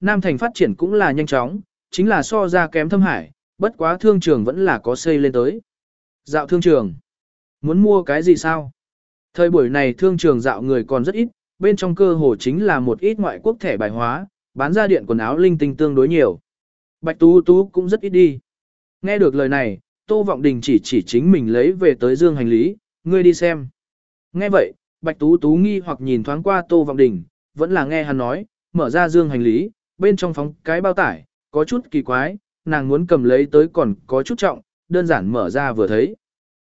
Nam Thành phát triển cũng là nhanh chóng, chính là so ra kém thâm hải, bất quá thương trường vẫn là có xây lên tới. Dạo thương trường. Muốn mua cái gì sao? Thời buổi này thương trường dạo người còn rất ít, bên trong cơ hồ chính là một ít ngoại quốc thẻ bài hóa, bán ra điện quần áo linh tinh tương đối nhiều. Bạch Tú Tú cũng rất ít đi. Nghe được lời này, Tô Vọng Đình chỉ chỉ chính mình lấy về tới dương hành lý, ngươi đi xem. Nghe vậy, Bạch Tú Tú nghi hoặc nhìn thoáng qua Tô Vọng Đình, vẫn là nghe hắn nói, mở ra dương hành lý, bên trong phóng cái bao tải, có chút kỳ quái, nàng muốn cầm lấy tới còn có chút trọng, đơn giản mở ra vừa thấy.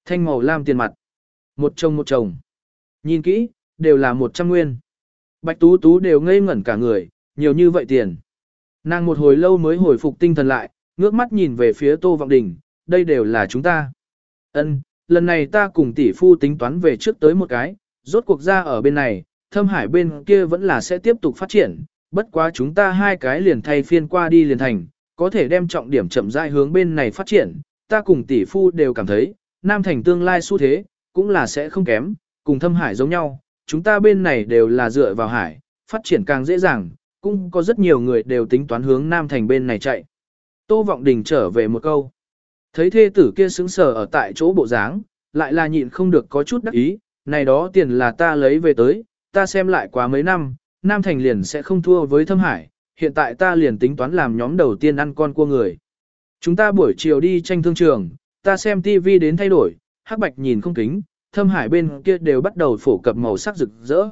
Thanh màu lam tiền mặt. Một chồng một chồng. Nhìn kỹ, đều là 100 nguyên. Bạch Tú Tú đều ngây ngẩn cả người, nhiều như vậy tiền. Nàng một hồi lâu mới hồi phục tinh thần lại, ngước mắt nhìn về phía Tô Vọng Đình, đây đều là chúng ta. Ân, lần này ta cùng tỷ phu tính toán về trước tới một cái, rốt cuộc ra ở bên này, thâm hải bên kia vẫn là sẽ tiếp tục phát triển, bất quá chúng ta hai cái liền thay phiên qua đi liền thành, có thể đem trọng điểm chậm rãi hướng bên này phát triển, ta cùng tỷ phu đều cảm thấy, Nam Thành tương lai xu thế, cũng là sẽ không kém, cùng thâm hải giống nhau, chúng ta bên này đều là dựa vào hải, phát triển càng dễ dàng, cũng có rất nhiều người đều tính toán hướng Nam Thành bên này chạy. Tô Vọng Đình trở về một câu. Thấy thê tử kia sững sờ ở tại chỗ bộ dáng, lại là nhịn không được có chút đắc ý, này đó tiền là ta lấy về tới, ta xem lại quá mấy năm, Nam Thành liền sẽ không thua với Thâm Hải, hiện tại ta liền tính toán làm nhóm đầu tiên ăn con cua người. Chúng ta buổi chiều đi tranh thương trường, ta xem TV đến thay đổi, hắc bạch nhìn không kính, Thâm Hải bên kia đều bắt đầu phổ cập màu sắc rực rỡ.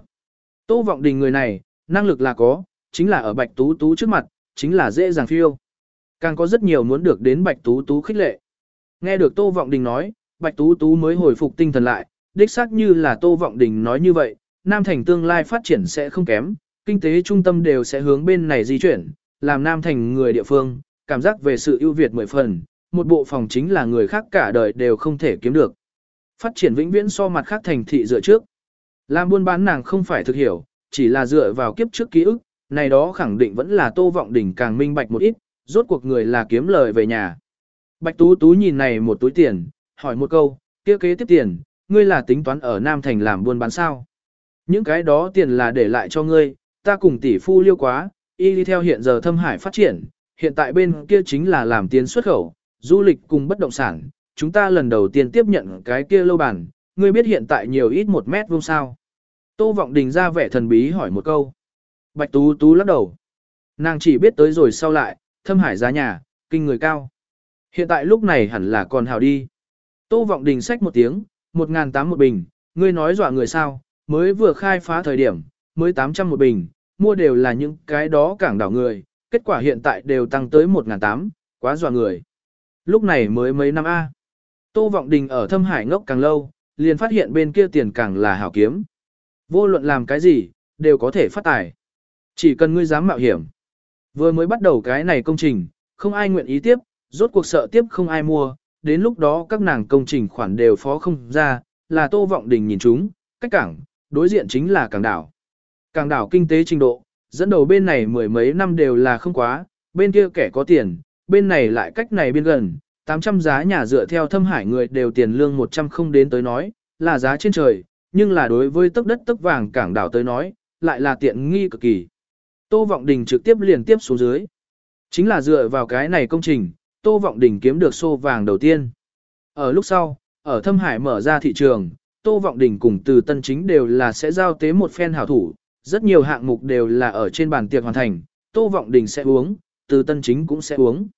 Tô Vọng Đình người này, năng lực là có, chính là ở Bạch Tú Tú trước mặt, chính là dễ dàng phiêu. Càng có rất nhiều muốn được đến Bạch Tú Tú khích lệ. Nghe được Tô Vọng Đình nói, Bạch Tú Tú mới hồi phục tinh thần lại, đích xác như là Tô Vọng Đình nói như vậy, Nam Thành tương lai phát triển sẽ không kém, kinh tế trung tâm đều sẽ hướng bên này di chuyển, làm Nam Thành người địa phương, cảm giác về sự ưu việt mười phần, một bộ phòng chính là người khác cả đời đều không thể kiếm được. Phát triển vĩnh viễn so mặt khác thành thị dựa trước. Làm buôn bán nàng không phải thực hiểu, chỉ là dựa vào kiếp trước ký ức, này đó khẳng định vẫn là Tô Vọng đỉnh càng minh bạch một ít, rốt cuộc người là kiếm lời về nhà. Bạch Tú Tú nhìn này một túi tiền, hỏi một câu, kia kế tiếp tiền, ngươi là tính toán ở Nam Thành làm buôn bán sao? Những cái đó tiền là để lại cho ngươi, ta cùng tỷ phu liêu quá, y đi theo hiện giờ thâm hải phát triển, hiện tại bên kia chính là làm tiền xuất khẩu, du lịch cùng bất động sản, chúng ta lần đầu tiên tiếp nhận cái kia lâu bản, ngươi biết hiện tại nhiều ít một mét vuông sao? Tô Vọng Đình ra vẻ thần bí hỏi một câu. Bạch Tú Tú lắc đầu. Nàng chỉ biết tới rồi sau lại, thâm hải giá nhà, kinh người cao. Hiện tại lúc này hẳn là còn hào đi. Tô Vọng Đình sách một tiếng, một ngàn tám một bình, ngươi nói dọa người sao, mới vừa khai phá thời điểm, mới 800 một bình, mua đều là những cái đó cảng đảo người, kết quả hiện tại đều tăng tới 1.800, quá dọa người. Lúc này mới mấy năm A. Tô Vọng Đình ở thâm hải ngốc càng lâu, liền phát hiện bên kia tiền càng là hảo kiếm. Vô luận làm cái gì, đều có thể phát tài. Chỉ cần ngươi dám mạo hiểm. Vừa mới bắt đầu cái này công trình, không ai nguyện ý tiếp, rốt cuộc sợ tiếp không ai mua, đến lúc đó các nàng công trình khoản đều phó không ra, là Tô Vọng Đình nhìn chúng, cách cảng, đối diện chính là cảng đảo. Cảng đảo kinh tế trình độ, dẫn đầu bên này mười mấy năm đều là không quá, bên kia kẻ có tiền, bên này lại cách này biên gần, 800 giá nhà dựa theo thâm hải người đều tiền lương 100 không đến tới nói, là giá trên trời, nhưng là đối với tấc đất tấc vàng cảng đảo tới nói, lại là tiện nghi cực kỳ. Tô Vọng Đình trực tiếp liền tiếp xuống dưới. Chính là dựa vào cái này công trình, Tô Vọng Đình kiếm được xô vàng đầu tiên. Ở lúc sau, ở Thâm Hải mở ra thị trường, Tô Vọng Đình cùng từ Tân Chính đều là sẽ giao tế một phen hảo thủ, rất nhiều hạng mục đều là ở trên bàn tiệc hoàn thành, Tô Vọng Đình sẽ uống, từ Tân Chính cũng sẽ uống.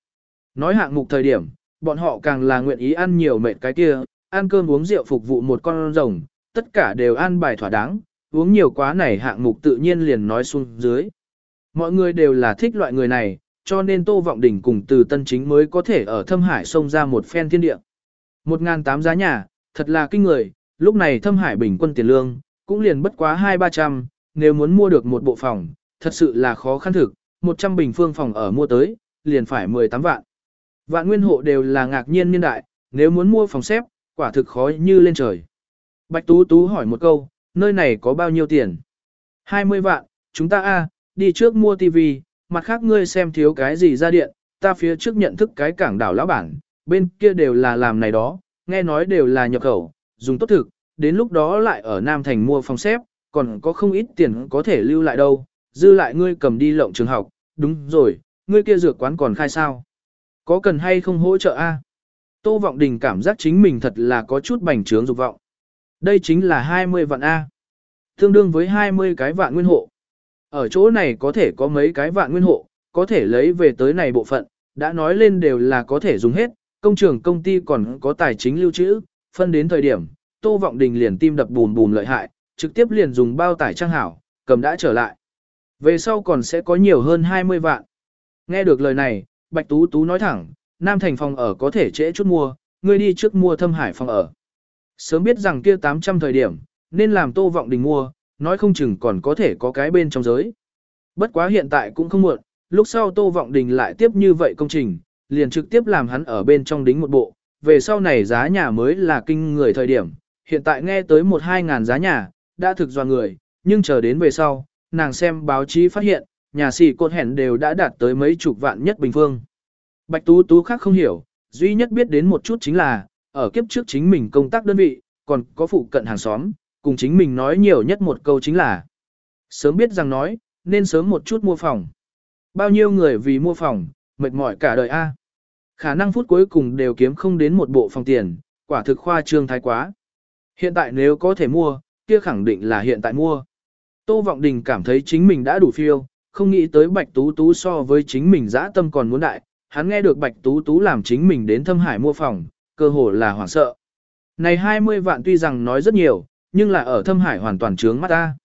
Nói hạng mục thời điểm, bọn họ càng là nguyện ý ăn nhiều mệt cái kia, ăn cơm uống rượu phục vụ một con rồng, tất cả đều ăn bài thỏa đáng, uống nhiều quá này hạng mục tự nhiên liền nói xuống dưới. Mọi người đều là thích loại người này, cho nên Tô Vọng Đình cùng từ Tân Chính mới có thể ở Thâm Hải xông ra một phen thiên địa. Một ngàn tám giá nhà, thật là kinh người, lúc này Thâm Hải bình quân tiền lương, cũng liền bất quá hai ba trăm, nếu muốn mua được một bộ phòng, thật sự là khó khăn thực, 100 bình phương phòng ở mua tới, liền phải 18 vạn. Vạn nguyên hộ đều là ngạc nhiên niên đại, nếu muốn mua phòng xếp, quả thực khó như lên trời. Bạch Tú Tú hỏi một câu, nơi này có bao nhiêu tiền? 20 vạn, chúng ta a đi trước mua tivi, mặt khác ngươi xem thiếu cái gì ra điện, ta phía trước nhận thức cái cảng đảo lão bản, bên kia đều là làm này đó, nghe nói đều là nhập khẩu, dùng tốt thực, đến lúc đó lại ở Nam Thành mua phòng xếp, còn có không ít tiền có thể lưu lại đâu, dư lại ngươi cầm đi lộng trường học, đúng rồi, ngươi kia dược quán còn khai sao? Có cần hay không hỗ trợ a? Tô Vọng Đình cảm giác chính mình thật là có chút bành trướng dục vọng. Đây chính là 20 vạn A. Tương đương với 20 cái vạn nguyên hộ. Ở chỗ này có thể có mấy cái vạn nguyên hộ, có thể lấy về tới này bộ phận, đã nói lên đều là có thể dùng hết, công trường công ty còn có tài chính lưu trữ, phân đến thời điểm, Tô Vọng Đình liền tim đập bùm bùm lợi hại, trực tiếp liền dùng bao tải trang hảo, cầm đã trở lại. Về sau còn sẽ có nhiều hơn 20 vạn. Nghe được lời này, Bạch Tú Tú nói thẳng, Nam Thành phòng ở có thể trễ chút mua, ngươi đi trước mua thâm hải phòng ở. Sớm biết rằng kia 800 thời điểm, nên làm Tô Vọng Đình mua, nói không chừng còn có thể có cái bên trong giới. Bất quá hiện tại cũng không muộn, lúc sau Tô Vọng Đình lại tiếp như vậy công trình, liền trực tiếp làm hắn ở bên trong đính một bộ, về sau này giá nhà mới là kinh người thời điểm, hiện tại nghe tới một hai ngàn giá nhà, đã thực do người, nhưng chờ đến về sau, nàng xem báo chí phát hiện, nhà xì cột hẻn đều đã đạt tới mấy chục vạn nhất bình phương. Bạch Tú Tú khác không hiểu, duy nhất biết đến một chút chính là, ở kiếp trước chính mình công tác đơn vị, còn có phụ cận hàng xóm, cùng chính mình nói nhiều nhất một câu chính là sớm biết rằng nói, nên sớm một chút mua phòng. Bao nhiêu người vì mua phòng, mệt mỏi cả đời A. Khả năng phút cuối cùng đều kiếm không đến một bộ phòng tiền, quả thực khoa trương thái quá. Hiện tại nếu có thể mua, kia khẳng định là hiện tại mua. Tô Vọng Đình cảm thấy chính mình đã đủ phiêu, không nghĩ tới Bạch Tú Tú so với chính mình dã tâm còn muốn đại, hắn nghe được Bạch Tú Tú làm chính mình đến Thâm Hải mua phòng, cơ hồ là hoảng sợ. Này 20 vạn tuy rằng nói rất nhiều, nhưng là ở Thâm Hải hoàn toàn trướng mắt ta.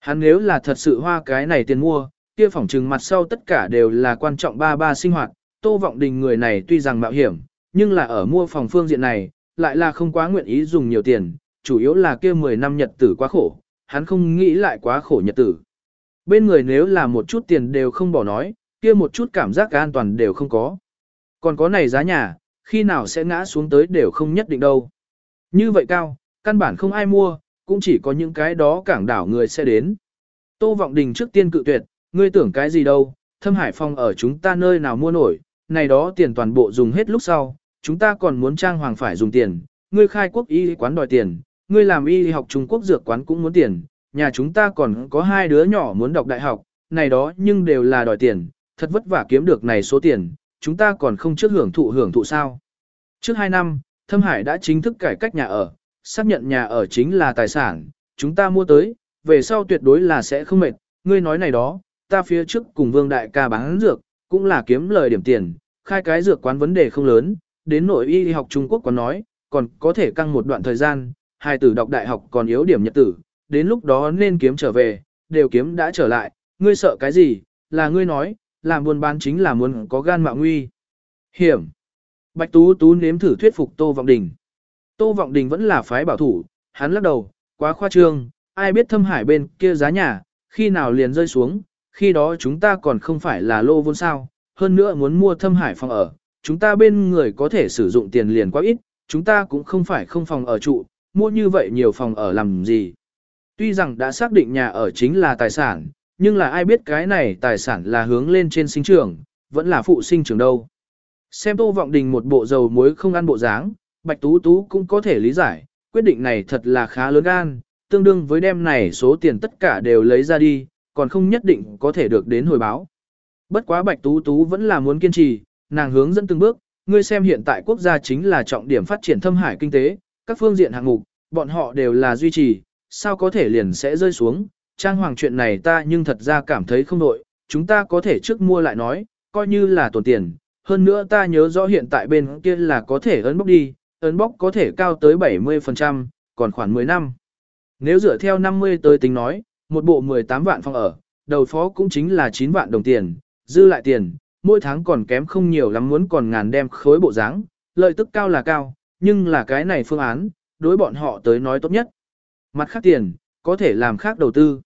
Hắn nếu là thật sự hoa cái này tiền mua, kia phòng trừng mặt sau tất cả đều là quan trọng ba ba sinh hoạt, Tô Vọng Đình người này tuy rằng mạo hiểm, nhưng là ở mua phòng phương diện này, lại là không quá nguyện ý dùng nhiều tiền, chủ yếu là kia 10 năm nhật tử quá khổ, hắn không nghĩ lại quá khổ nhật tử. Bên người nếu là một chút tiền đều không bỏ nói, kia một chút cảm giác an toàn đều không có. Còn có này giá nhà, khi nào sẽ ngã xuống tới đều không nhất định đâu. Như vậy cao, căn bản không ai mua, cũng chỉ có những cái đó cảng đảo người sẽ đến. Tô Vọng Đình trước tiên cự tuyệt, ngươi tưởng cái gì đâu, thâm hải phong ở chúng ta nơi nào mua nổi, này đó tiền toàn bộ dùng hết lúc sau, chúng ta còn muốn trang hoàng phải dùng tiền, ngươi khai quốc y quán đòi tiền, ngươi làm y học Trung Quốc dược quán cũng muốn tiền, nhà chúng ta còn có hai đứa nhỏ muốn đọc đại học, này đó nhưng đều là đòi tiền, thật vất vả kiếm được này số tiền, chúng ta còn không trước hưởng thụ hưởng thụ sao. Trước hai năm, Thâm Hải đã chính thức cải cách nhà ở, xác nhận nhà ở chính là tài sản, chúng ta mua tới, về sau tuyệt đối là sẽ không mệt, ngươi nói này đó, ta phía trước cùng Vương Đại ca bán dược, cũng là kiếm lời điểm tiền, khai cái dược quán vấn đề không lớn, đến nội y học Trung Quốc còn nói, còn có thể căng một đoạn thời gian, hai tử đọc đại học còn yếu điểm nhật tử, đến lúc đó nên kiếm trở về, đều kiếm đã trở lại, ngươi sợ cái gì, là ngươi nói, làm buôn bán chính là muốn có gan mạo nguy. Hiểm. Bạch Tú Tú nếm thử thuyết phục Tô Vọng Đình. Tô Vọng Đình vẫn là phái bảo thủ, hắn lắc đầu, quá khoa trương, ai biết thâm hải bên kia giá nhà, khi nào liền rơi xuống, khi đó chúng ta còn không phải là lô vốn sao, hơn nữa muốn mua thâm hải phòng ở, chúng ta bên người có thể sử dụng tiền liền quá ít, chúng ta cũng không phải không phòng ở trụ, mua như vậy nhiều phòng ở làm gì. Tuy rằng đã xác định nhà ở chính là tài sản, nhưng là ai biết cái này tài sản là hướng lên trên sinh trưởng, vẫn là phụ sinh trưởng đâu. Xem Tô Vọng Đình một bộ dầu muối không ăn bộ dáng, Bạch Tú Tú cũng có thể lý giải, quyết định này thật là khá lớn gan, tương đương với đem này số tiền tất cả đều lấy ra đi, còn không nhất định có thể được đến hồi báo. Bất quá Bạch Tú Tú vẫn là muốn kiên trì, nàng hướng dẫn từng bước, ngươi xem hiện tại quốc gia chính là trọng điểm phát triển thâm hải kinh tế, các phương diện hạng mục, bọn họ đều là duy trì, sao có thể liền sẽ rơi xuống, trang hoàng chuyện này ta nhưng thật ra cảm thấy không đội, chúng ta có thể trước mua lại nói, coi như là tổn tiền, hơn nữa ta nhớ rõ hiện tại bên kia là có thể ấn bóc đi, ấn bóc có thể cao tới 70%, còn khoảng 10 năm. Nếu dựa theo 50 tới tính nói, một bộ 18 vạn phòng ở, đầu phó cũng chính là 9 vạn đồng tiền, dư lại tiền, mỗi tháng còn kém không nhiều lắm muốn còn ngàn đem khối bộ dáng, lợi tức cao là cao, nhưng là cái này phương án, đối bọn họ tới nói tốt nhất. Mặt khác tiền, có thể làm khác đầu tư.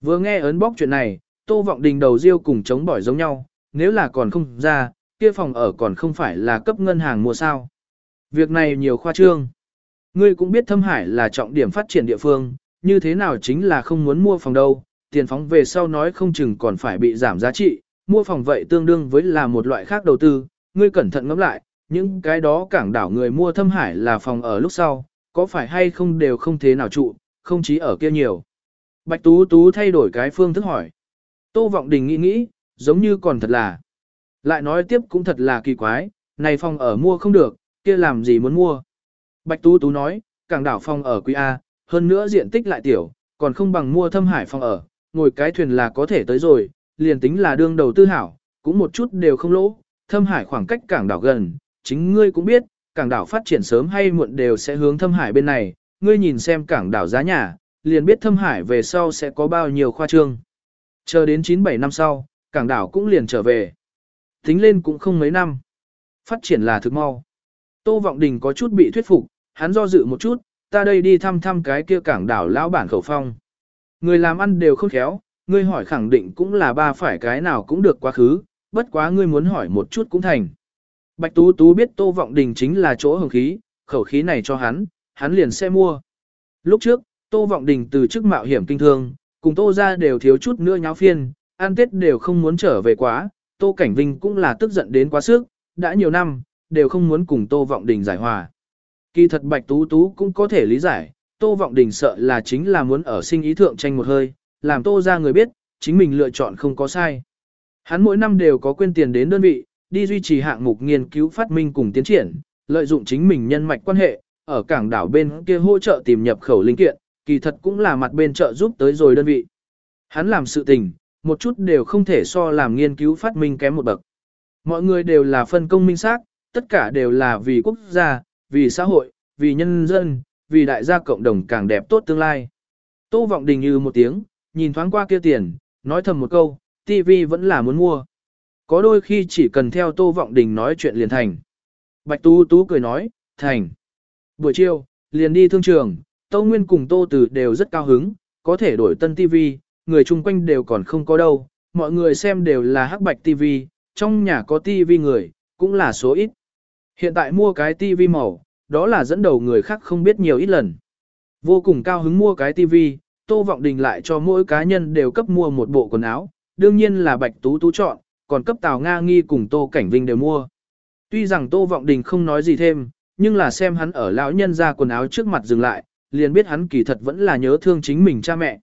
Vừa nghe ấn bóc chuyện này, Tô Vọng Đình đầu riêu cùng chống bỏi giống nhau, nếu là còn không ra, kia phòng ở còn không phải là cấp ngân hàng mua sao. Việc này nhiều khoa trương. Ngươi cũng biết Thâm Hải là trọng điểm phát triển địa phương, như thế nào chính là không muốn mua phòng đâu, tiền phóng về sau nói không chừng còn phải bị giảm giá trị, mua phòng vậy tương đương với là một loại khác đầu tư, ngươi cẩn thận ngẫm lại, những cái đó cảng đảo người mua Thâm Hải là phòng ở lúc sau, có phải hay không đều không thế nào trụ, không chí ở kia nhiều. Bạch Tú Tú thay đổi cái phương thức hỏi. Tô Vọng Đình nghĩ nghĩ, giống như còn thật là. Lại nói tiếp cũng thật là kỳ quái, này phòng ở mua không được, kia làm gì muốn mua. Bạch Tú Tú nói, cảng đảo phòng ở quý A, hơn nữa diện tích lại tiểu, còn không bằng mua thâm hải phòng ở, ngồi cái thuyền là có thể tới rồi, liền tính là đương đầu tư hảo, cũng một chút đều không lỗ, thâm hải khoảng cách cảng đảo gần, chính ngươi cũng biết, cảng đảo phát triển sớm hay muộn đều sẽ hướng thâm hải bên này, ngươi nhìn xem cảng đảo giá nhà, liền biết thâm hải về sau sẽ có bao nhiêu khoa trương. Chờ đến 9-7 năm sau, cảng đảo cũng liền trở về. Tính lên cũng không mấy năm. Phát triển là thực mau. Tô Vọng Đình có chút bị thuyết phục, hắn do dự một chút, ta đây đi thăm thăm cái kia cảng đảo lão bản khẩu phong. Người làm ăn đều không khéo, ngươi hỏi khẳng định cũng là ba phải cái nào cũng được quá khứ, bất quá ngươi muốn hỏi một chút cũng thành. Bạch Tú Tú biết Tô Vọng Đình chính là chỗ hồng khí, khẩu khí này cho hắn, hắn liền sẽ mua. Lúc trước, Tô Vọng Đình từ chức mạo hiểm kinh thương, cùng Tô gia đều thiếu chút nữa nháo phiên, ăn tết đều không muốn trở về quá, Tô Cảnh Vinh cũng là tức giận đến quá sức, đã nhiều năm, đều không muốn cùng Tô Vọng Đình giải hòa. Kỳ thật Bạch Tú Tú cũng có thể lý giải, Tô Vọng Đình sợ là chính là muốn ở sinh ý thượng tranh một hơi, làm Tô gia người biết, chính mình lựa chọn không có sai. Hắn mỗi năm đều có quên tiền đến đơn vị, đi duy trì hạng mục nghiên cứu phát minh cùng tiến triển, lợi dụng chính mình nhân mạch quan hệ, ở cảng đảo bên kia hỗ trợ tìm nhập khẩu linh kiện, kỳ thật cũng là mặt bên trợ giúp tới rồi đơn vị. Hắn làm sự tình, một chút đều không thể so làm nghiên cứu phát minh kém một bậc. Mọi người đều là phân công minh xác, tất cả đều là vì quốc gia, vì xã hội, vì nhân dân, vì đại gia cộng đồng càng đẹp tốt tương lai. Tô Vọng Đình như một tiếng, nhìn thoáng qua kia tiền, nói thầm một câu, TV vẫn là muốn mua. Có đôi khi chỉ cần theo Tô Vọng Đình nói chuyện liền thành. Bạch Tú Tú cười nói, thành. Buổi chiều, liền đi thương trường, Tô Nguyên cùng Tô Tử đều rất cao hứng, có thể đổi tân TV, người chung quanh đều còn không có đâu, mọi người xem đều là hắc bạch TV, trong nhà có TV người, cũng là số ít. Hiện tại mua cái TV màu, đó là dẫn đầu người khác không biết nhiều ít lần. Vô cùng cao hứng mua cái TV, Tô Vọng Đình lại cho mỗi cá nhân đều cấp mua một bộ quần áo, đương nhiên là Bạch Tú Tú chọn, còn cấp Tào Nga Nghi cùng Tô Cảnh Vinh đều mua. Tuy rằng Tô Vọng Đình không nói gì thêm, nhưng là xem hắn ở lão nhân ra quần áo trước mặt dừng lại, liền biết hắn kỳ thật vẫn là nhớ thương chính mình cha mẹ.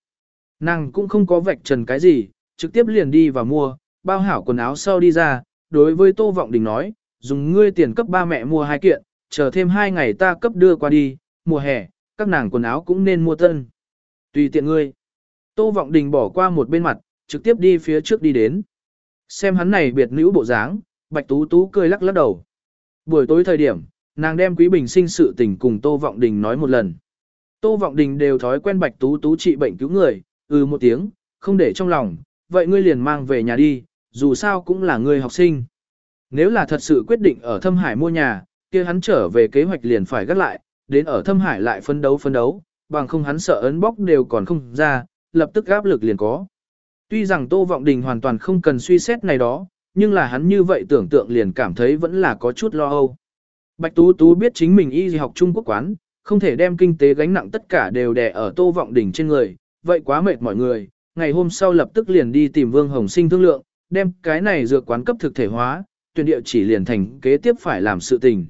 Nàng cũng không có vạch trần cái gì, trực tiếp liền đi và mua, bao hảo quần áo sau đi ra, đối với Tô Vọng Đình nói, dùng ngươi tiền cấp ba mẹ mua hai kiện, chờ thêm hai ngày ta cấp đưa qua đi, mùa hè, các nàng quần áo cũng nên mua tân. Tùy tiện ngươi. Tô Vọng Đình bỏ qua một bên mặt, trực tiếp đi phía trước đi đến. Xem hắn này biệt nữ bộ dáng, Bạch Tú Tú cười lắc lắc đầu. Buổi tối thời điểm, nàng đem Quý Bình sinh sự tình cùng Tô Vọng Đình nói một lần. Tô Vọng Đình đều thói quen Bạch Tú Tú trị bệnh cứu người, ừ một tiếng, không để trong lòng, vậy ngươi liền mang về nhà đi, dù sao cũng là người học sinh. Nếu là thật sự quyết định ở Thâm Hải mua nhà, kia hắn trở về kế hoạch liền phải gác lại, đến ở Thâm Hải lại phân đấu phân đấu, bằng không hắn sợ ấn bóc đều còn không ra, lập tức áp lực liền có. Tuy rằng Tô Vọng Đình hoàn toàn không cần suy xét này đó, nhưng là hắn như vậy tưởng tượng liền cảm thấy vẫn là có chút lo âu. Bạch Tú Tú biết chính mình y học Trung Quốc quán, không thể đem kinh tế gánh nặng tất cả đều đè ở Tô Vọng Đình trên người, vậy quá mệt mọi người, ngày hôm sau lập tức liền đi tìm Vương Hồng Sinh thương lượng, đem cái này dược quán cấp thực thể hóa, tuyển địa chỉ liền thành kế tiếp phải làm sự tình.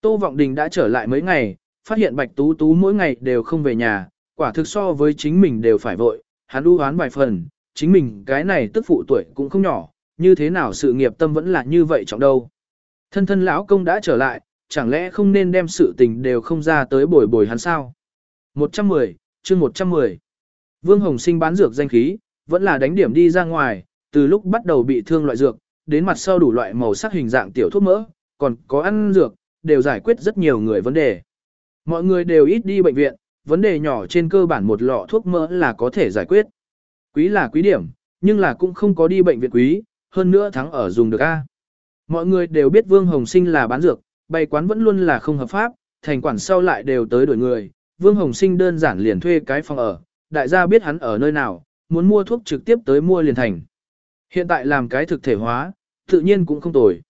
Tô Vọng Đình đã trở lại mấy ngày, phát hiện Bạch Tú Tú mỗi ngày đều không về nhà, quả thực so với chính mình đều phải vội, hắn u hoán vài phần, chính mình cái này tức phụ tuổi cũng không nhỏ, như thế nào sự nghiệp tâm vẫn là như vậy trọng đâu. Thân thân lão công đã trở lại, chẳng lẽ không nên đem sự tình đều không ra tới bồi bồi hắn sao? 110, chương 110. Vương Hồng Sinh bán dược danh khí, vẫn là đánh điểm đi ra ngoài, từ lúc bắt đầu bị thương loại dược, đến mặt sau đủ loại màu sắc hình dạng tiểu thuốc mỡ, còn có ăn dược, đều giải quyết rất nhiều người vấn đề. Mọi người đều ít đi bệnh viện, vấn đề nhỏ trên cơ bản một lọ thuốc mỡ là có thể giải quyết. Quý là quý điểm, nhưng là cũng không có đi bệnh viện quý, hơn nữa thắng ở dùng được A. Mọi người đều biết Vương Hồng Sinh là bán dược, bày quán vẫn luôn là không hợp pháp, thành quản sau lại đều tới đổi người. Vương Hồng Sinh đơn giản liền thuê cái phòng ở, đại gia biết hắn ở nơi nào, muốn mua thuốc trực tiếp tới mua liền thành. Hiện tại làm cái thực thể hóa, tự nhiên cũng không tồi.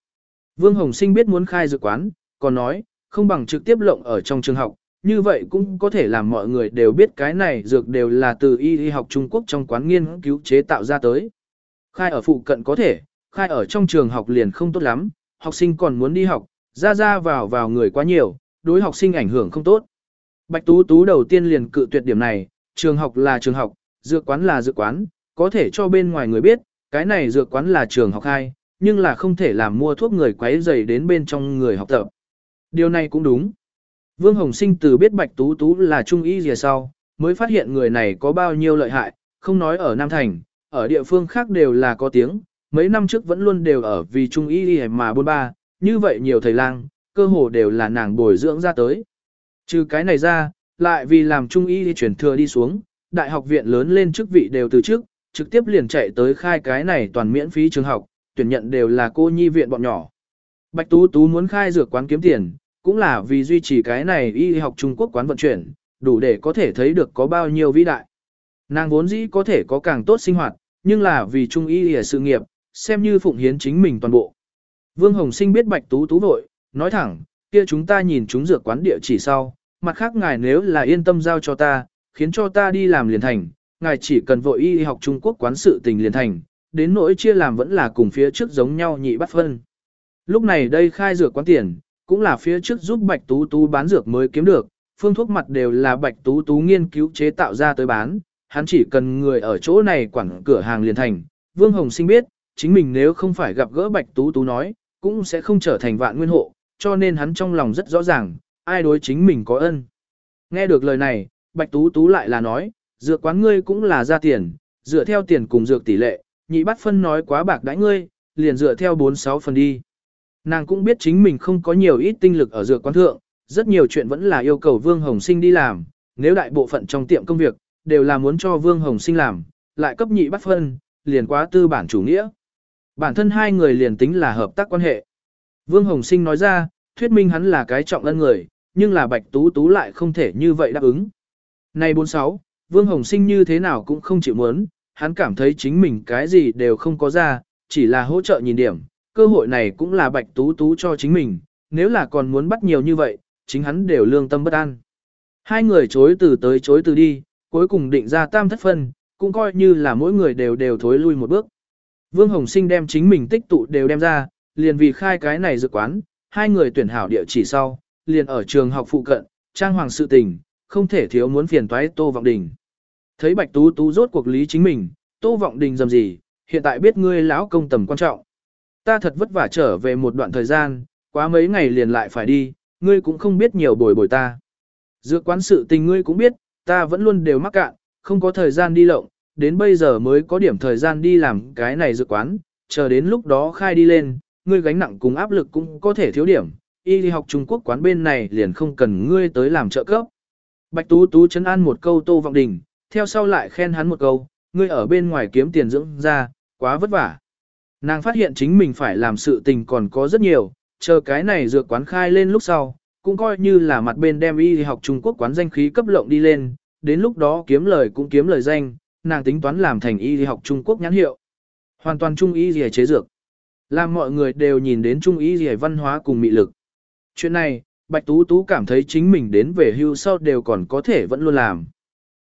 Vương Hồng Sinh biết muốn khai dược quán, còn nói, không bằng trực tiếp lộng ở trong trường học, như vậy cũng có thể làm mọi người đều biết cái này dược đều là từ y y học Trung Quốc trong quán nghiên cứu chế tạo ra tới. Khai ở phụ cận có thể, khai ở trong trường học liền không tốt lắm, học sinh còn muốn đi học, ra ra vào vào người quá nhiều, đối học sinh ảnh hưởng không tốt. Bạch Tú Tú đầu tiên liền cự tuyệt điểm này, trường học là trường học, dược quán là dược quán, có thể cho bên ngoài người biết, cái này dược quán là trường học hai, nhưng là không thể làm mua thuốc người quấy dày đến bên trong người học tập. Điều này cũng đúng. Vương Hồng Sinh từ biết Bạch Tú Tú là trung y gì sau, mới phát hiện người này có bao nhiêu lợi hại, không nói ở Nam Thành, ở địa phương khác đều là có tiếng, mấy năm trước vẫn luôn đều ở vì trung y mà bôn ba, như vậy nhiều thầy lang, cơ hồ đều là nàng bồi dưỡng ra tới. Trừ cái này ra, lại vì làm trung y chuyển thừa đi xuống, đại học viện lớn lên chức vị đều từ trước, trực tiếp liền chạy tới khai cái này toàn miễn phí trường học, tuyển nhận đều là cô nhi viện bọn nhỏ. Bạch Tú Tú muốn khai dược quán kiếm tiền, cũng là vì duy trì cái này y học Trung Quốc quán vận chuyển, đủ để có thể thấy được có bao nhiêu vĩ đại. Nàng vốn dĩ có thể có càng tốt sinh hoạt, nhưng là vì trung y y sự nghiệp, xem như phụng hiến chính mình toàn bộ. Vương Hồng Sinh biết Bạch Tú Tú vội, nói thẳng, kia chúng ta nhìn chúng dược quán địa chỉ sau, mặt khác ngài nếu là yên tâm giao cho ta, khiến cho ta đi làm liền thành, ngài chỉ cần vội y học Trung Quốc quán sự tình liền thành, đến nỗi chia làm vẫn là cùng phía trước giống nhau nhị bắt phân. Lúc này đây khai dược quán tiền, cũng là phía trước giúp Bạch Tú Tú bán dược mới kiếm được, phương thuốc mặt đều là Bạch Tú Tú nghiên cứu chế tạo ra tới bán, hắn chỉ cần người ở chỗ này quản cửa hàng liền thành. Vương Hồng Sinh biết, chính mình nếu không phải gặp gỡ Bạch Tú Tú nói, cũng sẽ không trở thành vạn nguyên hộ, cho nên hắn trong lòng rất rõ ràng, ai đối chính mình có ân. Nghe được lời này, Bạch Tú Tú lại là nói, dược quán ngươi cũng là ra tiền, dựa theo tiền cùng dược tỷ lệ, nhị bắt phân nói quá bạc đãi ngươi, liền dựa theo 4-6 phần đi. Nàng cũng biết chính mình không có nhiều ít tinh lực ở dược quán thượng, rất nhiều chuyện vẫn là yêu cầu Vương Hồng Sinh đi làm, nếu đại bộ phận trong tiệm công việc, đều là muốn cho Vương Hồng Sinh làm, lại cấp nhị bắt phân, liền quá tư bản chủ nghĩa. Bản thân hai người liền tính là hợp tác quan hệ. Vương Hồng Sinh nói ra, thuyết minh hắn là cái trọng ân người, nhưng là Bạch Tú Tú lại không thể như vậy đáp ứng. Này 46, Vương Hồng Sinh như thế nào cũng không chịu muốn, hắn cảm thấy chính mình cái gì đều không có ra, chỉ là hỗ trợ nhìn điểm, cơ hội này cũng là Bạch Tú Tú cho chính mình, nếu là còn muốn bắt nhiều như vậy, chính hắn đều lương tâm bất an. Hai người chối từ tới chối từ đi, cuối cùng định ra tam thất phân, cũng coi như là mỗi người đều đều thối lui một bước. Vương Hồng Sinh đem chính mình tích tụ đều đem ra, liền vì khai cái này dự quán, hai người tuyển hảo địa chỉ sau, liền ở trường học phụ cận, trang hoàng sự tình, không thể thiếu muốn phiền toái Tô Vọng Đình. Thấy Bạch Tú Tú rốt cuộc lý chính mình, Tô Vọng Đình dầm gì, hiện tại biết ngươi lão công tầm quan trọng. Ta thật vất vả trở về một đoạn thời gian, quá mấy ngày liền lại phải đi, ngươi cũng không biết nhiều bồi bồi ta. Dựa quán sự tình ngươi cũng biết, ta vẫn luôn đều mắc cạn, không có thời gian đi lộng, đến bây giờ mới có điểm thời gian đi làm cái này dược quán, chờ đến lúc đó khai đi lên, ngươi gánh nặng cùng áp lực cũng có thể thiếu điểm, y đi học Trung Quốc quán bên này liền không cần ngươi tới làm trợ cấp. Bạch Tú Tú chấn an một câu Tô Vọng Đình, theo sau lại khen hắn một câu, ngươi ở bên ngoài kiếm tiền dưỡng ra, quá vất vả. Nàng phát hiện chính mình phải làm sự tình còn có rất nhiều, chờ cái này dược quán khai lên lúc sau, cũng coi như là mặt bên đem y học Trung Quốc quán danh khí cấp lộng đi lên, đến lúc đó kiếm lời cũng kiếm lời danh, nàng tính toán làm thành y học Trung Quốc nhãn hiệu. Hoàn toàn trung y gì chế dược. Làm mọi người đều nhìn đến trung y gì văn hóa cùng mị lực. Chuyện này, Bạch Tú Tú cảm thấy chính mình đến về hưu sau đều còn có thể vẫn luôn làm.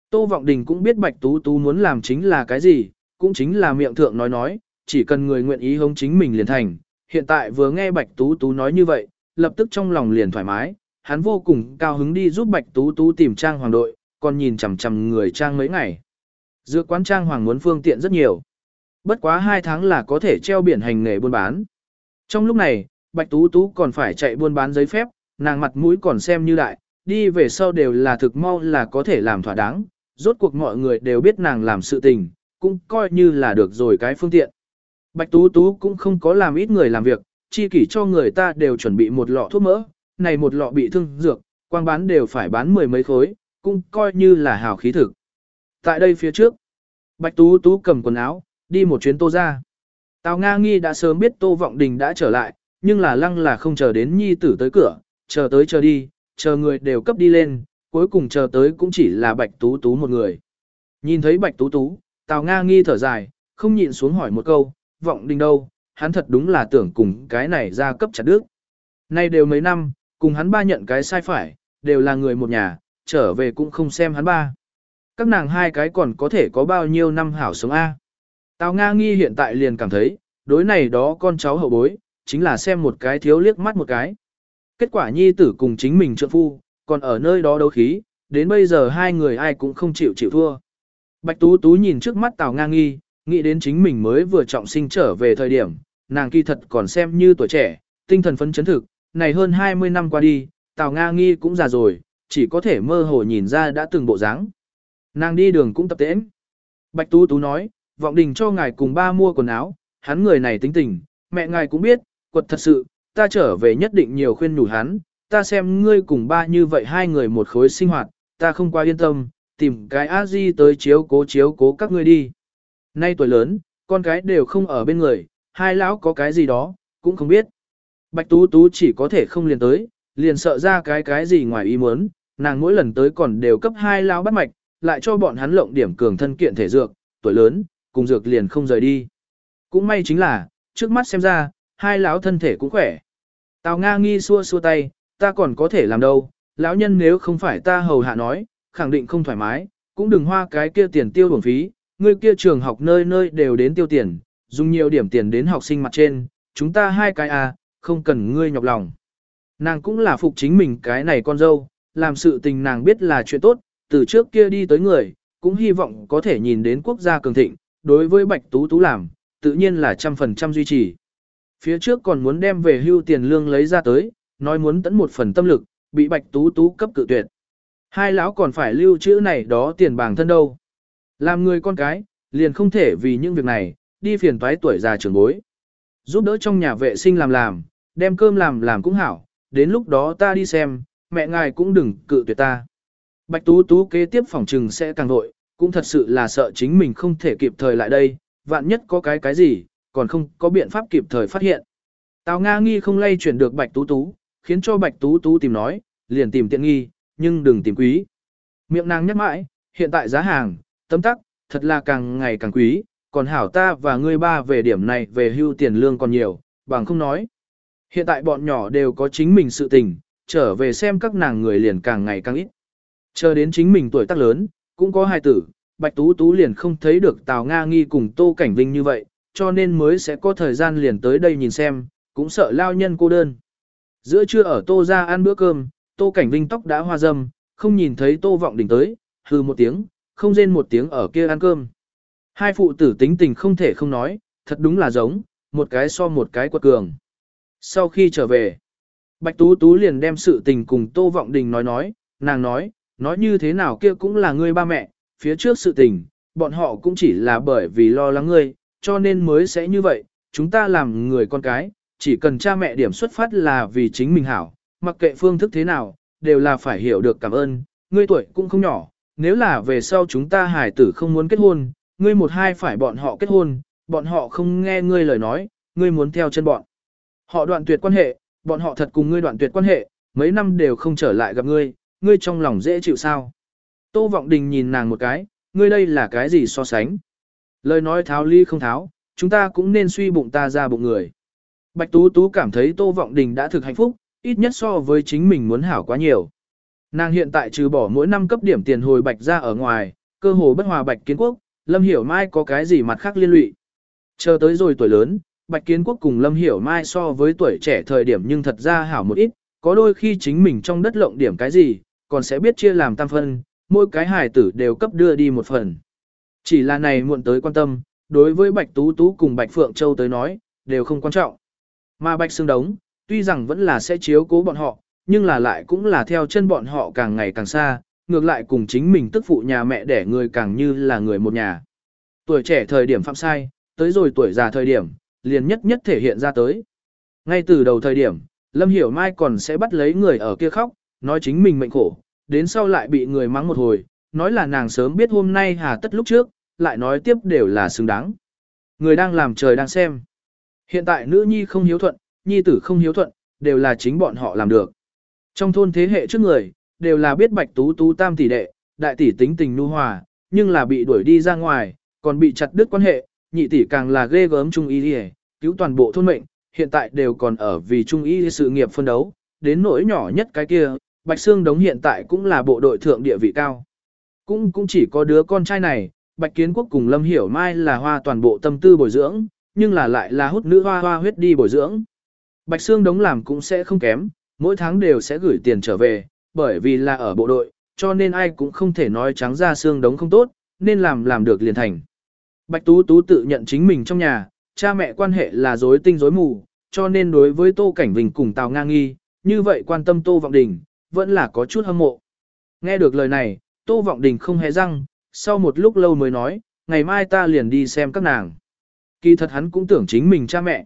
Tô Vọng Đình cũng biết Bạch Tú Tú muốn làm chính là cái gì, cũng chính là miệng thượng nói nói, chỉ cần người nguyện ý hống chính mình liền thành. Hiện tại vừa nghe Bạch Tú Tú nói như vậy, lập tức trong lòng liền thoải mái, hắn vô cùng cao hứng đi giúp Bạch Tú Tú tìm trang hoàng đội, còn nhìn chằm chằm người trang mấy ngày. Dược quán trang hoàng muốn phương tiện rất nhiều. Bất quá hai tháng là có thể treo biển hành nghề buôn bán. Trong lúc này, Bạch Tú Tú còn phải chạy buôn bán giấy phép, nàng mặt mũi còn xem như đại, đi về sau đều là thực mau là có thể làm thỏa đáng, rốt cuộc mọi người đều biết nàng làm sự tình, cũng coi như là được rồi cái phương tiện. Bạch Tú Tú cũng không có làm ít người làm việc, chi kỷ cho người ta đều chuẩn bị một lọ thuốc mỡ, này một lọ bị thương dược, quang bán đều phải bán mười mấy khối, cũng coi như là hào khí thực. Tại đây phía trước, Bạch Tú Tú cầm quần áo, đi một chuyến tô ra. Tào Nga Nghi đã sớm biết Tô Vọng Đình đã trở lại, nhưng là lăng là không chờ đến nhi tử tới cửa, chờ tới chờ đi, chờ người đều cấp đi lên, cuối cùng chờ tới cũng chỉ là Bạch Tú Tú một người. Nhìn thấy Bạch Tú Tú, Tào Nga Nghi thở dài, không nhịn xuống hỏi một câu, Vọng Đình đâu, hắn thật đúng là tưởng cùng cái này ra cấp chặt đức. Nay đều mấy năm, cùng hắn ba nhận cái sai phải, đều là người một nhà, trở về cũng không xem hắn ba. Các nàng hai cái còn có thể có bao nhiêu năm hảo sống A. Tào Nga nghi hiện tại liền cảm thấy, đối này đó con cháu hậu bối, chính là xem một cái thiếu liếc mắt một cái. Kết quả nhi tử cùng chính mình trợ phu, còn ở nơi đó đấu khí, đến bây giờ hai người ai cũng không chịu chịu thua. Bạch Tú Tú nhìn trước mắt Tào Nga nghi, nghĩ đến chính mình mới vừa trọng sinh trở về thời điểm, nàng kỳ thật còn xem như tuổi trẻ, tinh thần phấn chấn thực, này hơn 20 năm qua đi, Tào Nga nghi cũng già rồi, chỉ có thể mơ hồ nhìn ra đã từng bộ dáng. Nàng đi đường cũng tập tễnh. Bạch Tú Tú nói, vọng đình cho ngài cùng ba mua quần áo, hắn người này tính tình, mẹ ngài cũng biết, quật thật sự, ta trở về nhất định nhiều khuyên nhủ hắn, ta xem ngươi cùng ba như vậy hai người một khối sinh hoạt, ta không qua yên tâm, tìm cái a di tới chiếu cố chiếu cố các ngươi đi. Nay tuổi lớn, con cái đều không ở bên người, hai lão có cái gì đó, cũng không biết. Bạch Tú Tú chỉ có thể không liền tới, liền sợ ra cái cái gì ngoài ý muốn, nàng mỗi lần tới còn đều cấp hai lão bắt mạch, lại cho bọn hắn lộng điểm cường thân kiện thể dược, tuổi lớn, cùng dược liền không rời đi. Cũng may chính là, trước mắt xem ra, hai lão thân thể cũng khỏe. Tào Nga nghi xua xua tay, ta còn có thể làm đâu, lão nhân nếu không phải ta hầu hạ nói, khẳng định không thoải mái, cũng đừng hoa cái kia tiền tiêu bổng phí, người kia trường học nơi nơi đều đến tiêu tiền, dùng nhiều điểm tiền đến học sinh mặt trên, chúng ta hai cái à, không cần ngươi nhọc lòng. Nàng cũng là phục chính mình cái này con dâu, làm sự tình nàng biết là chuyện tốt, từ trước kia đi tới người, cũng hy vọng có thể nhìn đến quốc gia cường thịnh, đối với Bạch Tú Tú làm, tự nhiên là trăm phần trăm duy trì. Phía trước còn muốn đem về hưu tiền lương lấy ra tới, nói muốn tẫn một phần tâm lực, bị Bạch Tú Tú cấp cự tuyệt. Hai lão còn phải lưu trữ này đó tiền bảng thân đâu. Làm người con cái, liền không thể vì những việc này, đi phiền toái tuổi già trưởng bối. Giúp đỡ trong nhà vệ sinh làm làm, đem cơm làm làm cũng hảo, đến lúc đó ta đi xem, mẹ ngài cũng đừng cự tuyệt ta. Bạch Tú Tú kế tiếp phòng trừng sẽ càng vội, cũng thật sự là sợ chính mình không thể kịp thời lại đây, vạn nhất có cái cái gì, còn không có biện pháp kịp thời phát hiện. Tào Nga nghi không lay chuyển được Bạch Tú Tú, khiến cho Bạch Tú Tú tìm nói, liền tìm tiện nghi, nhưng đừng tìm quý. Miệng nàng nhắc mãi, hiện tại giá hàng, tấm tắc, thật là càng ngày càng quý, còn hảo ta và ngươi ba về điểm này về hưu tiền lương còn nhiều, bằng không nói. Hiện tại bọn nhỏ đều có chính mình sự tình, trở về xem các nàng người liền càng ngày càng ít. Chờ đến chính mình tuổi tác lớn, cũng có hai tử, Bạch Tú Tú liền không thấy được Tào Nga nghi cùng Tô Cảnh Vinh như vậy, cho nên mới sẽ có thời gian liền tới đây nhìn xem, cũng sợ lao nhân cô đơn. Giữa trưa ở Tô ra ăn bữa cơm, Tô Cảnh Vinh tóc đã hoa dâm, không nhìn thấy Tô Vọng Đình tới, hừ một tiếng, không rên một tiếng ở kia ăn cơm. Hai phụ tử tính tình không thể không nói, thật đúng là giống, một cái so một cái quật cường. Sau khi trở về, Bạch Tú Tú liền đem sự tình cùng Tô Vọng Đình nói nói, nàng nói, nói như thế nào kia cũng là ngươi ba mẹ, phía trước sự tình, bọn họ cũng chỉ là bởi vì lo lắng ngươi, cho nên mới sẽ như vậy, chúng ta làm người con cái, chỉ cần cha mẹ điểm xuất phát là vì chính mình hảo, mặc kệ phương thức thế nào, đều là phải hiểu được cảm ơn, ngươi tuổi cũng không nhỏ, nếu là về sau chúng ta hài tử không muốn kết hôn, ngươi một hai phải bọn họ kết hôn, bọn họ không nghe ngươi lời nói, ngươi muốn theo chân bọn. Họ đoạn tuyệt quan hệ, bọn họ thật cùng ngươi đoạn tuyệt quan hệ, mấy năm đều không trở lại gặp ngươi, ngươi trong lòng dễ chịu sao. Tô Vọng Đình nhìn nàng một cái, ngươi đây là cái gì so sánh. Lời nói tháo ly không tháo, chúng ta cũng nên suy bụng ta ra bụng người. Bạch Tú Tú cảm thấy Tô Vọng Đình đã thực hạnh phúc, ít nhất so với chính mình muốn hảo quá nhiều. Nàng hiện tại trừ bỏ mỗi năm cấp điểm tiền hồi bạch ra ở ngoài, cơ hồ bất hòa bạch kiến quốc, Lâm Hiểu Mai có cái gì mặt khác liên lụy. Chờ tới rồi tuổi lớn, bạch kiến quốc cùng Lâm Hiểu Mai so với tuổi trẻ thời điểm nhưng thật ra hảo một ít, có đôi khi chính mình trong đất lộng điểm cái gì, còn sẽ biết chia làm tam phân, mỗi cái hài tử đều cấp đưa đi một phần. Chỉ là này muộn tới quan tâm, đối với Bạch Tú Tú cùng Bạch Phượng Châu tới nói, đều không quan trọng. Mà Bạch Sương Đống, tuy rằng vẫn là sẽ chiếu cố bọn họ, nhưng là lại cũng là theo chân bọn họ càng ngày càng xa, ngược lại cùng chính mình tức phụ nhà mẹ để người càng như là người một nhà. Tuổi trẻ thời điểm phạm sai, tới rồi tuổi già thời điểm, liền nhất nhất thể hiện ra tới. Ngay từ đầu thời điểm, Lâm Hiểu Mai còn sẽ bắt lấy người ở kia khóc, nói chính mình mệnh khổ, đến sau lại bị người mắng một hồi, nói là nàng sớm biết hôm nay hà tất lúc trước, lại nói tiếp đều là xứng đáng. Người đang làm trời đang xem. Hiện tại nữ nhi không hiếu thuận, nhi tử không hiếu thuận, đều là chính bọn họ làm được. Trong thôn thế hệ trước người, đều là biết bạch tú tú tam tỷ đệ, đại tỷ tính tình nu hòa, nhưng là bị đuổi đi ra ngoài, còn bị chặt đứt quan hệ, nhị tỷ càng là ghê gớm trung y đi cứu toàn bộ thôn mệnh, hiện tại đều còn ở vì trung y sự nghiệp phân đấu, đến nỗi nhỏ nhất cái kia, Bạch xương Đống hiện tại cũng là bộ đội thượng địa vị cao. Cũng cũng chỉ có đứa con trai này, Bạch Kiến Quốc cùng Lâm Hiểu Mai là hoa toàn bộ tâm tư bồi dưỡng, nhưng là lại là hút nữ hoa hoa huyết đi bồi dưỡng. Bạch Sương Đống làm cũng sẽ không kém, mỗi tháng đều sẽ gửi tiền trở về, bởi vì là ở bộ đội, cho nên ai cũng không thể nói trắng ra Sương Đống không tốt, nên làm làm được liền thành. Bạch Tú Tú tự nhận chính mình trong nhà, cha mẹ quan hệ là rối tinh rối mù, cho nên đối với Tô Cảnh Vinh cùng Tào Nga Nghi, như vậy quan tâm Tô Vọng Đình, vẫn là có chút hâm mộ. Nghe được lời này, Tô Vọng Đình không hề răng, sau một lúc lâu mới nói, ngày mai ta liền đi xem các nàng. Kỳ thật hắn cũng tưởng chính mình cha mẹ.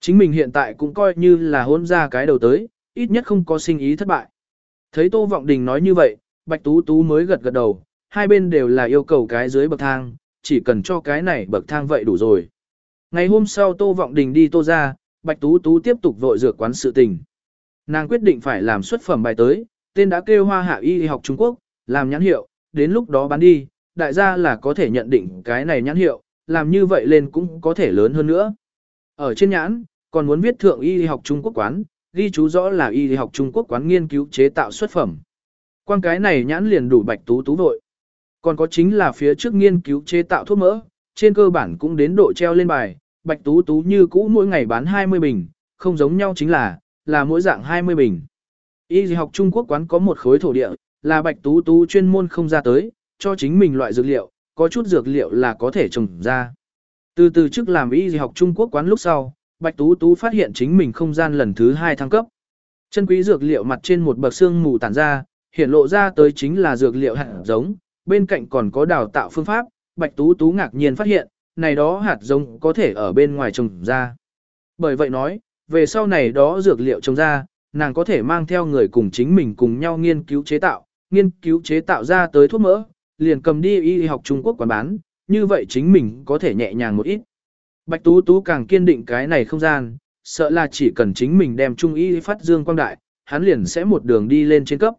Chính mình hiện tại cũng coi như là hôn ra cái đầu tới, ít nhất không có sinh ý thất bại. Thấy Tô Vọng Đình nói như vậy, Bạch Tú Tú mới gật gật đầu, hai bên đều là yêu cầu cái dưới bậc thang, chỉ cần cho cái này bậc thang vậy đủ rồi. Ngày hôm sau Tô Vọng Đình đi Tô ra, Bạch Tú Tú tiếp tục vội dược quán sự tình. Nàng quyết định phải làm xuất phẩm bài tới, tên đã kêu hoa hạ y học Trung Quốc, làm nhãn hiệu, đến lúc đó bán đi, đại gia là có thể nhận định cái này nhãn hiệu, làm như vậy lên cũng có thể lớn hơn nữa. Ở trên nhãn, còn muốn viết thượng y học Trung Quốc quán, ghi chú rõ là y học Trung Quốc quán nghiên cứu chế tạo xuất phẩm. Quan cái này nhãn liền đủ bạch tú tú vội. Còn có chính là phía trước nghiên cứu chế tạo thuốc mỡ, trên cơ bản cũng đến độ treo lên bài, bạch tú tú như cũ mỗi ngày bán 20 bình, không giống nhau chính là, là mỗi dạng 20 bình. Y học Trung Quốc quán có một khối thổ địa, là bạch tú tú chuyên môn không ra tới, cho chính mình loại dược liệu, có chút dược liệu là có thể trồng ra. Từ từ trước làm y học Trung Quốc quán lúc sau, Bạch Tú Tú phát hiện chính mình không gian lần thứ hai thăng cấp. Chân quý dược liệu mặt trên một bậc xương mù tản ra, hiện lộ ra tới chính là dược liệu hạt giống, bên cạnh còn có đào tạo phương pháp, Bạch Tú Tú ngạc nhiên phát hiện, này đó hạt giống có thể ở bên ngoài trồng ra. Bởi vậy nói, về sau này đó dược liệu trồng ra, nàng có thể mang theo người cùng chính mình cùng nhau nghiên cứu chế tạo, nghiên cứu chế tạo ra tới thuốc mỡ, liền cầm đi y học Trung Quốc quán bán, như vậy chính mình có thể nhẹ nhàng một ít. Bạch Tú Tú càng kiên định cái này không gian, sợ là chỉ cần chính mình đem trung y phát dương quang đại, hắn liền sẽ một đường đi lên trên cấp.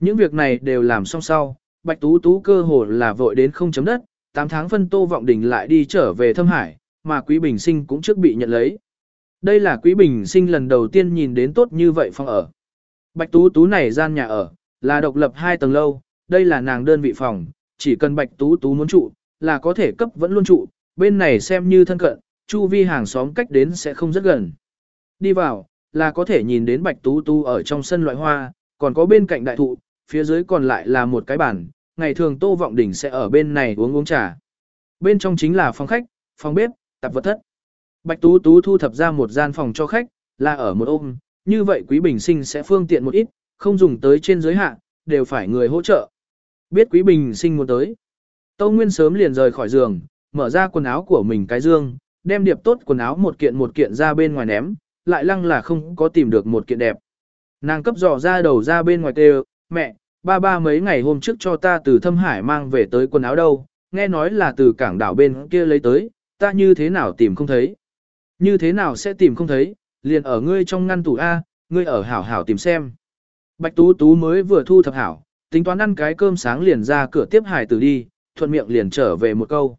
Những việc này đều làm xong sau, Bạch Tú Tú cơ hồ là vội đến không chấm đất, 8 tháng phân Tô Vọng Đình lại đi trở về Thâm Hải, mà Quý Bình Sinh cũng trước bị nhận lấy. Đây là Quý Bình Sinh lần đầu tiên nhìn đến tốt như vậy phòng ở. Bạch Tú Tú này gian nhà ở, là độc lập hai tầng lâu, đây là nàng đơn vị phòng, chỉ cần Bạch Tú Tú muốn trụ, là có thể cấp vẫn luôn trụ, bên này xem như thân cận, chu vi hàng xóm cách đến sẽ không rất gần. Đi vào, là có thể nhìn đến Bạch Tú Tú ở trong sân loại hoa, còn có bên cạnh đại thụ, phía dưới còn lại là một cái bàn, ngày thường Tô Vọng Đỉnh sẽ ở bên này uống uống trà. Bên trong chính là phòng khách, phòng bếp, tạp vật thất. Bạch Tú Tú thu thập ra một gian phòng cho khách, là ở một ôm, như vậy Quý Bình Sinh sẽ phương tiện một ít, không dùng tới trên giới hạn, đều phải người hỗ trợ. Biết Quý Bình Sinh muốn tới. Tâu Nguyên sớm liền rời khỏi giường, mở ra quần áo của mình cái dương, đem điệp tốt quần áo một kiện một kiện ra bên ngoài ném, lại lăng là không có tìm được một kiện đẹp. Nàng cấp dò ra đầu ra bên ngoài kêu, mẹ, ba ba mấy ngày hôm trước cho ta từ thâm hải mang về tới quần áo đâu, nghe nói là từ cảng đảo bên kia lấy tới, ta như thế nào tìm không thấy. Như thế nào sẽ tìm không thấy, liền ở ngươi trong ngăn tủ A, ngươi ở hảo hảo tìm xem. Bạch Tú Tú mới vừa thu thập hảo, tính toán ăn cái cơm sáng liền ra cửa tiếp hải tử đi, thuận miệng liền trở về một câu.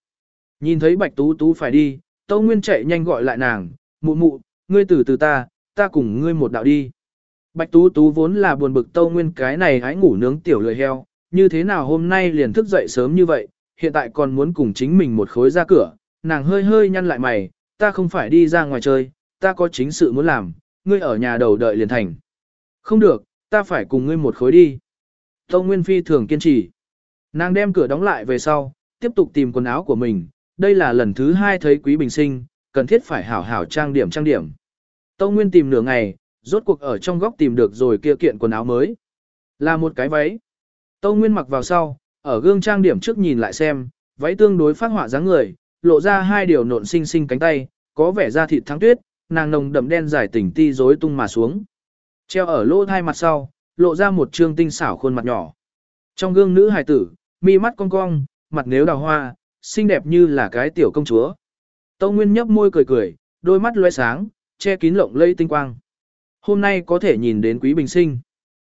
Nhìn thấy Bạch Tú Tú phải đi, Tâu Nguyên chạy nhanh gọi lại nàng, mụ mụ, ngươi từ từ ta, ta cùng ngươi một đạo đi. Bạch Tú Tú vốn là buồn bực Tâu Nguyên cái này hái ngủ nướng tiểu lười heo, như thế nào hôm nay liền thức dậy sớm như vậy, hiện tại còn muốn cùng chính mình một khối ra cửa, nàng hơi hơi nhăn lại mày, ta không phải đi ra ngoài chơi, ta có chính sự muốn làm, ngươi ở nhà đầu đợi liền thành. Không được, ta phải cùng ngươi một khối đi. Tâu Nguyên Phi thường kiên trì. Nàng đem cửa đóng lại về sau, tiếp tục tìm quần áo của mình, đây là lần thứ hai thấy Quý Bình Sinh, cần thiết phải hảo hảo trang điểm trang điểm. Tâu Nguyên tìm nửa ngày, rốt cuộc ở trong góc tìm được rồi kia kiện quần áo mới. Là một cái váy. Tâu Nguyên mặc vào sau, ở gương trang điểm trước nhìn lại xem, váy tương đối phát họa dáng người, lộ ra hai điều nộn xinh xinh cánh tay, có vẻ da thịt thắng tuyết, nàng nồng đậm đen dài tỉnh ti rối tung mà xuống. Treo ở lỗ thai mặt sau, lộ ra một trương tinh xảo khuôn mặt nhỏ. Trong gương nữ hài tử, mi mắt cong cong, mặt nếu đào hoa, xinh đẹp như là cái tiểu công chúa. Tâu Nguyên nhấp môi cười cười, đôi mắt loe sáng, che kín lộng lây tinh quang. Hôm nay có thể nhìn đến quý bình sinh.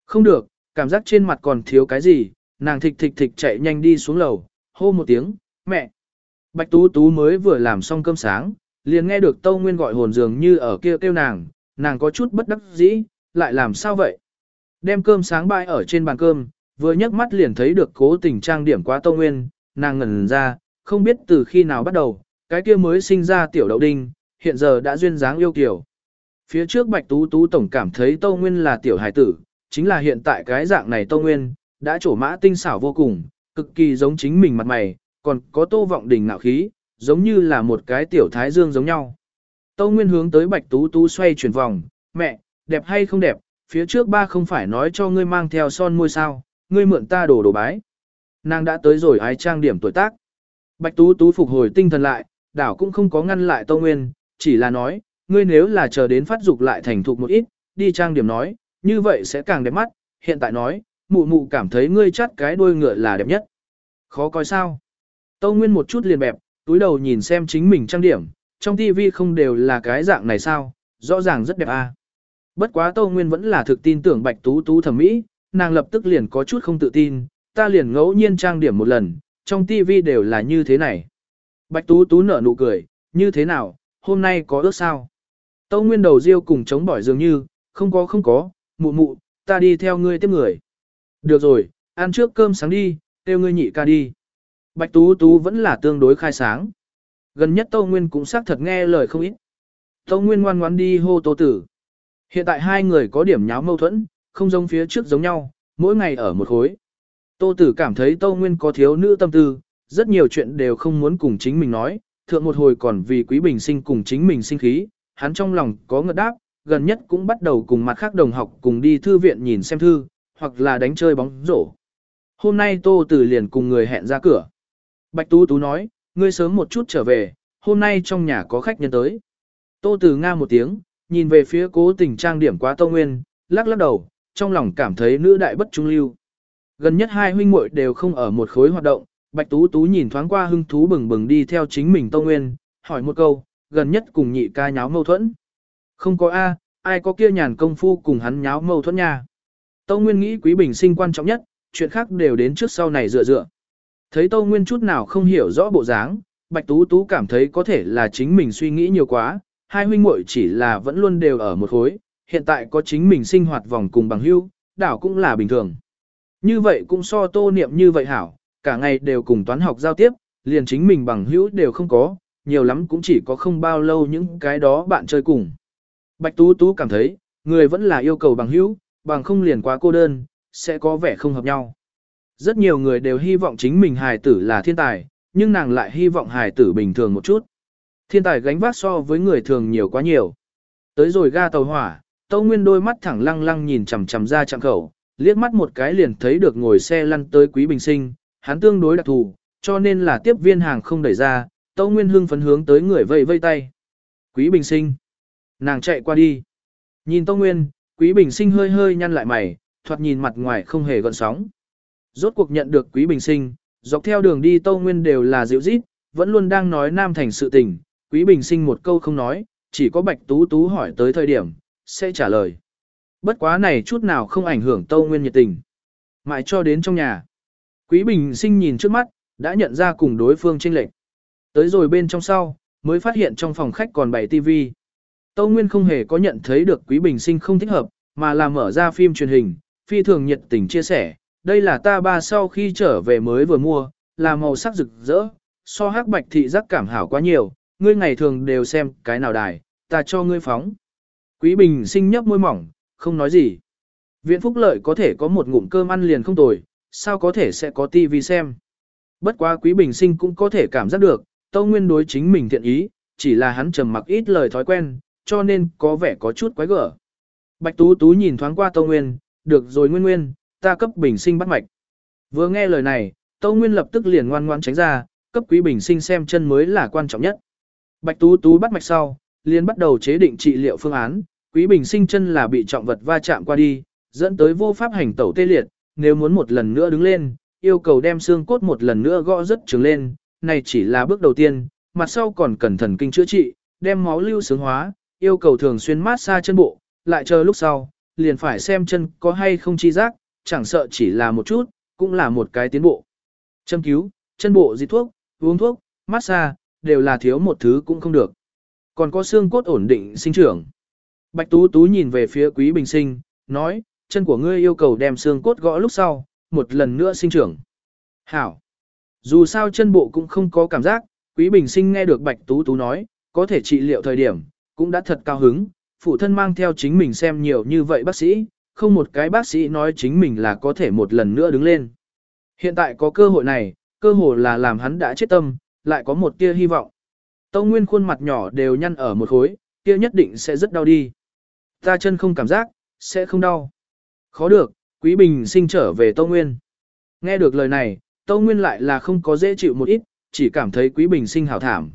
Không được, cảm giác trên mặt còn thiếu cái gì, nàng thịch thịch thịch chạy nhanh đi xuống lầu, hô một tiếng, mẹ. Bạch Tú Tú mới vừa làm xong cơm sáng, liền nghe được Tâu Nguyên gọi hồn dường như ở kia kêu nàng, nàng có chút bất đắc dĩ, lại làm sao vậy? Đem cơm sáng bãi ở trên bàn cơm, vừa nhấc mắt liền thấy được cố tình trang điểm quá Tô Nguyên, nàng ngẩn ra, không biết từ khi nào bắt đầu, cái kia mới sinh ra tiểu đậu đinh, hiện giờ đã duyên dáng yêu kiều. Phía trước Bạch Tú Tú tổng cảm thấy Tô Nguyên là tiểu hải tử, chính là hiện tại cái dạng này Tô Nguyên, đã trổ mã tinh xảo vô cùng, cực kỳ giống chính mình mặt mày, còn có tô vọng đỉnh nạo khí, giống như là một cái tiểu thái dương giống nhau. Tô Nguyên hướng tới Bạch Tú Tú xoay chuyển vòng, mẹ, đẹp hay không đẹp, phía trước ba không phải nói cho ngươi mang theo son môi sao, ngươi mượn ta đồ đồ bái. Nàng đã tới rồi ái trang điểm tuổi tác. Bạch Tú Tú phục hồi tinh thần lại, đảo cũng không có ngăn lại Tâu Nguyên, chỉ là nói, ngươi nếu là chờ đến phát dục lại thành thục một ít, đi trang điểm nói, như vậy sẽ càng đẹp mắt, hiện tại nói, mụ mụ cảm thấy ngươi chắt cái đuôi ngựa là đẹp nhất. Khó coi sao? Tâu Nguyên một chút liền bẹp, túi đầu nhìn xem chính mình trang điểm, trong tivi không đều là cái dạng này sao, rõ ràng rất đẹp à. Bất quá Tâu Nguyên vẫn là thực tin tưởng Bạch Tú Tú thẩm mỹ, nàng lập tức liền có chút không tự tin, ta liền ngẫu nhiên trang điểm một lần, trong tivi đều là như thế này. Bạch Tú Tú nở nụ cười, như thế nào, hôm nay có ước sao? Tâu Nguyên đầu riêu cùng chống bỏi dường như, không có không có, mụ mụ, ta đi theo ngươi tiếp người. Được rồi, ăn trước cơm sáng đi, kêu ngươi nhị ca đi. Bạch Tú Tú vẫn là tương đối khai sáng. Gần nhất Tâu Nguyên cũng xác thật nghe lời không ít. Tâu Nguyên ngoan ngoãn đi hô Tô Tử. Hiện tại hai người có điểm nháo mâu thuẫn, không giống phía trước giống nhau, mỗi ngày ở một khối. Tô Tử cảm thấy Tô Nguyên có thiếu nữ tâm tư, rất nhiều chuyện đều không muốn cùng chính mình nói, thượng một hồi còn vì Quý Bình sinh cùng chính mình sinh khí, hắn trong lòng có ngợt đáp, gần nhất cũng bắt đầu cùng mặt khác đồng học cùng đi thư viện nhìn xem thư, hoặc là đánh chơi bóng rổ. Hôm nay Tô Tử liền cùng người hẹn ra cửa. Bạch Tú Tú nói, ngươi sớm một chút trở về, hôm nay trong nhà có khách nhân tới. Tô Tử nga một tiếng, nhìn về phía cố tình trang điểm quá Tô Nguyên, lắc lắc đầu, trong lòng cảm thấy nữ đại bất trung lưu. Gần nhất hai huynh muội đều không ở một khối hoạt động, Bạch Tú Tú nhìn thoáng qua hưng thú bừng bừng đi theo chính mình Tô Nguyên, hỏi một câu, gần nhất cùng nhị ca nháo mâu thuẫn. Không có A, ai có kia nhàn công phu cùng hắn nháo mâu thuẫn nha. Tô Nguyên nghĩ Quý Bình sinh quan trọng nhất, chuyện khác đều đến trước sau này dựa dựa. Thấy Tô Nguyên chút nào không hiểu rõ bộ dáng, Bạch Tú Tú cảm thấy có thể là chính mình suy nghĩ nhiều quá, hai huynh muội chỉ là vẫn luôn đều ở một khối, hiện tại có chính mình sinh hoạt vòng cùng bằng hữu, đảo cũng là bình thường. Như vậy cũng so tô niệm như vậy hảo, cả ngày đều cùng toán học giao tiếp, liền chính mình bằng hữu đều không có, nhiều lắm cũng chỉ có không bao lâu những cái đó bạn chơi cùng. Bạch Tú Tú cảm thấy, người vẫn là yêu cầu bằng hữu, bằng không liền quá cô đơn, sẽ có vẻ không hợp nhau. Rất nhiều người đều hy vọng chính mình hài tử là thiên tài, nhưng nàng lại hy vọng hài tử bình thường một chút. Thiên tài gánh vác so với người thường nhiều quá nhiều. Tới rồi ga tàu hỏa, Tâu Nguyên đôi mắt thẳng lăng lăng nhìn chằm chằm ra chạm khẩu, liếc mắt một cái liền thấy được ngồi xe lăn tới Quý Bình Sinh, hắn tương đối đặc thù, cho nên là tiếp viên hàng không đẩy ra, Tâu Nguyên hưng phấn hướng tới người vây vây tay. Quý Bình Sinh. Nàng chạy qua đi. Nhìn Tâu Nguyên, Quý Bình Sinh hơi hơi nhăn lại mày, thoạt nhìn mặt ngoài không hề gợn sóng. Rốt cuộc nhận được Quý Bình Sinh, dọc theo đường đi Tâu Nguyên đều là dịu rít, vẫn luôn đang nói Nam Thành sự tình, Quý Bình Sinh một câu không nói, chỉ có Bạch Tú Tú hỏi tới thời điểm, sẽ trả lời. Bất quá này chút nào không ảnh hưởng Tâu Nguyên nhiệt tình. Mãi cho đến trong nhà. Quý Bình Sinh nhìn trước mắt, đã nhận ra cùng đối phương chênh lệch. Tới rồi bên trong sau, mới phát hiện trong phòng khách còn bày tivi. Tâu Nguyên không hề có nhận thấy được Quý Bình Sinh không thích hợp, mà là mở ra phim truyền hình, phi thường nhiệt tình chia sẻ. Đây là ta ba sau khi trở về mới vừa mua, là màu sắc rực rỡ, so hắc bạch thị giác cảm hảo quá nhiều, ngươi ngày thường đều xem cái nào đài, ta cho ngươi phóng. Quý Bình sinh nhấp môi mỏng, không nói gì. Viện Phúc Lợi có thể có một ngụm cơm ăn liền không tồi, sao có thể sẽ có tivi xem. Bất quá Quý Bình sinh cũng có thể cảm giác được, Tâu Nguyên đối chính mình thiện ý, chỉ là hắn trầm mặc ít lời thói quen, cho nên có vẻ có chút quái gở. Bạch Tú Tú nhìn thoáng qua Tâu Nguyên, được rồi Nguyên Nguyên, ta cấp Bình sinh bắt mạch. Vừa nghe lời này, Tâu Nguyên lập tức liền ngoan ngoan tránh ra, cấp Quý Bình sinh xem chân mới là quan trọng nhất. Bạch Tú Tú bắt mạch sau, liền bắt đầu chế định trị liệu phương án, Quý Bình sinh chân là bị trọng vật va chạm qua đi, dẫn tới vô pháp hành tẩu tê liệt, nếu muốn một lần nữa đứng lên, yêu cầu đem xương cốt một lần nữa gõ rất trường lên, này chỉ là bước đầu tiên, mặt sau còn cần thần kinh chữa trị, đem máu lưu sướng hóa, yêu cầu thường xuyên mát xa chân bộ, lại chờ lúc sau, liền phải xem chân có hay không chi giác, chẳng sợ chỉ là một chút, cũng là một cái tiến bộ. Châm cứu, chân bộ dị thuốc, uống thuốc, mát xa, đều là thiếu một thứ cũng không được. Còn có xương cốt ổn định sinh trưởng. Bạch Tú Tú nhìn về phía Quý Bình Sinh, nói, chân của ngươi yêu cầu đem xương cốt gõ lúc sau, một lần nữa sinh trưởng. Hảo. Dù sao chân bộ cũng không có cảm giác, Quý Bình Sinh nghe được Bạch Tú Tú nói, có thể trị liệu thời điểm, cũng đã thật cao hứng, phụ thân mang theo chính mình xem nhiều như vậy bác sĩ, không một cái bác sĩ nói chính mình là có thể một lần nữa đứng lên. Hiện tại có cơ hội này, cơ hội là làm hắn đã chết tâm, lại có một tia hy vọng. Tâu Nguyên khuôn mặt nhỏ đều nhăn ở một khối, kia nhất định sẽ rất đau đi. Ta chân không cảm giác, sẽ không đau. Khó được, Quý Bình sinh trở về Tâu Nguyên. Nghe được lời này, Tâu Nguyên lại là không có dễ chịu một ít, chỉ cảm thấy Quý Bình sinh hảo thảm.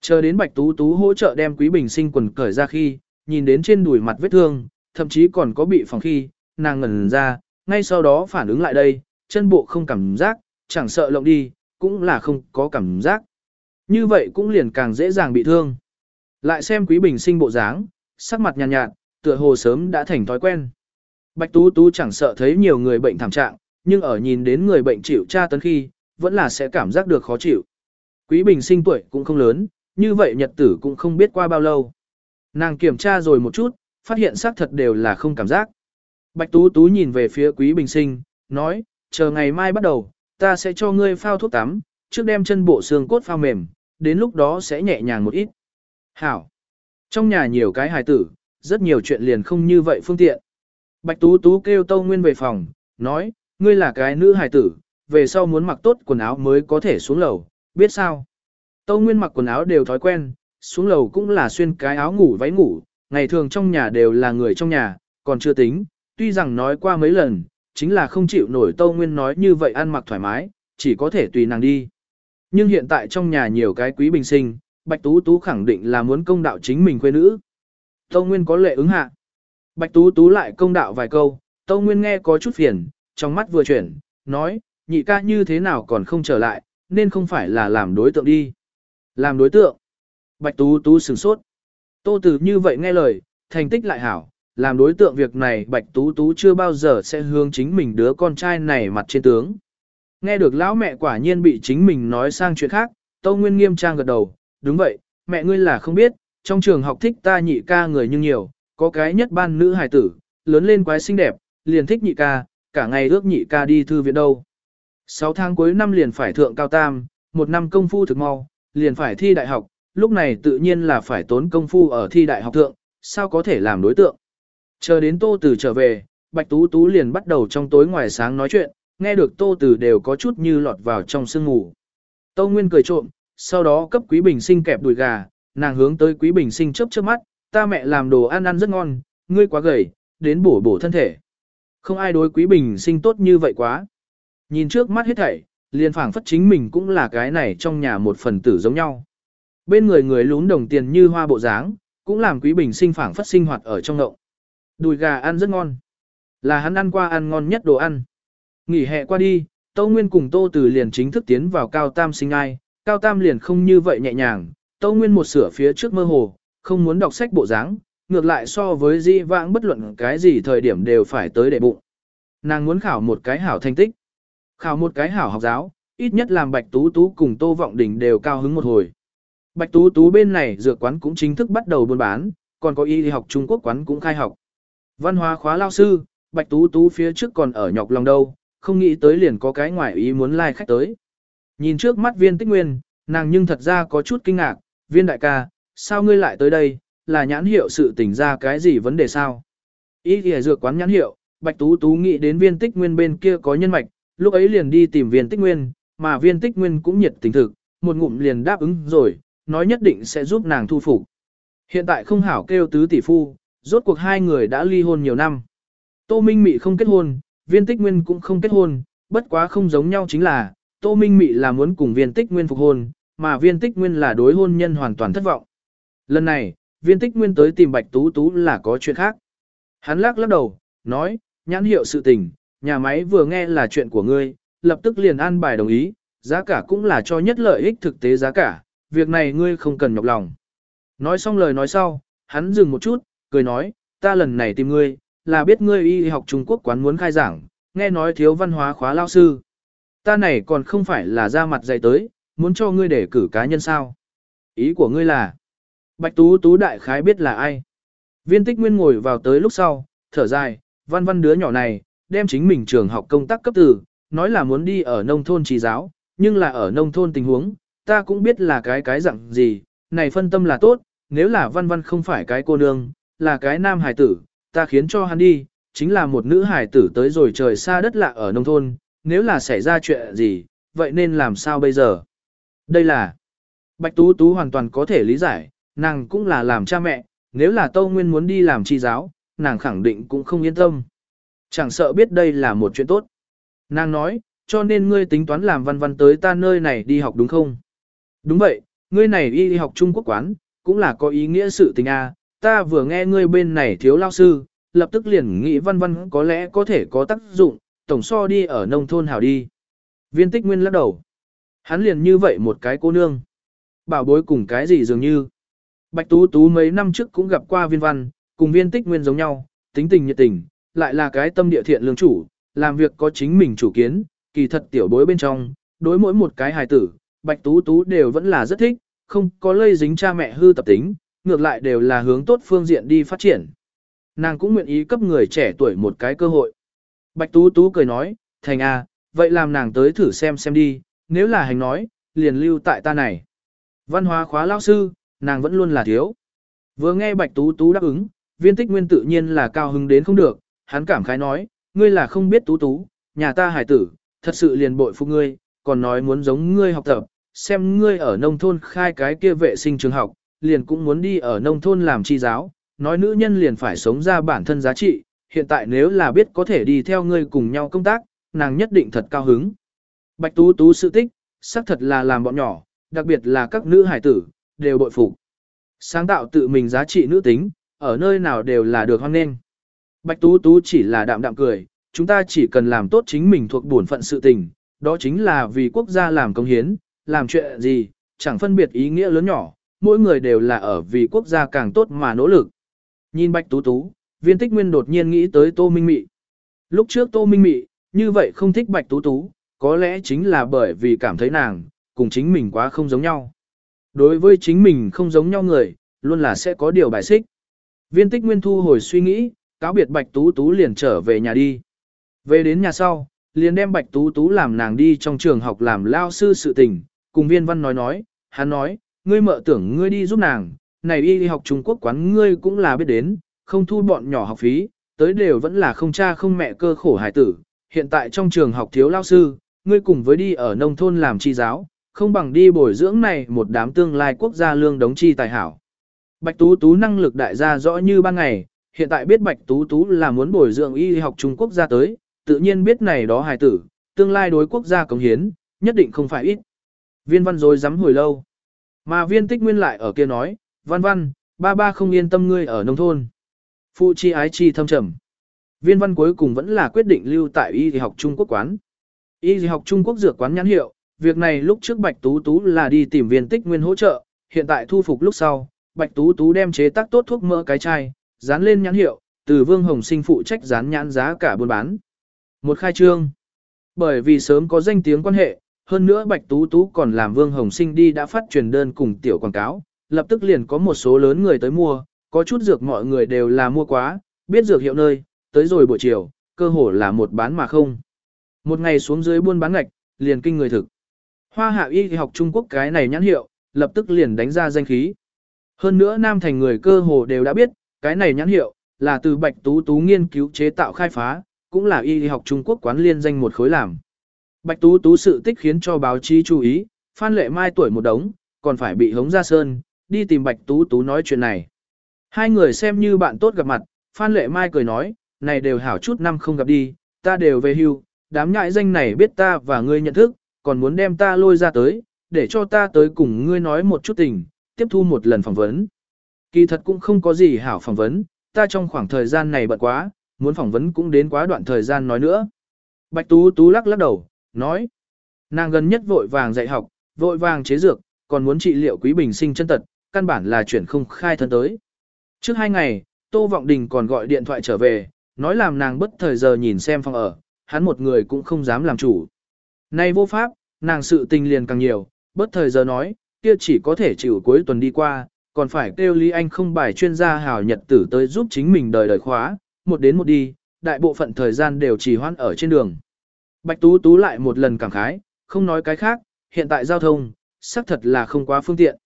Chờ đến Bạch Tú Tú hỗ trợ đem Quý Bình sinh quần cởi ra khi, nhìn đến trên đùi mặt vết thương, thậm chí còn có bị phòng khi, nàng ngẩn ra, ngay sau đó phản ứng lại đây, chân bộ không cảm giác, chẳng sợ lộng đi, cũng là không có cảm giác. Như vậy cũng liền càng dễ dàng bị thương. Lại xem Quý Bình sinh bộ dáng, sắc mặt nhàn nhạt, nhạt, tựa hồ sớm đã thành thói quen. Bạch Tú Tú chẳng sợ thấy nhiều người bệnh thảm trạng, nhưng ở nhìn đến người bệnh chịu tra tấn khi, vẫn là sẽ cảm giác được khó chịu. Quý Bình sinh tuổi cũng không lớn, như vậy nhật tử cũng không biết qua bao lâu. Nàng kiểm tra rồi một chút, phát hiện xác thật đều là không cảm giác. Bạch Tú Tú nhìn về phía Quý Bình sinh, nói, chờ ngày mai bắt đầu, ta sẽ cho ngươi phao thuốc tắm, trước đem chân bộ xương cốt phao mềm, đến lúc đó sẽ nhẹ nhàng một ít. Hảo. Trong nhà nhiều cái hài tử, rất nhiều chuyện liền không như vậy phương tiện. Bạch Tú Tú kêu Tâu Nguyên về phòng, nói, ngươi là cái nữ hài tử, về sau muốn mặc tốt quần áo mới có thể xuống lầu, biết sao? Tâu Nguyên mặc quần áo đều thói quen, xuống lầu cũng là xuyên cái áo ngủ váy ngủ, ngày thường trong nhà đều là người trong nhà, còn chưa tính, tuy rằng nói qua mấy lần, chính là không chịu nổi Tâu Nguyên nói như vậy ăn mặc thoải mái, chỉ có thể tùy nàng đi. Nhưng hiện tại trong nhà nhiều cái quý bình sinh, Bạch Tú Tú khẳng định là muốn công đạo chính mình quê nữ. Tâu Nguyên có lệ ứng hạ. Bạch Tú Tú lại công đạo vài câu, Tâu Nguyên nghe có chút phiền, trong mắt vừa chuyển, nói, nhị ca như thế nào còn không trở lại, nên không phải là làm đối tượng đi. Làm đối tượng. Bạch Tú Tú sửng sốt. Tô Tử như vậy nghe lời, thành tích lại hảo, làm đối tượng việc này Bạch Tú Tú chưa bao giờ sẽ hướng chính mình đứa con trai này mặt trên tướng. Nghe được lão mẹ quả nhiên bị chính mình nói sang chuyện khác, Tâu Nguyên nghiêm trang gật đầu, đúng vậy, mẹ ngươi là không biết, trong trường học thích ta nhị ca người nhưng nhiều, có cái nhất ban nữ hài tử, lớn lên quái xinh đẹp, liền thích nhị ca, cả ngày ước nhị ca đi thư viện đâu. 6 tháng cuối năm liền phải thượng cao tam, một năm công phu thực mau, liền phải thi đại học, lúc này tự nhiên là phải tốn công phu ở thi đại học thượng, sao có thể làm đối tượng. Chờ đến Tô Tử trở về, Bạch Tú Tú liền bắt đầu trong tối ngoài sáng nói chuyện, nghe được Tô Tử đều có chút như lọt vào trong sương ngủ. Tô Nguyên cười trộm, sau đó cấp Quý Bình Sinh kẹp đùi gà, nàng hướng tới Quý Bình Sinh chớp chớp mắt, ta mẹ làm đồ ăn ăn rất ngon, ngươi quá gầy, đến bổ bổ thân thể. Không ai đối Quý Bình Sinh tốt như vậy quá. Nhìn trước mắt hết thảy, liền phảng phất chính mình cũng là cái này trong nhà một phần tử giống nhau. Bên người người lún đồng tiền như hoa bộ dáng, cũng làm Quý Bình Sinh phảng phất sinh hoạt ở trong ngộng. Đùi gà ăn rất ngon. Là hắn ăn qua ăn ngon nhất đồ ăn. Nghỉ hè qua đi, Tâu Nguyên cùng Tô Từ liền chính thức tiến vào Cao Tam sinh ai, Cao Tam liền không như vậy nhẹ nhàng, Tâu Nguyên một sửa phía trước mơ hồ, không muốn đọc sách bộ dáng, ngược lại so với di vãng bất luận cái gì thời điểm đều phải tới để bụng. Nàng muốn khảo một cái hảo thành tích, khảo một cái hảo học giáo, ít nhất làm Bạch Tú Tú cùng Tô Vọng Đình đều cao hứng một hồi. Bạch Tú Tú bên này dược quán cũng chính thức bắt đầu buôn bán, còn có y học Trung Quốc quán cũng khai học. Văn hóa khóa lao sư, Bạch Tú Tú phía trước còn ở nhọc lòng đâu, không nghĩ tới liền có cái ngoại ý muốn lai like khách tới. Nhìn trước mắt viên tích nguyên, nàng nhưng thật ra có chút kinh ngạc, viên đại ca, sao ngươi lại tới đây, là nhãn hiệu sự tình ra cái gì vấn đề sao? Ý thì dược quán nhãn hiệu, Bạch Tú Tú nghĩ đến viên tích nguyên bên kia có nhân mạch, lúc ấy liền đi tìm viên tích nguyên, mà viên tích nguyên cũng nhiệt tình thực, một ngụm liền đáp ứng rồi, nói nhất định sẽ giúp nàng thu phục. Hiện tại không hảo kêu tứ tỷ phu, rốt cuộc hai người đã ly hôn nhiều năm. Tô Minh Mị không kết hôn, viên tích nguyên cũng không kết hôn, bất quá không giống nhau chính là, Tô Minh Mị là muốn cùng viên tích nguyên phục hôn, mà viên tích nguyên là đối hôn nhân hoàn toàn thất vọng. Lần này, viên tích nguyên tới tìm Bạch Tú Tú là có chuyện khác. Hắn lắc lắc đầu, nói, nhãn hiệu sự tình, nhà máy vừa nghe là chuyện của ngươi, lập tức liền an bài đồng ý, giá cả cũng là cho nhất lợi ích thực tế giá cả, việc này ngươi không cần nhọc lòng. Nói xong lời nói sau, hắn dừng một chút, cười nói, ta lần này tìm ngươi, là biết ngươi y học Trung Quốc quán muốn khai giảng, nghe nói thiếu văn hóa khóa lao sư. Ta này còn không phải là ra mặt dạy tới, muốn cho ngươi để cử cá nhân sao. Ý của ngươi là, Bạch Tú Tú đại khái biết là ai. Viên tích nguyên ngồi vào tới lúc sau, thở dài, văn văn đứa nhỏ này, đem chính mình trường học công tác cấp từ, nói là muốn đi ở nông thôn trì giáo, nhưng là ở nông thôn tình huống, ta cũng biết là cái cái dạng gì, này phân tâm là tốt, nếu là văn văn không phải cái cô nương, là cái nam hải tử, ta khiến cho hắn đi, chính là một nữ hải tử tới rồi trời xa đất lạ ở nông thôn, nếu là xảy ra chuyện gì, vậy nên làm sao bây giờ? Đây là, Bạch Tú Tú hoàn toàn có thể lý giải, nàng cũng là làm cha mẹ, nếu là Tâu Nguyên muốn đi làm chi giáo, nàng khẳng định cũng không yên tâm. Chẳng sợ biết đây là một chuyện tốt. Nàng nói, cho nên ngươi tính toán làm văn văn tới ta nơi này đi học đúng không? Đúng vậy, ngươi này y đi học Trung Quốc quán, cũng là có ý nghĩa sự tình a ta vừa nghe ngươi bên này thiếu lao sư, lập tức liền nghĩ văn văn có lẽ có thể có tác dụng, tổng so đi ở nông thôn hảo đi. Viên tích nguyên lắc đầu. Hắn liền như vậy một cái cô nương. Bảo bối cùng cái gì dường như. Bạch Tú Tú mấy năm trước cũng gặp qua viên văn, cùng viên tích nguyên giống nhau, tính tình nhiệt tình, lại là cái tâm địa thiện lương chủ, làm việc có chính mình chủ kiến, kỳ thật tiểu bối bên trong, đối mỗi một cái hài tử, Bạch Tú Tú đều vẫn là rất thích, không có lây dính cha mẹ hư tập tính, ngược lại đều là hướng tốt phương diện đi phát triển. Nàng cũng nguyện ý cấp người trẻ tuổi một cái cơ hội. Bạch Tú Tú cười nói, thành a, à, vậy làm nàng tới thử xem xem đi, nếu là hành nói, liền lưu tại ta này. Văn hóa khóa lao sư, nàng vẫn luôn là thiếu. Vừa nghe Bạch Tú Tú đáp ứng, viên tích nguyên tự nhiên là cao hứng đến không được, hắn cảm khái nói, ngươi là không biết Tú Tú, nhà ta hải tử, thật sự liền bội phục ngươi, còn nói muốn giống ngươi học tập, xem ngươi ở nông thôn khai cái kia vệ sinh trường học, liền cũng muốn đi ở nông thôn làm chi giáo, nói nữ nhân liền phải sống ra bản thân giá trị, hiện tại nếu là biết có thể đi theo ngươi cùng nhau công tác, nàng nhất định thật cao hứng. Bạch Tú Tú sự tích, xác thật là làm bọn nhỏ, đặc biệt là các nữ hải tử, đều bội phục. Sáng tạo tự mình giá trị nữ tính, ở nơi nào đều là được hoan nghênh. Bạch Tú Tú chỉ là đạm đạm cười, chúng ta chỉ cần làm tốt chính mình thuộc bổn phận sự tình, đó chính là vì quốc gia làm công hiến, làm chuyện gì, chẳng phân biệt ý nghĩa lớn nhỏ, mỗi người đều là ở vì quốc gia càng tốt mà nỗ lực. Nhìn Bạch Tú Tú, viên tích nguyên đột nhiên nghĩ tới Tô Minh Mị. Lúc trước Tô Minh Mị, như vậy không thích Bạch Tú Tú, có lẽ chính là bởi vì cảm thấy nàng, cùng chính mình quá không giống nhau. Đối với chính mình không giống nhau người, luôn là sẽ có điều bài xích. Viên tích nguyên thu hồi suy nghĩ, cáo biệt Bạch Tú Tú liền trở về nhà đi. Về đến nhà sau, liền đem Bạch Tú Tú làm nàng đi trong trường học làm lao sư sự tình, cùng viên văn nói nói, hắn nói, ngươi mợ tưởng ngươi đi giúp nàng, này y đi học Trung Quốc quán ngươi cũng là biết đến, không thu bọn nhỏ học phí, tới đều vẫn là không cha không mẹ cơ khổ hải tử, hiện tại trong trường học thiếu lao sư, ngươi cùng với đi ở nông thôn làm chi giáo, không bằng đi bồi dưỡng này một đám tương lai quốc gia lương đống chi tài hảo. Bạch Tú Tú năng lực đại gia rõ như ban ngày, hiện tại biết Bạch Tú Tú là muốn bồi dưỡng y học Trung Quốc gia tới, tự nhiên biết này đó hài tử, tương lai đối quốc gia cống hiến, nhất định không phải ít. Viên văn rồi dám hồi lâu. Mà viên tích nguyên lại ở kia nói, văn văn, ba ba không yên tâm ngươi ở nông thôn. Phụ chi ái chi thâm trầm. Viên văn cuối cùng vẫn là quyết định lưu tại y học Trung Quốc quán. Y học Trung Quốc dược quán nhãn hiệu, việc này lúc trước Bạch Tú Tú là đi tìm viên tích nguyên hỗ trợ, hiện tại thu phục lúc sau, Bạch Tú Tú đem chế tác tốt thuốc mỡ cái chai, dán lên nhãn hiệu, từ Vương Hồng Sinh phụ trách dán nhãn giá cả buôn bán. Một khai trương. Bởi vì sớm có danh tiếng quan hệ, hơn nữa Bạch Tú Tú còn làm Vương Hồng Sinh đi đã phát truyền đơn cùng tiểu quảng cáo, lập tức liền có một số lớn người tới mua, có chút dược mọi người đều là mua quá, biết dược hiệu nơi, tới rồi buổi chiều, cơ hồ là một bán mà không. Một ngày xuống dưới buôn bán ngạch, liền kinh người thực. Hoa hạ y học Trung Quốc cái này nhãn hiệu, lập tức liền đánh ra danh khí. Hơn nữa Nam Thành người cơ hồ đều đã biết, cái này nhãn hiệu, là từ Bạch Tú Tú nghiên cứu chế tạo khai phá, cũng là y học Trung Quốc quán liên danh một khối làm. Bạch Tú Tú sự tích khiến cho báo chí chú ý, Phan Lệ Mai tuổi một đống, còn phải bị hống ra sơn, đi tìm Bạch Tú Tú nói chuyện này. Hai người xem như bạn tốt gặp mặt, Phan Lệ Mai cười nói, này đều hảo chút năm không gặp đi, ta đều về hưu, đám nhãi danh này biết ta và ngươi nhận thức, còn muốn đem ta lôi ra tới, để cho ta tới cùng ngươi nói một chút tình, tiếp thu một lần phỏng vấn. Kỳ thật cũng không có gì hảo phỏng vấn, ta trong khoảng thời gian này bận quá, muốn phỏng vấn cũng đến quá đoạn thời gian nói nữa. Bạch Tú Tú lắc lắc đầu, nói, nàng gần nhất vội vàng dạy học, vội vàng chế dược, còn muốn trị liệu quý bình sinh chân tật, căn bản là chuyển không khai thân tới. Trước hai ngày, Tô Vọng Đình còn gọi điện thoại trở về, nói làm nàng bất thời giờ nhìn xem phòng ở, hắn một người cũng không dám làm chủ. Nay vô pháp, nàng sự tình liền càng nhiều, bất thời giờ nói, kia chỉ có thể chịu cuối tuần đi qua, còn phải kêu Lý Anh không bài chuyên gia hào nhật tử tới giúp chính mình đời đời khóa, một đến một đi, đại bộ phận thời gian đều chỉ hoãn ở trên đường. Bạch Tú Tú lại một lần cảm khái, không nói cái khác, hiện tại giao thông, xác thật là không quá phương tiện.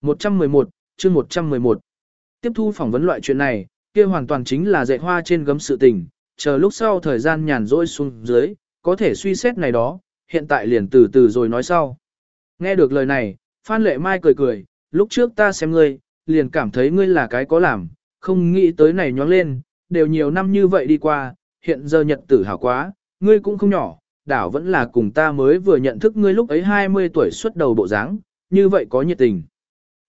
111, chương 111. Tiếp thu phỏng vấn loại chuyện này, kia hoàn toàn chính là dạy hoa trên gấm sự tình, chờ lúc sau thời gian nhàn rỗi xuống dưới, có thể suy xét này đó, hiện tại liền từ từ rồi nói sau. Nghe được lời này, Phan Lệ Mai cười cười, lúc trước ta xem ngươi, liền cảm thấy ngươi là cái có làm, không nghĩ tới này nhóng lên, đều nhiều năm như vậy đi qua, hiện giờ nhật tử hảo quá, ngươi cũng không nhỏ, đảo vẫn là cùng ta mới vừa nhận thức ngươi lúc ấy 20 tuổi xuất đầu bộ dáng, như vậy có nhiệt tình.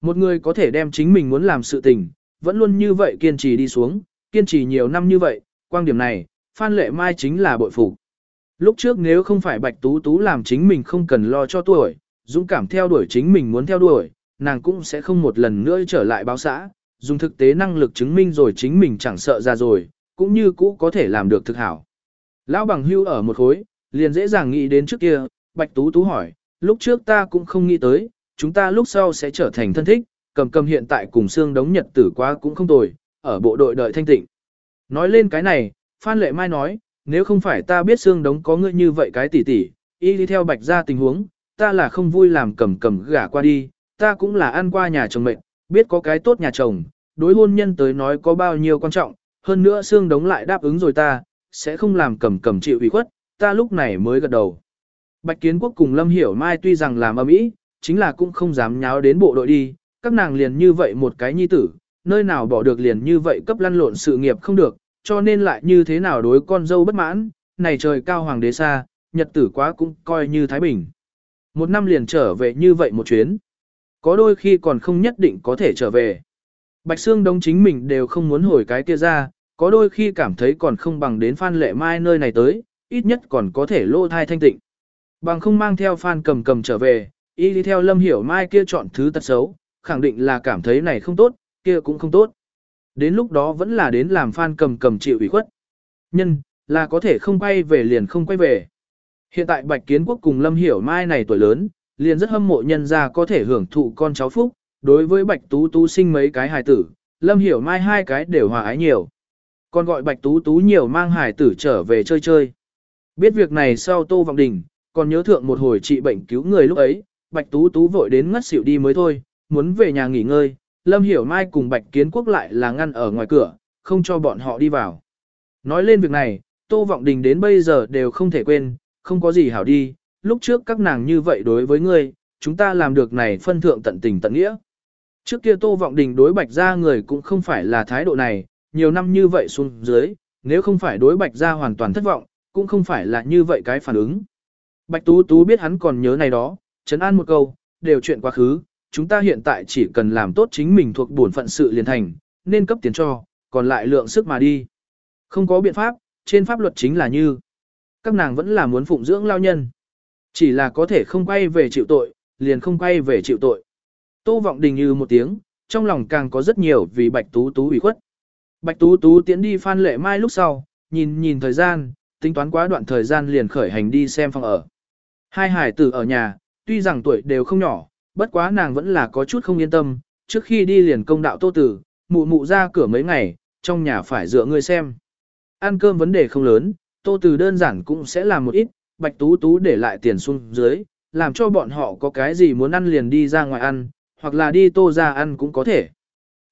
Một người có thể đem chính mình muốn làm sự tình, vẫn luôn như vậy kiên trì đi xuống, kiên trì nhiều năm như vậy, quan điểm này, Phan Lệ Mai chính là bội phục. Lúc trước nếu không phải Bạch Tú Tú làm chính mình không cần lo cho tuổi, dũng cảm theo đuổi chính mình muốn theo đuổi, nàng cũng sẽ không một lần nữa trở lại báo xã, dùng thực tế năng lực chứng minh rồi chính mình chẳng sợ ra rồi, cũng như cũ có thể làm được thực hảo. Lão bằng hưu ở một khối, liền dễ dàng nghĩ đến trước kia, Bạch Tú Tú hỏi, lúc trước ta cũng không nghĩ tới, chúng ta lúc sau sẽ trở thành thân thích, cầm cầm hiện tại cùng xương đống nhật tử quá cũng không tồi, ở bộ đội đợi thanh tịnh. Nói lên cái này, Phan Lệ Mai nói, nếu không phải ta biết xương đống có ngươi như vậy cái tỉ tỉ, y đi theo bạch ra tình huống, ta là không vui làm cầm cầm gả qua đi, ta cũng là ăn qua nhà chồng mệnh, biết có cái tốt nhà chồng, đối hôn nhân tới nói có bao nhiêu quan trọng, hơn nữa xương đống lại đáp ứng rồi ta, sẽ không làm cầm cầm chịu ủy khuất, ta lúc này mới gật đầu. Bạch Kiến Quốc cùng Lâm Hiểu Mai tuy rằng làm âm ý, chính là cũng không dám nháo đến bộ đội đi, các nàng liền như vậy một cái nhi tử, nơi nào bỏ được liền như vậy cấp lăn lộn sự nghiệp không được, cho nên lại như thế nào đối con dâu bất mãn, này trời cao hoàng đế xa, nhật tử quá cũng coi như Thái Bình. Một năm liền trở về như vậy một chuyến. Có đôi khi còn không nhất định có thể trở về. Bạch Sương Đông chính mình đều không muốn hồi cái kia ra, có đôi khi cảm thấy còn không bằng đến Phan Lệ Mai nơi này tới, ít nhất còn có thể lô thai thanh tịnh. Bằng không mang theo Phan cầm cầm trở về, y đi theo Lâm Hiểu Mai kia chọn thứ tật xấu, khẳng định là cảm thấy này không tốt, kia cũng không tốt. Đến lúc đó vẫn là đến làm Phan cầm cầm chịu ủy khuất. Nhân, là có thể không quay về liền không quay về. Hiện tại Bạch Kiến Quốc cùng Lâm Hiểu Mai này tuổi lớn, liền rất hâm mộ nhân ra có thể hưởng thụ con cháu phúc, đối với Bạch Tú Tú sinh mấy cái hài tử, Lâm Hiểu Mai hai cái đều hòa ái nhiều. Còn gọi Bạch Tú Tú nhiều mang hải tử trở về chơi chơi. Biết việc này sau Tô Vọng Đình, còn nhớ thượng một hồi trị bệnh cứu người lúc ấy, Bạch Tú Tú vội đến ngất xỉu đi mới thôi, muốn về nhà nghỉ ngơi, Lâm Hiểu Mai cùng Bạch Kiến Quốc lại là ngăn ở ngoài cửa, không cho bọn họ đi vào. Nói lên việc này, Tô Vọng Đình đến bây giờ đều không thể quên, không có gì hảo đi, lúc trước các nàng như vậy đối với ngươi, chúng ta làm được này phân thượng tận tình tận nghĩa. Trước kia Tô Vọng Đình đối Bạch gia người cũng không phải là thái độ này, nhiều năm như vậy xuống dưới, nếu không phải đối Bạch gia hoàn toàn thất vọng, cũng không phải là như vậy cái phản ứng. Bạch Tú Tú biết hắn còn nhớ này đó, chấn an một câu, đều chuyện quá khứ, chúng ta hiện tại chỉ cần làm tốt chính mình thuộc bổn phận sự liền thành, nên cấp tiền cho, còn lại lượng sức mà đi. Không có biện pháp, trên pháp luật chính là như, các nàng vẫn là muốn phụng dưỡng lao nhân. Chỉ là có thể không quay về chịu tội, liền không quay về chịu tội. Tô vọng đình như một tiếng, trong lòng càng có rất nhiều vì Bạch Tú Tú ủy khuất. Bạch Tú Tú tiến đi Phan Lệ Mai lúc sau, nhìn nhìn thời gian, tính toán quá đoạn thời gian liền khởi hành đi xem phòng ở. Hai hải tử ở nhà, tuy rằng tuổi đều không nhỏ, bất quá nàng vẫn là có chút không yên tâm, trước khi đi liền công đạo tô tử, mụ mụ ra cửa mấy ngày, trong nhà phải dựa người xem. Ăn cơm vấn đề không lớn, tô tử đơn giản cũng sẽ làm một ít, bạch tú tú để lại tiền xuống dưới, làm cho bọn họ có cái gì muốn ăn liền đi ra ngoài ăn, hoặc là đi tô ra ăn cũng có thể.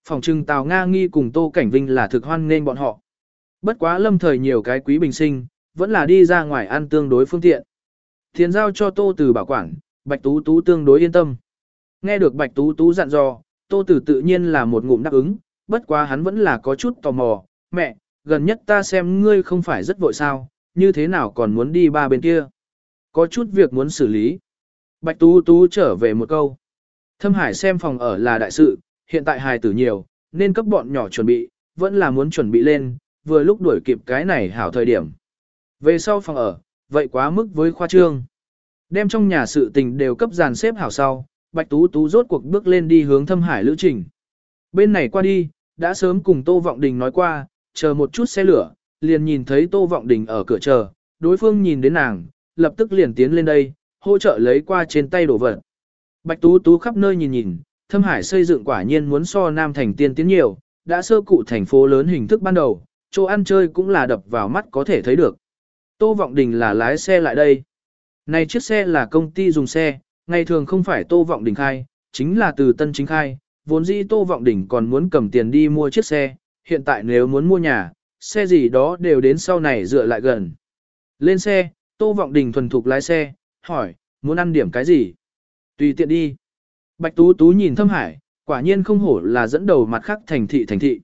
Phòng trừng Tào Nga nghi cùng Tô Cảnh Vinh là thực hoan nên bọn họ. Bất quá lâm thời nhiều cái quý bình sinh, vẫn là đi ra ngoài ăn tương đối phương tiện. Thiền giao cho Tô Từ bảo quản, Bạch Tú Tú tương đối yên tâm. Nghe được Bạch Tú Tú dặn dò, Tô Từ tự nhiên là một ngụm đáp ứng, bất quá hắn vẫn là có chút tò mò. Mẹ, gần nhất ta xem ngươi không phải rất vội sao, như thế nào còn muốn đi ba bên kia. Có chút việc muốn xử lý. Bạch Tú Tú trở về một câu. Thâm Hải xem phòng ở là đại sự, hiện tại hài tử nhiều, nên cấp bọn nhỏ chuẩn bị, vẫn là muốn chuẩn bị lên, vừa lúc đuổi kịp cái này hảo thời điểm. Về sau phòng ở, vậy quá mức với khoa trương. Đem trong nhà sự tình đều cấp dàn xếp hảo sau, Bạch Tú Tú rốt cuộc bước lên đi hướng thâm hải lữ trình. Bên này qua đi, đã sớm cùng Tô Vọng Đình nói qua, chờ một chút xe lửa, liền nhìn thấy Tô Vọng Đình ở cửa chờ, đối phương nhìn đến nàng, lập tức liền tiến lên đây, hỗ trợ lấy qua trên tay đồ vật. Bạch Tú Tú khắp nơi nhìn nhìn, thâm hải xây dựng quả nhiên muốn so Nam Thành tiên tiến nhiều, đã sơ cụ thành phố lớn hình thức ban đầu, chỗ ăn chơi cũng là đập vào mắt có thể thấy được. Tô Vọng Đình là lái xe lại đây. Này chiếc xe là công ty dùng xe, ngày thường không phải Tô Vọng Đình khai, chính là từ Tân Chính khai, vốn dĩ Tô Vọng Đình còn muốn cầm tiền đi mua chiếc xe, hiện tại nếu muốn mua nhà, xe gì đó đều đến sau này dựa lại gần. Lên xe, Tô Vọng Đình thuần thục lái xe, hỏi, muốn ăn điểm cái gì? Tùy tiện đi. Bạch Tú Tú nhìn Thâm Hải, quả nhiên không hổ là dẫn đầu mặt khác thành thị thành thị.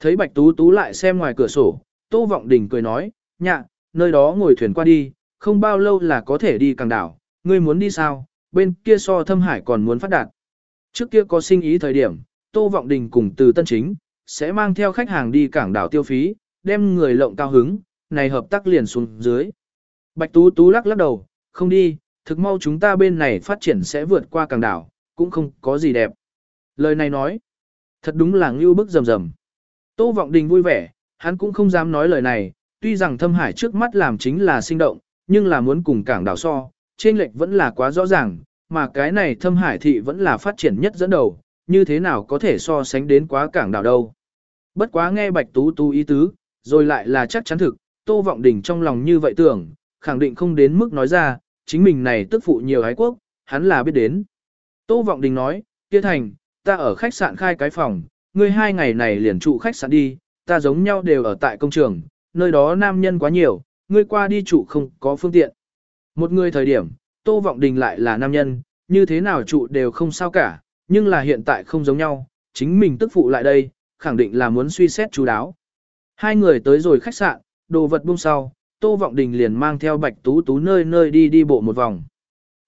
Thấy Bạch Tú Tú lại xem ngoài cửa sổ, Tô Vọng Đình cười nói, nhạ, nơi đó ngồi thuyền qua đi, không bao lâu là có thể đi càng đảo, ngươi muốn đi sao, bên kia so Thâm Hải còn muốn phát đạt. Trước kia có sinh ý thời điểm, Tô Vọng Đình cùng từ Tân Chính, sẽ mang theo khách hàng đi cảng đảo tiêu phí, đem người lộng cao hứng, này hợp tác liền xuống dưới. Bạch Tú Tú lắc lắc đầu, không đi, thực mau chúng ta bên này phát triển sẽ vượt qua cảng đảo, cũng không có gì đẹp. Lời này nói, thật đúng là ngưu bức rầm rầm. Tô Vọng Đình vui vẻ, hắn cũng không dám nói lời này, tuy rằng thâm hải trước mắt làm chính là sinh động, nhưng là muốn cùng cảng đảo so, trên lệch vẫn là quá rõ ràng, mà cái này thâm hải thị vẫn là phát triển nhất dẫn đầu, như thế nào có thể so sánh đến quá cảng đảo đâu. Bất quá nghe Bạch Tú Tú ý tứ, rồi lại là chắc chắn thực, Tô Vọng Đình trong lòng như vậy tưởng, khẳng định không đến mức nói ra, chính mình này tức phụ nhiều hái quốc, hắn là biết đến. Tô Vọng Đình nói, kia thành, ta ở khách sạn khai cái phòng, ngươi hai ngày này liền trụ khách sạn đi, ta giống nhau đều ở tại công trường, nơi đó nam nhân quá nhiều, ngươi qua đi trụ không có phương tiện. Một người thời điểm, Tô Vọng Đình lại là nam nhân, như thế nào trụ đều không sao cả, nhưng là hiện tại không giống nhau, chính mình tức phụ lại đây, khẳng định là muốn suy xét chú đáo. Hai người tới rồi khách sạn, đồ vật buông sau, Tô Vọng Đình liền mang theo Bạch Tú Tú nơi nơi đi đi bộ một vòng.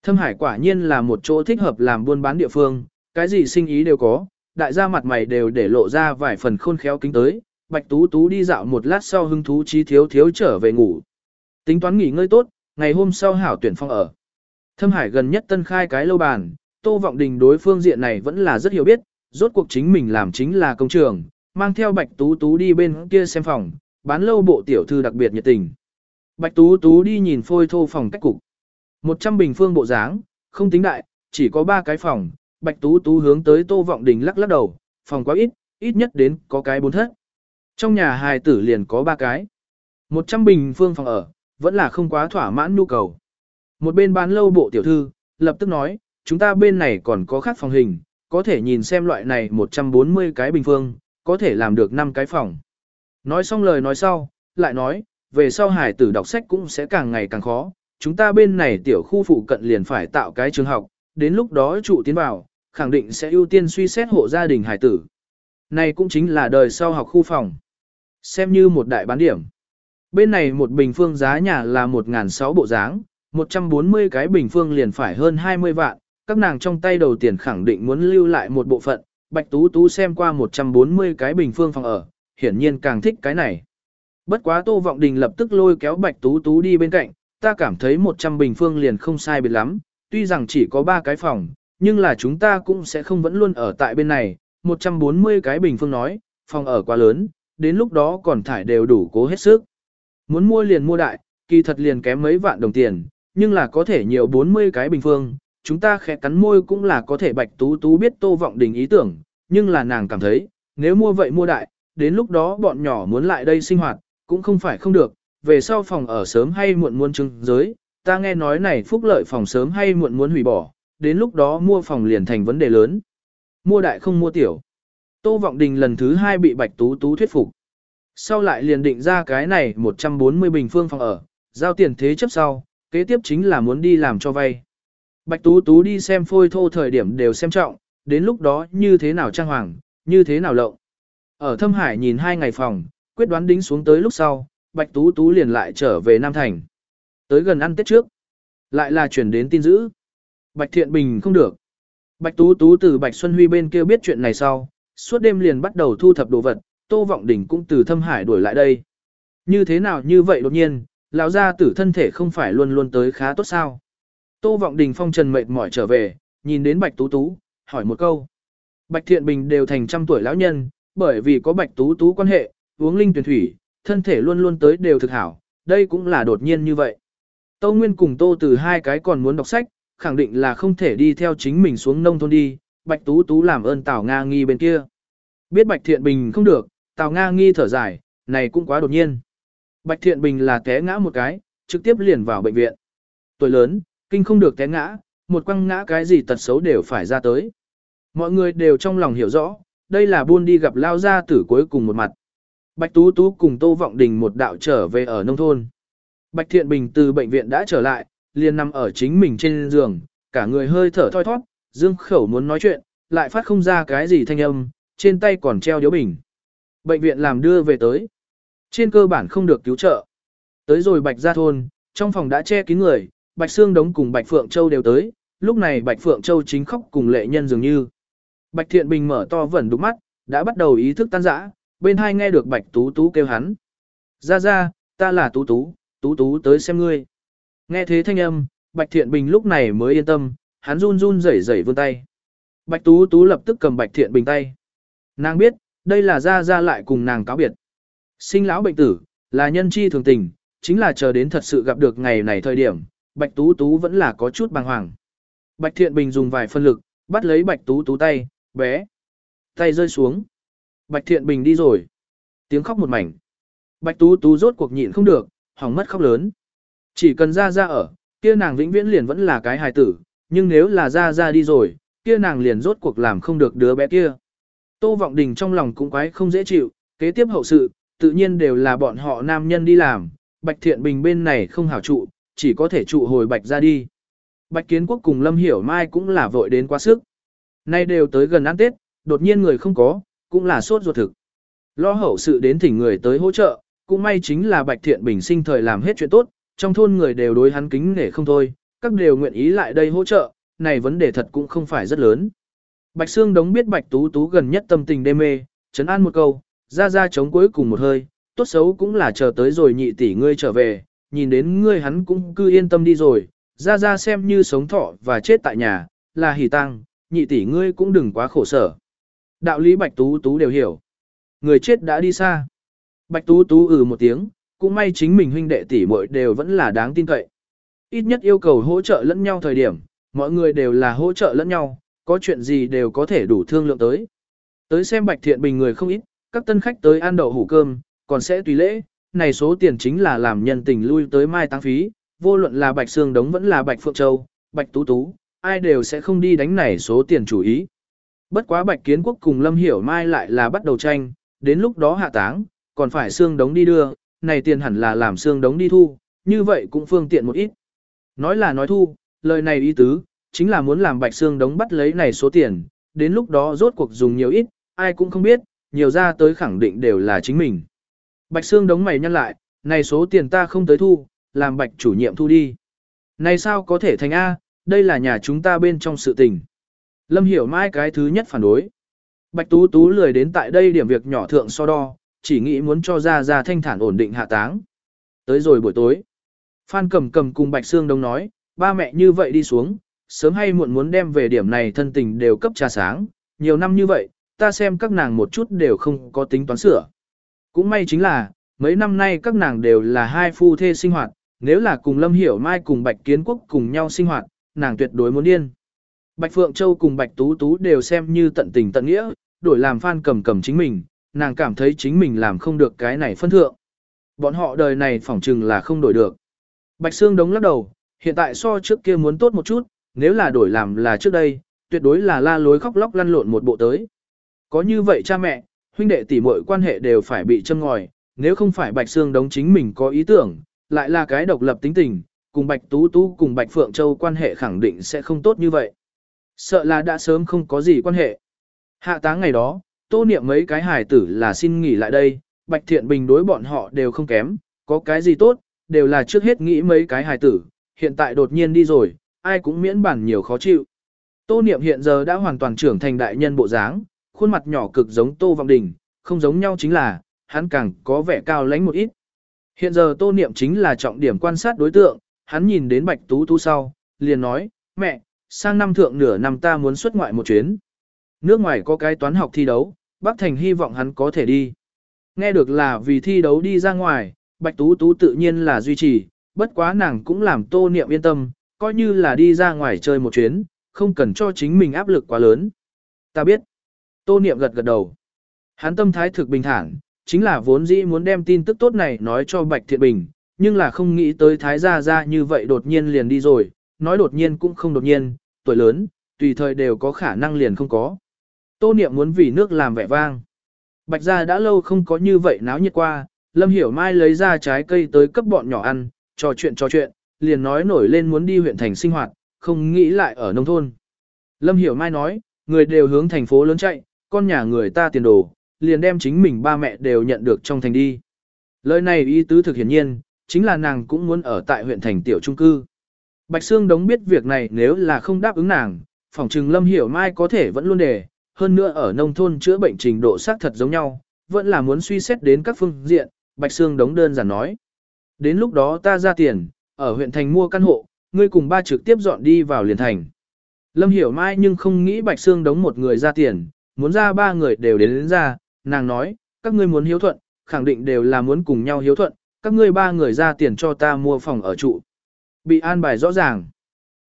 Thâm Hải quả nhiên là một chỗ thích hợp làm buôn bán địa phương, cái gì sinh ý đều có, đại gia mặt mày đều để lộ ra vài phần khôn khéo kính tới. Bạch Tú Tú đi dạo một lát sau hứng thú chí thiếu thiếu trở về ngủ. Tính toán nghỉ ngơi tốt, ngày hôm sau hảo tuyển phong ở. Thâm Hải gần nhất tân khai cái lâu bàn, Tô Vọng Đình đối phương diện này vẫn là rất hiểu biết, rốt cuộc chính mình làm chính là công trường, mang theo Bạch Tú Tú đi bên kia xem phòng, bán lâu bộ tiểu thư đặc biệt nhiệt tình. Bạch Tú Tú đi nhìn phôi thô phòng cách cục. 100 bình phương bộ dáng, không tính đại, chỉ có 3 cái phòng. Bạch Tú Tú hướng tới Tô Vọng Đình lắc lắc đầu, phòng quá ít, ít nhất đến có cái bốn thất. Trong nhà hài tử liền có 3 cái. 100 bình phương phòng ở, vẫn là không quá thỏa mãn nhu cầu. Một bên bán lâu bộ tiểu thư, lập tức nói, chúng ta bên này còn có khác phòng hình, có thể nhìn xem loại này 140 cái bình phương, có thể làm được 5 cái phòng. Nói xong lời nói sau, lại nói, về sau hải tử đọc sách cũng sẽ càng ngày càng khó, chúng ta bên này tiểu khu phụ cận liền phải tạo cái trường học, đến lúc đó trụ tiến vào, khẳng định sẽ ưu tiên suy xét hộ gia đình hải tử. Này cũng chính là đời sau học khu phòng. Xem như một đại bán điểm. Bên này một bình phương giá nhà là 1.600 bộ dáng, 140 cái bình phương liền phải hơn 20 vạn, các nàng trong tay đầu tiền khẳng định muốn lưu lại một bộ phận, Bạch Tú Tú xem qua 140 cái bình phương phòng ở, hiển nhiên càng thích cái này. Bất quá Tô Vọng Đình lập tức lôi kéo Bạch Tú Tú đi bên cạnh, ta cảm thấy 100 bình phương liền không sai biệt lắm, tuy rằng chỉ có 3 cái phòng, nhưng là chúng ta cũng sẽ không vẫn luôn ở tại bên này, 140 cái bình phương nói, phòng ở quá lớn, đến lúc đó còn thải đều đủ cố hết sức. Muốn mua liền mua đại, kỳ thật liền kém mấy vạn đồng tiền, nhưng là có thể nhiều 40 cái bình phương, chúng ta khẽ cắn môi cũng là có thể Bạch Tú Tú biết Tô Vọng Đình ý tưởng, nhưng là nàng cảm thấy, nếu mua vậy mua đại, đến lúc đó bọn nhỏ muốn lại đây sinh hoạt, cũng không phải không được, về sau phòng ở sớm hay muộn muốn trưng giới, ta nghe nói này phúc lợi phòng sớm hay muộn muốn hủy bỏ, đến lúc đó mua phòng liền thành vấn đề lớn. Mua đại không mua tiểu. Tô Vọng Đình lần thứ hai bị Bạch Tú Tú thuyết phục. Sau lại liền định ra cái này 140 bình phương phòng ở, giao tiền thế chấp sau, kế tiếp chính là muốn đi làm cho vay. Bạch Tú Tú đi xem phôi thô thời điểm đều xem trọng, đến lúc đó như thế nào trang hoàng, như thế nào lộng. Ở Thâm Hải nhìn hai ngày phòng, quyết đoán đính xuống tới lúc sau, Bạch Tú Tú liền lại trở về Nam Thành. Tới gần ăn Tết trước, lại là chuyển đến tin dữ. Bạch Thiện Bình không được. Bạch Tú Tú từ Bạch Xuân Huy bên kia biết chuyện này sau, suốt đêm liền bắt đầu thu thập đồ vật, Tô Vọng Đình cũng từ Thâm Hải đuổi lại đây. Như thế nào như vậy đột nhiên, lão gia tử thân thể không phải luôn luôn tới khá tốt sao? Tô Vọng Đình phong trần mệt mỏi trở về, nhìn đến Bạch Tú Tú, hỏi một câu. Bạch Thiện Bình đều thành trăm tuổi lão nhân, bởi vì có Bạch Tú Tú quan hệ, uống linh tuyển thủy, thân thể luôn luôn tới đều thực hảo, đây cũng là đột nhiên như vậy. Tô Nguyên cùng Tô Từ hai cái còn muốn đọc sách, khẳng định là không thể đi theo chính mình xuống nông thôn đi, Bạch Tú Tú làm ơn Tào Nga Nghi bên kia. Biết Bạch Thiện Bình không được, Tào Nga Nghi thở dài, này cũng quá đột nhiên. Bạch Thiện Bình là té ngã một cái, trực tiếp liền vào bệnh viện. Tuổi lớn, kinh không được té ngã, một quăng ngã cái gì tật xấu đều phải ra tới. Mọi người đều trong lòng hiểu rõ, đây là buôn đi gặp lao gia tử cuối cùng một mặt. Bạch Tú Tú cùng Tô Vọng Đình một đạo trở về ở nông thôn. Bạch Thiện Bình từ bệnh viện đã trở lại, liền nằm ở chính mình trên giường, cả người hơi thở thoi thoát, dương khẩu muốn nói chuyện, lại phát không ra cái gì thanh âm, trên tay còn treo điếu bình. Bệnh viện làm đưa về tới. Trên cơ bản không được cứu trợ. Tới rồi Bạch Gia Thôn, trong phòng đã che kín người, Bạch Sương Đống cùng Bạch Phượng Châu đều tới, lúc này Bạch Phượng Châu chính khóc cùng lệ nhân dường như. Bạch Thiện Bình mở to vẩn đục mắt, đã bắt đầu ý thức tan rã, bên hai nghe được Bạch Tú Tú kêu hắn. Ra ra, ta là Tú Tú, Tú Tú tới xem ngươi. Nghe thế thanh âm, Bạch Thiện Bình lúc này mới yên tâm, hắn run run rẩy rẩy vươn tay. Bạch Tú Tú lập tức cầm Bạch Thiện Bình tay. Nàng biết, đây là ra ra lại cùng nàng cáo biệt. Sinh lão bệnh tử, là nhân chi thường tình, chính là chờ đến thật sự gặp được ngày này thời điểm, Bạch Tú Tú vẫn là có chút bàng hoàng. Bạch Thiện Bình dùng vài phân lực, bắt lấy Bạch Tú Tú tay, bé. Tay rơi xuống. Bạch Thiện Bình đi rồi. Tiếng khóc một mảnh. Bạch Tú Tú rốt cuộc nhịn không được, hỏng mất khóc lớn. Chỉ cần ra ra ở, kia nàng vĩnh viễn liền vẫn là cái hài tử, nhưng nếu là ra ra đi rồi, kia nàng liền rốt cuộc làm không được đứa bé kia. Tô Vọng Đình trong lòng cũng quái không dễ chịu, kế tiếp hậu sự, tự nhiên đều là bọn họ nam nhân đi làm, Bạch Thiện Bình bên này không hảo trụ, chỉ có thể trụ hồi Bạch ra đi. Bạch Kiến Quốc cùng Lâm Hiểu Mai cũng là vội đến quá sức. Nay đều tới gần ăn Tết, đột nhiên người không có, cũng là sốt ruột thực. Lo hậu sự đến thỉnh người tới hỗ trợ, cũng may chính là Bạch Thiện Bình sinh thời làm hết chuyện tốt, trong thôn người đều đối hắn kính nể không thôi, các đều nguyện ý lại đây hỗ trợ, này vấn đề thật cũng không phải rất lớn. Bạch Sương Đống biết Bạch Tú Tú gần nhất tâm tình đê mê, chấn an một câu, ra ra chống cuối cùng một hơi, tốt xấu cũng là chờ tới rồi nhị tỷ ngươi trở về, nhìn đến ngươi hắn cũng cứ yên tâm đi rồi, ra ra xem như sống thọ và chết tại nhà, là hỉ tăng, nhị tỷ ngươi cũng đừng quá khổ sở. Đạo lý Bạch Tú Tú đều hiểu. Người chết đã đi xa. Bạch Tú Tú ừ một tiếng, cũng may chính mình huynh đệ tỷ muội đều vẫn là đáng tin cậy. Ít nhất yêu cầu hỗ trợ lẫn nhau thời điểm, mọi người đều là hỗ trợ lẫn nhau, có chuyện gì đều có thể đủ thương lượng tới. Tới xem Bạch Thiện Bình người không ít, các tân khách tới ăn đậu hủ cơm, còn sẽ tùy lễ, này số tiền chính là làm nhân tình lui tới mai tăng phí, vô luận là Bạch Sương Đống vẫn là Bạch Phượng Châu, Bạch Tú Tú, ai đều sẽ không đi đánh này số tiền chủ ý. Bất quá Bạch Kiến Quốc cùng Lâm Hiểu Mai lại là bắt đầu tranh, đến lúc đó hạ táng, còn phải xương Đống đi đưa, này tiền hẳn là làm xương Đống đi thu, như vậy cũng phương tiện một ít. Nói là nói thu, lời này ý tứ, chính là muốn làm Bạch xương Đống bắt lấy này số tiền, đến lúc đó rốt cuộc dùng nhiều ít, ai cũng không biết, nhiều ra tới khẳng định đều là chính mình. Bạch xương Đống mày nhăn lại, này số tiền ta không tới thu, làm Bạch chủ nhiệm thu đi. Này sao có thể thành A, đây là nhà chúng ta bên trong sự tình. Lâm hiểu mai cái thứ nhất phản đối. Bạch Tú Tú lười đến tại đây điểm việc nhỏ thượng so đo, chỉ nghĩ muốn cho ra ra thanh thản ổn định hạ táng. Tới rồi buổi tối. Phan cầm cầm cùng Bạch Sương Đông nói, ba mẹ như vậy đi xuống, sớm hay muộn muốn đem về điểm này thân tình đều cấp trà sáng, nhiều năm như vậy, ta xem các nàng một chút đều không có tính toán sửa. Cũng may chính là, mấy năm nay các nàng đều là hai phu thê sinh hoạt, nếu là cùng Lâm Hiểu Mai cùng Bạch Kiến Quốc cùng nhau sinh hoạt, nàng tuyệt đối muốn điên. Bạch Phượng Châu cùng Bạch Tú Tú đều xem như tận tình tận nghĩa, đổi làm Phan cầm cầm chính mình, nàng cảm thấy chính mình làm không được cái này phân thượng. Bọn họ đời này phỏng chừng là không đổi được. Bạch Sương đống lắc đầu, hiện tại so trước kia muốn tốt một chút, nếu là đổi làm là trước đây, tuyệt đối là la lối khóc lóc lăn lộn một bộ tới. Có như vậy cha mẹ, huynh đệ tỷ muội quan hệ đều phải bị châm ngòi, nếu không phải Bạch Sương đống chính mình có ý tưởng, lại là cái độc lập tính tình, cùng Bạch Tú Tú cùng Bạch Phượng Châu quan hệ khẳng định sẽ không tốt như vậy. Sợ là đã sớm không có gì quan hệ. Hạ táng ngày đó, tô niệm mấy cái hài tử là xin nghỉ lại đây, Bạch Thiện Bình đối bọn họ đều không kém, có cái gì tốt, đều là trước hết nghĩ mấy cái hài tử, hiện tại đột nhiên đi rồi, ai cũng miễn bản nhiều khó chịu. Tô niệm hiện giờ đã hoàn toàn trưởng thành đại nhân bộ dáng, khuôn mặt nhỏ cực giống Tô Vọng Đình, không giống nhau chính là, hắn càng có vẻ cao lãnh một ít. Hiện giờ Tô niệm chính là trọng điểm quan sát đối tượng, hắn nhìn đến Bạch Tú Tú sau, liền nói, mẹ, sang năm thượng nửa năm ta muốn xuất ngoại một chuyến. Nước ngoài có cái toán học thi đấu, Bắc Thành hy vọng hắn có thể đi. Nghe được là vì thi đấu đi ra ngoài, Bạch Tú Tú tự nhiên là duy trì, bất quá nàng cũng làm tô niệm yên tâm, coi như là đi ra ngoài chơi một chuyến, không cần cho chính mình áp lực quá lớn. Ta biết. Tô niệm gật gật đầu. Hắn tâm thái thực bình thản, chính là vốn dĩ muốn đem tin tức tốt này nói cho Bạch Thiện Bình, nhưng là không nghĩ tới thái gia gia như vậy đột nhiên liền đi rồi, nói đột nhiên cũng không đột nhiên, tuổi lớn, tùy thời đều có khả năng liền không có. Tô niệm muốn vì nước làm vẻ vang. Bạch gia đã lâu không có như vậy náo nhiệt qua, Lâm Hiểu Mai lấy ra trái cây tới cấp bọn nhỏ ăn, trò chuyện trò chuyện, liền nói nổi lên muốn đi huyện thành sinh hoạt, không nghĩ lại ở nông thôn. Lâm Hiểu Mai nói, người đều hướng thành phố lớn chạy, con nhà người ta tiền đồ, liền đem chính mình ba mẹ đều nhận được trong thành đi. Lời này ý tứ thực hiển nhiên, chính là nàng cũng muốn ở tại huyện thành tiểu trung cư. Bạch Sương Đống biết việc này nếu là không đáp ứng nàng, phòng trừng Lâm Hiểu Mai có thể vẫn luôn đề, hơn nữa ở nông thôn chữa bệnh trình độ xác thật giống nhau, vẫn là muốn suy xét đến các phương diện, Bạch Sương Đống đơn giản nói. Đến lúc đó ta ra tiền, ở huyện thành mua căn hộ, ngươi cùng ba trực tiếp dọn đi vào liền thành. Lâm Hiểu Mai nhưng không nghĩ Bạch Sương Đống một người ra tiền, muốn ra ba người đều đến, đến ra, nàng nói, các ngươi muốn hiếu thuận, khẳng định đều là muốn cùng nhau hiếu thuận, các ngươi ba người ra tiền cho ta mua phòng ở trụ. Bị an bài rõ ràng.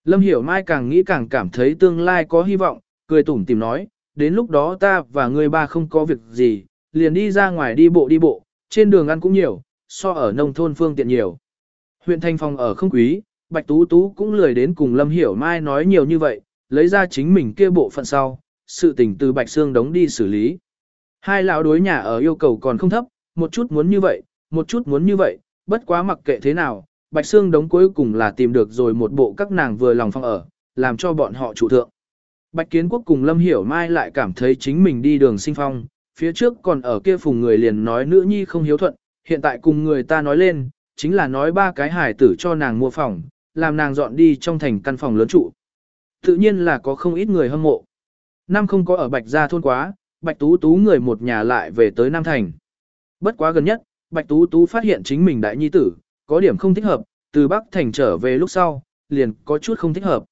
Lâm Hiểu Mai càng nghĩ càng cảm thấy tương lai có hy vọng, cười tủm tìm nói, đến lúc đó ta và người ba không có việc gì, liền đi ra ngoài đi bộ đi bộ, trên đường ăn cũng nhiều, so ở nông thôn phương tiện nhiều. Huyện Thanh Phong ở không quý, Bạch Tú Tú cũng lười đến cùng Lâm Hiểu Mai nói nhiều như vậy, lấy ra chính mình kia bộ phận sau, sự tình từ Bạch Sương đóng đi xử lý. Hai lão đối nhà ở yêu cầu còn không thấp, một chút muốn như vậy, một chút muốn như vậy, bất quá mặc kệ thế nào, Bạch Sương đóng cuối cùng là tìm được rồi một bộ các nàng vừa lòng phòng ở, làm cho bọn họ trụ thượng. Bạch Kiến Quốc cùng Lâm Hiểu Mai lại cảm thấy chính mình đi đường sinh phong, phía trước còn ở kia phùng người liền nói nữ nhi không hiếu thuận, hiện tại cùng người ta nói lên, chính là nói ba cái hải tử cho nàng mua phòng, làm nàng dọn đi trong thành căn phòng lớn trụ. Tự nhiên là có không ít người hâm mộ. Năm không có ở Bạch Gia thôn quá, Bạch Tú Tú người một nhà lại về tới Nam Thành. Bất quá gần nhất, Bạch Tú Tú phát hiện chính mình đại nhi tử, có điểm không thích hợp, từ Bắc Thành trở về lúc sau, liền có chút không thích hợp.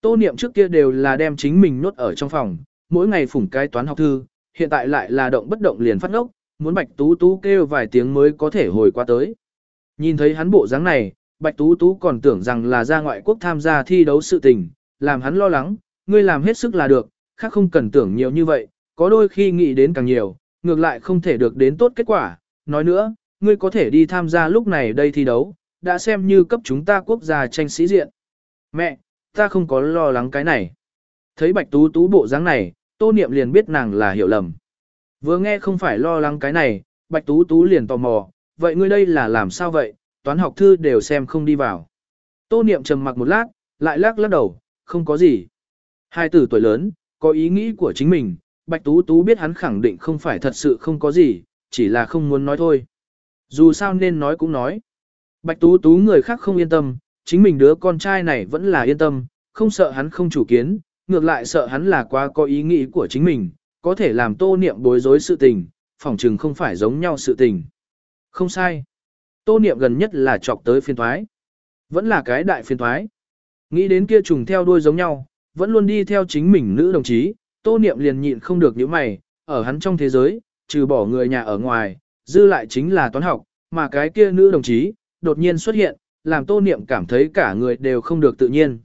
Tô niệm trước kia đều là đem chính mình nốt ở trong phòng, mỗi ngày phủng cái toán học thư, hiện tại lại là động bất động liền phát ngốc, muốn Bạch Tú Tú kêu vài tiếng mới có thể hồi qua tới. Nhìn thấy hắn bộ dáng này, Bạch Tú Tú còn tưởng rằng là ra ngoại quốc tham gia thi đấu sự tình, làm hắn lo lắng, ngươi làm hết sức là được, khác không cần tưởng nhiều như vậy, có đôi khi nghĩ đến càng nhiều, ngược lại không thể được đến tốt kết quả. Nói nữa, ngươi có thể đi tham gia lúc này đây thi đấu, đã xem như cấp chúng ta quốc gia tranh sĩ diện. Mẹ, ta không có lo lắng cái này. Thấy Bạch Tú Tú bộ dáng này, Tô Niệm liền biết nàng là hiểu lầm. Vừa nghe không phải lo lắng cái này, Bạch Tú Tú liền tò mò, vậy ngươi đây là làm sao vậy, toán học thư đều xem không đi vào. Tô Niệm trầm mặc một lát, lại lắc lắc đầu, không có gì. Hai tử tuổi lớn, có ý nghĩ của chính mình, Bạch Tú Tú biết hắn khẳng định không phải thật sự không có gì, chỉ là không muốn nói thôi. Dù sao nên nói cũng nói. Bạch Tú Tú người khác không yên tâm, chính mình đứa con trai này vẫn là yên tâm, không sợ hắn không chủ kiến, ngược lại sợ hắn là quá có ý nghĩ của chính mình, có thể làm tô niệm bối rối sự tình, phỏng chừng không phải giống nhau sự tình. Không sai. Tô niệm gần nhất là chọc tới phiên thoái. Vẫn là cái đại phiên thoái. Nghĩ đến kia trùng theo đuôi giống nhau, vẫn luôn đi theo chính mình nữ đồng chí, tô niệm liền nhịn không được những mày, ở hắn trong thế giới, trừ bỏ người nhà ở ngoài, dư lại chính là toán học, mà cái kia nữ đồng chí, đột nhiên xuất hiện, làm tô niệm cảm thấy cả người đều không được tự nhiên.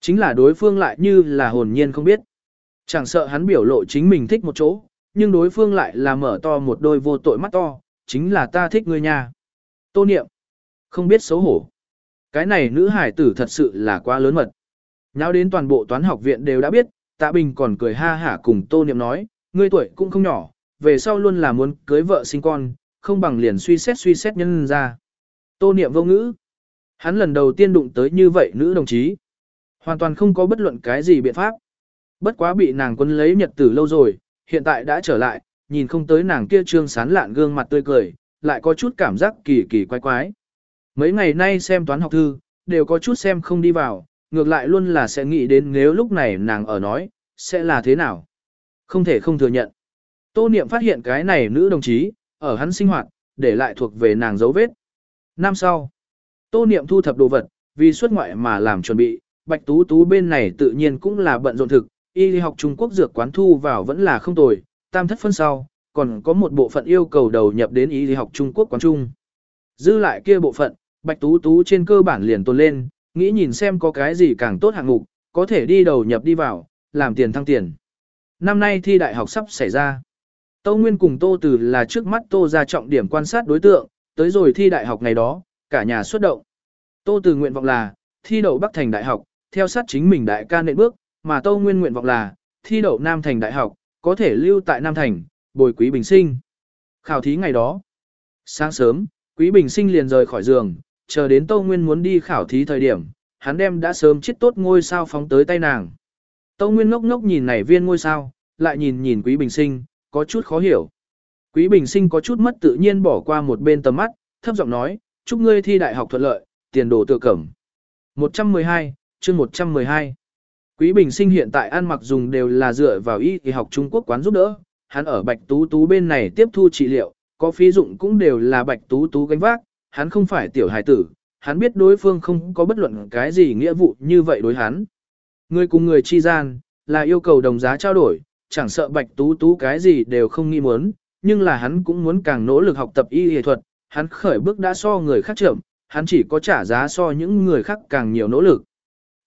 Chính là đối phương lại như là hồn nhiên không biết. Chẳng sợ hắn biểu lộ chính mình thích một chỗ, nhưng đối phương lại là mở to một đôi vô tội mắt to, chính là ta thích ngươi nha. Tô niệm, không biết xấu hổ. Cái này nữ hải tử thật sự là quá lớn mật. Nháo đến toàn bộ toán học viện đều đã biết, tạ bình còn cười ha hả cùng tô niệm nói, ngươi tuổi cũng không nhỏ, về sau luôn là muốn cưới vợ sinh con, không bằng liền suy xét suy xét nhân ra. Tô niệm vô ngữ. Hắn lần đầu tiên đụng tới như vậy nữ đồng chí. Hoàn toàn không có bất luận cái gì biện pháp. Bất quá bị nàng quân lấy nhật tử lâu rồi, hiện tại đã trở lại, nhìn không tới nàng kia trương sán lạn gương mặt tươi cười, lại có chút cảm giác kỳ kỳ quái quái. Mấy ngày nay xem toán học thư, đều có chút xem không đi vào, ngược lại luôn là sẽ nghĩ đến nếu lúc này nàng ở nói, sẽ là thế nào. Không thể không thừa nhận. Tô Niệm phát hiện cái này nữ đồng chí, ở hắn sinh hoạt, để lại thuộc về nàng dấu vết. Năm sau, Tô Niệm thu thập đồ vật, vì xuất ngoại mà làm chuẩn bị, Bạch Tú Tú bên này tự nhiên cũng là bận rộn thực, y học Trung Quốc dược quán thu vào vẫn là không tồi, tam thất phân sau, còn có một bộ phận yêu cầu đầu nhập đến y học Trung Quốc quán trung. Dư lại kia bộ phận, Bạch Tú Tú trên cơ bản liền tồn lên, nghĩ nhìn xem có cái gì càng tốt hạng mục, có thể đi đầu nhập đi vào, làm tiền thăng tiền. Năm nay thi đại học sắp xảy ra. Tô Nguyên cùng Tô Từ là trước mắt Tô ra trọng điểm quan sát đối tượng, tới rồi thi đại học ngày đó, cả nhà xuất động. Tô Từ nguyện vọng là, thi đậu Bắc Thành Đại học, theo sát chính mình đại ca nện bước, mà Tô Nguyên nguyện vọng là, thi đậu Nam Thành Đại học, có thể lưu tại Nam Thành, bồi Quý Bình Sinh. Khảo thí ngày đó. Sáng sớm, Quý Bình Sinh liền rời khỏi giường, chờ đến Tô Nguyên muốn đi khảo thí thời điểm, hắn đem đã sớm chết tốt ngôi sao phóng tới tay nàng. Tô Nguyên ngốc ngốc nhìn này viên ngôi sao, lại nhìn nhìn Quý Bình Sinh, có chút khó hiểu. Quý Bình Sinh có chút mất tự nhiên bỏ qua một bên tầm mắt, thấp giọng nói, chúc ngươi thi đại học thuận lợi, tiền đồ tự cẩm. 112, chương 112. Quý Bình Sinh hiện tại ăn mặc dùng đều là dựa vào y y học Trung Quốc quán giúp đỡ, hắn ở Bạch Tú Tú bên này tiếp thu trị liệu, có phí dụng cũng đều là Bạch Tú Tú gánh vác, hắn không phải tiểu hài tử, hắn biết đối phương không có bất luận cái gì nghĩa vụ như vậy đối hắn. Người cùng người chi gian, là yêu cầu đồng giá trao đổi, chẳng sợ Bạch Tú Tú cái gì đều không nghi muốn, nhưng là hắn cũng muốn càng nỗ lực học tập y y thuật, hắn khởi bước đã so người khác chậm, hắn chỉ có trả giá so những người khác càng nhiều nỗ lực.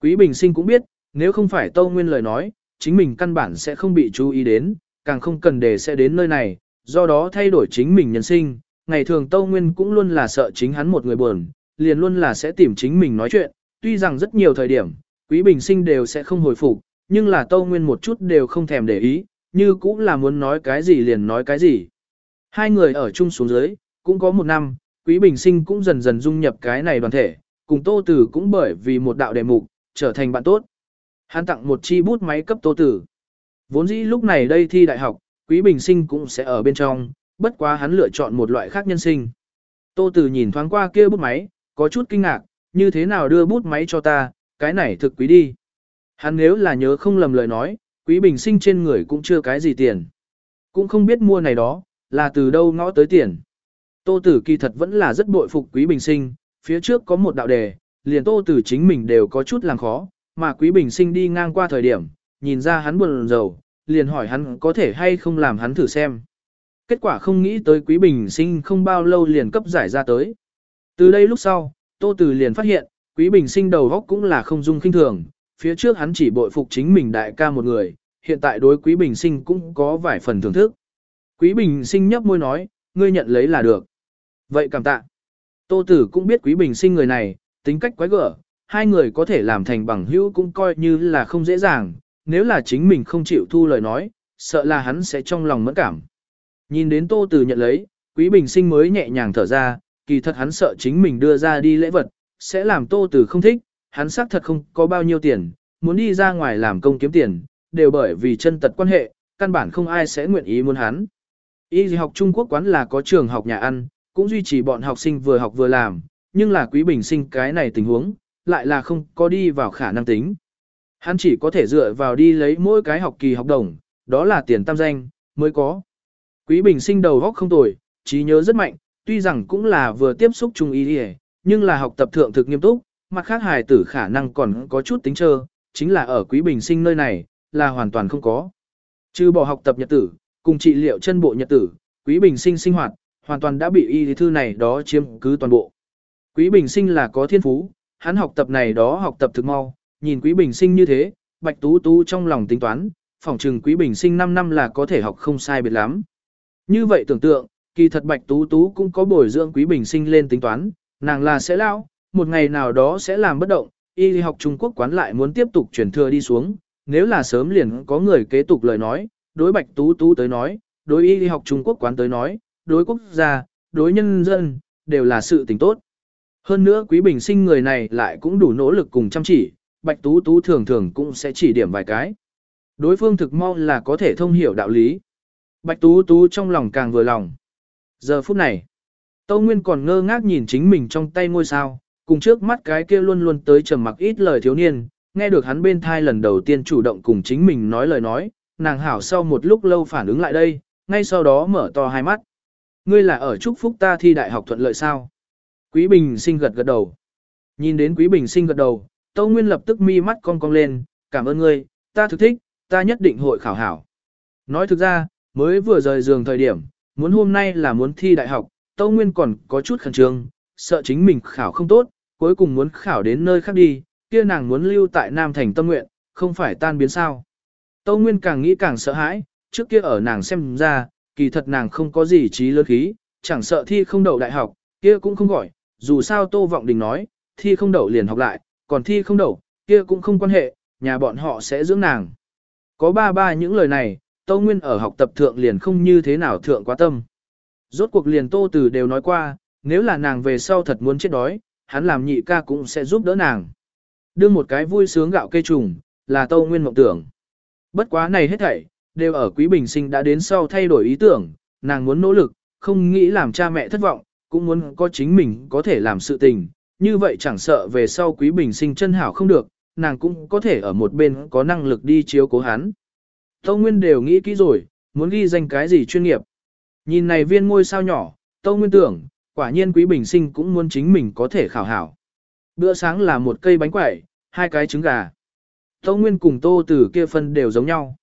Quý Bình Sinh cũng biết, nếu không phải Tâu Nguyên lời nói, chính mình căn bản sẽ không bị chú ý đến, càng không cần để sẽ đến nơi này, do đó thay đổi chính mình nhân sinh. Ngày thường Tâu Nguyên cũng luôn là sợ chính hắn một người buồn, liền luôn là sẽ tìm chính mình nói chuyện, tuy rằng rất nhiều thời điểm, Quý Bình Sinh đều sẽ không hồi phục, nhưng là Tâu Nguyên một chút đều không thèm để ý, như cũng là muốn nói cái gì liền nói cái gì. Hai người ở chung xuống dưới, cũng có một năm, Quý Bình Sinh cũng dần dần dung nhập cái này đoàn thể, cùng Tô Tử cũng bởi vì một đạo đề mục, trở thành bạn tốt. Hắn tặng một chi bút máy cấp Tô Tử. Vốn dĩ lúc này đây thi đại học, Quý Bình Sinh cũng sẽ ở bên trong, bất quá hắn lựa chọn một loại khác nhân sinh. Tô Tử nhìn thoáng qua kia bút máy, có chút kinh ngạc, như thế nào đưa bút máy cho ta, cái này thực quý đi. Hắn nếu là nhớ không lầm lời nói, Quý Bình Sinh trên người cũng chưa cái gì tiền. Cũng không biết mua này đó, là từ đâu ngõ tới tiền. Tô Tử kỳ thật vẫn là rất bội phục Quý Bình Sinh, phía trước có một đạo đề, liền Tô Tử chính mình đều có chút làm khó, mà Quý Bình Sinh đi ngang qua thời điểm, nhìn ra hắn buồn rầu, liền hỏi hắn có thể hay không làm hắn thử xem. Kết quả không nghĩ tới Quý Bình Sinh không bao lâu liền cấp giải ra tới. Từ đây lúc sau, Tô Tử liền phát hiện, Quý Bình Sinh đầu óc cũng là không dung khinh thường, phía trước hắn chỉ bội phục chính mình đại ca một người, hiện tại đối Quý Bình Sinh cũng có vài phần thưởng thức. Quý Bình Sinh nhấp môi nói, ngươi nhận lấy là được. Vậy cảm tạ. Tô Tử cũng biết Quý Bình Sinh người này, tính cách quái gở, hai người có thể làm thành bằng hữu cũng coi như là không dễ dàng, nếu là chính mình không chịu thu lời nói, sợ là hắn sẽ trong lòng mẫn cảm. Nhìn đến Tô Tử nhận lấy, Quý Bình Sinh mới nhẹ nhàng thở ra, kỳ thật hắn sợ chính mình đưa ra đi lễ vật, sẽ làm Tô Tử không thích, hắn xác thật không có bao nhiêu tiền, muốn đi ra ngoài làm công kiếm tiền, đều bởi vì chân tật quan hệ, căn bản không ai sẽ nguyện ý muốn hắn. Y học Trung Quốc quán là có trường học nhà ăn, cũng duy trì bọn học sinh vừa học vừa làm, nhưng là quý bình sinh cái này tình huống, lại là không có đi vào khả năng tính. Hắn chỉ có thể dựa vào đi lấy mỗi cái học kỳ học đồng, đó là tiền tam danh, mới có. Quý bình sinh đầu góc không tồi, trí nhớ rất mạnh, tuy rằng cũng là vừa tiếp xúc chung y đi nhưng là học tập thượng thực nghiêm túc, mặt khác hài tử khả năng còn có chút tính trơ, chính là ở quý bình sinh nơi này, là hoàn toàn không có. Trừ bỏ học tập nhật tử, cùng trị liệu chân bộ nhật tử, quý bình sinh sinh hoạt, hoàn toàn đã bị y lý thư này đó chiếm cứ toàn bộ. Quý bình sinh là có thiên phú, hắn học tập này đó học tập thực mau, nhìn quý bình sinh như thế, bạch tú tú trong lòng tính toán, phỏng trừng quý bình sinh 5 năm là có thể học không sai biệt lắm. Như vậy tưởng tượng, kỳ thật bạch tú tú cũng có bồi dưỡng quý bình sinh lên tính toán, nàng là sẽ lão, một ngày nào đó sẽ làm bất động, y học Trung Quốc quán lại muốn tiếp tục chuyển thừa đi xuống, nếu là sớm liền có người kế tục lời nói, đối bạch tú tú tới nói, đối y học Trung Quốc quán tới nói, đối quốc gia, đối nhân dân, đều là sự tình tốt. Hơn nữa quý bình sinh người này lại cũng đủ nỗ lực cùng chăm chỉ, bạch tú tú thường thường cũng sẽ chỉ điểm vài cái. Đối phương thực mau là có thể thông hiểu đạo lý. Bạch tú tú trong lòng càng vừa lòng. Giờ phút này, Tâu Nguyên còn ngơ ngác nhìn chính mình trong tay ngôi sao, cùng trước mắt cái kia luôn luôn tới trầm mặc ít lời thiếu niên, nghe được hắn bên thai lần đầu tiên chủ động cùng chính mình nói lời nói, nàng hảo sau một lúc lâu phản ứng lại đây, ngay sau đó mở to hai mắt. Ngươi là ở chúc phúc ta thi đại học thuận lợi sao? Quý Bình sinh gật gật đầu. Nhìn đến Quý Bình sinh gật đầu, Tâu Nguyên lập tức mi mắt cong cong lên, cảm ơn ngươi, ta thực thích, ta nhất định hội khảo hảo. Nói thực ra, mới vừa rời giường thời điểm, muốn hôm nay là muốn thi đại học, Tâu Nguyên còn có chút khẩn trương, sợ chính mình khảo không tốt, cuối cùng muốn khảo đến nơi khác đi, kia nàng muốn lưu tại Nam Thành tâm nguyện, không phải tan biến sao. Tâu Nguyên càng nghĩ càng sợ hãi, trước kia ở nàng xem ra, kỳ thật nàng không có gì trí lớn khí, chẳng sợ thi không đậu đại học, kia cũng không gọi, dù sao Tô Vọng Đình nói, thi không đậu liền học lại, còn thi không đậu, kia cũng không quan hệ, nhà bọn họ sẽ dưỡng nàng. Có ba ba những lời này, Tâu Nguyên ở học tập thượng liền không như thế nào thượng quá tâm. Rốt cuộc liền Tô Tử đều nói qua, nếu là nàng về sau thật muốn chết đói, hắn làm nhị ca cũng sẽ giúp đỡ nàng. Đưa một cái vui sướng gạo cây trùng, là Tâu Nguyên mộng tưởng. Bất quá này hết thảy, đều ở Quý Bình Sinh đã đến sau thay đổi ý tưởng, nàng muốn nỗ lực, không nghĩ làm cha mẹ thất vọng, cũng muốn có chính mình có thể làm sự tình, như vậy chẳng sợ về sau Quý Bình Sinh chân hảo không được, nàng cũng có thể ở một bên có năng lực đi chiếu cố hắn. Tâu Nguyên đều nghĩ kỹ rồi, muốn ghi danh cái gì chuyên nghiệp. Nhìn này viên ngôi sao nhỏ, Tâu Nguyên tưởng, quả nhiên Quý Bình Sinh cũng muốn chính mình có thể khảo hảo. Bữa sáng là một cây bánh quẩy, hai cái trứng gà. Tô Nguyên cùng Tô Tử kia phân đều giống nhau.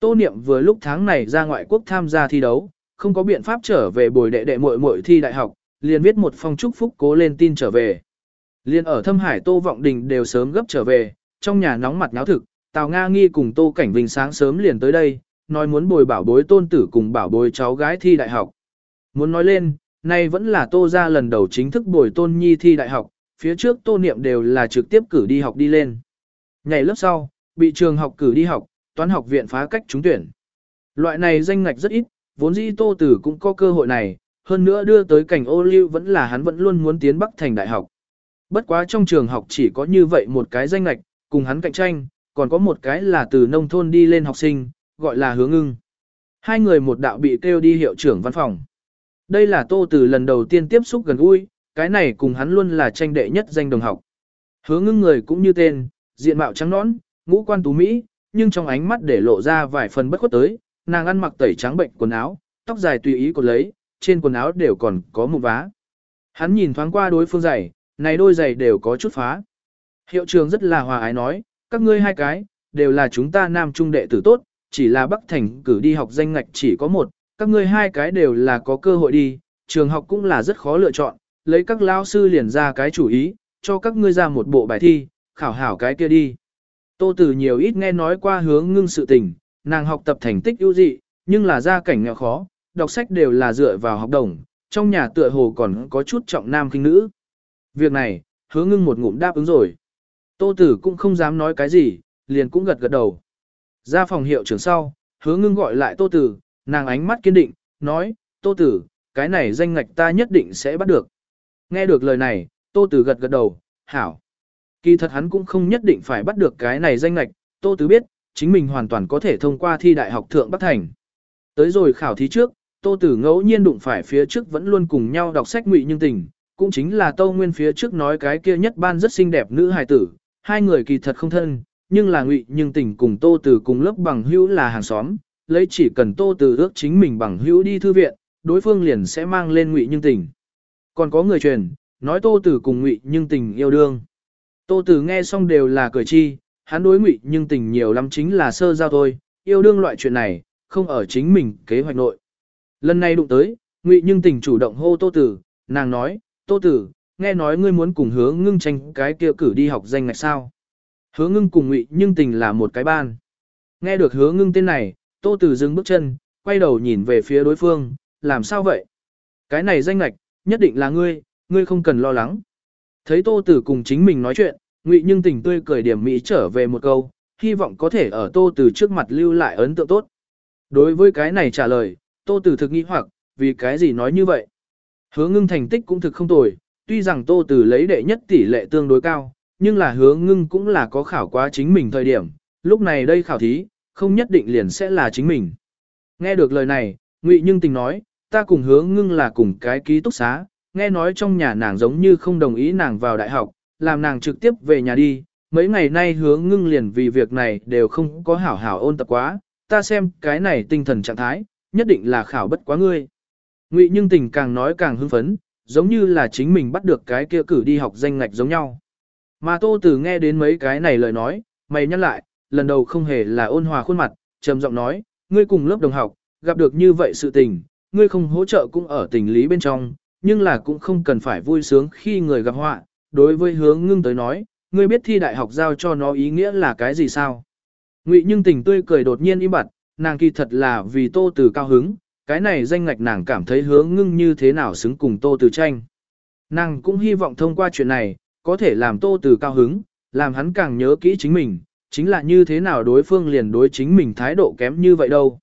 Tô Niệm vừa lúc tháng này ra ngoại quốc tham gia thi đấu, không có biện pháp trở về bồi đệ đệ muội muội thi đại học, liền viết một phong chúc phúc cố lên tin trở về. Liên ở Thâm Hải Tô Vọng Đình đều sớm gấp trở về, trong nhà nóng mặt náo thực, Tào Nga Nghi cùng Tô Cảnh Vinh sáng sớm liền tới đây, nói muốn bồi bảo bối tôn tử cùng bảo bối cháu gái thi đại học. Muốn nói lên, nay vẫn là Tô ra lần đầu chính thức bồi tôn nhi thi đại học, phía trước Tô Niệm đều là trực tiếp cử đi học đi lên. Ngày lớp sau, bị trường học cử đi học, toán học viện phá cách trúng tuyển. Loại này danh ngạch rất ít, vốn dĩ Tô Tử cũng có cơ hội này, hơn nữa đưa tới cảnh ô lưu vẫn là hắn vẫn luôn muốn tiến Bắc thành đại học. Bất quá trong trường học chỉ có như vậy một cái danh ngạch, cùng hắn cạnh tranh, còn có một cái là từ nông thôn đi lên học sinh, gọi là hướng ưng. Hai người một đạo bị kêu đi hiệu trưởng văn phòng. Đây là Tô Tử lần đầu tiên tiếp xúc gần gũi, cái này cùng hắn luôn là tranh đệ nhất danh đồng học. Hứa ngưng người cũng như tên, diện mạo trắng nõn, ngũ quan tú Mỹ, nhưng trong ánh mắt để lộ ra vài phần bất khuất tới, nàng ăn mặc tẩy trắng bệnh quần áo, tóc dài tùy ý cột lấy, trên quần áo đều còn có một vá. Hắn nhìn thoáng qua đối phương giày, này đôi giày đều có chút phá. Hiệu trường rất là hòa ái nói, các ngươi hai cái, đều là chúng ta nam trung đệ tử tốt, chỉ là Bắc Thành cử đi học danh ngạch chỉ có một, các ngươi hai cái đều là có cơ hội đi, trường học cũng là rất khó lựa chọn, lấy các lao sư liền ra cái chủ ý, cho các ngươi ra một bộ bài thi, khảo hảo cái kia đi. Tô Tử nhiều ít nghe nói qua hướng ngưng sự tình, nàng học tập thành tích ưu dị, nhưng là gia cảnh nghèo khó, đọc sách đều là dựa vào học đồng, trong nhà tựa hồ còn có chút trọng nam khinh nữ. Việc này, hứa ngưng một ngụm đáp ứng rồi. Tô Tử cũng không dám nói cái gì, liền cũng gật gật đầu. Ra phòng hiệu trưởng sau, hứa ngưng gọi lại Tô Tử, nàng ánh mắt kiên định, nói, Tô Tử, cái này danh ngạch ta nhất định sẽ bắt được. Nghe được lời này, Tô Tử gật gật đầu, hảo. Kỳ thật hắn cũng không nhất định phải bắt được cái này danh ngạch, Tô Tử biết, chính mình hoàn toàn có thể thông qua thi đại học thượng Bắc Thành. Tới rồi khảo thí trước, Tô Tử ngẫu nhiên đụng phải phía trước vẫn luôn cùng nhau đọc sách ngụy nhưng tình, cũng chính là Tô Nguyên phía trước nói cái kia nhất ban rất xinh đẹp nữ hài tử, hai người kỳ thật không thân, nhưng là ngụy nhưng tình cùng Tô Tử cùng lớp bằng hữu là hàng xóm, lấy chỉ cần Tô từ ước chính mình bằng hữu đi thư viện, đối phương liền sẽ mang lên ngụy nhưng tình. Còn có người truyền, nói Tô từ cùng ngụy nhưng tình yêu đương. Tô từ nghe xong đều là cười chi, hắn đối ngụy nhưng tình nhiều lắm chính là sơ giao thôi, yêu đương loại chuyện này, không ở chính mình kế hoạch nội. Lần này đụng tới, ngụy nhưng tình chủ động hô Tô Tử, nàng nói, Tô Tử, nghe nói ngươi muốn cùng hứa ngưng tranh cái kia cử đi học danh ngạch sao. Hứa ngưng cùng ngụy nhưng tình là một cái ban. Nghe được hứa ngưng tên này, Tô Tử dừng bước chân, quay đầu nhìn về phía đối phương, làm sao vậy? Cái này danh ngạch, nhất định là ngươi, ngươi không cần lo lắng. Thấy Tô Tử cùng chính mình nói chuyện, Ngụy Nhưng Tình tươi cười điểm mỹ trở về một câu, hy vọng có thể ở Tô Tử trước mặt lưu lại ấn tượng tốt. Đối với cái này trả lời, Tô Tử thực nghi hoặc, vì cái gì nói như vậy? Hứa Ngưng thành tích cũng thực không tồi, tuy rằng Tô Tử lấy đệ nhất tỷ lệ tương đối cao, nhưng là Hứa Ngưng cũng là có khảo quá chính mình thời điểm, lúc này đây khảo thí, không nhất định liền sẽ là chính mình. Nghe được lời này, Ngụy Nhưng Tình nói, ta cùng Hứa Ngưng là cùng cái ký túc xá, nghe nói trong nhà nàng giống như không đồng ý nàng vào đại học, làm nàng trực tiếp về nhà đi, mấy ngày nay hứa ngưng liền vì việc này đều không có hảo hảo ôn tập quá, ta xem cái này tinh thần trạng thái, nhất định là khảo bất quá ngươi. Ngụy nhưng tình càng nói càng hưng phấn, giống như là chính mình bắt được cái kia cử đi học danh ngạch giống nhau. Mà tô tử nghe đến mấy cái này lời nói, mày nhắc lại, lần đầu không hề là ôn hòa khuôn mặt, trầm giọng nói, ngươi cùng lớp đồng học, gặp được như vậy sự tình, ngươi không hỗ trợ cũng ở tình lý bên trong, nhưng là cũng không cần phải vui sướng khi người gặp họa. Đối với hướng ngưng tới nói, ngươi biết thi đại học giao cho nó ý nghĩa là cái gì sao? Ngụy nhưng tình tươi cười đột nhiên im bặt, nàng kỳ thật là vì tô từ cao hứng, cái này danh ngạch nàng cảm thấy hướng ngưng như thế nào xứng cùng tô từ tranh. Nàng cũng hy vọng thông qua chuyện này, có thể làm tô từ cao hứng, làm hắn càng nhớ kỹ chính mình, chính là như thế nào đối phương liền đối chính mình thái độ kém như vậy đâu.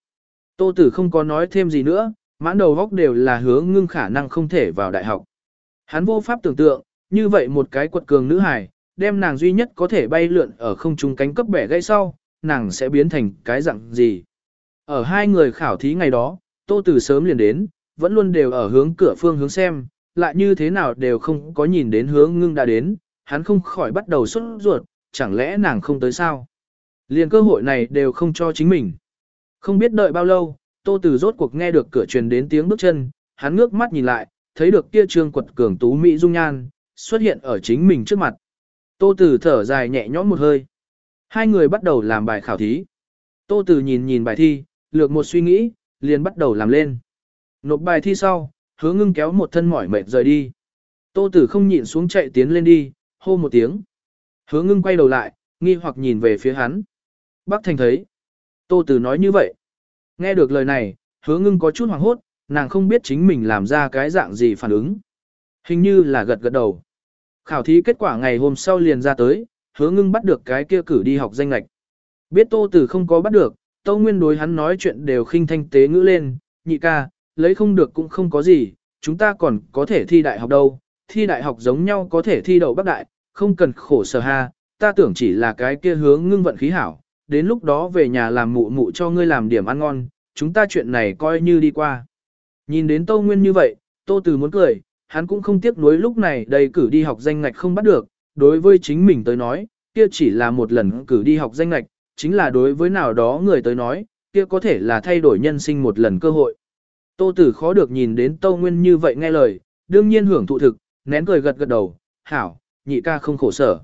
Tô tử không có nói thêm gì nữa, Mãn đầu góc đều là hứa ngưng khả năng không thể vào đại học. Hắn vô pháp tưởng tượng, như vậy một cái quật cường nữ hài, đem nàng duy nhất có thể bay lượn ở không trung cánh cấp bẻ gãy sau, nàng sẽ biến thành cái dạng gì. Ở hai người khảo thí ngày đó, Tô Tử sớm liền đến, vẫn luôn đều ở hướng cửa phương hướng xem, lại như thế nào đều không có nhìn đến hướng ngưng đã đến, hắn không khỏi bắt đầu xuất ruột, chẳng lẽ nàng không tới sao? Liền cơ hội này đều không cho chính mình. Không biết đợi bao lâu, Tô Tử rốt cuộc nghe được cửa truyền đến tiếng bước chân, hắn ngước mắt nhìn lại, thấy được kia trương quật cường tú mỹ dung nhan, xuất hiện ở chính mình trước mặt. Tô Tử thở dài nhẹ nhõm một hơi. Hai người bắt đầu làm bài khảo thí. Tô Tử nhìn nhìn bài thi, lược một suy nghĩ, liền bắt đầu làm lên. Nộp bài thi sau, hứa ngưng kéo một thân mỏi mệt rời đi. Tô Tử không nhịn xuống chạy tiến lên đi, hô một tiếng. Hứa ngưng quay đầu lại, nghi hoặc nhìn về phía hắn. Bác Thành thấy. Tô Tử nói như vậy. Nghe được lời này, hứa ngưng có chút hoảng hốt, nàng không biết chính mình làm ra cái dạng gì phản ứng. Hình như là gật gật đầu. Khảo thí kết quả ngày hôm sau liền ra tới, hứa ngưng bắt được cái kia cử đi học danh lạch. Biết Tô Tử không có bắt được, Tô Nguyên đối hắn nói chuyện đều khinh thanh tế ngữ lên, nhị ca, lấy không được cũng không có gì, chúng ta còn có thể thi đại học đâu, thi đại học giống nhau có thể thi đậu bắc đại, không cần khổ sở ha, ta tưởng chỉ là cái kia hướng ngưng vận khí hảo, đến lúc đó về nhà làm mụ mụ cho ngươi làm điểm ăn ngon, chúng ta chuyện này coi như đi qua. Nhìn đến Tô Nguyên như vậy, Tô Từ muốn cười, hắn cũng không tiếc nuối lúc này đầy cử đi học danh ngạch không bắt được, đối với chính mình tới nói, kia chỉ là một lần cử đi học danh ngạch, chính là đối với nào đó người tới nói, kia có thể là thay đổi nhân sinh một lần cơ hội. Tô Tử khó được nhìn đến Tô Nguyên như vậy nghe lời, đương nhiên hưởng thụ thực, nén cười gật gật đầu, hảo, nhị ca không khổ sở.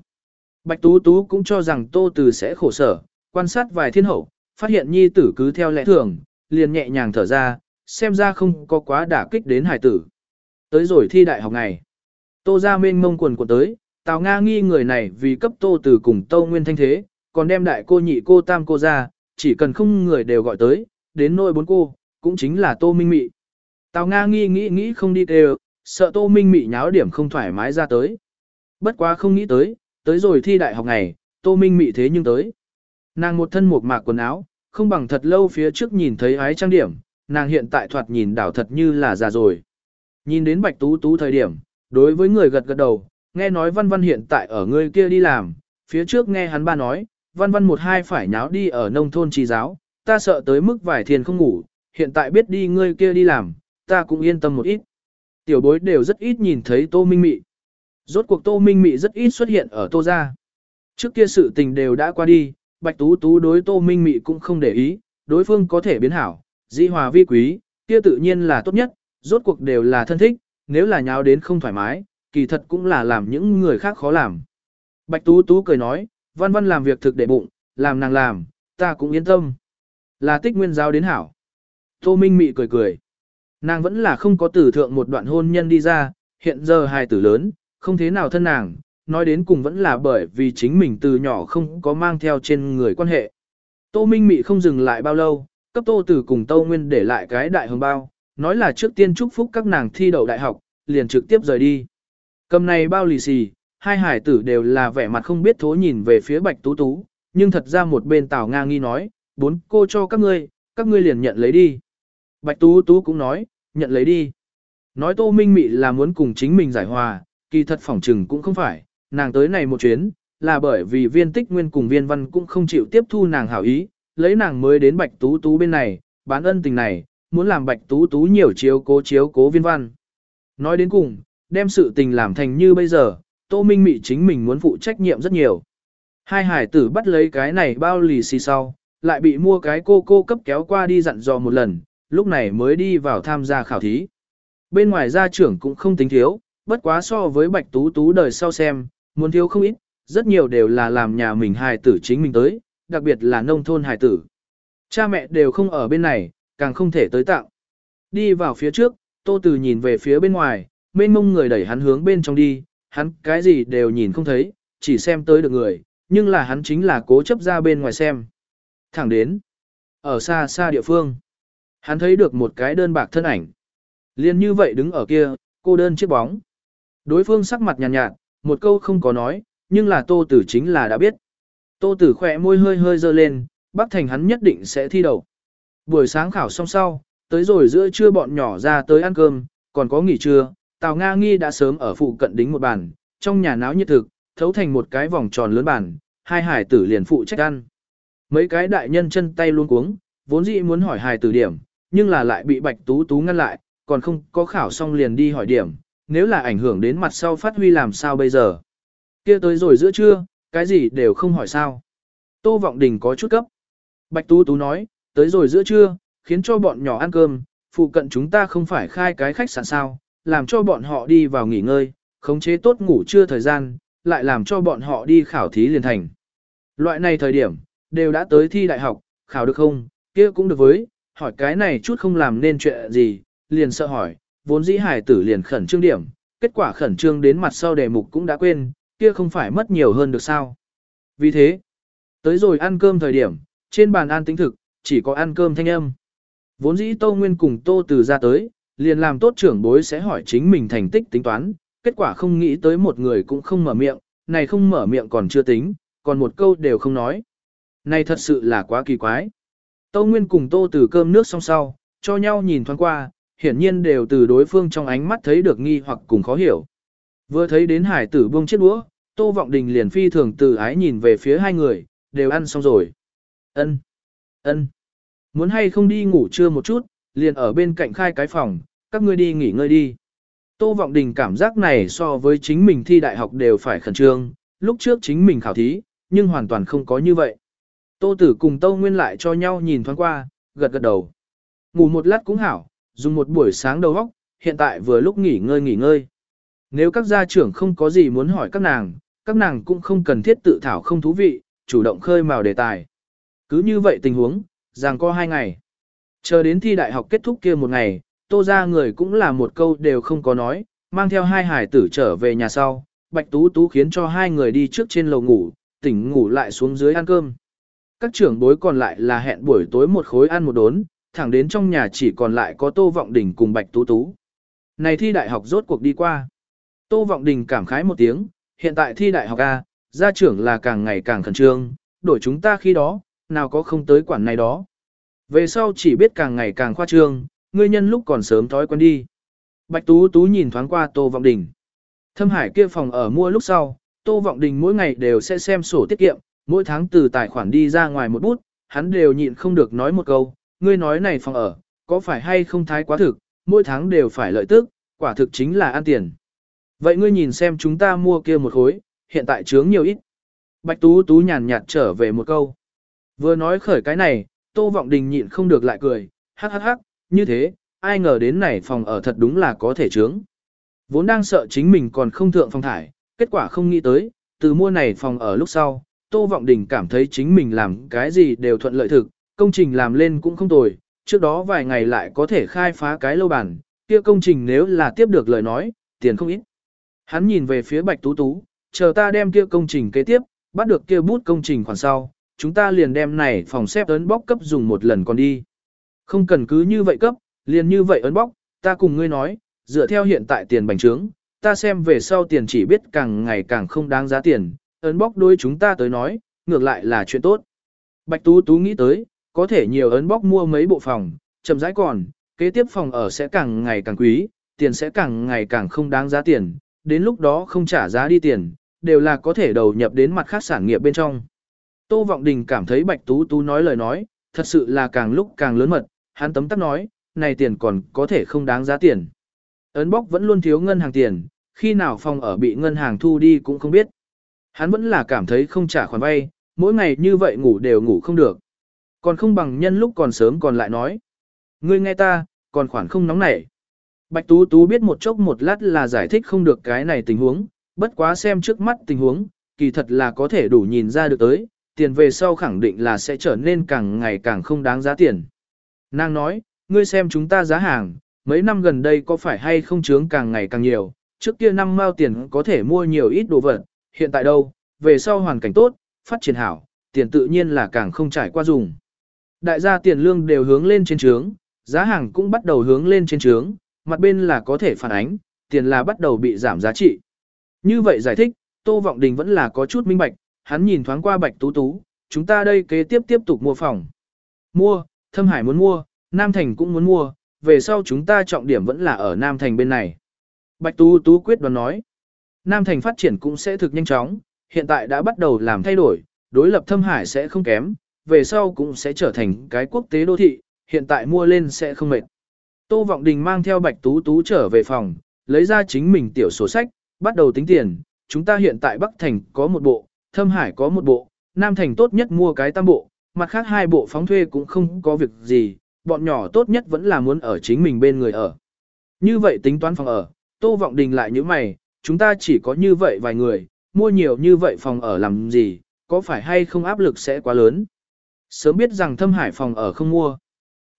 Bạch Tú Tú cũng cho rằng Tô từ sẽ khổ sở, quan sát vài thiên hậu, phát hiện nhi tử cứ theo lẽ thường, liền nhẹ nhàng thở ra, xem ra không có quá đả kích đến hải tử. Tới rồi thi đại học ngày. Tô ra mênh mông quần của tới, Tào Nga nghi người này vì cấp Tô từ cùng Tô Nguyên thanh thế, còn đem đại cô nhị cô tam cô ra, chỉ cần không người đều gọi tới, đến nôi bốn cô, cũng chính là Tô Minh Mị. Tào Nga nghi nghĩ nghĩ không đi đều, sợ Tô Minh Mị nháo điểm không thoải mái ra tới. Bất quá không nghĩ tới, tới rồi thi đại học ngày, Tô Minh Mị thế nhưng tới. Nàng một thân một mạc quần áo, không bằng thật lâu phía trước nhìn thấy ái trang điểm, nàng hiện tại thoạt nhìn đảo thật như là già rồi. Nhìn đến Bạch Tú Tú thời điểm, đối với người gật gật đầu, nghe nói Văn Văn hiện tại ở người kia đi làm, phía trước nghe hắn ba nói, Văn Văn một hai phải nháo đi ở nông thôn trì giáo, ta sợ tới mức vải thiền không ngủ, hiện tại biết đi ngươi kia đi làm, ta cũng yên tâm một ít. Tiểu bối đều rất ít nhìn thấy Tô Minh Mị. Rốt cuộc Tô Minh Mị rất ít xuất hiện ở Tô gia. Trước kia sự tình đều đã qua đi, Bạch Tú Tú đối Tô Minh Mị cũng không để ý, đối phương có thể biến hảo, di hòa vi quý, kia tự nhiên là tốt nhất, rốt cuộc đều là thân thích, nếu là nháo đến không thoải mái, kỳ thật cũng là làm những người khác khó làm. Bạch Tú Tú cười nói, văn văn làm việc thực để bụng, làm nàng làm, ta cũng yên tâm. Là tích nguyên giáo đến hảo. Tô Minh Mị cười cười. Nàng vẫn là không có tử thượng một đoạn hôn nhân đi ra, hiện giờ hài tử lớn, không thế nào thân nàng, nói đến cùng vẫn là bởi vì chính mình từ nhỏ không có mang theo trên người quan hệ. Tô Minh Mị không dừng lại bao lâu, cấp Tô Tử cùng Tô Nguyên để lại cái đại hồng bao, nói là trước tiên chúc phúc các nàng thi đậu đại học, liền trực tiếp rời đi. Cầm này bao lì xì, hai hải tử đều là vẻ mặt không biết thố nhìn về phía Bạch Tú Tú, nhưng thật ra một bên Tào Nga nghi nói, bốn cô cho các ngươi, các ngươi liền nhận lấy đi. Bạch Tú Tú cũng nói, nhận lấy đi. Nói Tô Minh Mị là muốn cùng chính mình giải hòa, kỳ thật phỏng trừng cũng không phải, nàng tới này một chuyến, là bởi vì viên tích nguyên cùng viên văn cũng không chịu tiếp thu nàng hảo ý, lấy nàng mới đến Bạch Tú Tú bên này, bán ân tình này, muốn làm Bạch Tú Tú nhiều chiếu cố chiếu cố viên văn. Nói đến cùng, đem sự tình làm thành như bây giờ, Tô Minh Mị chính mình muốn phụ trách nhiệm rất nhiều. Hai hải tử bắt lấy cái này bao lì xì sau, lại bị mua cái cô cô cấp kéo qua đi dặn dò một lần, lúc này mới đi vào tham gia khảo thí. Bên ngoài gia trưởng cũng không tính thiếu, bất quá so với bạch tú tú đời sau xem, muốn thiếu không ít, rất nhiều đều là làm nhà mình hài tử chính mình tới, đặc biệt là nông thôn hài tử. Cha mẹ đều không ở bên này, càng không thể tới tạo. Đi vào phía trước, tô từ nhìn về phía bên ngoài, mênh mông người đẩy hắn hướng bên trong đi, hắn cái gì đều nhìn không thấy, chỉ xem tới được người, nhưng là hắn chính là cố chấp ra bên ngoài xem. Thẳng đến, ở xa xa địa phương, hắn thấy được một cái đơn bạc thân ảnh. Liên như vậy đứng ở kia, cô đơn chiếc bóng. Đối phương sắc mặt nhàn nhạt, nhạt, một câu không có nói, nhưng là tô tử chính là đã biết. Tô tử khỏe môi hơi hơi dơ lên, bác thành hắn nhất định sẽ thi đầu. Buổi sáng khảo xong sau, tới rồi giữa trưa bọn nhỏ ra tới ăn cơm, còn có nghỉ trưa, Tào Nga Nghi đã sớm ở phụ cận đính một bàn, trong nhà náo nhiệt thực, thấu thành một cái vòng tròn lớn bàn, hai hải tử liền phụ trách ăn. mấy cái đại nhân chân tay luôn cuống, vốn dĩ muốn hỏi hài tử điểm, nhưng là lại bị Bạch Tú Tú ngăn lại, còn không có khảo xong liền đi hỏi điểm, nếu là ảnh hưởng đến mặt sau phát huy làm sao bây giờ. kia tới rồi giữa trưa, cái gì đều không hỏi sao. Tô Vọng Đình có chút cấp. Bạch Tú Tú nói, tới rồi giữa trưa, khiến cho bọn nhỏ ăn cơm, phụ cận chúng ta không phải khai cái khách sạn sao, làm cho bọn họ đi vào nghỉ ngơi, khống chế tốt ngủ trưa thời gian, lại làm cho bọn họ đi khảo thí liền thành. Loại này thời điểm, đều đã tới thi đại học, khảo được không, kia cũng được với, hỏi cái này chút không làm nên chuyện gì, liền sợ hỏi, vốn dĩ hải tử liền khẩn trương điểm, kết quả khẩn trương đến mặt sau đề mục cũng đã quên, kia không phải mất nhiều hơn được sao. Vì thế, tới rồi ăn cơm thời điểm, trên bàn ăn tính thực, chỉ có ăn cơm thanh âm. Vốn dĩ Tô Nguyên cùng Tô Từ ra tới, liền làm tốt trưởng bối sẽ hỏi chính mình thành tích tính toán, kết quả không nghĩ tới một người cũng không mở miệng, này không mở miệng còn chưa tính, còn một câu đều không nói. Này thật sự là quá kỳ quái. Tô Nguyên cùng Tô Từ cơm nước xong sau, cho nhau nhìn thoáng qua, hiển nhiên đều từ đối phương trong ánh mắt thấy được nghi hoặc cùng khó hiểu. Vừa thấy đến hải tử buông chiếc đũa, Tô Vọng Đình liền phi thường từ ái nhìn về phía hai người, đều ăn xong rồi. Ân, ân, muốn hay không đi ngủ trưa một chút, liền ở bên cạnh khai cái phòng, các ngươi đi nghỉ ngơi đi. Tô Vọng Đình cảm giác này so với chính mình thi đại học đều phải khẩn trương, lúc trước chính mình khảo thí, nhưng hoàn toàn không có như vậy. Tô Tử cùng Tô Nguyên lại cho nhau nhìn thoáng qua, gật gật đầu. Ngủ một lát cũng hảo, dùng một buổi sáng đầu óc, hiện tại vừa lúc nghỉ ngơi nghỉ ngơi. Nếu các gia trưởng không có gì muốn hỏi các nàng, các nàng cũng không cần thiết tự thảo không thú vị, chủ động khơi mào đề tài. Cứ như vậy tình huống, rằng có hai ngày. Chờ đến thi đại học kết thúc kia một ngày, tô ra người cũng là một câu đều không có nói, mang theo hai hải tử trở về nhà sau, Bạch Tú Tú khiến cho hai người đi trước trên lầu ngủ, tỉnh ngủ lại xuống dưới ăn cơm. Các trưởng bối còn lại là hẹn buổi tối một khối ăn một đốn, thẳng đến trong nhà chỉ còn lại có Tô Vọng Đình cùng Bạch Tú Tú. Này thi đại học rốt cuộc đi qua. Tô Vọng Đình cảm khái một tiếng, hiện tại thi đại học A, gia trưởng là càng ngày càng khẩn trương, đổi chúng ta khi đó, nào có không tới quản này đó. Về sau chỉ biết càng ngày càng khoa trương, ngươi nhân lúc còn sớm thói quen đi. Bạch Tú Tú nhìn thoáng qua Tô Vọng Đình. Thâm Hải kia phòng ở mua lúc sau, Tô Vọng Đình mỗi ngày đều sẽ xem sổ tiết kiệm, mỗi tháng từ tài khoản đi ra ngoài một bút, hắn đều nhịn không được nói một câu, ngươi nói này phòng ở, có phải hay không thái quá thực, mỗi tháng đều phải lợi tức, quả thực chính là ăn tiền. Vậy ngươi nhìn xem chúng ta mua kia một khối, hiện tại chướng nhiều ít. Bạch Tú Tú nhàn nhạt trở về một câu. Vừa nói khởi cái này, Tô Vọng Đình nhịn không được lại cười, hắc hắc hắc, như thế, ai ngờ đến này phòng ở thật đúng là có thể chướng. Vốn đang sợ chính mình còn không thượng phòng thải, kết quả không nghĩ tới, từ mua này phòng ở lúc sau, Tô Vọng Đình cảm thấy chính mình làm cái gì đều thuận lợi thực, công trình làm lên cũng không tồi, trước đó vài ngày lại có thể khai phá cái lâu bản, kia công trình nếu là tiếp được lời nói, tiền không ít. Hắn nhìn về phía Bạch Tú Tú, chờ ta đem kia công trình kế tiếp, bắt được kia bút công trình khoản sau, chúng ta liền đem này phòng xếp ấn bóc cấp dùng một lần còn đi. Không cần cứ như vậy cấp, liền như vậy ấn bóc, ta cùng ngươi nói, dựa theo hiện tại tiền bành trướng, ta xem về sau tiền chỉ biết càng ngày càng không đáng giá tiền, ấn bóc đối chúng ta tới nói, ngược lại là chuyện tốt. Bạch Tú Tú nghĩ tới, có thể nhiều ấn bóc mua mấy bộ phòng, chậm rãi còn, kế tiếp phòng ở sẽ càng ngày càng quý, tiền sẽ càng ngày càng không đáng giá tiền, đến lúc đó không trả giá đi tiền, đều là có thể đầu nhập đến mặt khác sản nghiệp bên trong. Tô Vọng Đình cảm thấy Bạch Tú Tú nói lời nói, thật sự là càng lúc càng lớn mật, hắn tấm tắc nói, này tiền còn có thể không đáng giá tiền. Ấn bóc vẫn luôn thiếu ngân hàng tiền, khi nào phòng ở bị ngân hàng thu đi cũng không biết. Hắn vẫn là cảm thấy không trả khoản vay, mỗi ngày như vậy ngủ đều ngủ không được. Còn không bằng nhân lúc còn sớm còn lại nói. Ngươi nghe ta, còn khoản không nóng nảy. Bạch Tú Tú biết một chốc một lát là giải thích không được cái này tình huống, bất quá xem trước mắt tình huống, kỳ thật là có thể đủ nhìn ra được tới, tiền về sau khẳng định là sẽ trở nên càng ngày càng không đáng giá tiền. Nàng nói, ngươi xem chúng ta giá hàng, mấy năm gần đây có phải hay không chướng càng ngày càng nhiều, trước kia năm mao tiền có thể mua nhiều ít đồ vật, hiện tại đâu, về sau hoàn cảnh tốt, phát triển hảo, tiền tự nhiên là càng không trải qua dùng. Đại gia tiền lương đều hướng lên trên trướng, giá hàng cũng bắt đầu hướng lên trên trướng, mặt bên là có thể phản ánh, tiền là bắt đầu bị giảm giá trị. Như vậy giải thích, Tô Vọng Đình vẫn là có chút minh bạch, hắn nhìn thoáng qua Bạch Tú Tú, chúng ta đây kế tiếp tiếp tục mua phòng. Mua, Thâm Hải muốn mua, Nam Thành cũng muốn mua, về sau chúng ta trọng điểm vẫn là ở Nam Thành bên này. Bạch Tú Tú quyết đoán nói, Nam Thành phát triển cũng sẽ thực nhanh chóng, hiện tại đã bắt đầu làm thay đổi, đối lập Thâm Hải sẽ không kém, về sau cũng sẽ trở thành cái quốc tế đô thị, hiện tại mua lên sẽ không mệt. Tô Vọng Đình mang theo Bạch Tú Tú trở về phòng, lấy ra chính mình tiểu sổ sách, bắt đầu tính tiền. Chúng ta hiện tại Bắc Thành có một bộ, Thâm Hải có một bộ, Nam Thành tốt nhất mua cái tam bộ, mặt khác hai bộ phóng thuê cũng không có việc gì, bọn nhỏ tốt nhất vẫn là muốn ở chính mình bên người ở. Như vậy tính toán phòng ở, Tô Vọng Đình lại như mày, chúng ta chỉ có như vậy vài người, mua nhiều như vậy phòng ở làm gì, có phải hay không áp lực sẽ quá lớn. Sớm biết rằng Thâm Hải phòng ở không mua.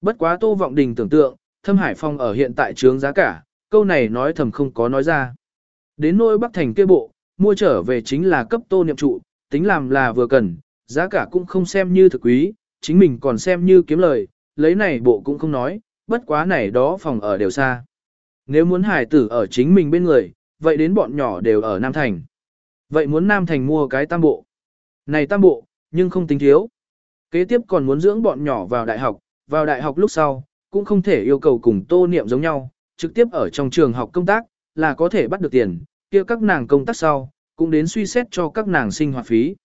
Bất quá Tô Vọng Đình tưởng tượng, Thâm Hải phòng ở hiện tại trướng giá cả, câu này nói thầm không có nói ra. Đến nỗi Bắc Thành kia bộ, mua trở về chính là cấp Tô Niệm trụ, tính làm là vừa cần, giá cả cũng không xem như thực quý, chính mình còn xem như kiếm lời, lấy này bộ cũng không nói, bất quá này đó phòng ở đều xa. Nếu muốn hải tử ở chính mình bên người, vậy đến bọn nhỏ đều ở Nam Thành. Vậy muốn Nam Thành mua cái tam bộ. Này tam bộ, nhưng không tính thiếu. Kế tiếp còn muốn dưỡng bọn nhỏ vào đại học, vào đại học lúc sau, cũng không thể yêu cầu cùng tô niệm giống nhau, trực tiếp ở trong trường học công tác, là có thể bắt được tiền, kia các nàng công tác sau, cũng đến suy xét cho các nàng sinh hoạt phí.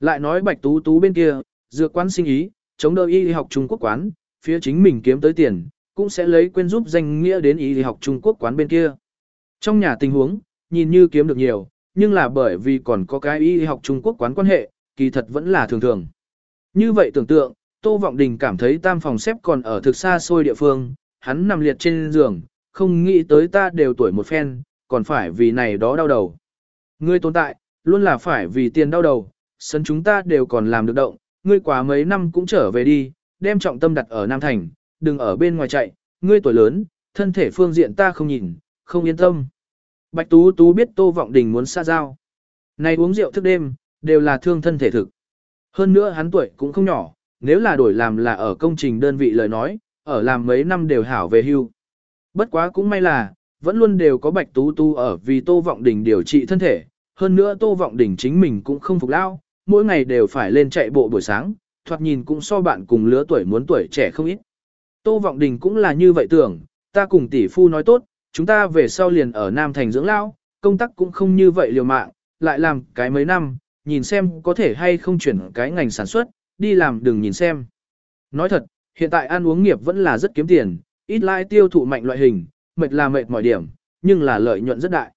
Lại nói bạch tú tú bên kia, dựa quán sinh ý, chống đỡ y học Trung Quốc quán, phía chính mình kiếm tới tiền, cũng sẽ lấy quên giúp danh nghĩa đến y học Trung Quốc quán bên kia. Trong nhà tình huống, nhìn như kiếm được nhiều, nhưng là bởi vì còn có cái y học Trung Quốc quán quan hệ, kỳ thật vẫn là thường thường. Như vậy tưởng tượng, Tô Vọng Đình cảm thấy tam phòng xếp còn ở thực xa xôi địa phương, hắn nằm liệt trên giường, không nghĩ tới ta đều tuổi một phen, còn phải vì này đó đau đầu. Ngươi tồn tại, luôn là phải vì tiền đau đầu, sân chúng ta đều còn làm được động, ngươi quá mấy năm cũng trở về đi, đem trọng tâm đặt ở Nam Thành, đừng ở bên ngoài chạy, ngươi tuổi lớn, thân thể phương diện ta không nhìn, không yên tâm. Bạch Tú Tú biết Tô Vọng Đình muốn xa giao. Này uống rượu thức đêm, đều là thương thân thể thực. Hơn nữa hắn tuổi cũng không nhỏ, nếu là đổi làm là ở công trình đơn vị lời nói, ở làm mấy năm đều hảo về hưu. Bất quá cũng may là, vẫn luôn đều có Bạch Tú tu ở vì Tô Vọng Đình điều trị thân thể. Hơn nữa Tô Vọng Đình chính mình cũng không phục lao, mỗi ngày đều phải lên chạy bộ buổi sáng, thoạt nhìn cũng so bạn cùng lứa tuổi muốn tuổi trẻ không ít. Tô Vọng Đình cũng là như vậy tưởng, ta cùng tỷ phu nói tốt, chúng ta về sau liền ở Nam Thành dưỡng lao công tác cũng không như vậy liều mạng, lại làm cái mấy năm, nhìn xem có thể hay không chuyển cái ngành sản xuất, đi làm đừng nhìn xem. Nói thật, hiện tại ăn uống nghiệp vẫn là rất kiếm tiền, ít lãi tiêu thụ mạnh loại hình, mệt là mệt mọi điểm, nhưng là lợi nhuận rất đại.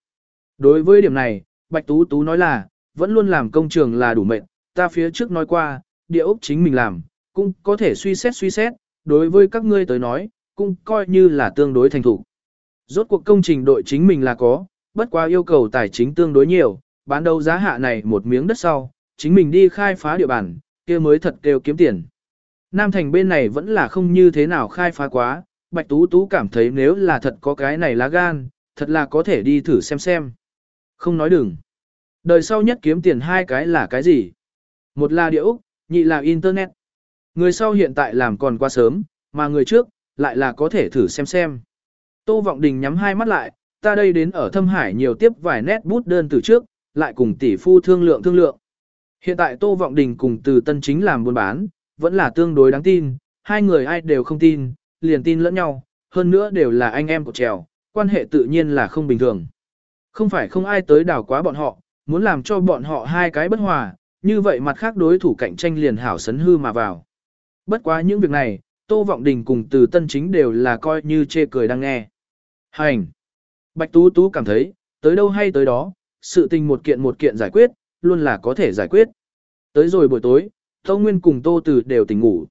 Đối với điểm này, Bạch Tú Tú nói là, vẫn luôn làm công trường là đủ mệt, ta phía trước nói qua, địa ốc chính mình làm, cũng có thể suy xét suy xét, đối với các ngươi tới nói, cũng coi như là tương đối thành thủ. Rốt cuộc công trình đội chính mình là có, bất quá yêu cầu tài chính tương đối nhiều, bán đấu giá hạ này một miếng đất sau, chính mình đi khai phá địa bàn, kia mới thật kêu kiếm tiền. Nam Thành bên này vẫn là không như thế nào khai phá quá, Bạch Tú Tú cảm thấy nếu là thật có cái này lá gan, thật là có thể đi thử xem xem. Không nói đừng. Đời sau nhất kiếm tiền hai cái là cái gì? Một là địa ốc, nhị là Internet. Người sau hiện tại làm còn quá sớm, mà người trước, lại là có thể thử xem xem. Tô Vọng Đình nhắm hai mắt lại, ta đây đến ở Thâm Hải nhiều tiếp vài nét bút đơn từ trước, lại cùng tỷ phu thương lượng thương lượng. Hiện tại Tô Vọng Đình cùng từ tân chính làm buôn bán, vẫn là tương đối đáng tin, hai người ai đều không tin, liền tin lẫn nhau, hơn nữa đều là anh em của trèo, quan hệ tự nhiên là không bình thường. Không phải không ai tới đảo quá bọn họ, muốn làm cho bọn họ hai cái bất hòa, như vậy mặt khác đối thủ cạnh tranh liền hảo sấn hư mà vào. Bất quá những việc này, Tô Vọng Đình cùng từ tân chính đều là coi như chê cười đang nghe. Hành! Bạch Tú Tú cảm thấy, tới đâu hay tới đó, sự tình một kiện một kiện giải quyết, luôn là có thể giải quyết. Tới rồi buổi tối, Tô Nguyên cùng Tô tử đều tỉnh ngủ.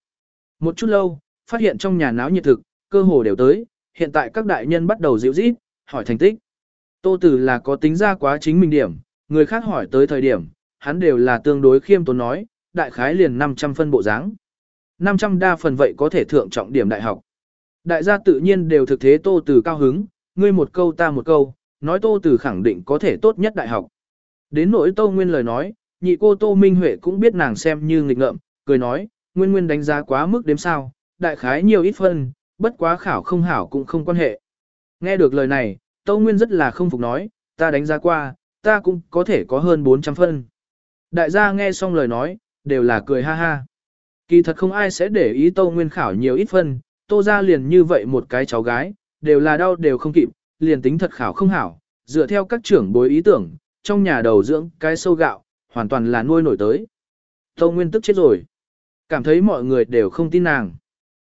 Một chút lâu, phát hiện trong nhà náo nhiệt thực, cơ hồ đều tới, hiện tại các đại nhân bắt đầu dịu rít, hỏi thành tích. Tô tử là có tính ra quá chính mình điểm, người khác hỏi tới thời điểm, hắn đều là tương đối khiêm tốn nói, đại khái liền 500 phân bộ dáng. 500 đa phần vậy có thể thượng trọng điểm đại học. Đại gia tự nhiên đều thực thế Tô tử cao hứng, ngươi một câu ta một câu, nói Tô Từ khẳng định có thể tốt nhất đại học. Đến nỗi Tô Nguyên lời nói, nhị cô Tô Minh Huệ cũng biết nàng xem như nghịch ngợm, cười nói, Nguyên Nguyên đánh giá quá mức đếm sao, đại khái nhiều ít phân, bất quá khảo không hảo cũng không quan hệ. Nghe được lời này, Tô Nguyên rất là không phục nói, ta đánh giá qua, ta cũng có thể có hơn 400 phân. Đại gia nghe xong lời nói, đều là cười ha ha. Kỳ thật không ai sẽ để ý Tô Nguyên khảo nhiều ít phân, Tô ra liền như vậy một cái cháu gái, đều là đau đều không kịp, liền tính thật khảo không hảo, dựa theo các trưởng bối ý tưởng, trong nhà đầu dưỡng cái sâu gạo, hoàn toàn là nuôi nổi tới. Tô Nguyên tức chết rồi. cảm thấy mọi người đều không tin nàng.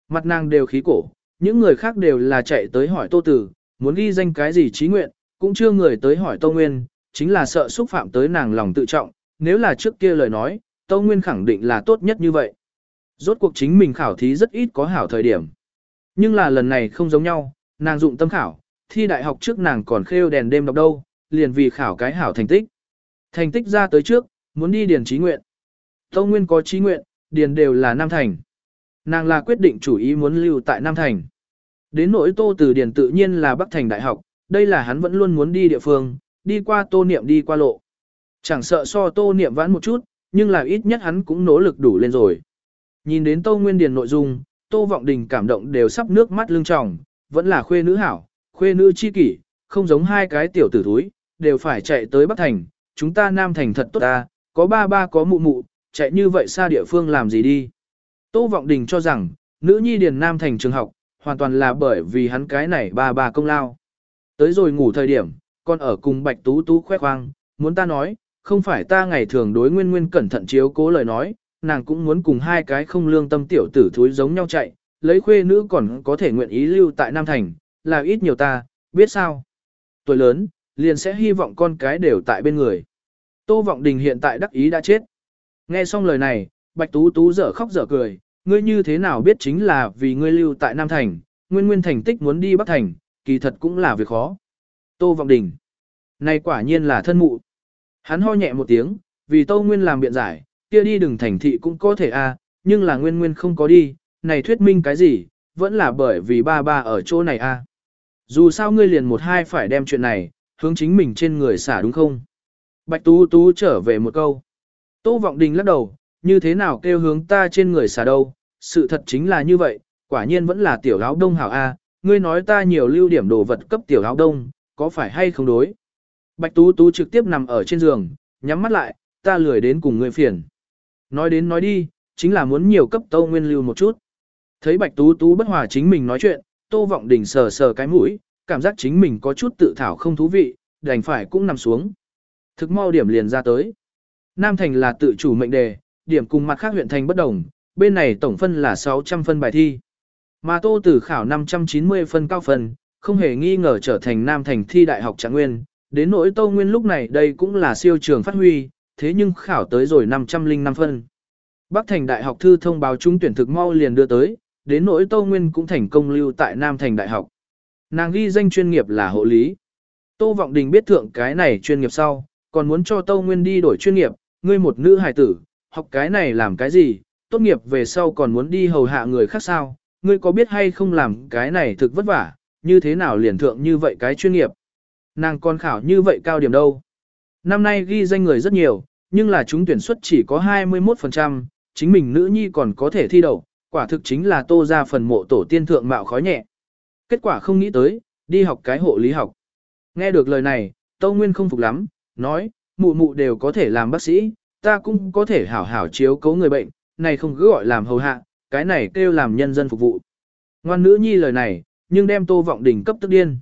Mặt nàng đều khí cổ, những người khác đều là chạy tới hỏi Tô Tử, muốn ghi danh cái gì trí nguyện, cũng chưa người tới hỏi Tô Nguyên, chính là sợ xúc phạm tới nàng lòng tự trọng, nếu là trước kia lời nói, Tô Nguyên khẳng định là tốt nhất như vậy. Rốt cuộc chính mình khảo thí rất ít có hảo thời điểm. Nhưng là lần này không giống nhau, nàng dụng tâm khảo, thi đại học trước nàng còn khêu đèn đêm đọc đâu, liền vì khảo cái hảo thành tích. Thành tích ra tới trước, muốn đi điền trí nguyện. Tô Nguyên có trí nguyện, điền đều là Nam Thành. Nàng là quyết định chủ ý muốn lưu tại Nam Thành. Đến nỗi Tô Từ Điền tự nhiên là Bắc Thành Đại học, đây là hắn vẫn luôn muốn đi địa phương, đi qua Tô Niệm đi qua lộ. Chẳng sợ so Tô Niệm vãn một chút, nhưng là ít nhất hắn cũng nỗ lực đủ lên rồi. Nhìn đến Tô Nguyên Điền nội dung, Tô Vọng Đình cảm động đều sắp nước mắt lưng tròng, vẫn là khuê nữ hảo, khuê nữ chi kỷ, không giống hai cái tiểu tử thúi, đều phải chạy tới Bắc Thành, chúng ta Nam Thành thật tốt ta, có ba ba có mụ mụ, chạy như vậy xa địa phương làm gì đi. Tô Vọng Đình cho rằng, nữ nhi điền Nam Thành trường học, hoàn toàn là bởi vì hắn cái này ba ba công lao. Tới rồi ngủ thời điểm, con ở cùng Bạch Tú Tú khoe khoang, muốn ta nói, không phải ta ngày thường đối nguyên nguyên cẩn thận chiếu cố lời nói, nàng cũng muốn cùng hai cái không lương tâm tiểu tử thúi giống nhau chạy, lấy khuê nữ còn có thể nguyện ý lưu tại Nam Thành, là ít nhiều ta, biết sao. Tuổi lớn, liền sẽ hy vọng con cái đều tại bên người. Tô Vọng Đình hiện tại đắc ý đã chết. Nghe xong lời này, Bạch Tú Tú dở khóc dở cười, ngươi như thế nào biết chính là vì ngươi lưu tại Nam Thành, nguyên nguyên thành tích muốn đi Bắc Thành, kỳ thật cũng là việc khó. Tô Vọng Đình. Này quả nhiên là thân mụ. Hắn ho nhẹ một tiếng, vì Tô Nguyên làm biện giải, kia đi đừng thành thị cũng có thể a, à, nhưng là nguyên nguyên không có đi, này thuyết minh cái gì, vẫn là bởi vì ba ba ở chỗ này a. À. Dù sao ngươi liền một hai phải đem chuyện này, hướng chính mình trên người xả đúng không? Bạch Tú Tú trở về một câu. Tô Vọng Đình lắc đầu, như thế nào kêu hướng ta trên người xả đâu, sự thật chính là như vậy, quả nhiên vẫn là tiểu áo đông hảo A, ngươi nói ta nhiều lưu điểm đồ vật cấp tiểu áo đông, có phải hay không đối? Bạch Tú Tú trực tiếp nằm ở trên giường, nhắm mắt lại, ta lười đến cùng ngươi phiền. Nói đến nói đi, chính là muốn nhiều cấp Tô Nguyên lưu một chút. Thấy Bạch Tú Tú bất hòa chính mình nói chuyện, Tô Vọng Đình sờ sờ cái mũi, cảm giác chính mình có chút tự thảo không thú vị, đành phải cũng nằm xuống. Thực mau điểm liền ra tới. Nam Thành là tự chủ mệnh đề, điểm cùng mặt khác huyện thành bất đồng, bên này tổng phân là 600 phân bài thi. Mà Tô Tử khảo 590 phân cao phân, không hề nghi ngờ trở thành Nam Thành thi đại học trạng nguyên. Đến nỗi Tô Nguyên lúc này đây cũng là siêu trường phát huy, thế nhưng khảo tới rồi 505 phân. Bắc Thành Đại học thư thông báo trúng tuyển thực mau liền đưa tới, đến nỗi Tô Nguyên cũng thành công lưu tại Nam Thành Đại học. Nàng ghi danh chuyên nghiệp là hộ lý. Tô Vọng Đình biết thượng cái này chuyên nghiệp sau, còn muốn cho Tô Nguyên đi đổi chuyên nghiệp, ngươi một nữ hài tử, học cái này làm cái gì, tốt nghiệp về sau còn muốn đi hầu hạ người khác sao, ngươi có biết hay không làm cái này thực vất vả, như thế nào liền thượng như vậy cái chuyên nghiệp. Nàng còn khảo như vậy cao điểm đâu. Năm nay ghi danh người rất nhiều, nhưng là chúng tuyển suất chỉ có 21%, chính mình nữ nhi còn có thể thi đậu, quả thực chính là tô ra phần mộ tổ tiên thượng mạo khói nhẹ. Kết quả không nghĩ tới, đi học cái hộ lý học. Nghe được lời này, Tâu Nguyên không phục lắm, nói, mụ mụ đều có thể làm bác sĩ, ta cũng có thể hảo hảo chiếu cấu người bệnh, này không cứ gọi làm hầu hạ, cái này kêu làm nhân dân phục vụ. Ngoan nữ nhi lời này, nhưng đem Tô Vọng Đình cấp tức điên.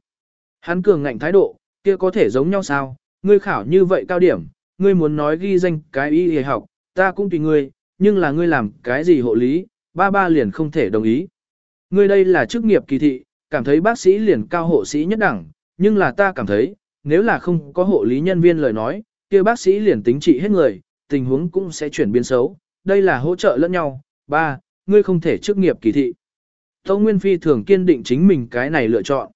Hắn cường ngạnh thái độ, kia có thể giống nhau sao, ngươi khảo như vậy cao điểm, ngươi muốn nói ghi danh cái y y học, ta cũng tùy ngươi, nhưng là ngươi làm cái gì hộ lý, ba ba liền không thể đồng ý. Ngươi đây là chức nghiệp kỳ thị, cảm thấy bác sĩ liền cao hộ sĩ nhất đẳng, nhưng là ta cảm thấy, nếu là không có hộ lý nhân viên lời nói, kia bác sĩ liền tính trị hết người, tình huống cũng sẽ chuyển biến xấu, đây là hỗ trợ lẫn nhau. Ba, ngươi không thể chức nghiệp kỳ thị. Tâu Nguyên Phi thường kiên định chính mình cái này lựa chọn.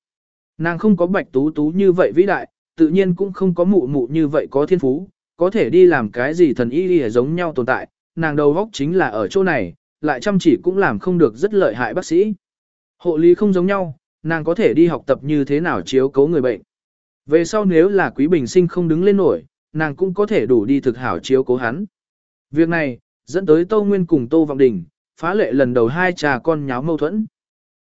Nàng không có bạch tú tú như vậy vĩ đại, tự nhiên cũng không có mụ mụ như vậy có thiên phú, có thể đi làm cái gì thần y đi giống nhau tồn tại, nàng đầu góc chính là ở chỗ này, lại chăm chỉ cũng làm không được rất lợi hại bác sĩ. Hộ lý không giống nhau, nàng có thể đi học tập như thế nào chiếu cấu người bệnh. Về sau nếu là quý bình sinh không đứng lên nổi, nàng cũng có thể đủ đi thực hảo chiếu cố hắn. Việc này, dẫn tới Tô Nguyên cùng Tô Vọng Đình, phá lệ lần đầu hai trà con nháo mâu thuẫn.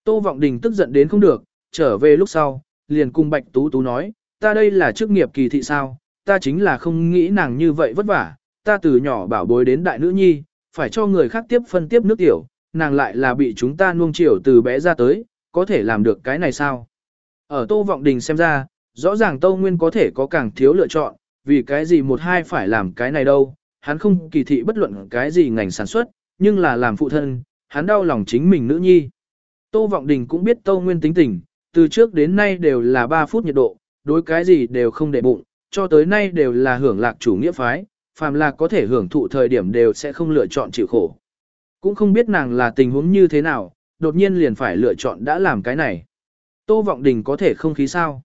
Tô Vọng Đình tức giận đến không được, trở về lúc sau, liền cùng Bạch Tú Tú nói, ta đây là chức nghiệp kỳ thị sao, ta chính là không nghĩ nàng như vậy vất vả, ta từ nhỏ bảo bối đến đại nữ nhi, phải cho người khác tiếp phân tiếp nước tiểu, nàng lại là bị chúng ta nuông chiều từ bé ra tới, có thể làm được cái này sao? Ở Tô Vọng Đình xem ra, rõ ràng Tô Nguyên có thể có càng thiếu lựa chọn, vì cái gì một hai phải làm cái này đâu, hắn không kỳ thị bất luận cái gì ngành sản xuất, nhưng là làm phụ thân, hắn đau lòng chính mình nữ nhi. Tô Vọng Đình cũng biết Tô Nguyên tính tình, từ trước đến nay đều là 3 phút nhiệt độ, đối cái gì đều không để bụng, cho tới nay đều là hưởng lạc chủ nghĩa phái, phàm là có thể hưởng thụ thời điểm đều sẽ không lựa chọn chịu khổ. Cũng không biết nàng là tình huống như thế nào, đột nhiên liền phải lựa chọn đã làm cái này. Tô Vọng Đình có thể không khí sao?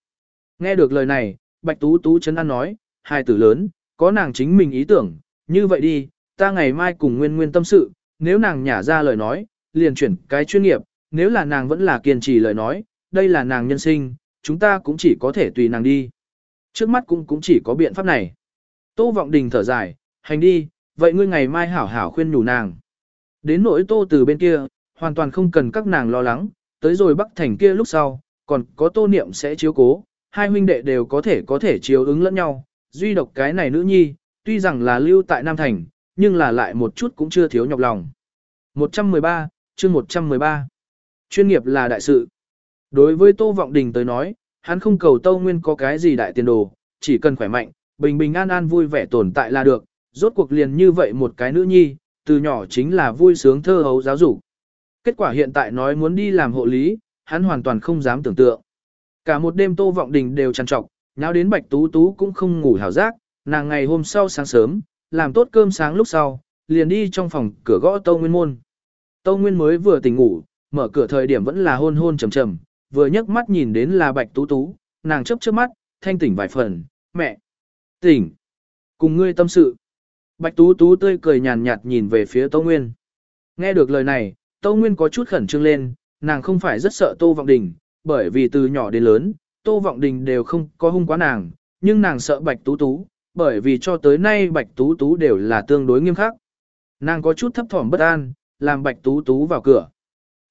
Nghe được lời này, Bạch Tú Tú chấn an nói, hai tử lớn, có nàng chính mình ý tưởng, như vậy đi, ta ngày mai cùng Nguyên Nguyên tâm sự, nếu nàng nhả ra lời nói, liền chuyển cái chuyên nghiệp, nếu là nàng vẫn là kiên trì lời nói, đây là nàng nhân sinh, chúng ta cũng chỉ có thể tùy nàng đi. Trước mắt cũng cũng chỉ có biện pháp này. Tô Vọng Đình thở dài, hành đi, vậy ngươi ngày mai hảo hảo khuyên nhủ nàng. Đến nỗi Tô từ bên kia, hoàn toàn không cần các nàng lo lắng, tới rồi Bắc Thành kia lúc sau, còn có Tô Niệm sẽ chiếu cố, hai huynh đệ đều có thể có thể chiếu ứng lẫn nhau, duy độc cái này nữ nhi, tuy rằng là lưu tại Nam Thành, nhưng là lại một chút cũng chưa thiếu nhọc lòng. 113, chương 113. Chuyên nghiệp là đại sự. Đối với Tô Vọng Đình tới nói, hắn không cầu Tô Nguyên có cái gì đại tiền đồ, chỉ cần khỏe mạnh, bình bình an an vui vẻ tồn tại là được, rốt cuộc liền như vậy một cái nữ nhi, từ nhỏ chính là vui sướng thơ hấu giáo dục. Kết quả hiện tại nói muốn đi làm hộ lý, hắn hoàn toàn không dám tưởng tượng. Cả một đêm Tô Vọng Đình đều trằn trọc, nháo đến Bạch Tú Tú cũng không ngủ hảo giấc. nàng ngày hôm sau sáng sớm, làm tốt cơm sáng lúc sau, liền đi trong phòng cửa gõ Tô Nguyên môn. Tô Nguyên mới vừa tỉnh ngủ, mở cửa thời điểm vẫn là hôn hôn trầm trầm, vừa nhấc mắt nhìn đến là Bạch Tú Tú, nàng chớp chớp mắt, thanh tỉnh vài phần, "Mẹ." "Tỉnh." "Cùng ngươi tâm sự." Bạch Tú Tú tươi cười nhàn nhạt nhìn về phía Tô Nguyên. Nghe được lời này, Tô Nguyên có chút khẩn trương lên, nàng không phải rất sợ Tô Vọng Đình, bởi vì từ nhỏ đến lớn, Tô Vọng Đình đều không có hung quá nàng, nhưng nàng sợ Bạch Tú Tú, bởi vì cho tới nay Bạch Tú Tú đều là tương đối nghiêm khắc. Nàng có chút thấp thỏm bất an, làm Bạch Tú Tú vào cửa.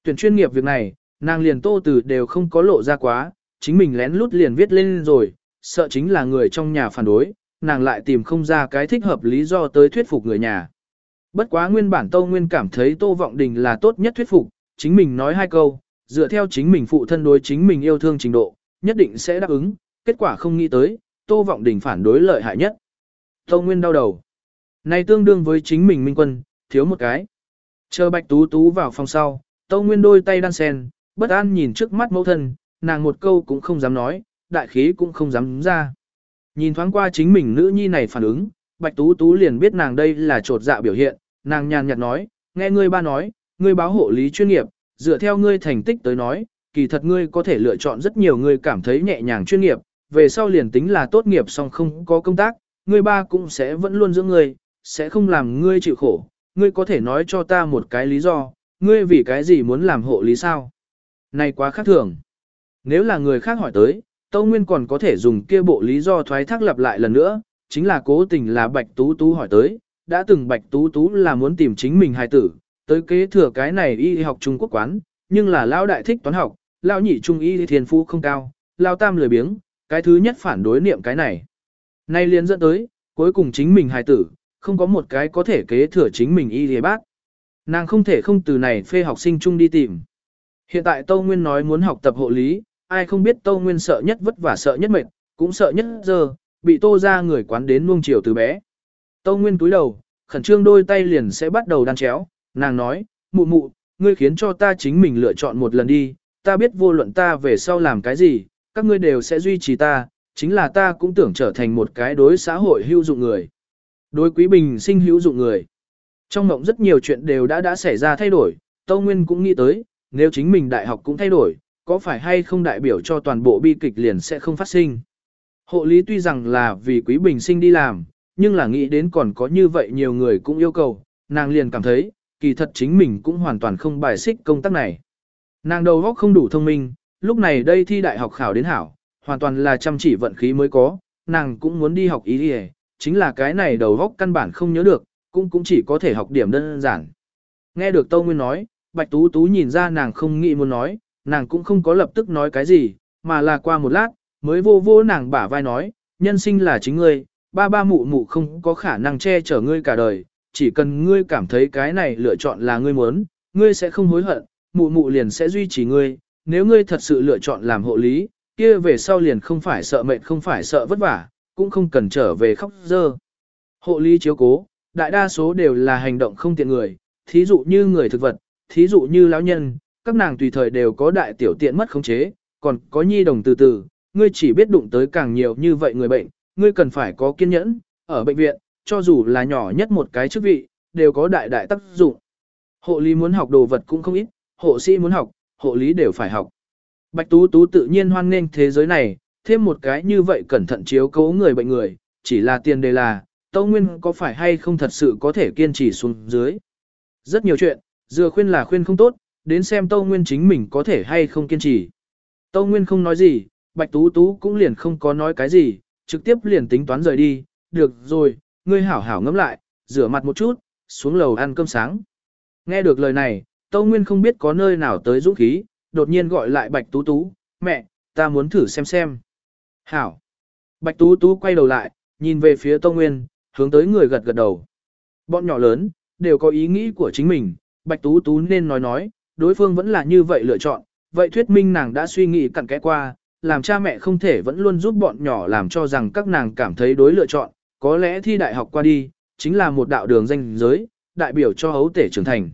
Tuyển chuyên nghiệp việc này, nàng liền Tô Từ đều không có lộ ra quá, chính mình lén lút liền viết lên rồi, sợ chính là người trong nhà phản đối, nàng lại tìm không ra cái thích hợp lý do tới thuyết phục người nhà. Bất quá nguyên bản Tô Nguyên cảm thấy Tô Vọng Đình là tốt nhất thuyết phục, chính mình nói hai câu, dựa theo chính mình phụ thân đối chính mình yêu thương trình độ, nhất định sẽ đáp ứng, kết quả không nghĩ tới, Tô Vọng Đình phản đối lợi hại nhất. Tô Nguyên đau đầu. Này tương đương với chính mình minh quân, thiếu một cái. Chờ Bạch Tú Tú vào phòng sau, Tô Nguyên đôi tay đan sen, bất an nhìn trước mắt mẫu thân, nàng một câu cũng không dám nói, đại khí cũng không dám ra. Nhìn thoáng qua chính mình nữ nhi này phản ứng, Bạch Tú Tú liền biết nàng đây là trột dạ biểu hiện, nàng nhàn nhạt nói, nghe ngươi ba nói, ngươi báo hộ lý chuyên nghiệp, dựa theo ngươi thành tích tới nói, kỳ thật ngươi có thể lựa chọn rất nhiều ngươi cảm thấy nhẹ nhàng chuyên nghiệp, về sau liền tính là tốt nghiệp song không có công tác, ngươi ba cũng sẽ vẫn luôn giữ ngươi, sẽ không làm ngươi chịu khổ, ngươi có thể nói cho ta một cái lý do, ngươi vì cái gì muốn làm hộ lý sao? Này quá khác thường. Nếu là người khác hỏi tới, Tâu Nguyên còn có thể dùng kia bộ lý do thoái thác lặp lại lần nữa, chính là cố tình là Bạch Tú Tú hỏi tới, đã từng Bạch Tú Tú là muốn tìm chính mình hài tử, tới kế thừa cái này y học Trung Quốc quán, nhưng là lão đại thích toán học, lão nhị trung y thiên phú không cao, lão tam lười biếng, cái thứ nhất phản đối niệm cái này. Nay liền dẫn tới, cuối cùng chính mình hài tử, không có một cái có thể kế thừa chính mình y lý bác. Nàng không thể không từ này phê học sinh chung đi tìm. Hiện tại Tâu Nguyên nói muốn học tập hộ lý, ai không biết Tâu Nguyên sợ nhất vất vả sợ nhất mệt, cũng sợ nhất giờ, bị tô ra người quán đến nuông chiều từ bé. Tâu Nguyên túi đầu, khẩn trương đôi tay liền sẽ bắt đầu đan chéo, nàng nói, mụ mụ, ngươi khiến cho ta chính mình lựa chọn một lần đi, ta biết vô luận ta về sau làm cái gì, các ngươi đều sẽ duy trì ta, chính là ta cũng tưởng trở thành một cái đối xã hội hữu dụng người. Đối quý bình sinh hữu dụng người. Trong mộng rất nhiều chuyện đều đã đã xảy ra thay đổi, Tâu Nguyên cũng nghĩ tới, nếu chính mình đại học cũng thay đổi, có phải hay không đại biểu cho toàn bộ bi kịch liền sẽ không phát sinh. Hộ lý tuy rằng là vì quý bình sinh đi làm, nhưng là nghĩ đến còn có như vậy nhiều người cũng yêu cầu, nàng liền cảm thấy, kỳ thật chính mình cũng hoàn toàn không bài xích công tác này. Nàng đầu óc không đủ thông minh, lúc này đây thi đại học khảo đến hảo, hoàn toàn là chăm chỉ vận khí mới có, nàng cũng muốn đi học ý đi chính là cái này đầu óc căn bản không nhớ được, cũng cũng chỉ có thể học điểm đơn giản. Nghe được Tâu Nguyên nói, Bạch Tú Tú nhìn ra nàng không nghĩ muốn nói, nàng cũng không có lập tức nói cái gì, mà là qua một lát, mới vô vô nàng bả vai nói, nhân sinh là chính ngươi, ba ba mụ mụ không có khả năng che chở ngươi cả đời, chỉ cần ngươi cảm thấy cái này lựa chọn là ngươi muốn, ngươi sẽ không hối hận, mụ mụ liền sẽ duy trì ngươi, nếu ngươi thật sự lựa chọn làm hộ lý, kia về sau liền không phải sợ mệt không phải sợ vất vả, cũng không cần trở về khóc dơ. Hộ lý chiếu cố, đại đa số đều là hành động không tiện người, thí dụ như người thực vật, thí dụ như lão nhân, các nàng tùy thời đều có đại tiểu tiện mất khống chế, còn có nhi đồng từ từ, ngươi chỉ biết đụng tới càng nhiều như vậy người bệnh, ngươi cần phải có kiên nhẫn, ở bệnh viện, cho dù là nhỏ nhất một cái chức vị, đều có đại đại tác dụng. Hộ lý muốn học đồ vật cũng không ít, hộ sĩ muốn học, hộ lý đều phải học. Bạch Tú Tú tự nhiên hoan nghênh thế giới này, thêm một cái như vậy cẩn thận chiếu cố người bệnh người, chỉ là tiền đề là, Tâu Nguyên có phải hay không thật sự có thể kiên trì xuống dưới. Rất nhiều chuyện, dừa khuyên là khuyên không tốt, đến xem Tâu Nguyên chính mình có thể hay không kiên trì. Tâu Nguyên không nói gì, Bạch Tú Tú cũng liền không có nói cái gì, trực tiếp liền tính toán rời đi, được rồi, ngươi hảo hảo ngẫm lại, rửa mặt một chút, xuống lầu ăn cơm sáng. Nghe được lời này, Tâu Nguyên không biết có nơi nào tới dũng khí, đột nhiên gọi lại Bạch Tú Tú, mẹ, ta muốn thử xem xem. Hảo. Bạch Tú Tú quay đầu lại, nhìn về phía Tâu Nguyên, hướng tới người gật gật đầu. Bọn nhỏ lớn, đều có ý nghĩ của chính mình, Bạch Tú Tú nên nói nói, đối phương vẫn là như vậy lựa chọn, vậy thuyết minh nàng đã suy nghĩ cặn kẽ qua, làm cha mẹ không thể vẫn luôn giúp bọn nhỏ làm cho rằng các nàng cảm thấy đối lựa chọn, có lẽ thi đại học qua đi, chính là một đạo đường danh giới, đại biểu cho hấu tể trưởng thành.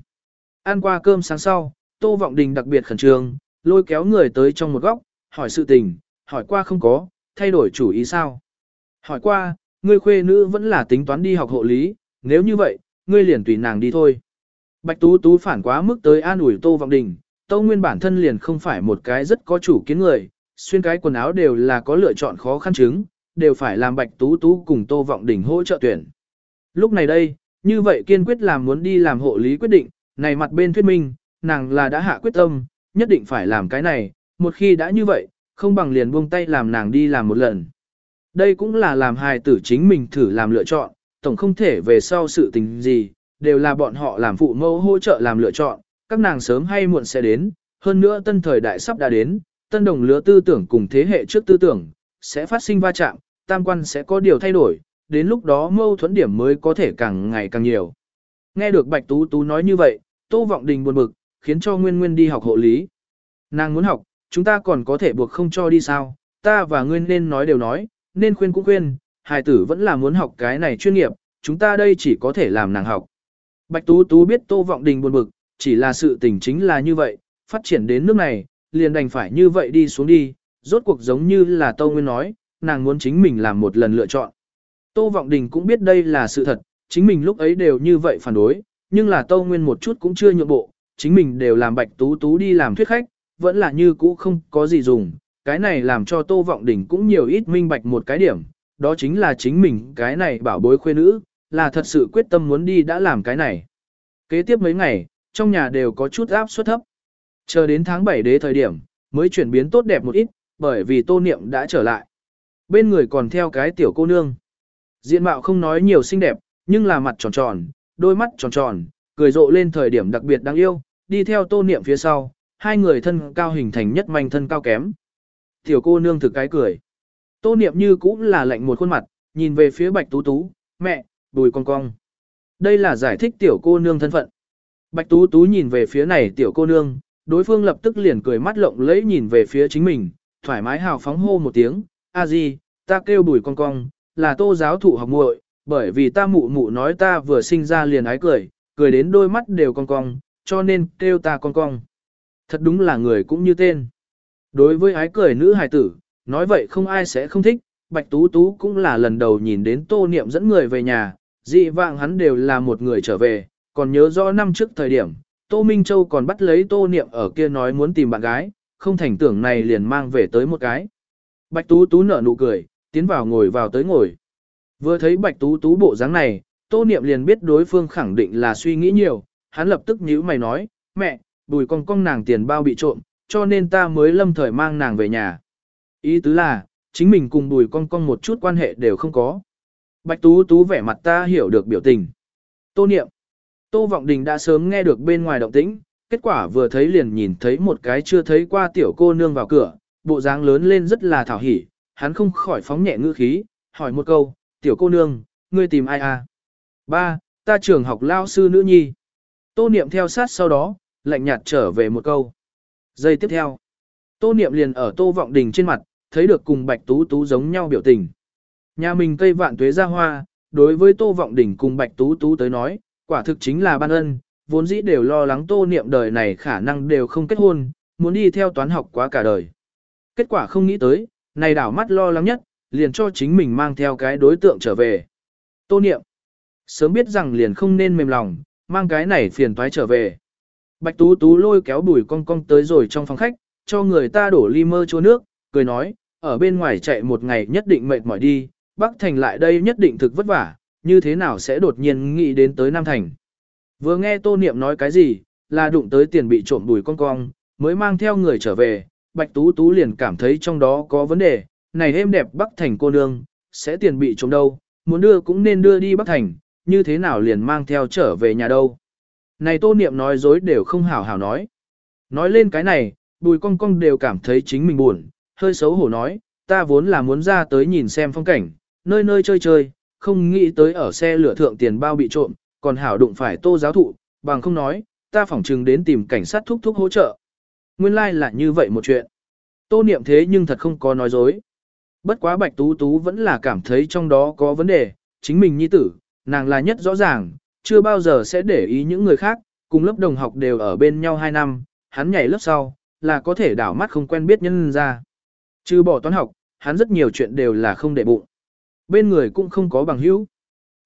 Ăn qua cơm sáng sau, Tô Vọng Đình đặc biệt khẩn trương, lôi kéo người tới trong một góc, hỏi sự tình, hỏi qua không có, thay đổi chủ ý sao? Hỏi qua, ngươi khuê nữ vẫn là tính toán đi học hộ lý, nếu như vậy, ngươi liền tùy nàng đi thôi. Bạch Tú Tú phản quá mức tới an ủi Tô Vọng Đình, Tô Nguyên bản thân liền không phải một cái rất có chủ kiến người, xuyên cái quần áo đều là có lựa chọn khó khăn chứng, đều phải làm Bạch Tú Tú cùng Tô Vọng Đình hỗ trợ tuyển. Lúc này đây, như vậy kiên quyết làm muốn đi làm hộ lý quyết định, này mặt bên thuyết minh, nàng là đã hạ quyết tâm, nhất định phải làm cái này, một khi đã như vậy, không bằng liền buông tay làm nàng đi làm một lần. Đây cũng là làm hài tử chính mình thử làm lựa chọn, tổng không thể về sau sự tình gì, đều là bọn họ làm phụ mẫu hỗ trợ làm lựa chọn, các nàng sớm hay muộn sẽ đến, hơn nữa tân thời đại sắp đã đến, tân đồng lứa tư tưởng cùng thế hệ trước tư tưởng, sẽ phát sinh va chạm, tam quan sẽ có điều thay đổi, đến lúc đó mâu thuẫn điểm mới có thể càng ngày càng nhiều. Nghe được Bạch Tú Tú nói như vậy, Tô Vọng Đình buồn bực, khiến cho Nguyên Nguyên đi học hộ lý. Nàng muốn học, chúng ta còn có thể buộc không cho đi sao, ta và Nguyên nên nói đều nói, nên khuyên cũng khuyên, hài tử vẫn là muốn học cái này chuyên nghiệp, chúng ta đây chỉ có thể làm nàng học. Bạch Tú Tú biết Tô Vọng Đình buồn bực, chỉ là sự tình chính là như vậy, phát triển đến nước này, liền đành phải như vậy đi xuống đi, rốt cuộc giống như là Tô Nguyên nói, nàng muốn chính mình làm một lần lựa chọn. Tô Vọng Đình cũng biết đây là sự thật, chính mình lúc ấy đều như vậy phản đối, nhưng là Tô Nguyên một chút cũng chưa nhượng bộ, chính mình đều làm Bạch Tú Tú đi làm thuyết khách, vẫn là như cũ không có gì dùng, cái này làm cho Tô Vọng Đình cũng nhiều ít minh bạch một cái điểm, đó chính là chính mình cái này bảo bối khuê nữ, là thật sự quyết tâm muốn đi đã làm cái này. Kế tiếp mấy ngày, trong nhà đều có chút áp suất thấp. Chờ đến tháng 7 đế thời điểm, mới chuyển biến tốt đẹp một ít, bởi vì Tô Niệm đã trở lại. Bên người còn theo cái tiểu cô nương. Diện mạo không nói nhiều xinh đẹp, nhưng là mặt tròn tròn, đôi mắt tròn tròn, cười rộ lên thời điểm đặc biệt đáng yêu, đi theo Tô Niệm phía sau, hai người thân cao hình thành nhất manh thân cao kém. Tiểu cô nương thực cái cười. Tô niệm như cũng là lạnh một khuôn mặt, nhìn về phía bạch tú tú, mẹ, đùi cong cong. Đây là giải thích tiểu cô nương thân phận. Bạch tú tú nhìn về phía này tiểu cô nương, đối phương lập tức liền cười mắt lộng lẫy nhìn về phía chính mình, thoải mái hào phóng hô một tiếng, a di, ta kêu bùi cong cong, là tô giáo thụ học muội, bởi vì ta mụ mụ nói ta vừa sinh ra liền ái cười, cười đến đôi mắt đều cong cong, cho nên kêu ta cong cong. Thật đúng là người cũng như tên. Đối với ái cười nữ hài tử, nói vậy không ai sẽ không thích, Bạch Tú Tú cũng là lần đầu nhìn đến tô niệm dẫn người về nhà, dị vạng hắn đều là một người trở về, còn nhớ rõ năm trước thời điểm, Tô Minh Châu còn bắt lấy tô niệm ở kia nói muốn tìm bạn gái, không thành tưởng này liền mang về tới một cái. Bạch Tú Tú nở nụ cười, tiến vào ngồi vào tới ngồi. Vừa thấy Bạch Tú Tú bộ dáng này, Tô Niệm liền biết đối phương khẳng định là suy nghĩ nhiều, hắn lập tức nhíu mày nói, mẹ, bùi con con nàng tiền bao bị trộm, cho nên ta mới lâm thời mang nàng về nhà. Ý tứ là, chính mình cùng bùi con con một chút quan hệ đều không có. Bạch Tú Tú vẻ mặt ta hiểu được biểu tình. Tô Niệm. Tô Vọng Đình đã sớm nghe được bên ngoài động tĩnh, kết quả vừa thấy liền nhìn thấy một cái chưa thấy qua tiểu cô nương vào cửa, bộ dáng lớn lên rất là thảo hỉ, hắn không khỏi phóng nhẹ ngữ khí, hỏi một câu, tiểu cô nương, ngươi tìm ai à? Ba, ta trường học lao sư nữ nhi. Tô Niệm theo sát sau đó, lạnh nhạt trở về một câu. Giây tiếp theo, Tô Niệm liền ở Tô Vọng Đình trên mặt, thấy được cùng Bạch Tú Tú giống nhau biểu tình. Nhà mình cây vạn tuế ra hoa, đối với Tô Vọng Đình cùng Bạch Tú Tú tới nói, quả thực chính là ban ân, vốn dĩ đều lo lắng tô niệm đời này khả năng đều không kết hôn, muốn đi theo toán học quá cả đời. Kết quả không nghĩ tới, này đảo mắt lo lắng nhất, liền cho chính mình mang theo cái đối tượng trở về. Tô niệm, sớm biết rằng liền không nên mềm lòng, mang cái này phiền toái trở về. Bạch Tú Tú lôi kéo bùi cong cong tới rồi trong phòng khách, cho người ta đổ ly mơ chua nước, cười nói, ở bên ngoài chạy một ngày nhất định mệt mỏi đi, Bắc Thành lại đây nhất định thực vất vả, như thế nào sẽ đột nhiên nghĩ đến tới Nam Thành. Vừa nghe Tô Niệm nói cái gì, là đụng tới tiền bị trộm đùi con cong, mới mang theo người trở về, Bạch Tú Tú liền cảm thấy trong đó có vấn đề, này êm đẹp Bắc Thành cô nương, sẽ tiền bị trộm đâu, muốn đưa cũng nên đưa đi Bắc Thành, như thế nào liền mang theo trở về nhà đâu. Này Tô Niệm nói dối đều không hảo hảo nói. Nói lên cái này, bùi cong cong đều cảm thấy chính mình buồn, hơi xấu hổ nói, ta vốn là muốn ra tới nhìn xem phong cảnh, nơi nơi chơi chơi, không nghĩ tới ở xe lửa thượng tiền bao bị trộm, còn hảo đụng phải tô giáo thụ, bằng không nói, ta phỏng chừng đến tìm cảnh sát thúc thúc hỗ trợ. Nguyên lai like là như vậy một chuyện. Tô niệm thế nhưng thật không có nói dối. Bất quá bạch tú tú vẫn là cảm thấy trong đó có vấn đề, chính mình nhi tử, nàng là nhất rõ ràng, chưa bao giờ sẽ để ý những người khác, cùng lớp đồng học đều ở bên nhau 2 năm, hắn nhảy lớp sau, là có thể đảo mắt không quen biết nhân ra. Trừ bỏ toán học, hắn rất nhiều chuyện đều là không để bụng. Bên người cũng không có bằng hữu.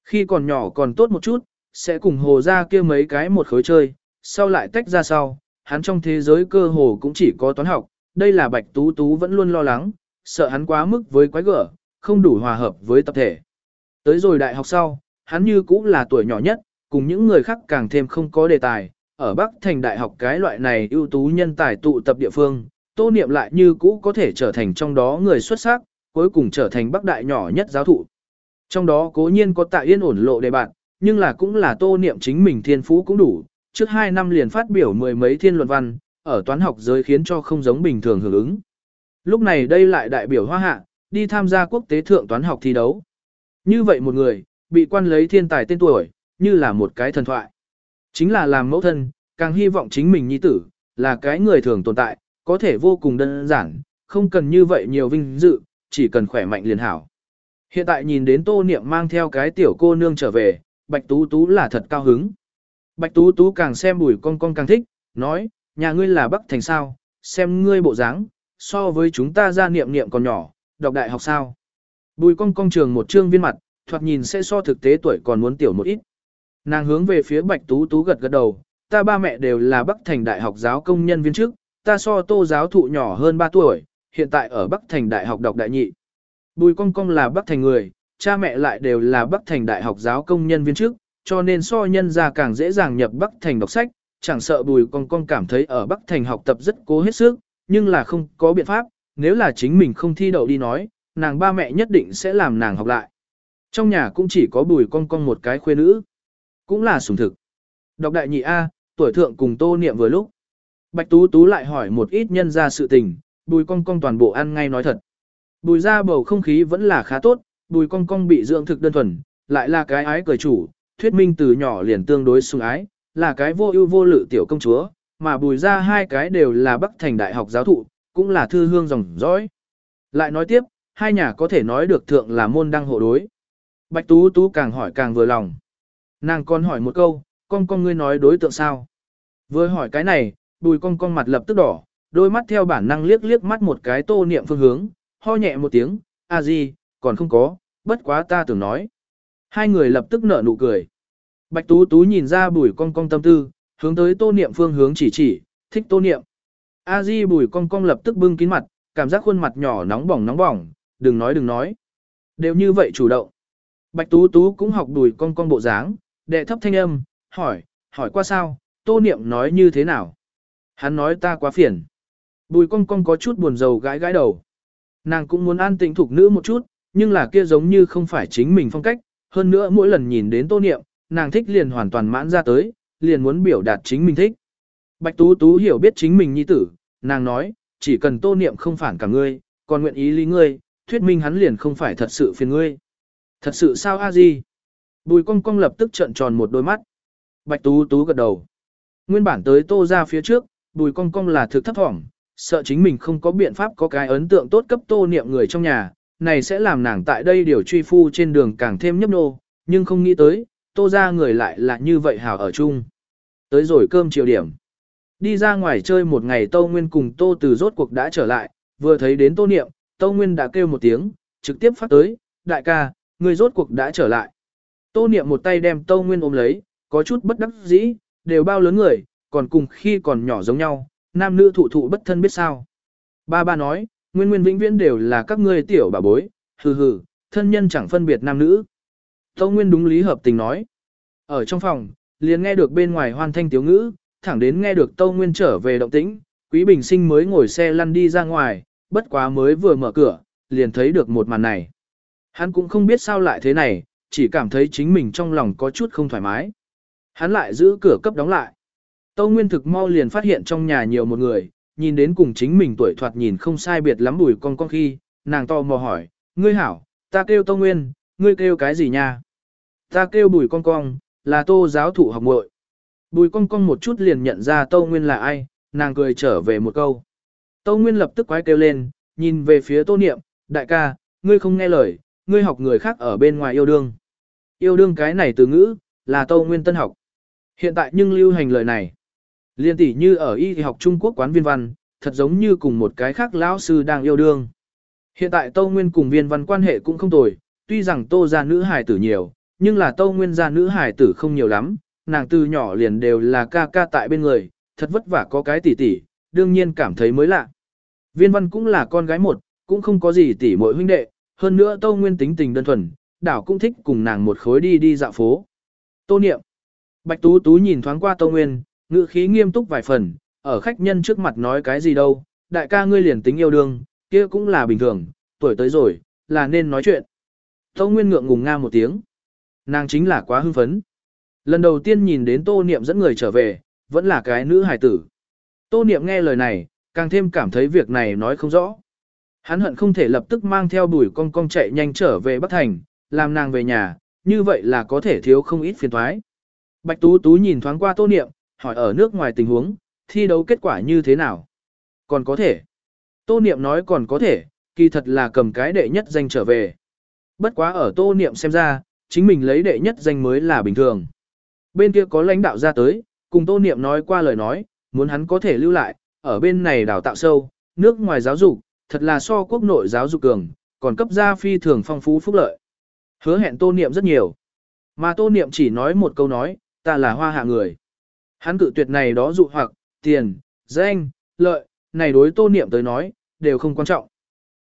Khi còn nhỏ còn tốt một chút, sẽ cùng hồ ra kia mấy cái một khối chơi, sau lại tách ra sau, hắn trong thế giới cơ hồ cũng chỉ có toán học, đây là bạch tú tú vẫn luôn lo lắng, sợ hắn quá mức với quái gở, không đủ hòa hợp với tập thể. Tới rồi đại học sau, hắn như cũng là tuổi nhỏ nhất, cùng những người khác càng thêm không có đề tài, ở Bắc Thành Đại học cái loại này ưu tú nhân tài tụ tập địa phương, tô niệm lại như cũ có thể trở thành trong đó người xuất sắc, cuối cùng trở thành Bắc Đại nhỏ nhất giáo thụ. Trong đó cố nhiên có tại yên ổn lộ đề bạn, nhưng là cũng là tô niệm chính mình thiên phú cũng đủ, trước hai năm liền phát biểu mười mấy thiên luận văn, ở toán học giới khiến cho không giống bình thường hưởng ứng. Lúc này đây lại đại biểu hoa hạ, đi tham gia quốc tế thượng toán học thi đấu. Như vậy một người, bị quan lấy thiên tài tên tuổi, như là một cái thần thoại. Chính là làm mẫu thân, càng hy vọng chính mình nhi tử, là cái người thường tồn tại, có thể vô cùng đơn giản, không cần như vậy nhiều vinh dự, chỉ cần khỏe mạnh liền hảo. Hiện tại nhìn đến tô niệm mang theo cái tiểu cô nương trở về, Bạch Tú Tú là thật cao hứng. Bạch Tú Tú càng xem bùi con con càng thích, nói, nhà ngươi là Bắc Thành sao, xem ngươi bộ dáng, so với chúng ta ra niệm niệm còn nhỏ, đọc đại học sao. Bùi con con trường một trương viên mặt, thoạt nhìn sẽ so thực tế tuổi còn muốn tiểu một ít. Nàng hướng về phía Bạch Tú Tú gật gật đầu, ta ba mẹ đều là Bắc Thành Đại học giáo công nhân viên chức, ta so tô giáo thụ nhỏ hơn 3 tuổi, hiện tại ở Bắc Thành Đại học đọc đại nhị. Bùi Cong Công là Bắc Thành người, cha mẹ lại đều là Bắc Thành Đại học giáo công nhân viên chức, cho nên so nhân ra càng dễ dàng nhập Bắc Thành đọc sách, chẳng sợ Bùi Cong Công cảm thấy ở Bắc Thành học tập rất cố hết sức, nhưng là không có biện pháp, nếu là chính mình không thi đậu đi nói, nàng ba mẹ nhất định sẽ làm nàng học lại. Trong nhà cũng chỉ có Bùi Cong Công một cái khuê nữ. Cũng là sủng thực. Đọc đại nhị A, tuổi thượng cùng tô niệm vừa lúc. Bạch Tú Tú lại hỏi một ít nhân ra sự tình, bùi cong cong toàn bộ ăn ngay nói thật. Bùi ra bầu không khí vẫn là khá tốt, bùi cong cong bị dưỡng thực đơn thuần, lại là cái ái cười chủ, thuyết minh từ nhỏ liền tương đối sung ái, là cái vô ưu vô lự tiểu công chúa, mà bùi ra hai cái đều là bắc thành đại học giáo thụ, cũng là thư hương dòng dõi. Lại nói tiếp, hai nhà có thể nói được thượng là môn đăng hộ đối. Bạch Tú Tú càng hỏi càng vừa lòng. Nàng còn hỏi một câu, con con ngươi nói đối tượng sao? Vừa hỏi cái này, bùi con con mặt lập tức đỏ, đôi mắt theo bản năng liếc liếc mắt một cái tô niệm phương hướng, ho nhẹ một tiếng, a à gì, còn không có, bất quá ta tưởng nói. Hai người lập tức nở nụ cười. Bạch Tú Tú nhìn ra bùi con con tâm tư, hướng tới tô niệm phương hướng chỉ chỉ, thích tô niệm. A Di bùi con con lập tức bưng kín mặt, cảm giác khuôn mặt nhỏ nóng bỏng nóng bỏng, đừng nói đừng nói. Đều như vậy chủ động. Bạch Tú Tú cũng học bùi con con bộ dáng, đệ thấp thanh âm, hỏi, hỏi qua sao, tô niệm nói như thế nào? Hắn nói ta quá phiền. Bùi cong cong có chút buồn rầu gãi gãi đầu. Nàng cũng muốn an tĩnh thuộc nữ một chút, nhưng là kia giống như không phải chính mình phong cách, hơn nữa mỗi lần nhìn đến tô niệm, nàng thích liền hoàn toàn mãn ra tới, liền muốn biểu đạt chính mình thích. Bạch Tú Tú hiểu biết chính mình nhi tử, nàng nói, chỉ cần tô niệm không phản cả ngươi, còn nguyện ý lý ngươi, thuyết minh hắn liền không phải thật sự phiền ngươi. Thật sự sao a gì? Bùi cong cong lập tức trợn tròn một đôi mắt. Bạch Tú Tú gật đầu. Nguyên bản tới tô ra phía trước, bùi cong cong là thực thấp thỏm, sợ chính mình không có biện pháp có cái ấn tượng tốt cấp tô niệm người trong nhà, này sẽ làm nàng tại đây điều truy phu trên đường càng thêm nhấp nô, nhưng không nghĩ tới, tô ra người lại là như vậy hảo ở chung. tới rồi cơm chiều điểm. Đi ra ngoài chơi một ngày tô Nguyên cùng Tô Từ rốt cuộc đã trở lại, vừa thấy đến Tô Niệm, tô Nguyên đã kêu một tiếng, trực tiếp phát tới, đại ca, người rốt cuộc đã trở lại. Tô Niệm một tay đem tô Nguyên ôm lấy, có chút bất đắc dĩ, đều bao lớn người, còn cùng khi còn nhỏ giống nhau, nam nữ thụ thụ bất thân biết sao. Ba ba nói, nguyên nguyên vĩnh viễn đều là các ngươi tiểu bà bối, hừ hừ, thân nhân chẳng phân biệt nam nữ. Tâu Nguyên đúng lý hợp tình nói. Ở trong phòng, liền nghe được bên ngoài hoan thanh tiếu ngữ, thẳng đến nghe được Tâu Nguyên trở về động tĩnh, Quý Bình Sinh mới ngồi xe lăn đi ra ngoài, bất quá mới vừa mở cửa, liền thấy được một màn này. Hắn cũng không biết sao lại thế này, chỉ cảm thấy chính mình trong lòng có chút không thoải mái. Hắn lại giữ cửa cấp đóng lại. Tâu Nguyên thực mau liền phát hiện trong nhà nhiều một người, nhìn đến cùng chính mình tuổi thoạt nhìn không sai biệt lắm bùi con con khi, nàng to mò hỏi, ngươi hảo, ta kêu Tâu Nguyên, ngươi kêu cái gì nha? Ta kêu bùi con con, là tô giáo thụ học muội. Bùi con con một chút liền nhận ra Tâu Nguyên là ai, nàng cười trở về một câu. Tâu Nguyên lập tức quái kêu lên, nhìn về phía Tô Niệm, đại ca, ngươi không nghe lời, ngươi học người khác ở bên ngoài yêu đương. Yêu đương cái này từ ngữ, là Tâu Nguyên tân học. Hiện tại nhưng lưu hành lời này. Liên tỷ như ở y học Trung Quốc quán viên văn, thật giống như cùng một cái khác lão sư đang yêu đương. Hiện tại Tâu Nguyên cùng viên văn quan hệ cũng không tồi, tuy rằng Tô gia nữ hài tử nhiều, nhưng là Tâu Nguyên gia nữ hài tử không nhiều lắm, nàng từ nhỏ liền đều là ca ca tại bên người, thật vất vả có cái tỷ tỷ, đương nhiên cảm thấy mới lạ. Viên văn cũng là con gái một, cũng không có gì tỷ muội huynh đệ, hơn nữa Tâu Nguyên tính tình đơn thuần, đảo cũng thích cùng nàng một khối đi đi dạo phố. Tô niệm. Bạch Tú Tú nhìn thoáng qua Tâu Nguyên, ngữ khí nghiêm túc vài phần, ở khách nhân trước mặt nói cái gì đâu, đại ca ngươi liền tính yêu đương, kia cũng là bình thường, tuổi tới rồi, là nên nói chuyện. Tâu Nguyên ngượng ngùng nga một tiếng. Nàng chính là quá hưng phấn. Lần đầu tiên nhìn đến Tô Niệm dẫn người trở về, vẫn là cái nữ hài tử. Tô Niệm nghe lời này, càng thêm cảm thấy việc này nói không rõ. Hắn hận không thể lập tức mang theo bùi cong cong chạy nhanh trở về Bắc Thành, làm nàng về nhà, như vậy là có thể thiếu không ít phiền thoái. Bạch Tú Tú nhìn thoáng qua Tô Niệm, hỏi ở nước ngoài tình huống, thi đấu kết quả như thế nào? Còn có thể. Tô Niệm nói còn có thể, kỳ thật là cầm cái đệ nhất danh trở về. Bất quá ở Tô Niệm xem ra, chính mình lấy đệ nhất danh mới là bình thường. Bên kia có lãnh đạo ra tới, cùng Tô Niệm nói qua lời nói, muốn hắn có thể lưu lại, ở bên này đào tạo sâu, nước ngoài giáo dục, thật là so quốc nội giáo dục cường, còn cấp gia phi thường phong phú phúc lợi. Hứa hẹn Tô Niệm rất nhiều. Mà Tô Niệm chỉ nói một câu nói, ta là hoa hạ người. Hắn cự tuyệt này đó dụ hoặc, tiền, danh, lợi, này đối tô niệm tới nói, đều không quan trọng.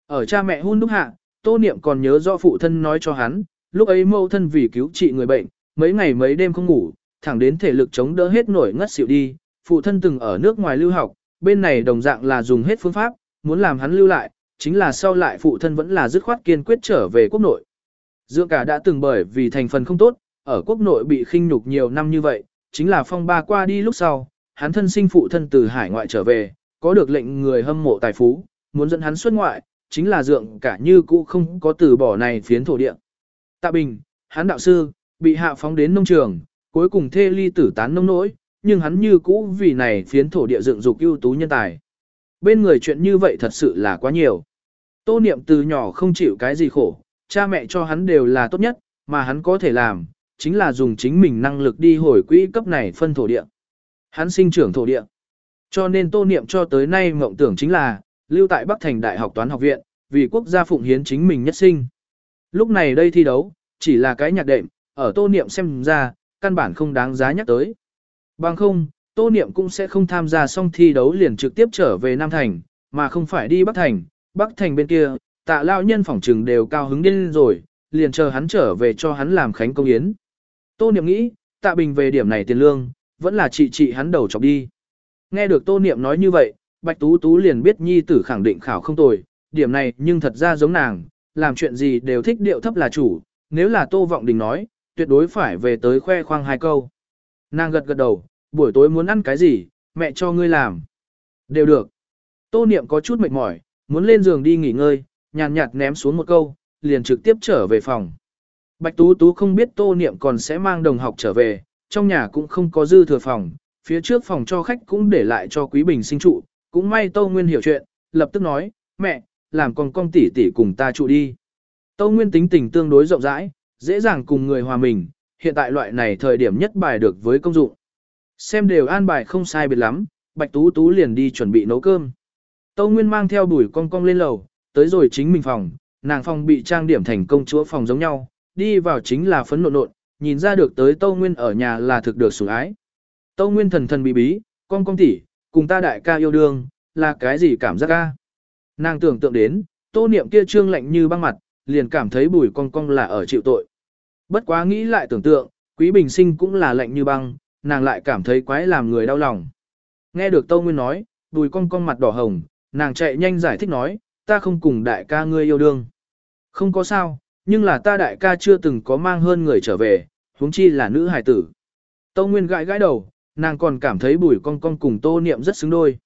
Ở cha mẹ hôn đúc hạ, tô niệm còn nhớ do phụ thân nói cho hắn, lúc ấy mâu thân vì cứu trị người bệnh, mấy ngày mấy đêm không ngủ, thẳng đến thể lực chống đỡ hết nổi ngất xỉu đi, phụ thân từng ở nước ngoài lưu học, bên này đồng dạng là dùng hết phương pháp, muốn làm hắn lưu lại, chính là sau lại phụ thân vẫn là dứt khoát kiên quyết trở về quốc nội. dưỡng cả đã từng bởi vì thành phần không tốt, ở quốc nội bị khinh nhục nhiều năm như vậy, chính là phong ba qua đi lúc sau, hắn thân sinh phụ thân từ hải ngoại trở về, có được lệnh người hâm mộ tài phú, muốn dẫn hắn xuất ngoại, chính là dượng cả như cũ không có từ bỏ này phiến thổ địa. Tạ Bình, hắn đạo sư, bị hạ phóng đến nông trường, cuối cùng thê ly tử tán nông nỗi, nhưng hắn như cũ vì này phiến thổ địa dựng dục ưu tú nhân tài. Bên người chuyện như vậy thật sự là quá nhiều. Tô niệm từ nhỏ không chịu cái gì khổ, cha mẹ cho hắn đều là tốt nhất, mà hắn có thể làm, chính là dùng chính mình năng lực đi hồi quỹ cấp này phân thổ địa. Hắn sinh trưởng thổ địa. Cho nên tô niệm cho tới nay mộng tưởng chính là, lưu tại Bắc Thành Đại học Toán học viện, vì quốc gia phụng hiến chính mình nhất sinh. Lúc này đây thi đấu, chỉ là cái nhạc đệm, ở tô niệm xem ra, căn bản không đáng giá nhắc tới. Bằng không, tô niệm cũng sẽ không tham gia xong thi đấu liền trực tiếp trở về Nam Thành, mà không phải đi Bắc Thành. Bắc Thành bên kia, tạ lao nhân phỏng trừng đều cao hứng điên rồi, liền chờ hắn trở về cho hắn làm khánh công yến. Tô Niệm nghĩ, tạ bình về điểm này tiền lương, vẫn là chị chị hắn đầu chọc đi. Nghe được Tô Niệm nói như vậy, Bạch Tú Tú liền biết nhi tử khẳng định khảo không tồi, điểm này nhưng thật ra giống nàng, làm chuyện gì đều thích điệu thấp là chủ, nếu là Tô Vọng Đình nói, tuyệt đối phải về tới khoe khoang hai câu. Nàng gật gật đầu, buổi tối muốn ăn cái gì, mẹ cho ngươi làm. Đều được. Tô Niệm có chút mệt mỏi, muốn lên giường đi nghỉ ngơi, nhàn nhạt ném xuống một câu, liền trực tiếp trở về phòng. Bạch Tú Tú không biết Tô Niệm còn sẽ mang đồng học trở về, trong nhà cũng không có dư thừa phòng, phía trước phòng cho khách cũng để lại cho Quý Bình sinh trụ, cũng may Tô Nguyên hiểu chuyện, lập tức nói, mẹ, làm con con tỷ tỷ cùng ta trụ đi. Tô Nguyên tính tình tương đối rộng rãi, dễ dàng cùng người hòa mình, hiện tại loại này thời điểm nhất bài được với công dụng. Xem đều an bài không sai biệt lắm, Bạch Tú Tú liền đi chuẩn bị nấu cơm. Tô Nguyên mang theo đuổi con con lên lầu, tới rồi chính mình phòng, nàng phòng bị trang điểm thành công chúa phòng giống nhau, đi vào chính là phấn nộn nộn, nhìn ra được tới Tâu Nguyên ở nhà là thực được sủng ái. Tâu Nguyên thần thần bí bí, con con tỷ, cùng ta đại ca yêu đương, là cái gì cảm giác ca? Nàng tưởng tượng đến, tô niệm kia trương lạnh như băng mặt, liền cảm thấy bùi cong cong là ở chịu tội. Bất quá nghĩ lại tưởng tượng, quý bình sinh cũng là lạnh như băng, nàng lại cảm thấy quái làm người đau lòng. Nghe được Tâu Nguyên nói, bùi cong cong mặt đỏ hồng, nàng chạy nhanh giải thích nói, ta không cùng đại ca ngươi yêu đương. Không có sao, nhưng là ta đại ca chưa từng có mang hơn người trở về, huống chi là nữ hài tử. Tâu Nguyên gãi gãi đầu, nàng còn cảm thấy bùi cong cong cùng tô niệm rất xứng đôi.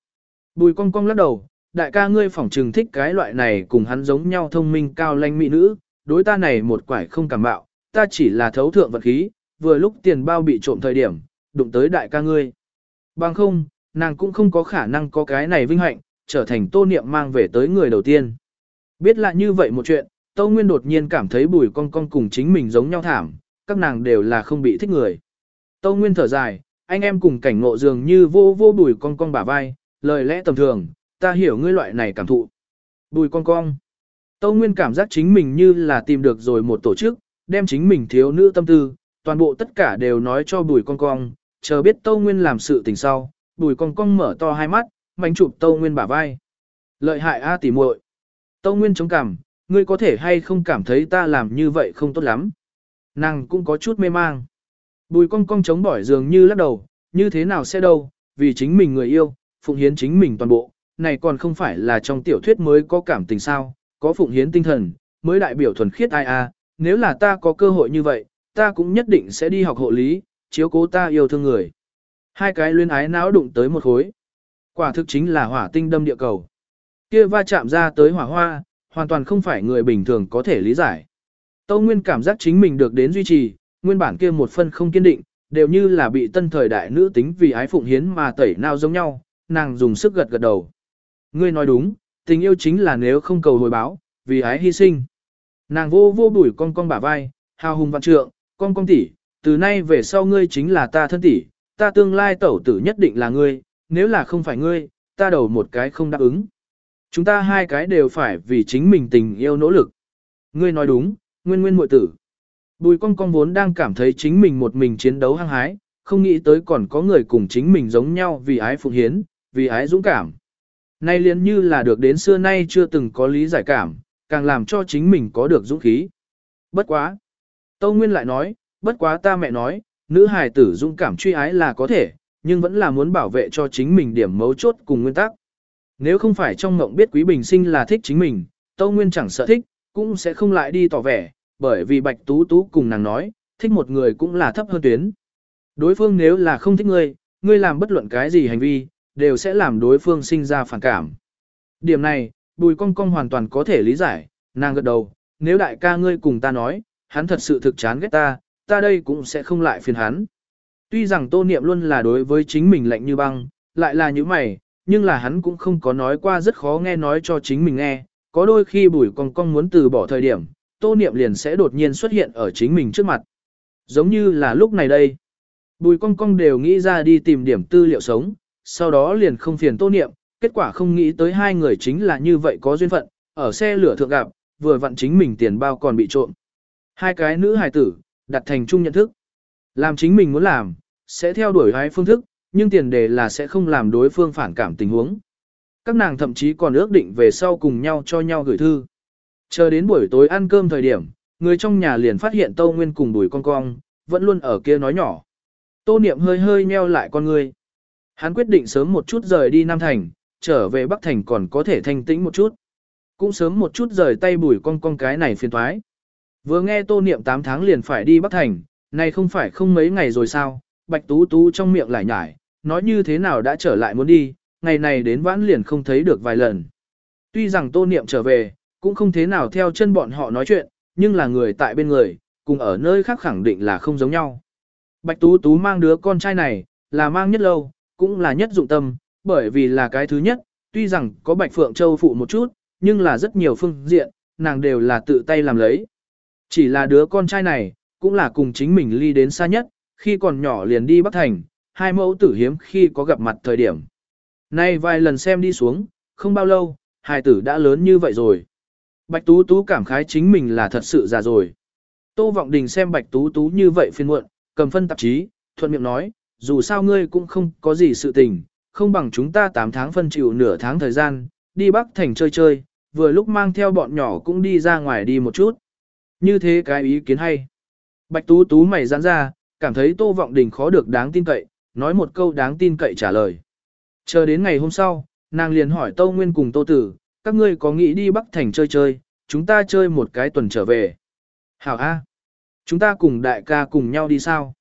Bùi cong cong lắc đầu, đại ca ngươi phỏng trừng thích cái loại này cùng hắn giống nhau thông minh cao lanh mỹ nữ, đối ta này một quải không cảm bạo, ta chỉ là thấu thượng vật khí, vừa lúc tiền bao bị trộm thời điểm, đụng tới đại ca ngươi. Bằng không, nàng cũng không có khả năng có cái này vinh hạnh, trở thành tô niệm mang về tới người đầu tiên. Biết là như vậy một chuyện, Tâu Nguyên đột nhiên cảm thấy bùi con con cùng chính mình giống nhau thảm, các nàng đều là không bị thích người. Tâu Nguyên thở dài, anh em cùng cảnh ngộ dường như vô vô bùi con con bả vai, lời lẽ tầm thường, ta hiểu ngươi loại này cảm thụ. Bùi con con, Tâu Nguyên cảm giác chính mình như là tìm được rồi một tổ chức, đem chính mình thiếu nữ tâm tư, toàn bộ tất cả đều nói cho bùi con con, chờ biết Tâu Nguyên làm sự tình sau, bùi con con mở to hai mắt, mảnh chụp Tâu Nguyên bả vai. Lợi hại a tỉ muội. Tâu Nguyên chống cằm, ngươi có thể hay không cảm thấy ta làm như vậy không tốt lắm. Nàng cũng có chút mê mang. Bùi cong cong chống bỏi dường như lắc đầu, như thế nào sẽ đâu, vì chính mình người yêu, phụng hiến chính mình toàn bộ, này còn không phải là trong tiểu thuyết mới có cảm tình sao, có phụng hiến tinh thần, mới đại biểu thuần khiết ai a, nếu là ta có cơ hội như vậy, ta cũng nhất định sẽ đi học hộ lý, chiếu cố ta yêu thương người. Hai cái luyên ái não đụng tới một khối. Quả thực chính là hỏa tinh đâm địa cầu. Kia va chạm ra tới hỏa hoa, hoàn toàn không phải người bình thường có thể lý giải. Tâu Nguyên cảm giác chính mình được đến duy trì, nguyên bản kia một phân không kiên định, đều như là bị tân thời đại nữ tính vì ái phụng hiến mà tẩy nào giống nhau, nàng dùng sức gật gật đầu. Ngươi nói đúng, tình yêu chính là nếu không cầu hồi báo, vì ái hy sinh. Nàng vô vô đuổi con con bả vai, hào hùng vạn trượng, con con tỷ, từ nay về sau ngươi chính là ta thân tỷ, ta tương lai tẩu tử nhất định là ngươi, nếu là không phải ngươi, ta đầu một cái không đáp ứng. Chúng ta hai cái đều phải vì chính mình tình yêu nỗ lực. Ngươi nói đúng, nguyên nguyên muội tử. Bùi cong cong vốn đang cảm thấy chính mình một mình chiến đấu hăng hái, không nghĩ tới còn có người cùng chính mình giống nhau vì ái phụng hiến, vì ái dũng cảm. Nay liền như là được đến xưa nay chưa từng có lý giải cảm, càng làm cho chính mình có được dũng khí. Bất quá. Tâu Nguyên lại nói, bất quá ta mẹ nói, nữ hài tử dũng cảm truy ái là có thể, nhưng vẫn là muốn bảo vệ cho chính mình điểm mấu chốt cùng nguyên tắc. Nếu không phải trong mộng biết Quý Bình Sinh là thích chính mình, Tâu Nguyên chẳng sợ thích, cũng sẽ không lại đi tỏ vẻ, bởi vì Bạch Tú Tú cùng nàng nói, thích một người cũng là thấp hơn tuyến. Đối phương nếu là không thích ngươi, ngươi làm bất luận cái gì hành vi, đều sẽ làm đối phương sinh ra phản cảm. Điểm này, bùi cong cong hoàn toàn có thể lý giải, nàng gật đầu, nếu đại ca ngươi cùng ta nói, hắn thật sự thực chán ghét ta, ta đây cũng sẽ không lại phiền hắn. Tuy rằng tô niệm luôn là đối với chính mình lạnh như băng, lại là như mày, nhưng là hắn cũng không có nói qua rất khó nghe nói cho chính mình nghe, có đôi khi bùi cong cong muốn từ bỏ thời điểm, tô niệm liền sẽ đột nhiên xuất hiện ở chính mình trước mặt. Giống như là lúc này đây. Bùi cong cong đều nghĩ ra đi tìm điểm tư liệu sống, sau đó liền không phiền tô niệm, kết quả không nghĩ tới hai người chính là như vậy có duyên phận, ở xe lửa thượng gặp, vừa vặn chính mình tiền bao còn bị trộm. Hai cái nữ hài tử, đặt thành chung nhận thức. Làm chính mình muốn làm, sẽ theo đuổi hai phương thức, nhưng tiền đề là sẽ không làm đối phương phản cảm tình huống. Các nàng thậm chí còn ước định về sau cùng nhau cho nhau gửi thư. Chờ đến buổi tối ăn cơm thời điểm, người trong nhà liền phát hiện Tâu Nguyên cùng đùi con cong, vẫn luôn ở kia nói nhỏ. Tô Niệm hơi hơi nheo lại con người. Hắn quyết định sớm một chút rời đi Nam Thành, trở về Bắc Thành còn có thể thanh tĩnh một chút. Cũng sớm một chút rời tay bùi con con cái này phiền thoái. Vừa nghe Tô Niệm 8 tháng liền phải đi Bắc Thành, này không phải không mấy ngày rồi sao, Bạch Tú Tú trong miệng lại nhải, nói như thế nào đã trở lại muốn đi, ngày này đến vãn liền không thấy được vài lần. Tuy rằng Tô Niệm trở về, cũng không thế nào theo chân bọn họ nói chuyện, nhưng là người tại bên người, cùng ở nơi khác khẳng định là không giống nhau. Bạch Tú Tú mang đứa con trai này, là mang nhất lâu, cũng là nhất dụng tâm, bởi vì là cái thứ nhất, tuy rằng có Bạch Phượng Châu phụ một chút, nhưng là rất nhiều phương diện, nàng đều là tự tay làm lấy. Chỉ là đứa con trai này, cũng là cùng chính mình ly đến xa nhất, khi còn nhỏ liền đi Bắc Thành, hai mẫu tử hiếm khi có gặp mặt thời điểm. Nay vài lần xem đi xuống, không bao lâu, hài tử đã lớn như vậy rồi. Bạch Tú Tú cảm khái chính mình là thật sự già rồi. Tô Vọng Đình xem Bạch Tú Tú như vậy phiền muộn, cầm phân tạp chí, thuận miệng nói, dù sao ngươi cũng không có gì sự tình, không bằng chúng ta 8 tháng phân chịu nửa tháng thời gian, đi Bắc Thành chơi chơi, vừa lúc mang theo bọn nhỏ cũng đi ra ngoài đi một chút. Như thế cái ý kiến hay. Bạch Tú Tú mày giãn ra, cảm thấy Tô Vọng Đình khó được đáng tin cậy, nói một câu đáng tin cậy trả lời. Chờ đến ngày hôm sau, nàng liền hỏi Tô Nguyên cùng Tô Tử, các ngươi có nghĩ đi Bắc Thành chơi chơi, chúng ta chơi một cái tuần trở về. Hảo A. Chúng ta cùng đại ca cùng nhau đi sao?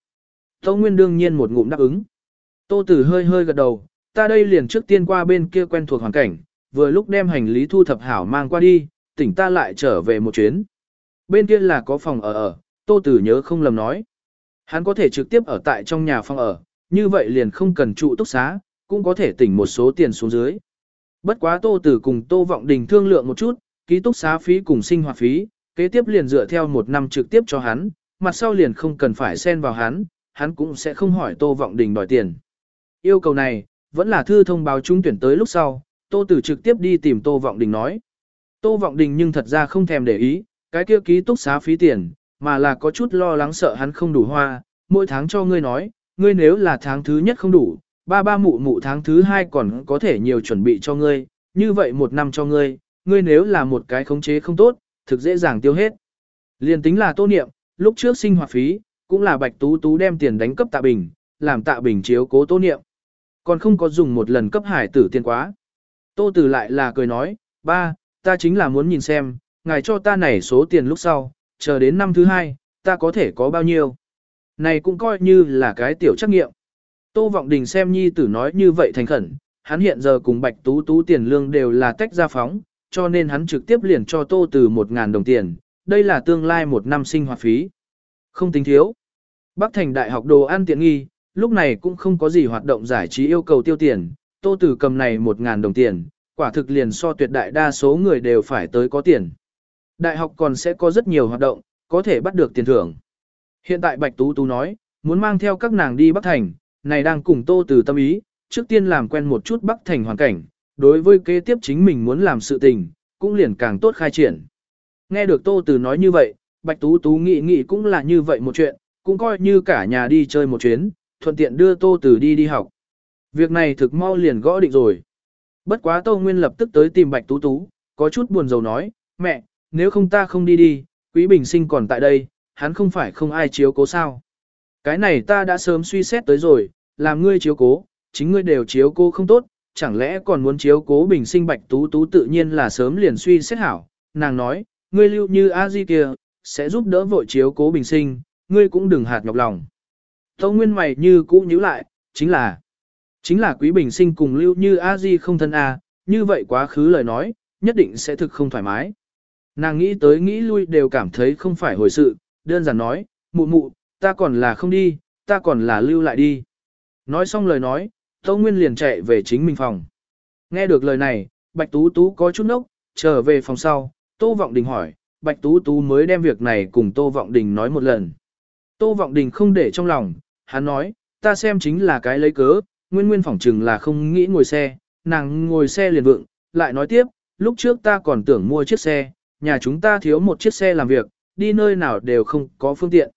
Tô Nguyên đương nhiên một ngụm đáp ứng. Tô Tử hơi hơi gật đầu, ta đây liền trước tiên qua bên kia quen thuộc hoàn cảnh, vừa lúc đem hành lý thu thập hảo mang qua đi, tỉnh ta lại trở về một chuyến. Bên kia là có phòng ở ở, Tô Tử nhớ không lầm nói. Hắn có thể trực tiếp ở tại trong nhà phòng ở, như vậy liền không cần trụ túc xá, cũng có thể tỉnh một số tiền xuống dưới. Bất quá Tô Tử cùng Tô Vọng Đình thương lượng một chút, ký túc xá phí cùng sinh hoạt phí, kế tiếp liền dựa theo một năm trực tiếp cho hắn, mặt sau liền không cần phải xen vào hắn, hắn cũng sẽ không hỏi Tô Vọng Đình đòi tiền. Yêu cầu này, vẫn là thư thông báo trúng tuyển tới lúc sau, Tô Tử trực tiếp đi tìm Tô Vọng Đình nói. Tô Vọng Đình nhưng thật ra không thèm để ý, cái kia ký túc xá phí tiền, mà là có chút lo lắng sợ hắn không đủ hoa, mỗi tháng cho ngươi nói, ngươi nếu là tháng thứ nhất không đủ, ba ba mụ mụ tháng thứ hai còn có thể nhiều chuẩn bị cho ngươi, như vậy một năm cho ngươi, ngươi nếu là một cái khống chế không tốt, thực dễ dàng tiêu hết. Liên tính là tô niệm, lúc trước sinh hoạt phí, cũng là bạch tú tú đem tiền đánh cấp tạ bình, làm tạ bình chiếu cố tô niệm. Còn không có dùng một lần cấp hải tử tiền quá. Tô tử lại là cười nói, ba, ta chính là muốn nhìn xem, ngài cho ta này số tiền lúc sau, chờ đến năm thứ hai, ta có thể có bao nhiêu. Này cũng coi như là cái tiểu trắc nghiệm. Tô Vọng Đình xem nhi tử nói như vậy thành khẩn, hắn hiện giờ cùng Bạch Tú Tú tiền lương đều là tách ra phóng, cho nên hắn trực tiếp liền cho Tô từ 1000 đồng tiền, đây là tương lai một năm sinh hoạt phí. Không tính thiếu. Bắc Thành Đại học đồ ăn tiện nghi, lúc này cũng không có gì hoạt động giải trí yêu cầu tiêu tiền, Tô Tử cầm này 1000 đồng tiền, quả thực liền so tuyệt đại đa số người đều phải tới có tiền. Đại học còn sẽ có rất nhiều hoạt động, có thể bắt được tiền thưởng. Hiện tại Bạch Tú Tú nói, muốn mang theo các nàng đi Bắc Thành, này đang cùng Tô Từ tâm ý, trước tiên làm quen một chút Bắc Thành hoàn cảnh, đối với kế tiếp chính mình muốn làm sự tình, cũng liền càng tốt khai triển. Nghe được Tô Từ nói như vậy, Bạch Tú Tú nghĩ nghĩ cũng là như vậy một chuyện, cũng coi như cả nhà đi chơi một chuyến, thuận tiện đưa Tô Từ đi đi học. Việc này thực mau liền gõ định rồi. Bất quá Tô Nguyên lập tức tới tìm Bạch Tú Tú, có chút buồn rầu nói, mẹ, nếu không ta không đi đi, Quý Bình Sinh còn tại đây, hắn không phải không ai chiếu cố sao. Cái này ta đã sớm suy xét tới rồi, làm ngươi chiếu cố, chính ngươi đều chiếu cố không tốt, chẳng lẽ còn muốn chiếu cố Bình Sinh Bạch Tú Tú tự nhiên là sớm liền suy xét hảo. Nàng nói, ngươi lưu như a di kia, sẽ giúp đỡ vội chiếu cố Bình Sinh, ngươi cũng đừng hạt nhọc lòng. Tâu Nguyên mày như cũ nhíu lại, chính là, chính là Quý Bình Sinh cùng lưu như a di không thân a, như vậy quá khứ lời nói, nhất định sẽ thực không thoải mái. Nàng nghĩ tới nghĩ lui đều cảm thấy không phải hồi sự, đơn giản nói, mụ mụ, ta còn là không đi, ta còn là lưu lại đi. Nói xong lời nói, Tâu Nguyên liền chạy về chính mình phòng. Nghe được lời này, Bạch Tú Tú có chút nốc, trở về phòng sau, Tô Vọng Đình hỏi, Bạch Tú Tú mới đem việc này cùng Tô Vọng Đình nói một lần. Tô Vọng Đình không để trong lòng, hắn nói, ta xem chính là cái lấy cớ, nguyên nguyên phỏng chừng là không nghĩ ngồi xe, nàng ngồi xe liền vượng, lại nói tiếp, lúc trước ta còn tưởng mua chiếc xe, nhà chúng ta thiếu một chiếc xe làm việc, đi nơi nào đều không có phương tiện.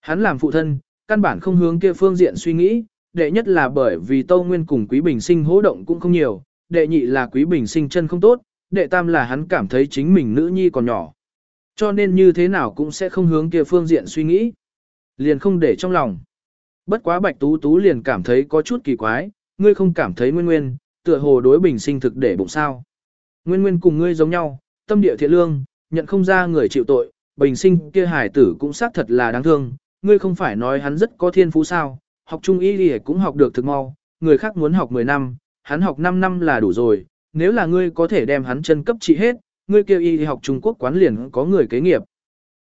Hắn làm phụ thân, căn bản không hướng kia phương diện suy nghĩ, đệ nhất là bởi vì Tâu Nguyên cùng Quý Bình Sinh hỗ động cũng không nhiều, đệ nhị là Quý Bình Sinh chân không tốt, đệ tam là hắn cảm thấy chính mình nữ nhi còn nhỏ. Cho nên như thế nào cũng sẽ không hướng kia phương diện suy nghĩ. Liền không để trong lòng. Bất quá Bạch Tú Tú liền cảm thấy có chút kỳ quái, ngươi không cảm thấy Nguyên Nguyên, tựa hồ đối Bình Sinh thực để bụng sao. Nguyên Nguyên cùng ngươi giống nhau, tâm địa thiện lương, nhận không ra người chịu tội, bình sinh kia hải tử cũng xác thật là đáng thương, ngươi không phải nói hắn rất có thiên phú sao, học trung y thì cũng học được thực mau, người khác muốn học 10 năm, hắn học 5 năm là đủ rồi, nếu là ngươi có thể đem hắn chân cấp trị hết, ngươi kêu y thì học Trung Quốc quán liền có người kế nghiệp.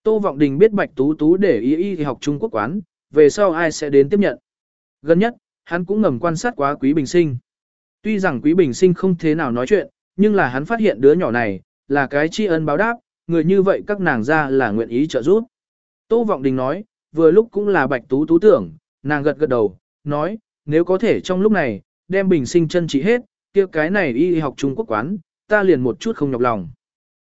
Tô Vọng Đình biết Bạch Tú Tú để y y thì học Trung Quốc quán, về sau ai sẽ đến tiếp nhận. Gần nhất, hắn cũng ngầm quan sát quá Quý Bình Sinh. Tuy rằng Quý Bình Sinh không thế nào nói chuyện, nhưng là hắn phát hiện đứa nhỏ này, là cái tri ân báo đáp, người như vậy các nàng ra là nguyện ý trợ giúp. Tô Vọng Đình nói, vừa lúc cũng là Bạch Tú Tú tưởng, nàng gật gật đầu, nói, nếu có thể trong lúc này, đem bình sinh chân trị hết, kia cái này y học Trung Quốc quán, ta liền một chút không nhọc lòng.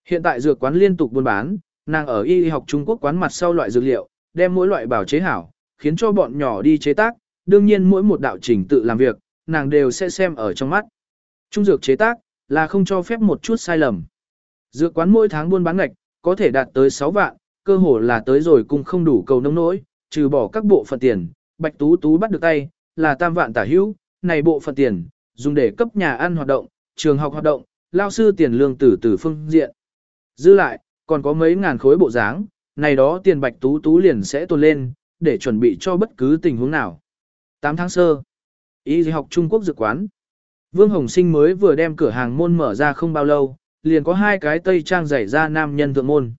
Hiện tại dược quán liên tục buôn bán, nàng ở y học Trung Quốc quán mặt sau loại dược liệu, đem mỗi loại bảo chế hảo, khiến cho bọn nhỏ đi chế tác, đương nhiên mỗi một đạo trình tự làm việc, nàng đều sẽ xem ở trong mắt. Trung dược chế tác, là không cho phép một chút sai lầm. Dược quán mỗi tháng buôn bán ngạch, có thể đạt tới 6 vạn, cơ hồ là tới rồi cùng không đủ cầu nông nỗi, trừ bỏ các bộ phận tiền, Bạch Tú Tú bắt được tay, là tam vạn tả hữu, này bộ phận tiền, dùng để cấp nhà ăn hoạt động, trường học hoạt động, lao sư tiền lương tử từ phương diện. Dư lại, còn có mấy ngàn khối bộ dáng, này đó tiền Bạch Tú Tú liền sẽ tồn lên, để chuẩn bị cho bất cứ tình huống nào. 8 tháng sơ, y học Trung Quốc dược quán. Vương Hồng Sinh mới vừa đem cửa hàng môn mở ra không bao lâu, liền có hai cái tây trang rải ra nam nhân thượng môn.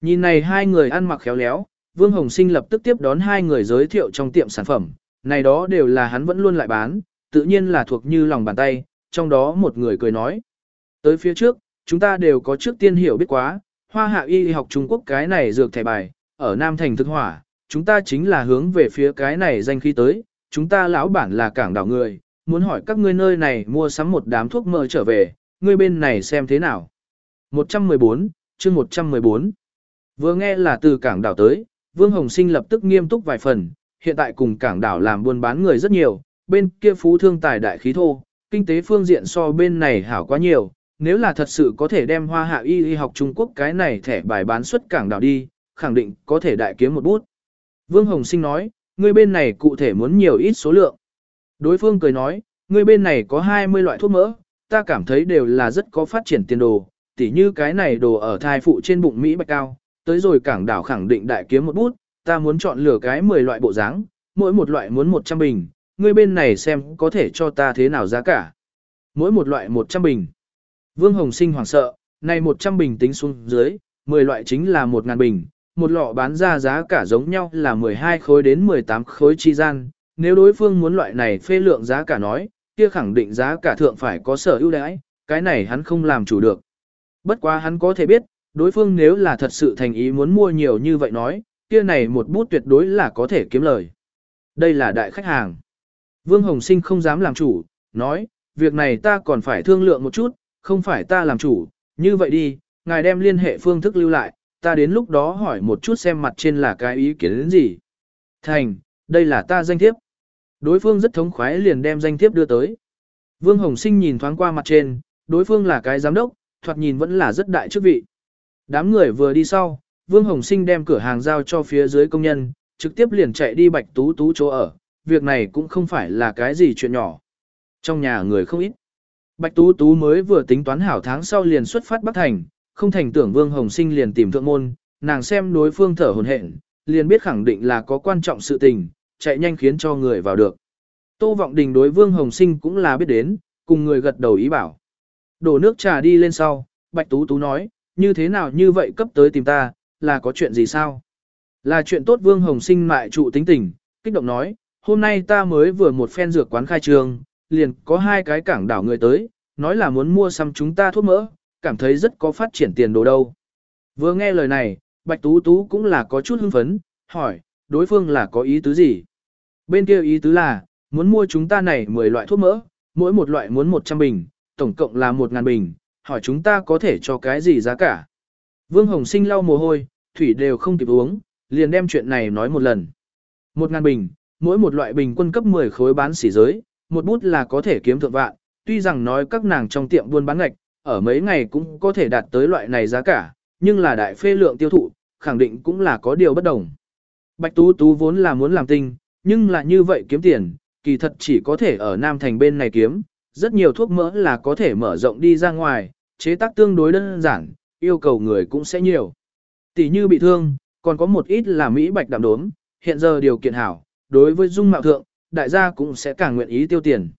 Nhìn này hai người ăn mặc khéo léo, Vương Hồng Sinh lập tức tiếp đón hai người giới thiệu trong tiệm sản phẩm, này đó đều là hắn vẫn luôn lại bán, tự nhiên là thuộc như lòng bàn tay, trong đó một người cười nói. Tới phía trước, chúng ta đều có trước tiên hiểu biết quá, hoa hạ y học Trung Quốc cái này dược thẻ bài, ở Nam Thành thực hỏa, chúng ta chính là hướng về phía cái này danh khí tới, chúng ta lão bản là cảng đảo người, muốn hỏi các ngươi nơi này mua sắm một đám thuốc mơ trở về, ngươi bên này xem thế nào. 114, chương 114 Vừa nghe là từ cảng đảo tới, Vương Hồng Sinh lập tức nghiêm túc vài phần, hiện tại cùng cảng đảo làm buôn bán người rất nhiều, bên kia phú thương tài đại khí thô, kinh tế phương diện so bên này hảo quá nhiều, nếu là thật sự có thể đem hoa hạ y y học Trung Quốc cái này thẻ bài bán xuất cảng đảo đi, khẳng định có thể đại kiếm một bút. Vương Hồng Sinh nói, ngươi bên này cụ thể muốn nhiều ít số lượng. Đối phương cười nói, ngươi bên này có 20 loại thuốc mỡ, ta cảm thấy đều là rất có phát triển tiền đồ, tỉ như cái này đồ ở thai phụ trên bụng Mỹ bạch cao, tới rồi cảng đảo khẳng định đại kiếm một bút, ta muốn chọn lựa cái 10 loại bộ dáng, mỗi một loại muốn 100 bình, ngươi bên này xem có thể cho ta thế nào giá cả. Mỗi một loại 100 bình. Vương Hồng Sinh hoảng sợ, này 100 bình tính xuống dưới, 10 loại chính là 1.000 bình, một lọ bán ra giá cả giống nhau là 12 khối đến 18 khối chi gian, nếu đối phương muốn loại này phê lượng giá cả nói, kia khẳng định giá cả thượng phải có sở ưu đãi, cái này hắn không làm chủ được. Bất quá hắn có thể biết, đối phương nếu là thật sự thành ý muốn mua nhiều như vậy nói, kia này một bút tuyệt đối là có thể kiếm lời. Đây là đại khách hàng. Vương Hồng Sinh không dám làm chủ, nói, việc này ta còn phải thương lượng một chút, không phải ta làm chủ, như vậy đi, ngài đem liên hệ phương thức lưu lại, ta đến lúc đó hỏi một chút xem mặt trên là cái ý kiến đến gì. Thành, đây là ta danh thiếp. Đối phương rất thống khoái liền đem danh thiếp đưa tới. Vương Hồng Sinh nhìn thoáng qua mặt trên, đối phương là cái giám đốc, thoạt nhìn vẫn là rất đại chức vị. Đám người vừa đi sau, Vương Hồng Sinh đem cửa hàng giao cho phía dưới công nhân, trực tiếp liền chạy đi Bạch Tú Tú chỗ ở, việc này cũng không phải là cái gì chuyện nhỏ. Trong nhà người không ít. Bạch Tú Tú mới vừa tính toán hảo tháng sau liền xuất phát Bắc Thành, không thành tưởng Vương Hồng Sinh liền tìm thượng môn, nàng xem đối phương thở hồn hển, liền biết khẳng định là có quan trọng sự tình, chạy nhanh khiến cho người vào được. Tô Vọng Đình đối Vương Hồng Sinh cũng là biết đến, cùng người gật đầu ý bảo. Đổ nước trà đi lên sau, Bạch Tú Tú nói, như thế nào như vậy cấp tới tìm ta, là có chuyện gì sao? Là chuyện tốt Vương Hồng Sinh mại trụ tính tình, kích động nói, hôm nay ta mới vừa một phen dược quán khai trương, liền có hai cái cảng đảo người tới, nói là muốn mua xăm chúng ta thuốc mỡ, cảm thấy rất có phát triển tiền đồ đâu. Vừa nghe lời này, Bạch Tú Tú cũng là có chút hưng phấn, hỏi, đối phương là có ý tứ gì? Bên kia ý tứ là, muốn mua chúng ta này 10 loại thuốc mỡ, mỗi một loại muốn 100 bình, tổng cộng là 1.000 bình, hỏi chúng ta có thể cho cái gì giá cả? Vương Hồng Sinh lau mồ hôi, thủy đều không kịp uống, liền đem chuyện này nói một lần. 1.000 bình, mỗi một loại bình quân cấp 10 khối bán xỉ giới, một bút là có thể kiếm thượng vạn, tuy rằng nói các nàng trong tiệm buôn bán ngạch, ở mấy ngày cũng có thể đạt tới loại này giá cả, nhưng là đại phê lượng tiêu thụ, khẳng định cũng là có điều bất đồng. Bạch Tú Tú vốn là muốn làm tinh, nhưng là như vậy kiếm tiền, kỳ thật chỉ có thể ở Nam Thành bên này kiếm, rất nhiều thuốc mỡ là có thể mở rộng đi ra ngoài, chế tác tương đối đơn giản, yêu cầu người cũng sẽ nhiều. Tỷ như bị thương, còn có một ít là Mỹ bạch đạm đốm, hiện giờ điều kiện hảo, đối với dung mạo thượng, đại gia cũng sẽ càng nguyện ý tiêu tiền.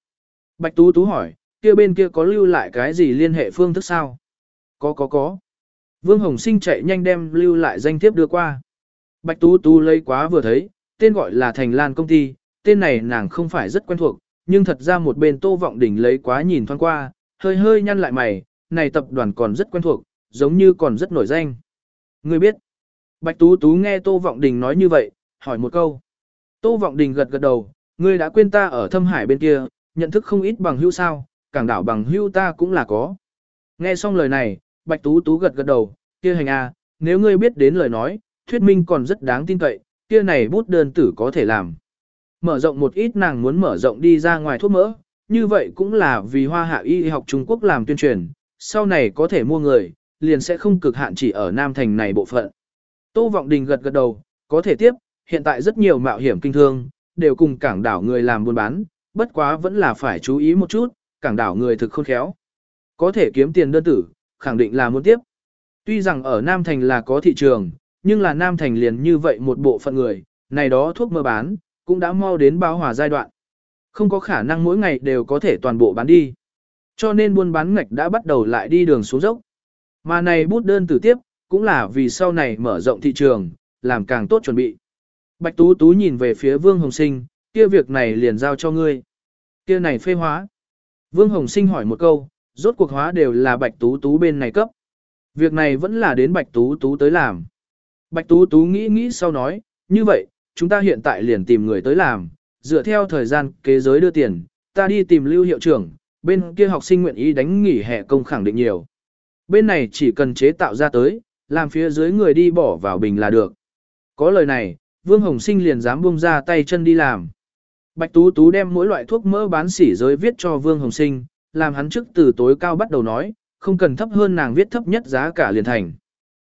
Bạch Tú Tú hỏi, kia bên kia có lưu lại cái gì liên hệ phương thức sao? Có có có. Vương Hồng Sinh chạy nhanh đem lưu lại danh thiếp đưa qua. Bạch Tú Tú lấy quá vừa thấy, tên gọi là Thành Lan Công ty, tên này nàng không phải rất quen thuộc, nhưng thật ra một bên Tô Vọng Đình lấy quá nhìn thoáng qua, hơi hơi nhăn lại mày, này tập đoàn còn rất quen thuộc, giống như còn rất nổi danh. Ngươi biết? Bạch Tú Tú nghe Tô Vọng Đình nói như vậy, hỏi một câu. Tô Vọng Đình gật gật đầu, Ngươi đã quên ta ở thâm hải bên kia, nhận thức không ít bằng hữu sao, cảng đảo bằng hữu ta cũng là có. Nghe xong lời này, Bạch Tú Tú gật gật đầu, kia hành a, nếu ngươi biết đến lời nói, thuyết minh còn rất đáng tin cậy, kia này bút đơn tử có thể làm. Mở rộng một ít nàng muốn mở rộng đi ra ngoài thuốc mỡ, như vậy cũng là vì hoa hạ y học Trung Quốc làm tuyên truyền, sau này có thể mua người, liền sẽ không cực hạn chỉ ở Nam Thành này bộ phận. Tô Vọng Đình gật gật đầu, có thể tiếp, hiện tại rất nhiều mạo hiểm kinh thương, đều cùng cảng đảo người làm buôn bán, bất quá vẫn là phải chú ý một chút, cảng đảo người thực khôn khéo. Có thể kiếm tiền đơn tử, khẳng định là muốn tiếp. Tuy rằng ở Nam Thành là có thị trường, nhưng là Nam Thành liền như vậy một bộ phận người, này đó thuốc mơ bán, cũng đã mau đến báo hòa giai đoạn. Không có khả năng mỗi ngày đều có thể toàn bộ bán đi. Cho nên buôn bán ngạch đã bắt đầu lại đi đường xuống dốc. Mà này bút đơn tử tiếp, cũng là vì sau này mở rộng thị trường, làm càng tốt chuẩn bị. Bạch Tú Tú nhìn về phía Vương Hồng Sinh, kia việc này liền giao cho ngươi. Kia này phê hóa. Vương Hồng Sinh hỏi một câu, rốt cuộc hóa đều là Bạch Tú Tú bên này cấp. Việc này vẫn là đến Bạch Tú Tú tới làm. Bạch Tú Tú nghĩ nghĩ sau nói, như vậy, chúng ta hiện tại liền tìm người tới làm, dựa theo thời gian kế giới đưa tiền, ta đi tìm lưu hiệu trưởng, bên kia học sinh nguyện ý đánh nghỉ hè công khẳng định nhiều. Bên này chỉ cần chế tạo ra tới, làm phía dưới người đi bỏ vào bình là được. Có lời này, Vương Hồng Sinh liền dám buông ra tay chân đi làm. Bạch Tú Tú đem mỗi loại thuốc mỡ bán sỉ giới viết cho Vương Hồng Sinh, làm hắn trước từ tối cao bắt đầu nói, không cần thấp hơn nàng viết thấp nhất giá cả liền thành.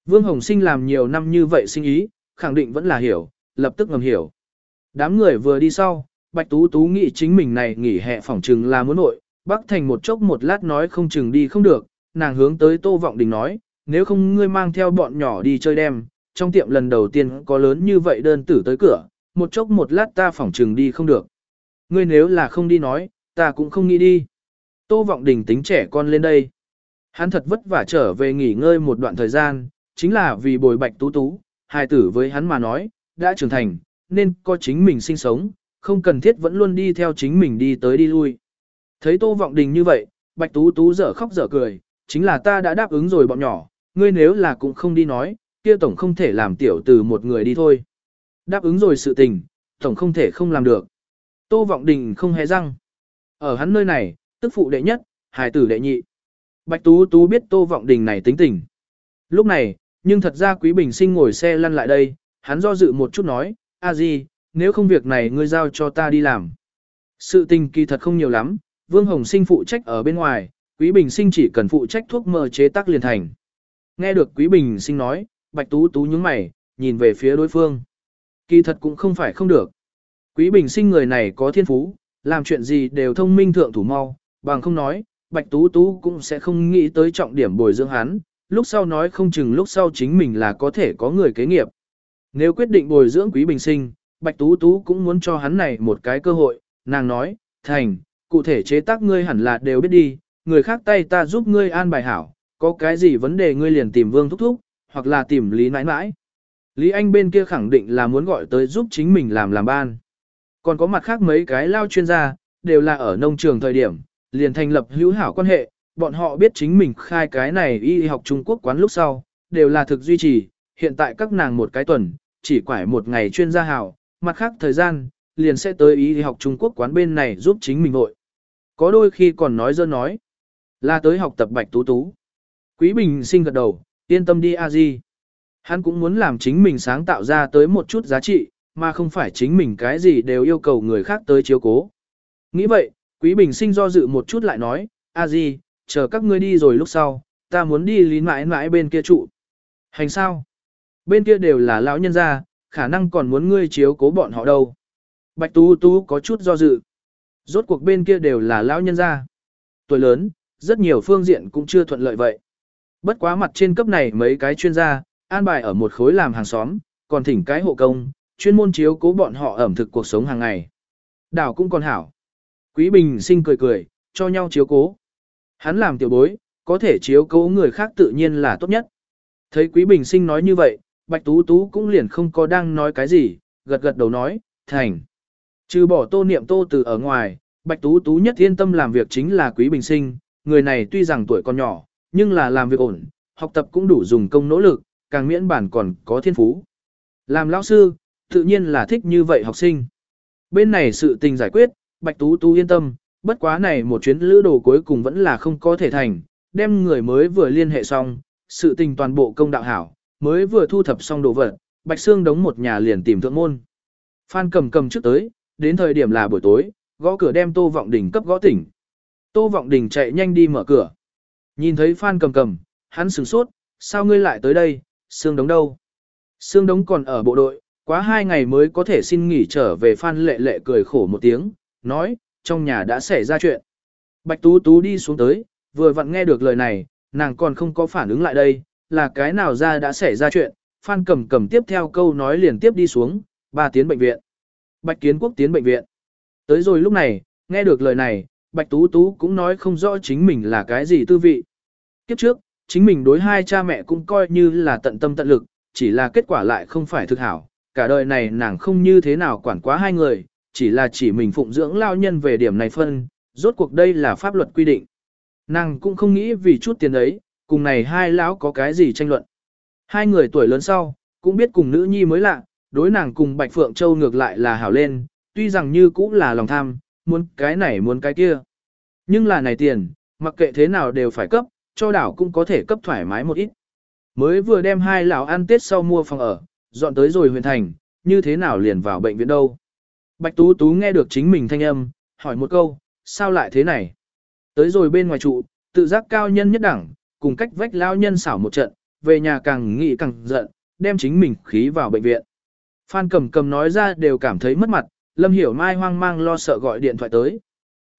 Vương Hồng Sinh làm nhiều năm như vậy sinh ý, khẳng định vẫn là hiểu, lập tức ngầm hiểu. Đám người vừa đi sau, Bạch Tú Tú nghĩ chính mình này nghỉ hè phỏng trừng là muốn nội, Bắc Thành một chốc một lát nói không chừng đi không được, nàng hướng tới Tô Vọng Đình nói, nếu không ngươi mang theo bọn nhỏ đi chơi đêm, trong tiệm lần đầu tiên có lớn như vậy đơn tử tới cửa, một chốc một lát ta phỏng trừng đi không được. Ngươi nếu là không đi nói, ta cũng không nghĩ đi. Tô Vọng Đình tính trẻ con lên đây. Hắn thật vất vả trở về nghỉ ngơi một đoạn thời gian, chính là vì bồi bạch tú tú, hài tử với hắn mà nói, đã trưởng thành, nên có chính mình sinh sống, không cần thiết vẫn luôn đi theo chính mình đi tới đi lui. Thấy Tô Vọng Đình như vậy, bạch tú tú dở khóc dở cười, chính là ta đã đáp ứng rồi bọn nhỏ, ngươi nếu là cũng không đi nói, kia tổng không thể làm tiểu từ một người đi thôi. Đáp ứng rồi sự tình, tổng không thể không làm được. Tô Vọng Đình không hề răng. Ở hắn nơi này, tức phụ đệ nhất, hài tử đệ nhị. Bạch Tú Tú biết Tô Vọng Đình này tính tình. Lúc này, nhưng thật ra Quý Bình Sinh ngồi xe lăn lại đây, hắn do dự một chút nói, a gì, nếu không việc này ngươi giao cho ta đi làm. Sự tình kỳ thật không nhiều lắm, Vương Hồng Sinh phụ trách ở bên ngoài, Quý Bình Sinh chỉ cần phụ trách thuốc mơ chế tác liền thành. Nghe được Quý Bình Sinh nói, Bạch Tú Tú nhướng mày, nhìn về phía đối phương. Kỳ thật cũng không phải không được. Quý Bình Sinh người này có thiên phú, làm chuyện gì đều thông minh thượng thủ mau, bằng không nói, Bạch Tú Tú cũng sẽ không nghĩ tới trọng điểm bồi dưỡng hắn, lúc sau nói không chừng lúc sau chính mình là có thể có người kế nghiệp. Nếu quyết định bồi dưỡng Quý Bình Sinh, Bạch Tú Tú cũng muốn cho hắn này một cái cơ hội, nàng nói, thành, cụ thể chế tác ngươi hẳn là đều biết đi, người khác tay ta giúp ngươi an bài hảo, có cái gì vấn đề ngươi liền tìm Vương Thúc Thúc, hoặc là tìm Lý Nãi Nãi. Lý Anh bên kia khẳng định là muốn gọi tới giúp chính mình làm làm ban. Còn có mặt khác mấy cái lao chuyên gia, đều là ở nông trường thời điểm, liền thành lập hữu hảo quan hệ, bọn họ biết chính mình khai cái này y học Trung Quốc quán lúc sau, đều là thực duy trì, hiện tại các nàng một cái tuần, chỉ quải một ngày chuyên gia hảo, mặt khác thời gian, liền sẽ tới y học Trung Quốc quán bên này giúp chính mình hội. Có đôi khi còn nói dơ nói, là tới học tập bạch tú tú. Quý Bình sinh gật đầu, yên tâm đi a di. Hắn cũng muốn làm chính mình sáng tạo ra tới một chút giá trị, mà không phải chính mình cái gì đều yêu cầu người khác tới chiếu cố. Nghĩ vậy, Quý Bình sinh do dự một chút lại nói, a di, chờ các ngươi đi rồi lúc sau, ta muốn đi lý mãi mãi bên kia trụ. Hành sao? Bên kia đều là lão nhân gia, khả năng còn muốn ngươi chiếu cố bọn họ đâu. Bạch Tú Tú có chút do dự. Rốt cuộc bên kia đều là lão nhân gia. Tuổi lớn, rất nhiều phương diện cũng chưa thuận lợi vậy. Bất quá mặt trên cấp này mấy cái chuyên gia, an bài ở một khối làm hàng xóm, còn thỉnh cái hộ công, chuyên môn chiếu cố bọn họ ẩm thực cuộc sống hàng ngày. Đảo cũng còn hảo. Quý Bình sinh cười cười, cho nhau chiếu cố. Hắn làm tiểu bối, có thể chiếu cố người khác tự nhiên là tốt nhất. Thấy Quý Bình sinh nói như vậy, Bạch Tú Tú cũng liền không có đang nói cái gì, gật gật đầu nói, thành. Trừ bỏ tô niệm tô từ ở ngoài, Bạch Tú Tú nhất yên tâm làm việc chính là Quý Bình sinh, người này tuy rằng tuổi còn nhỏ, nhưng là làm việc ổn, học tập cũng đủ dùng công nỗ lực, càng miễn bản còn có thiên phú. Làm lão sư, tự nhiên là thích như vậy học sinh. Bên này sự tình giải quyết, Bạch Tú Tú yên tâm, bất quá này một chuyến lữ đồ cuối cùng vẫn là không có thể thành, đem người mới vừa liên hệ xong, sự tình toàn bộ công đạo hảo, mới vừa thu thập xong đồ vật, Bạch Sương đóng một nhà liền tìm thượng môn. Phan cầm cầm trước tới, đến thời điểm là buổi tối, gõ cửa đem Tô Vọng Đình cấp gõ tỉnh. Tô Vọng Đình chạy nhanh đi mở cửa. Nhìn thấy Phan cầm cầm, hắn sửng sốt, sao ngươi lại tới đây, Sương đóng đâu? Sương đóng còn ở bộ đội, quá hai ngày mới có thể xin nghỉ trở về Phan lệ lệ cười khổ một tiếng, nói, trong nhà đã xảy ra chuyện. Bạch Tú Tú đi xuống tới, vừa vặn nghe được lời này, nàng còn không có phản ứng lại đây, là cái nào ra đã xảy ra chuyện, Phan cầm cầm tiếp theo câu nói liền tiếp đi xuống, ba tiến bệnh viện. Bạch Kiến Quốc tiến bệnh viện. Tới rồi lúc này, nghe được lời này, Bạch Tú Tú cũng nói không rõ chính mình là cái gì tư vị. Kiếp trước, chính mình đối hai cha mẹ cũng coi như là tận tâm tận lực, chỉ là kết quả lại không phải thực hảo. Cả đời này nàng không như thế nào quản quá hai người, chỉ là chỉ mình phụng dưỡng lao nhân về điểm này phân, rốt cuộc đây là pháp luật quy định. Nàng cũng không nghĩ vì chút tiền ấy, cùng này hai lão có cái gì tranh luận. Hai người tuổi lớn sau, cũng biết cùng nữ nhi mới lạ, đối nàng cùng Bạch Phượng Châu ngược lại là hảo lên, tuy rằng như cũng là lòng tham, muốn cái này muốn cái kia. Nhưng là này tiền, mặc kệ thế nào đều phải cấp, cho đảo cũng có thể cấp thoải mái một ít. Mới vừa đem hai lão ăn tết sau mua phòng ở, dọn tới rồi huyền thành, như thế nào liền vào bệnh viện đâu. Bạch Tú Tú nghe được chính mình thanh âm, hỏi một câu, sao lại thế này? Tới rồi bên ngoài trụ, tự giác cao nhân nhất đẳng, cùng cách vách lao nhân xảo một trận, về nhà càng nghĩ càng giận, đem chính mình khí vào bệnh viện. Phan cầm cầm nói ra đều cảm thấy mất mặt, Lâm Hiểu Mai hoang mang lo sợ gọi điện thoại tới.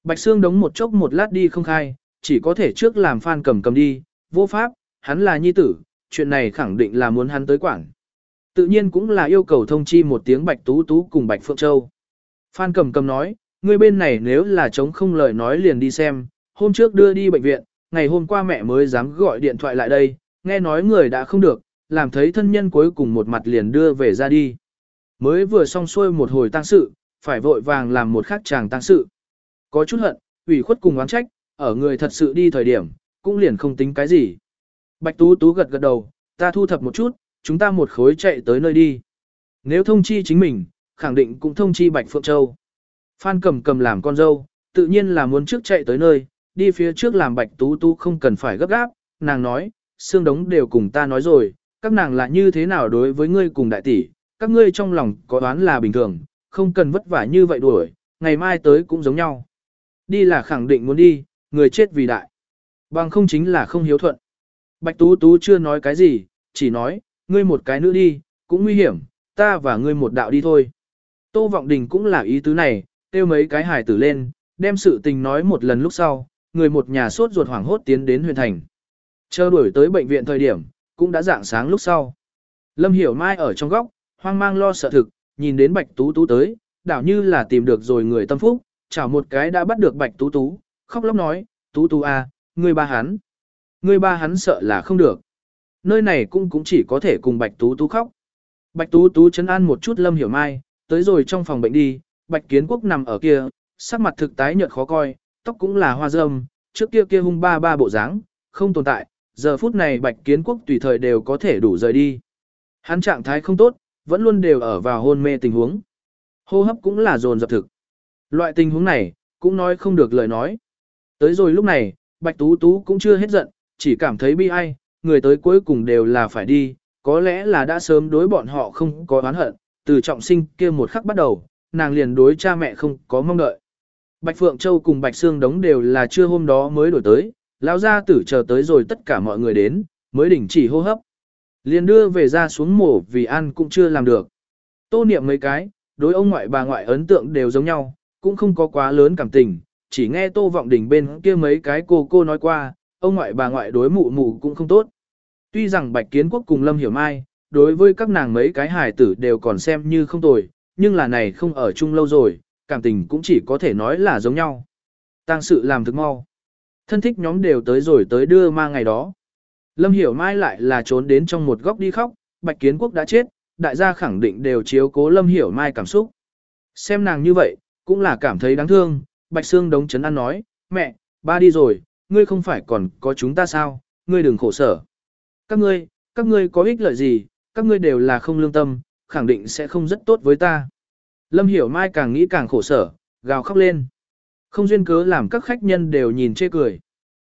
Bạch Sương đống một chốc một lát đi không khai, chỉ có thể trước làm Phan cầm cầm đi, vô pháp, hắn là nhi tử, chuyện này khẳng định là muốn hắn tới quản. Tự nhiên cũng là yêu cầu thông chi một tiếng Bạch Tú Tú cùng Bạch Phượng Châu. Phan cầm cầm nói, Ngươi bên này nếu là chống không lời nói liền đi xem, hôm trước đưa đi bệnh viện, ngày hôm qua mẹ mới dám gọi điện thoại lại đây, nghe nói người đã không được, làm thấy thân nhân cuối cùng một mặt liền đưa về ra đi. Mới vừa xong xuôi một hồi tang sự, phải vội vàng làm một khắc chàng tang sự. Có chút hận, ủy khuất cùng oán trách, ở người thật sự đi thời điểm, cũng liền không tính cái gì. Bạch Tú Tú gật gật đầu, ta thu thập một chút, chúng ta một khối chạy tới nơi đi. Nếu thông chi chính mình, khẳng định cũng thông chi Bạch Phượng Châu. Phan cầm cầm làm con dâu, tự nhiên là muốn trước chạy tới nơi, đi phía trước làm Bạch Tú Tú không cần phải gấp gáp, nàng nói, xương đống đều cùng ta nói rồi, các nàng là như thế nào đối với ngươi cùng đại tỷ, các ngươi trong lòng có đoán là bình thường, không cần vất vả như vậy đuổi, ngày mai tới cũng giống nhau. Đi là khẳng định muốn đi, người chết vì đại. Bằng không chính là không hiếu thuận. Bạch Tú Tú chưa nói cái gì, chỉ nói, ngươi một cái nữa đi, cũng nguy hiểm, ta và ngươi một đạo đi thôi. Tô Vọng Đình cũng là ý tứ này, kêu mấy cái hài tử lên, đem sự tình nói một lần lúc sau, người một nhà sốt ruột hoảng hốt tiến đến huyện thành. Chờ đuổi tới bệnh viện thời điểm, cũng đã dạng sáng lúc sau. Lâm Hiểu Mai ở trong góc, hoang mang lo sợ thực, nhìn đến Bạch Tú Tú tới, đảo như là tìm được rồi người tâm phúc, chảo một cái đã bắt được Bạch Tú Tú, khóc lóc nói, Tú Tú à, người ba hắn. Người ba hắn sợ là không được. Nơi này cũng cũng chỉ có thể cùng Bạch Tú Tú khóc. Bạch Tú Tú chấn an một chút Lâm Hiểu Mai, tới rồi trong phòng bệnh đi, Bạch Kiến Quốc nằm ở kia, sắc mặt thực tái nhợt khó coi, tóc cũng là hoa râm, trước kia kia hung ba ba bộ dáng, không tồn tại, giờ phút này Bạch Kiến Quốc tùy thời đều có thể đủ rời đi. Hắn trạng thái không tốt, vẫn luôn đều ở vào hôn mê tình huống. Hô hấp cũng là dồn dập thực. Loại tình huống này, cũng nói không được lời nói. Tới rồi lúc này, Bạch Tú Tú cũng chưa hết giận, chỉ cảm thấy bi ai, người tới cuối cùng đều là phải đi, có lẽ là đã sớm đối bọn họ không có oán hận, từ trọng sinh kia một khắc bắt đầu, nàng liền đối cha mẹ không có mong đợi. Bạch Phượng Châu cùng Bạch Sương Đống đều là chưa hôm đó mới đổi tới, lão gia tử chờ tới rồi tất cả mọi người đến, mới đình chỉ hô hấp. Liền đưa về ra xuống mổ vì ăn cũng chưa làm được. Tô niệm mấy cái, đối ông ngoại bà ngoại ấn tượng đều giống nhau, cũng không có quá lớn cảm tình, chỉ nghe Tô Vọng Đình bên kia mấy cái cô cô nói qua, ông ngoại bà ngoại đối mụ mụ cũng không tốt. Tuy rằng Bạch Kiến Quốc cùng Lâm Hiểu Mai, đối với các nàng mấy cái hài tử đều còn xem như không tồi, nhưng là này không ở chung lâu rồi, cảm tình cũng chỉ có thể nói là giống nhau. Tăng sự làm thực mau. Thân thích nhóm đều tới rồi tới đưa ma ngày đó. Lâm Hiểu Mai lại là trốn đến trong một góc đi khóc, Bạch Kiến Quốc đã chết, đại gia khẳng định đều chiếu cố Lâm Hiểu Mai cảm xúc. Xem nàng như vậy, cũng là cảm thấy đáng thương, Bạch Sương đống chấn an nói, mẹ, ba đi rồi, ngươi không phải còn có chúng ta sao, ngươi đừng khổ sở. Các ngươi, các ngươi có ích lợi gì, các ngươi đều là không lương tâm, khẳng định sẽ không rất tốt với ta. Lâm Hiểu Mai càng nghĩ càng khổ sở, gào khóc lên. Không duyên cớ làm các khách nhân đều nhìn chê cười.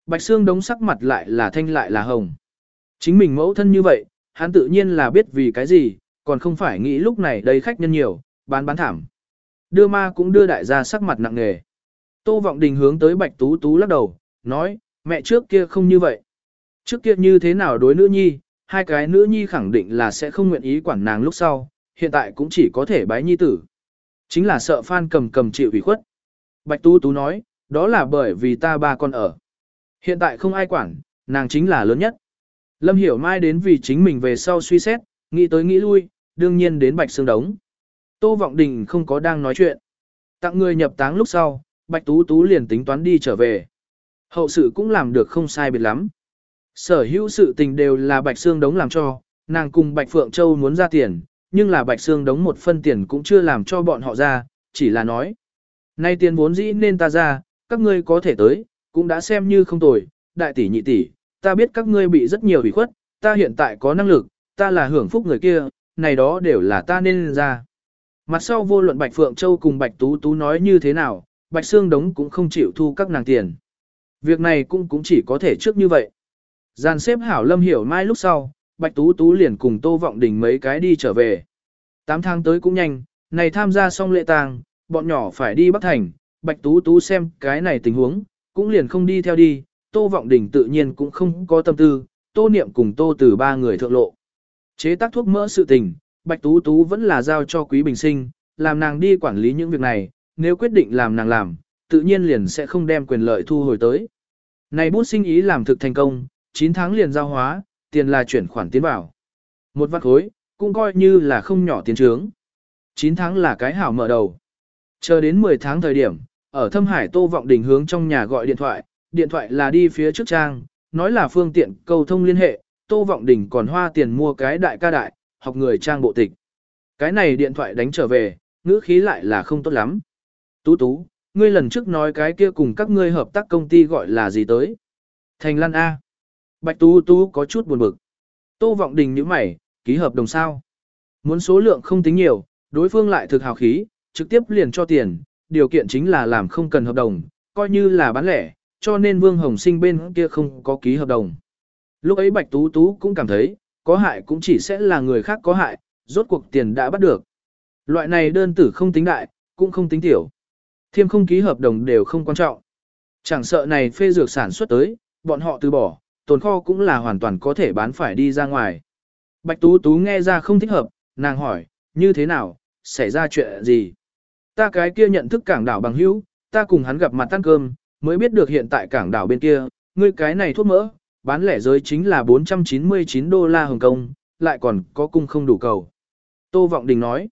Bạch Sương đống sắc mặt lại là thanh lại là hồng. Chính mình mẫu thân như vậy, hắn tự nhiên là biết vì cái gì, còn không phải nghĩ lúc này đây khách nhân nhiều, bán bán thảm. Đưa ma cũng đưa đại gia sắc mặt nặng nề. Tô Vọng Đình hướng tới Bạch Tú Tú lắc đầu, nói, mẹ trước kia không như vậy. Trước kia như thế nào đối nữ nhi, hai cái nữ nhi khẳng định là sẽ không nguyện ý quản nàng lúc sau, hiện tại cũng chỉ có thể bái nhi tử. Chính là sợ Phan cầm cầm chịu ủy khuất. Bạch Tú Tú nói, đó là bởi vì ta ba con ở. Hiện tại không ai quản, nàng chính là lớn nhất. Lâm Hiểu Mai đến vì chính mình về sau suy xét, nghĩ tới nghĩ lui, đương nhiên đến Bạch Sương Đống. Tô Vọng Đình không có đang nói chuyện. Tặng người nhập táng lúc sau, Bạch Tú Tú liền tính toán đi trở về. Hậu sự cũng làm được không sai biệt lắm. Sở hữu sự tình đều là Bạch Sương Đống làm cho, nàng cùng Bạch Phượng Châu muốn ra tiền, nhưng là Bạch Sương Đống một phân tiền cũng chưa làm cho bọn họ ra, chỉ là nói. Nay tiền vốn dĩ nên ta ra, các ngươi có thể tới, cũng đã xem như không tồi, đại tỷ nhị tỷ, ta biết các ngươi bị rất nhiều ủy khuất, ta hiện tại có năng lực, ta là hưởng phúc người kia, này đó đều là ta nên ra. Mặt sau vô luận Bạch Phượng Châu cùng Bạch Tú Tú nói như thế nào, Bạch Sương Đống cũng không chịu thu các nàng tiền. Việc này cũng cũng chỉ có thể trước như vậy. Giàn xếp hảo lâm hiểu mai lúc sau, Bạch Tú Tú liền cùng Tô Vọng Đình mấy cái đi trở về. Tám tháng tới cũng nhanh, này tham gia xong lễ tang, bọn nhỏ phải đi Bắc Thành, Bạch Tú Tú xem cái này tình huống, cũng liền không đi theo đi, Tô Vọng Đình tự nhiên cũng không có tâm tư, Tô Niệm cùng Tô Từ ba người thượng lộ. Chế tác thuốc mỡ sự tình, Bạch Tú Tú vẫn là giao cho Quý Bình Sinh, làm nàng đi quản lý những việc này, nếu quyết định làm nàng làm, tự nhiên liền sẽ không đem quyền lợi thu hồi tới. Này bút sinh ý làm thực thành công, 9 tháng liền giao hóa, tiền là chuyển khoản tiến vào. Một vạn khối, cũng coi như là không nhỏ tiền trướng. 9 tháng là cái hảo mở đầu. Chờ đến 10 tháng thời điểm, ở Thâm Hải Tô Vọng Đình hướng trong nhà gọi điện thoại, điện thoại là đi phía trước trang, nói là phương tiện cầu thông liên hệ, Tô Vọng Đình còn hoa tiền mua cái đại ca đại, học người trang bộ tịch. Cái này điện thoại đánh trở về, ngữ khí lại là không tốt lắm. Tú tú, ngươi lần trước nói cái kia cùng các ngươi hợp tác công ty gọi là gì tới? Thành Lan A. Bạch Tú Tú có chút buồn bực. Tô Vọng Đình nhíu mày, ký hợp đồng sao? Muốn số lượng không tính nhiều, đối phương lại thực hào khí, trực tiếp liền cho tiền, điều kiện chính là làm không cần hợp đồng, coi như là bán lẻ, cho nên Vương Hồng Sinh bên kia không có ký hợp đồng. Lúc ấy Bạch Tú Tú cũng cảm thấy, có hại cũng chỉ sẽ là người khác có hại, rốt cuộc tiền đã bắt được. Loại này đơn tử không tính đại, cũng không tính tiểu. Thiêm không ký hợp đồng đều không quan trọng. Chẳng sợ này phê dược sản xuất tới, bọn họ từ bỏ, tồn kho cũng là hoàn toàn có thể bán phải đi ra ngoài. Bạch Tú Tú nghe ra không thích hợp, nàng hỏi, như thế nào, xảy ra chuyện gì? Ta cái kia nhận thức cảng đảo bằng hữu, ta cùng hắn gặp mặt ăn cơm, mới biết được hiện tại cảng đảo bên kia, ngươi cái này thuốc mỡ, bán lẻ giới chính là 499 đô la Hồng Kông, lại còn có cung không đủ cầu. Tô Vọng Đình nói,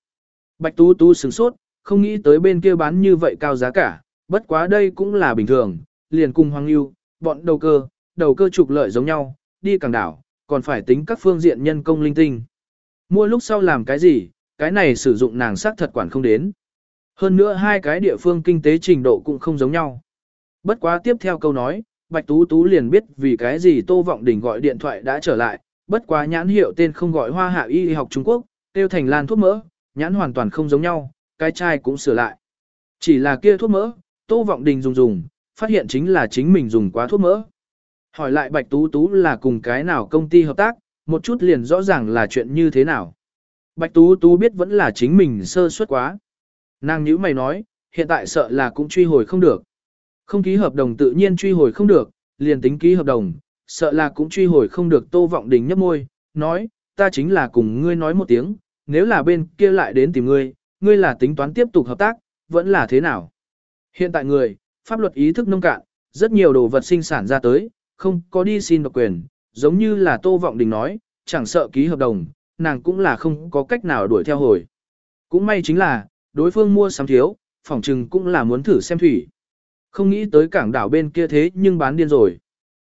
Bạch Tú Tú sửng sốt, không nghĩ tới bên kia bán như vậy cao giá cả, bất quá đây cũng là bình thường, liền cùng Hoàng Yêu, bọn đầu cơ, đầu cơ trục lợi giống nhau, đi càng đảo, còn phải tính các phương diện nhân công linh tinh. Mua lúc sau làm cái gì, cái này sử dụng nàng sắc thật quản không đến. Hơn nữa hai cái địa phương kinh tế trình độ cũng không giống nhau. Bất quá tiếp theo câu nói, Bạch Tú Tú liền biết vì cái gì Tô Vọng Đình gọi điện thoại đã trở lại, bất quá nhãn hiệu tên không gọi Hoa Hạ Y học Trung Quốc, tiêu thành lan thuốc mỡ, nhãn hoàn toàn không giống nhau, cái chai cũng sửa lại. Chỉ là kia thuốc mỡ, Tô Vọng Đình dùng dùng, phát hiện chính là chính mình dùng quá thuốc mỡ. Hỏi lại Bạch Tú Tú là cùng cái nào công ty hợp tác, một chút liền rõ ràng là chuyện như thế nào. Bạch Tú Tú biết vẫn là chính mình sơ suất quá. Nàng nhữ mày nói, hiện tại sợ là cũng truy hồi không được. Không ký hợp đồng tự nhiên truy hồi không được, liền tính ký hợp đồng, sợ là cũng truy hồi không được Tô Vọng Đình nhấp môi, nói, ta chính là cùng ngươi nói một tiếng, nếu là bên kia lại đến tìm ngươi, ngươi là tính toán tiếp tục hợp tác, vẫn là thế nào? Hiện tại người, pháp luật ý thức nông cạn, rất nhiều đồ vật sinh sản ra tới, không có đi xin độc quyền, giống như là Tô Vọng Đình nói, chẳng sợ ký hợp đồng, nàng cũng là không có cách nào đuổi theo hồi. Cũng may chính là, đối phương mua sắm thiếu, phòng trừng cũng là muốn thử xem thủy. Không nghĩ tới cảng đảo bên kia thế nhưng bán điên rồi.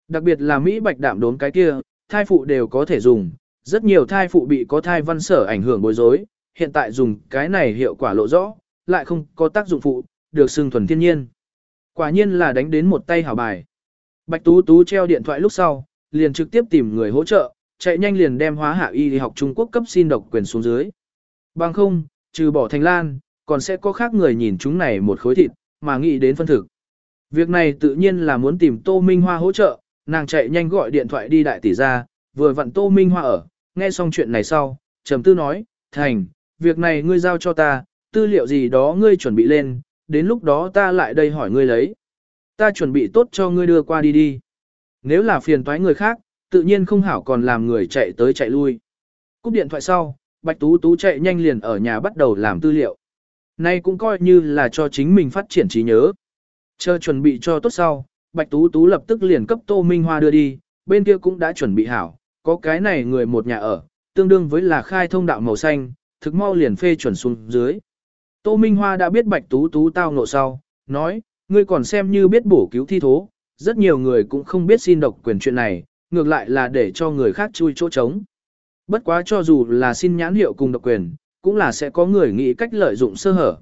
Đặc biệt là Mỹ bạch đạm đốn cái kia, thai phụ đều có thể dùng, rất nhiều thai phụ bị có thai văn sở ảnh hưởng bối rối, hiện tại dùng cái này hiệu quả lộ rõ, lại không có tác dụng phụ, được xưng thuần thiên nhiên. Quả nhiên là đánh đến một tay hảo bài. Bạch Tú Tú treo điện thoại lúc sau, liền trực tiếp tìm người hỗ trợ, chạy nhanh liền đem hóa hạ y học Trung Quốc cấp xin độc quyền xuống dưới. Bằng không, trừ bỏ thành lan, còn sẽ có khác người nhìn chúng này một khối thịt, mà nghĩ đến phân thực. Việc này tự nhiên là muốn tìm Tô Minh Hoa hỗ trợ, nàng chạy nhanh gọi điện thoại đi đại tỷ ra, vừa vặn Tô Minh Hoa ở, nghe xong chuyện này sau, trầm tư nói, thành, việc này ngươi giao cho ta, tư liệu gì đó ngươi chuẩn bị lên, đến lúc đó ta lại đây hỏi ngươi lấy. Ta chuẩn bị tốt cho ngươi đưa qua đi đi. Nếu là phiền toái người khác, tự nhiên không hảo còn làm người chạy tới chạy lui. Cúp điện thoại sau, Bạch Tú Tú chạy nhanh liền ở nhà bắt đầu làm tư liệu. Nay cũng coi như là cho chính mình phát triển trí nhớ. Chờ chuẩn bị cho tốt sau, Bạch Tú Tú lập tức liền cấp Tô Minh Hoa đưa đi, bên kia cũng đã chuẩn bị hảo, có cái này người một nhà ở, tương đương với là khai thông đạo màu xanh, thực mau liền phê chuẩn xuống dưới. Tô Minh Hoa đã biết Bạch Tú Tú tao ngộ sau, nói, ngươi còn xem như biết bổ cứu thi thố, rất nhiều người cũng không biết xin độc quyền chuyện này, ngược lại là để cho người khác chui chỗ trống. Bất quá cho dù là xin nhãn hiệu cùng độc quyền, cũng là sẽ có người nghĩ cách lợi dụng sơ hở.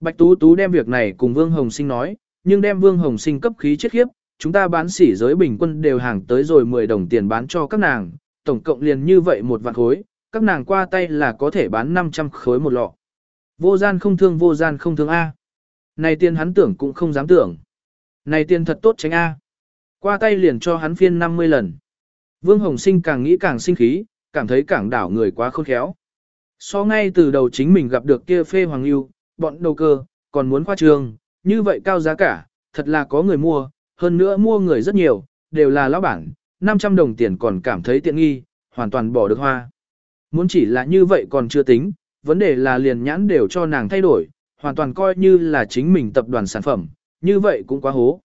Bạch Tú Tú đem việc này cùng Vương Hồng Sinh nói, nhưng đem Vương Hồng Sinh cấp khí chết khiếp, chúng ta bán sỉ giới bình quân đều hàng tới rồi 10 đồng tiền bán cho các nàng, tổng cộng liền như vậy một vạn khối, các nàng qua tay là có thể bán 500 khối một lọ. Vô gian không thương vô gian không thương A. Này tiền hắn tưởng cũng không dám tưởng. Này tiền thật tốt tránh A. Qua tay liền cho hắn phiên 50 lần. Vương Hồng Sinh càng nghĩ càng sinh khí, cảm thấy cảng đảo người quá khôn khéo. So ngay từ đầu chính mình gặp được kia phê hoàng lưu, bọn đầu cơ, còn muốn khoa trường, như vậy cao giá cả, thật là có người mua, hơn nữa mua người rất nhiều, đều là lão bản, 500 đồng tiền còn cảm thấy tiện nghi, hoàn toàn bỏ được hoa. Muốn chỉ là như vậy còn chưa tính, vấn đề là liền nhãn đều cho nàng thay đổi, hoàn toàn coi như là chính mình tập đoàn sản phẩm, như vậy cũng quá hố.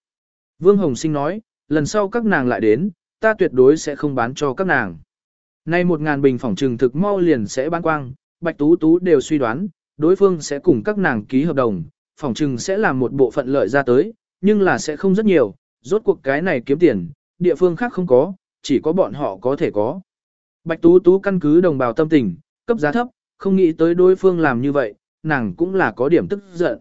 Vương Hồng Sinh nói, lần sau các nàng lại đến, ta tuyệt đối sẽ không bán cho các nàng. Nay một ngàn bình phỏng trừng thực mau liền sẽ bán quang, Bạch Tú Tú đều suy đoán, đối phương sẽ cùng các nàng ký hợp đồng, phỏng trừng sẽ làm một bộ phận lợi ra tới, nhưng là sẽ không rất nhiều, rốt cuộc cái này kiếm tiền, địa phương khác không có, chỉ có bọn họ có thể có. Bạch Tú Tú căn cứ đồng bào tâm tình, cấp giá thấp, không nghĩ tới đối phương làm như vậy, nàng cũng là có điểm tức giận.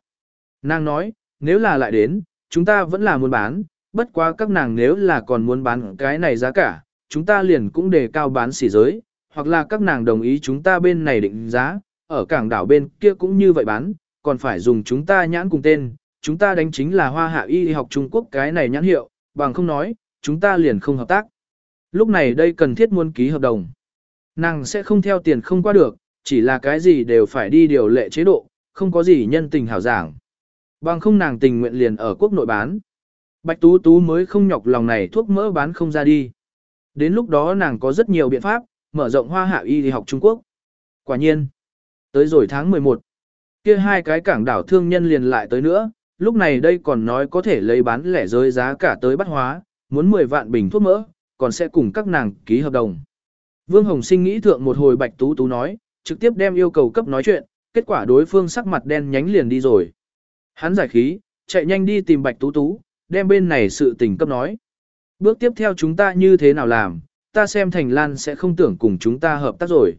Nàng nói, nếu là lại đến, chúng ta vẫn là muốn bán, bất quá các nàng nếu là còn muốn bán cái này giá cả, chúng ta liền cũng đề cao bán xỉ giới, hoặc là các nàng đồng ý chúng ta bên này định giá, ở cảng đảo bên kia cũng như vậy bán, còn phải dùng chúng ta nhãn cùng tên, chúng ta đánh chính là hoa hạ y học Trung Quốc cái này nhãn hiệu, bằng không nói, chúng ta liền không hợp tác. Lúc này đây cần thiết muốn ký hợp đồng. Nàng sẽ không theo tiền không qua được, chỉ là cái gì đều phải đi điều lệ chế độ, không có gì nhân tình hảo giảng. Bằng không nàng tình nguyện liền ở quốc nội bán. Bạch Tú Tú mới không nhọc lòng này thuốc mỡ bán không ra đi. Đến lúc đó nàng có rất nhiều biện pháp, mở rộng hoa hạ y đi học Trung Quốc. Quả nhiên, tới rồi tháng 11, kia hai cái cảng đảo thương nhân liền lại tới nữa, lúc này đây còn nói có thể lấy bán lẻ rơi giá cả tới bắt hóa, muốn 10 vạn bình thuốc mỡ, còn sẽ cùng các nàng ký hợp đồng. Vương Hồng Sinh nghĩ thượng một hồi Bạch Tú Tú nói, trực tiếp đem yêu cầu cấp nói chuyện, kết quả đối phương sắc mặt đen nhánh liền đi rồi. Hắn giải khí, chạy nhanh đi tìm Bạch Tú Tú, đem bên này sự tình cấp nói. Bước tiếp theo chúng ta như thế nào làm, ta xem Thành Lan sẽ không tưởng cùng chúng ta hợp tác rồi.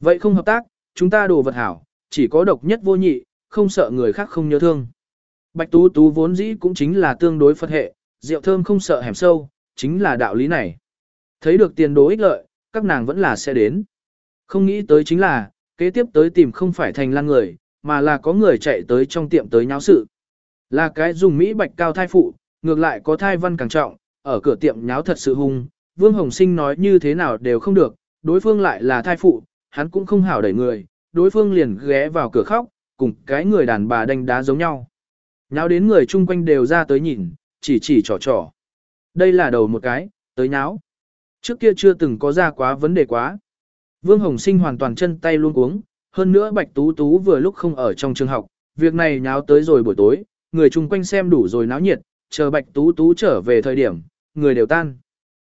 Vậy không hợp tác, chúng ta đồ vật hảo, chỉ có độc nhất vô nhị, không sợ người khác không nhớ thương. Bạch Tú Tú vốn dĩ cũng chính là tương đối Phật hệ, rượu thơm không sợ hẻm sâu, chính là đạo lý này. Thấy được tiền đồ ích lợi, các nàng vẫn là sẽ đến. Không nghĩ tới chính là, kế tiếp tới tìm không phải thành lan người, mà là có người chạy tới trong tiệm tới nháo sự. Là cái dùng Mỹ bạch cao thai phụ, ngược lại có thai văn càng trọng, ở cửa tiệm nháo thật sự hung. Vương Hồng Sinh nói như thế nào đều không được, đối phương lại là thai phụ, hắn cũng không hảo đẩy người, đối phương liền ghé vào cửa khóc, cùng cái người đàn bà đánh đá giống nhau. Nháo đến người chung quanh đều ra tới nhìn, chỉ chỉ trò trò. Đây là đầu một cái, tới nháo. Trước kia chưa từng có ra quá vấn đề quá. Vương Hồng Sinh hoàn toàn chân tay luôn cuống, hơn nữa Bạch Tú Tú vừa lúc không ở trong trường học, việc này nháo tới rồi buổi tối, người chung quanh xem đủ rồi náo nhiệt, chờ Bạch Tú Tú trở về thời điểm, người đều tan.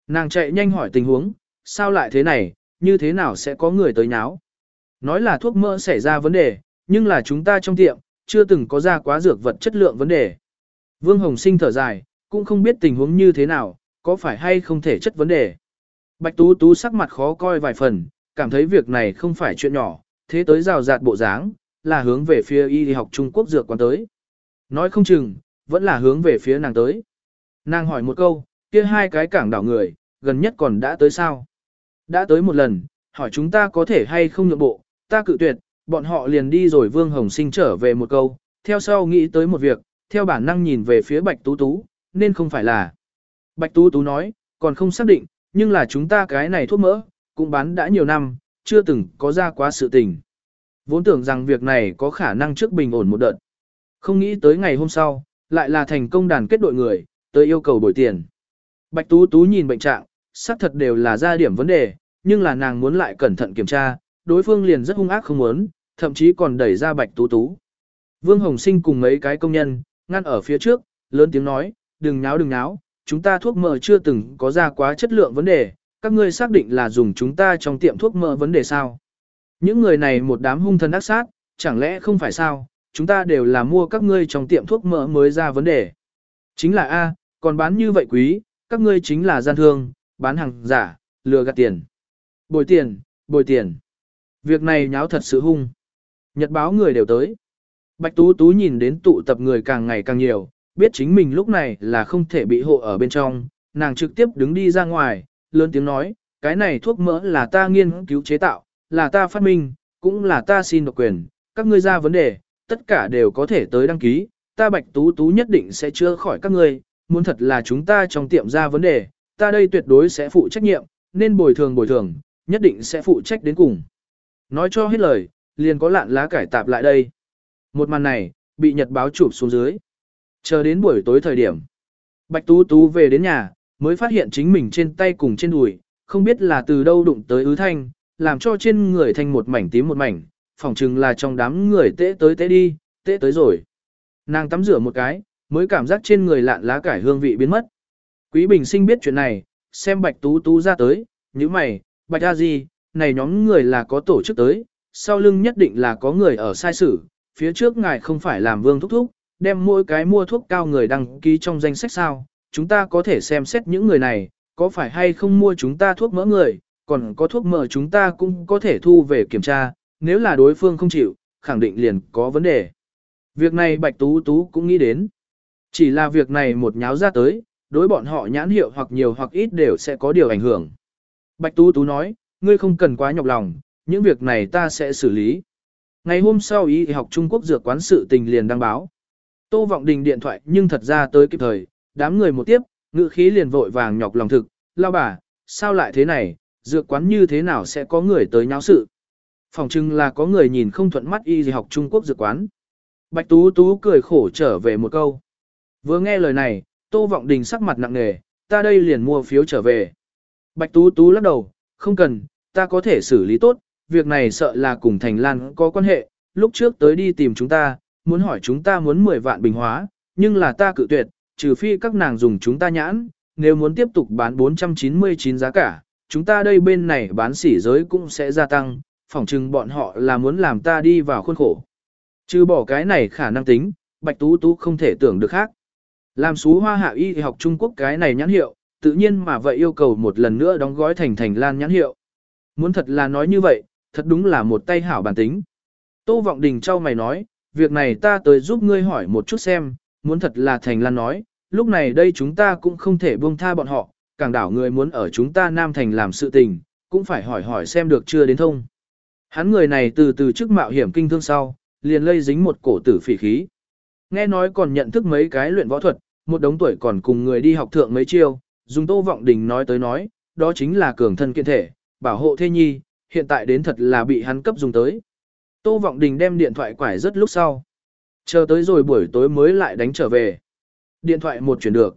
Nàng chạy nhanh hỏi tình huống, sao lại thế này, như thế nào sẽ có người tới nháo. Nói là thuốc mỡ xảy ra vấn đề, nhưng là chúng ta trong tiệm, chưa từng có ra quá dược vật chất lượng vấn đề. Vương Hồng Sinh thở dài, cũng không biết tình huống như thế nào, có phải hay không thể chất vấn đề. Bạch Tú Tú sắc mặt khó coi vài phần, cảm thấy việc này không phải chuyện nhỏ, thế tới rào rạt bộ dáng, là hướng về phía y học Trung Quốc dược quán tới. Nói không chừng, vẫn là hướng về phía nàng tới. Nàng hỏi một câu, kia hai cái cảng đảo người, gần nhất còn đã tới sao? Đã tới một lần, hỏi chúng ta có thể hay không nhượng bộ, ta cự tuyệt, bọn họ liền đi rồi Vương Hồng Sinh trở về một câu, theo sau nghĩ tới một việc, theo bản năng nhìn về phía Bạch Tú Tú, nên không phải là. Bạch Tú Tú nói, còn không xác định, nhưng là chúng ta cái này thuốc mỡ, cũng bán đã nhiều năm, chưa từng có ra quá sự tình. Vốn tưởng rằng việc này có khả năng trước bình ổn một đợt. Không nghĩ tới ngày hôm sau, lại là thành công đàn kết đội người, tới yêu cầu bồi tiền. Bạch Tú Tú nhìn bệnh trạng, xác thật đều là ra điểm vấn đề, nhưng là nàng muốn lại cẩn thận kiểm tra, đối phương liền rất hung ác không muốn, thậm chí còn đẩy ra Bạch Tú Tú. Vương Hồng Sinh cùng mấy cái công nhân, ngăn ở phía trước, lớn tiếng nói, đừng náo đừng náo, chúng ta thuốc mỡ chưa từng có ra quá chất lượng vấn đề, các ngươi xác định là dùng chúng ta trong tiệm thuốc mỡ vấn đề sao. Những người này một đám hung thần ác sát, chẳng lẽ không phải sao, chúng ta đều là mua các ngươi trong tiệm thuốc mỡ mới ra vấn đề. Chính là A, còn bán như vậy quý, các ngươi chính là gian thương, bán hàng giả, lừa gạt tiền. Bồi tiền, bồi tiền. Việc này nháo thật sự hung. Nhật báo người đều tới. Bạch Tú Tú nhìn đến tụ tập người càng ngày càng nhiều, biết chính mình lúc này là không thể bị hộ ở bên trong, nàng trực tiếp đứng đi ra ngoài, lớn tiếng nói, cái này thuốc mỡ là ta nghiên cứu chế tạo, là ta phát minh, cũng là ta xin độc quyền, các ngươi ra vấn đề, tất cả đều có thể tới đăng ký, ta Bạch Tú Tú nhất định sẽ chữa khỏi các ngươi, muốn thật là chúng ta trong tiệm ra vấn đề, ta đây tuyệt đối sẽ phụ trách nhiệm, nên bồi thường bồi thường, nhất định sẽ phụ trách đến cùng. Nói cho hết lời, liền có lạn lá cải tạp lại đây. Một màn này, bị nhật báo chụp xuống dưới. Chờ đến buổi tối thời điểm. Bạch Tú Tú về đến nhà, mới phát hiện chính mình trên tay cùng trên đùi, không biết là từ đâu đụng tới ứ thanh, làm cho trên người thanh một mảnh tím một mảnh, phỏng chừng là trong đám người tễ tới tễ đi, tễ tới rồi. Nàng tắm rửa một cái, mới cảm giác trên người lạn lá cải hương vị biến mất. Quý Bình Sinh biết chuyện này, xem Bạch Tú Tú ra tới, như mày, Bạch A Di, này nhóm người là có tổ chức tới, sau lưng nhất định là có người ở sai sử, phía trước ngài không phải làm vương thúc thúc, đem mỗi cái mua thuốc cao người đăng ký trong danh sách sao, chúng ta có thể xem xét những người này, có phải hay không mua chúng ta thuốc mỡ người, còn có thuốc mỡ chúng ta cũng có thể thu về kiểm tra, nếu là đối phương không chịu, khẳng định liền có vấn đề. Việc này Bạch Tú Tú cũng nghĩ đến. Chỉ là việc này một nháo ra tới, đối bọn họ nhãn hiệu hoặc nhiều hoặc ít đều sẽ có điều ảnh hưởng. Bạch Tú Tú nói, ngươi không cần quá nhọc lòng, những việc này ta sẽ xử lý. Ngày hôm sau y học Trung Quốc dược quán sự tình liền đăng báo. Tô Vọng Đình điện thoại nhưng thật ra tới kịp thời, đám người một tiếp, ngự khí liền vội vàng nhọc lòng thực, lao bà, sao lại thế này, dược quán như thế nào sẽ có người tới nháo sự. Phòng chừng là có người nhìn không thuận mắt y gì học Trung Quốc dược quán. Bạch Tú Tú cười khổ trở về một câu. Vừa nghe lời này, Tô Vọng Đình sắc mặt nặng nề, ta đây liền mua phiếu trở về. Bạch Tú Tú lắc đầu, không cần, ta có thể xử lý tốt, việc này sợ là cùng Thành Lan có quan hệ, lúc trước tới đi tìm chúng ta, muốn hỏi chúng ta muốn 10 vạn bình hóa, nhưng là ta cự tuyệt, trừ phi các nàng dùng chúng ta nhãn, nếu muốn tiếp tục bán 499 giá cả, chúng ta đây bên này bán sỉ giới cũng sẽ gia tăng, phỏng chừng bọn họ là muốn làm ta đi vào khuôn khổ. Trừ bỏ cái này khả năng tính, Bạch Tú Tú không thể tưởng được khác. Làm xú hoa hạ y học Trung Quốc cái này nhãn hiệu, tự nhiên mà vậy yêu cầu một lần nữa đóng gói thành thành lan nhãn hiệu. Muốn thật là nói như vậy, thật đúng là một tay hảo bản tính. Tô Vọng Đình trao mày nói, việc này ta tới giúp ngươi hỏi một chút xem, muốn thật là thành lan nói, lúc này đây chúng ta cũng không thể buông tha bọn họ, càng đảo người muốn ở chúng ta Nam Thành làm sự tình, cũng phải hỏi hỏi xem được chưa đến thông. Hắn người này từ từ trước mạo hiểm kinh thương sau, liền lây dính một cổ tử phỉ khí. Nghe nói còn nhận thức mấy cái luyện võ thuật, một đống tuổi còn cùng người đi học thượng mấy chiêu, dùng Tô Vọng Đình nói tới nói, đó chính là cường thân kiện thể, bảo hộ thê nhi, hiện tại đến thật là bị hắn cấp dùng tới. Tô Vọng Đình đem điện thoại quải rất lúc sau. Chờ tới rồi buổi tối mới lại đánh trở về. Điện thoại một chuyển được.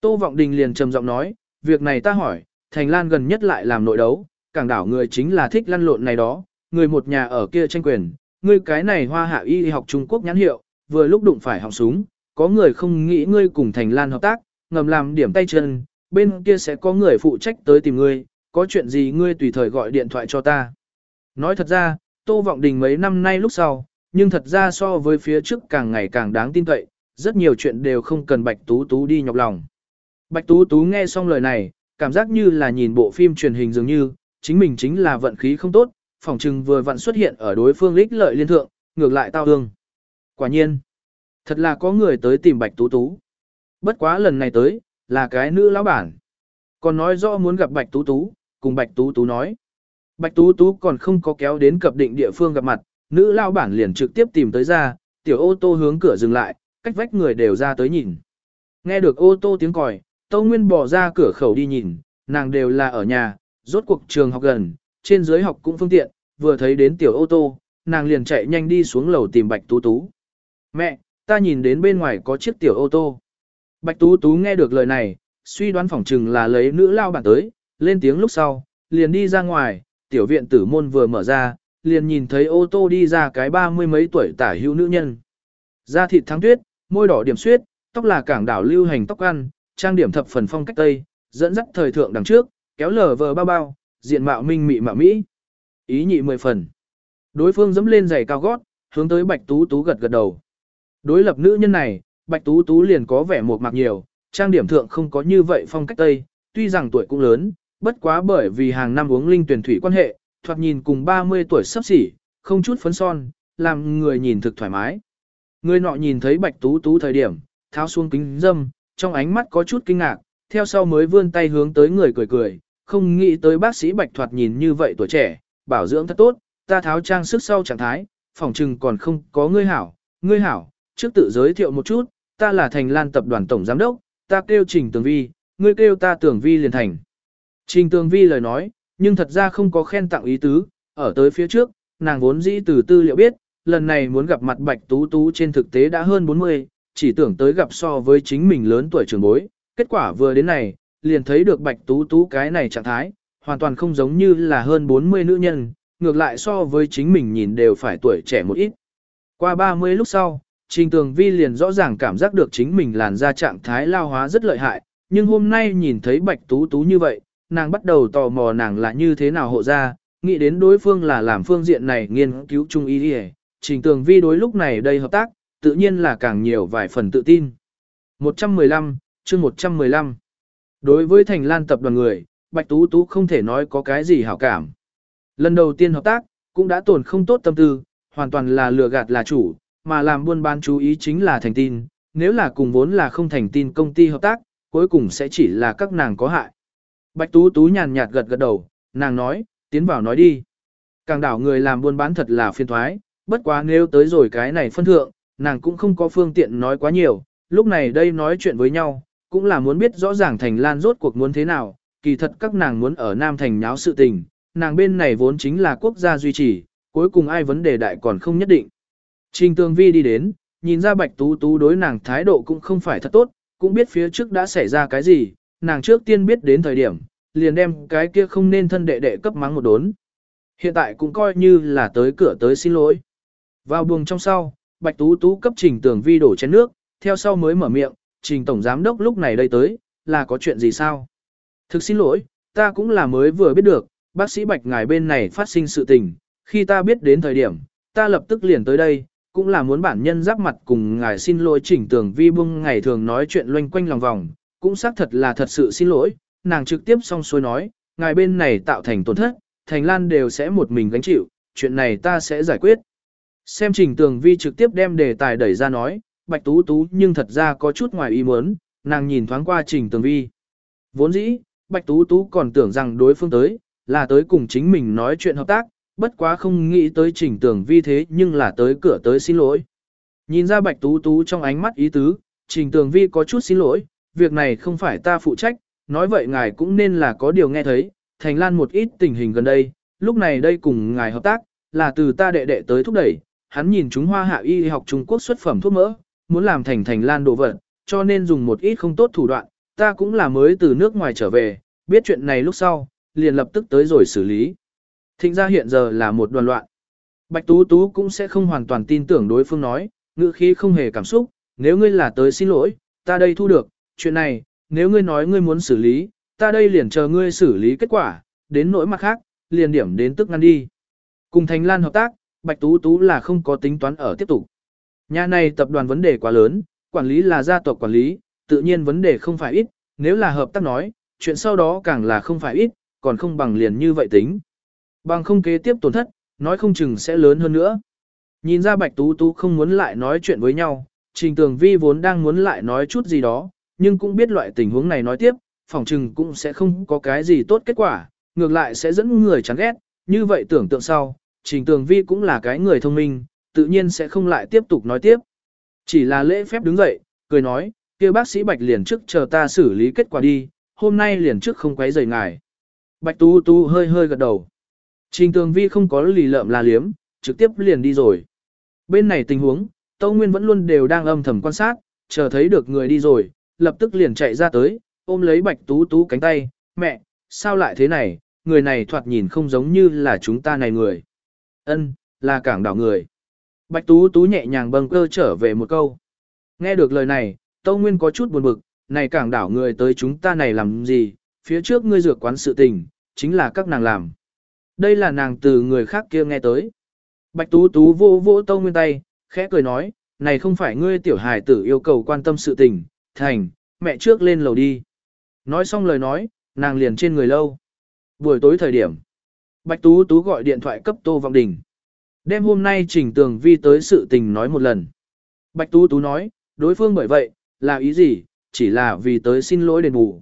Tô Vọng Đình liền trầm giọng nói, việc này ta hỏi, Thành Lan gần nhất lại làm nội đấu, cảng đảo người chính là thích lăn lộn này đó, người một nhà ở kia tranh quyền, ngươi cái này hoa hạ y học Trung Quốc nhãn hiệu, vừa lúc đụng phải họng súng, có người không nghĩ ngươi cùng Thành Lan hợp tác, ngầm làm điểm tay chân, bên kia sẽ có người phụ trách tới tìm ngươi, có chuyện gì ngươi tùy thời gọi điện thoại cho ta. Nói thật ra, Tô Vọng Đình mấy năm nay lúc sau, nhưng thật ra so với phía trước càng ngày càng đáng tin cậy, rất nhiều chuyện đều không cần Bạch Tú Tú đi nhọc lòng. Bạch Tú Tú nghe xong lời này, cảm giác như là nhìn bộ phim truyền hình dường như, chính mình chính là vận khí không tốt, phỏng chừng vừa vặn xuất hiện ở đối phương lích lợi liên thượng, ngược lại tao hương. Quả nhiên, thật là có người tới tìm Bạch Tú Tú. Bất quá lần này tới, là cái nữ lão bản. Còn nói rõ muốn gặp Bạch Tú Tú, cùng Bạch Tú Tú nói. Bạch Tú Tú còn không có kéo đến cập định địa phương gặp mặt, nữ lao bản liền trực tiếp tìm tới ra, tiểu ô tô hướng cửa dừng lại, cách vách người đều ra tới nhìn. Nghe được ô tô tiếng còi, Tâu Nguyên bỏ ra cửa khẩu đi nhìn, nàng đều là ở nhà, rốt cuộc trường học gần, trên dưới học cũng phương tiện, vừa thấy đến tiểu ô tô, nàng liền chạy nhanh đi xuống lầu tìm Bạch Tú Tú. Mẹ, ta nhìn đến bên ngoài có chiếc tiểu ô tô. Bạch Tú Tú nghe được lời này, suy đoán phỏng chừng là lấy nữ lao bản tới, lên tiếng lúc sau, liền đi ra ngoài, tiểu viện tử môn vừa mở ra, liền nhìn thấy ô tô đi ra cái ba mươi mấy tuổi tả hữu nữ nhân. Da thịt thắng tuyết, môi đỏ điểm suyết, tóc là cảng đảo lưu hành tóc ăn, trang điểm thập phần phong cách tây, dẫn dắt thời thượng đằng trước, kéo lờ vờ bao bao, diện mạo minh mị mạo mỹ. Ý nhị mười phần. Đối phương dẫm lên giày cao gót, hướng tới Bạch Tú Tú gật gật đầu. Đối lập nữ nhân này, Bạch Tú Tú liền có vẻ một mạc nhiều, trang điểm thượng không có như vậy phong cách tây, tuy rằng tuổi cũng lớn, bất quá bởi vì hàng năm uống linh tuyển thủy quan hệ, thoạt nhìn cùng 30 tuổi sắp xỉ, không chút phấn son, làm người nhìn thực thoải mái. Người nọ nhìn thấy Bạch Tú Tú thời điểm, tháo xuống kính dâm, trong ánh mắt có chút kinh ngạc, theo sau mới vươn tay hướng tới người cười cười, không nghĩ tới bác sĩ Bạch thoạt nhìn như vậy tuổi trẻ, bảo dưỡng thật tốt, ta tháo trang sức sau trạng thái, phòng trừng còn không có ngươi hảo, ngươi hảo, trước tự giới thiệu một chút, ta là Thành Lan tập đoàn tổng giám đốc, ta kêu Trình Tường Vi, ngươi kêu ta Tường Vi liền thành. Trình Tường Vi lời nói, nhưng thật ra không có khen tặng ý tứ, ở tới phía trước, nàng vốn dĩ từ tư liệu biết, lần này muốn gặp mặt Bạch Tú Tú trên thực tế đã hơn 40, chỉ tưởng tới gặp so với chính mình lớn tuổi trường bối, kết quả vừa đến này, liền thấy được Bạch Tú Tú cái này trạng thái, hoàn toàn không giống như là hơn 40 nữ nhân, ngược lại so với chính mình nhìn đều phải tuổi trẻ một ít. Qua 30 lúc sau, Trình Tường Vi liền rõ ràng cảm giác được chính mình làn da trạng thái lao hóa rất lợi hại, nhưng hôm nay nhìn thấy Bạch Tú Tú như vậy, nàng bắt đầu tò mò nàng là như thế nào hộ ra, nghĩ đến đối phương là làm phương diện này nghiên cứu trung ý đi Trình Tường Vi đối lúc này đây hợp tác, tự nhiên là càng nhiều vài phần tự tin. 115, chương 115 Đối với Thành Lan tập đoàn người, Bạch Tú Tú không thể nói có cái gì hảo cảm. Lần đầu tiên hợp tác, cũng đã tổn không tốt tâm tư, hoàn toàn là lừa gạt là chủ, mà làm buôn bán chú ý chính là thành tin, nếu là cùng vốn là không thành tin công ty hợp tác, cuối cùng sẽ chỉ là các nàng có hại. Bạch Tú Tú nhàn nhạt gật gật đầu, nàng nói, tiến vào nói đi. Càng đảo người làm buôn bán thật là phiền thoái, bất quá nếu tới rồi cái này phân thượng, nàng cũng không có phương tiện nói quá nhiều, lúc này đây nói chuyện với nhau, cũng là muốn biết rõ ràng Thành Lan rốt cuộc muốn thế nào, kỳ thật các nàng muốn ở Nam Thành nháo sự tình, nàng bên này vốn chính là quốc gia duy trì, cuối cùng ai vấn đề đại còn không nhất định. Trình Tường Vi đi đến, nhìn ra Bạch Tú Tú đối nàng thái độ cũng không phải thật tốt, cũng biết phía trước đã xảy ra cái gì, nàng trước tiên biết đến thời điểm, liền đem cái kia không nên thân đệ đệ cấp mắng một đốn. Hiện tại cũng coi như là tới cửa tới xin lỗi. Vào buồng trong sau, Bạch Tú Tú cấp Trình Tường Vi đổ chén nước, theo sau mới mở miệng, Trình Tổng Giám Đốc lúc này đây tới, là có chuyện gì sao? Thực xin lỗi, ta cũng là mới vừa biết được, bác sĩ Bạch ngài bên này phát sinh sự tình, khi ta biết đến thời điểm, ta lập tức liền tới đây, cũng là muốn bản nhân giáp mặt cùng ngài xin lỗi Trình Tường Vi buông ngày thường nói chuyện loanh quanh lòng vòng, cũng xác thật là thật sự xin lỗi, nàng trực tiếp xong xuôi nói, ngài bên này tạo thành tổn thất, Thành Lan đều sẽ một mình gánh chịu, chuyện này ta sẽ giải quyết. Xem trình tường vi trực tiếp đem đề tài đẩy ra nói, bạch tú tú nhưng thật ra có chút ngoài ý muốn, nàng nhìn thoáng qua trình tường vi. Vốn dĩ, bạch tú tú còn tưởng rằng đối phương tới, là tới cùng chính mình nói chuyện hợp tác, bất quá không nghĩ tới trình tường vi thế nhưng là tới cửa tới xin lỗi. Nhìn ra bạch tú tú trong ánh mắt ý tứ, trình tường vi có chút xin lỗi, việc này không phải ta phụ trách, nói vậy ngài cũng nên là có điều nghe thấy, thành lan một ít tình hình gần đây, lúc này đây cùng ngài hợp tác, là từ ta đệ đệ tới thúc đẩy, hắn nhìn chúng hoa hạ y học Trung Quốc xuất phẩm thuốc mỡ, muốn làm thành thành lan đồ vật, cho nên dùng một ít không tốt thủ đoạn, ta cũng là mới từ nước ngoài trở về, biết chuyện này lúc sau, liền lập tức tới rồi xử lý. Thịnh ra hiện giờ là một đoàn loạn. Bạch Tú Tú cũng sẽ không hoàn toàn tin tưởng đối phương nói, ngữ khí không hề cảm xúc, nếu ngươi là tới xin lỗi, ta đây thu được, chuyện này, nếu ngươi nói ngươi muốn xử lý, ta đây liền chờ ngươi xử lý kết quả, đến nỗi mặt khác, liền điểm đến tức ngăn đi. Cùng Thành Lan hợp tác, Bạch Tú Tú là không có tính toán ở tiếp tục. Nhà này tập đoàn vấn đề quá lớn, quản lý là gia tộc quản lý, tự nhiên vấn đề không phải ít, nếu là hợp tác nói, chuyện sau đó càng là không phải ít, còn không bằng liền như vậy tính. Bằng không kế tiếp tổn thất, nói không chừng sẽ lớn hơn nữa. Nhìn ra Bạch Tú Tú không muốn lại nói chuyện với nhau, Trình Tường Vi vốn đang muốn lại nói chút gì đó, nhưng cũng biết loại tình huống này nói tiếp, phòng chừng cũng sẽ không có cái gì tốt kết quả, ngược lại sẽ dẫn người chán ghét, như vậy tưởng tượng sau, Trình Tường Vi cũng là cái người thông minh, tự nhiên sẽ không lại tiếp tục nói tiếp. Chỉ là lễ phép đứng dậy, cười nói, kia bác sĩ Bạch liền trước chờ ta xử lý kết quả đi, hôm nay liền trước không quấy rầy ngài. Bạch Tu Tu hơi hơi gật đầu. Trình Tường Vi không có lì lợm là liếm, trực tiếp liền đi rồi. Bên này tình huống, Tâu Nguyên vẫn luôn đều đang âm thầm quan sát, chờ thấy được người đi rồi, lập tức liền chạy ra tới, ôm lấy Bạch Tú Tú cánh tay, mẹ, sao lại thế này, người này thoạt nhìn không giống như là chúng ta này người. Ân, là cảng đảo người. Bạch Tú Tú nhẹ nhàng bâng cơ trở về một câu. Nghe được lời này, Tâu Nguyên có chút buồn bực, này cảng đảo người tới chúng ta này làm gì, phía trước ngươi dược quán sự tình, chính là các nàng làm. Đây là nàng từ người khác kia nghe tới. Bạch Tú Tú vô vỗ Tâu Nguyên tay, khẽ cười nói, này không phải ngươi tiểu hài tử yêu cầu quan tâm sự tình, thành, mẹ trước lên lầu đi. Nói xong lời nói, nàng liền trên người lâu. Buổi tối thời điểm, Bạch Tú Tú gọi điện thoại cấp Tô Vọng Đình. Đêm hôm nay Trình Tường Vi tới sự tình nói một lần. Bạch Tú Tú nói, đối phương bởi vậy, là ý gì, chỉ là vì tới xin lỗi đền bù.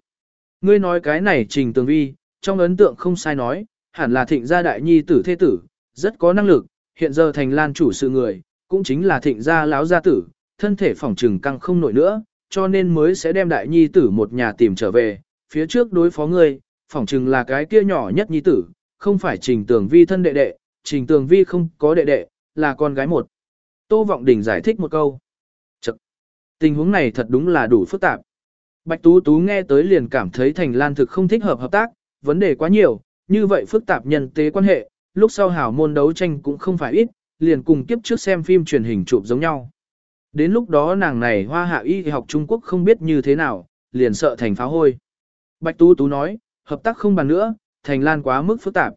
Ngươi nói cái này Trình Tường Vi, trong ấn tượng không sai nói, hẳn là thịnh gia đại nhi tử thế tử, rất có năng lực, hiện giờ thành lan chủ sự người, cũng chính là thịnh gia lão gia tử, thân thể phỏng trừng căng không nổi nữa, cho nên mới sẽ đem đại nhi tử một nhà tìm trở về, phía trước đối phó ngươi, phỏng chừng là cái kia nhỏ nhất nhi tử, không phải trình tường vi thân đệ đệ, trình tường vi không có đệ đệ, là con gái một. Tô Vọng Đình giải thích một câu. Chật. Tình huống này thật đúng là đủ phức tạp. Bạch Tú Tú nghe tới liền cảm thấy Thành Lan thực không thích hợp hợp tác, vấn đề quá nhiều, như vậy phức tạp nhân tế quan hệ, lúc sau hảo môn đấu tranh cũng không phải ít, liền cùng kiếp trước xem phim truyền hình chụp giống nhau. Đến lúc đó nàng này hoa hạ y học Trung Quốc không biết như thế nào, liền sợ thành phá hôi. Bạch Tú Tú nói, hợp tác không bàn nữa, thành lan quá mức phức tạp.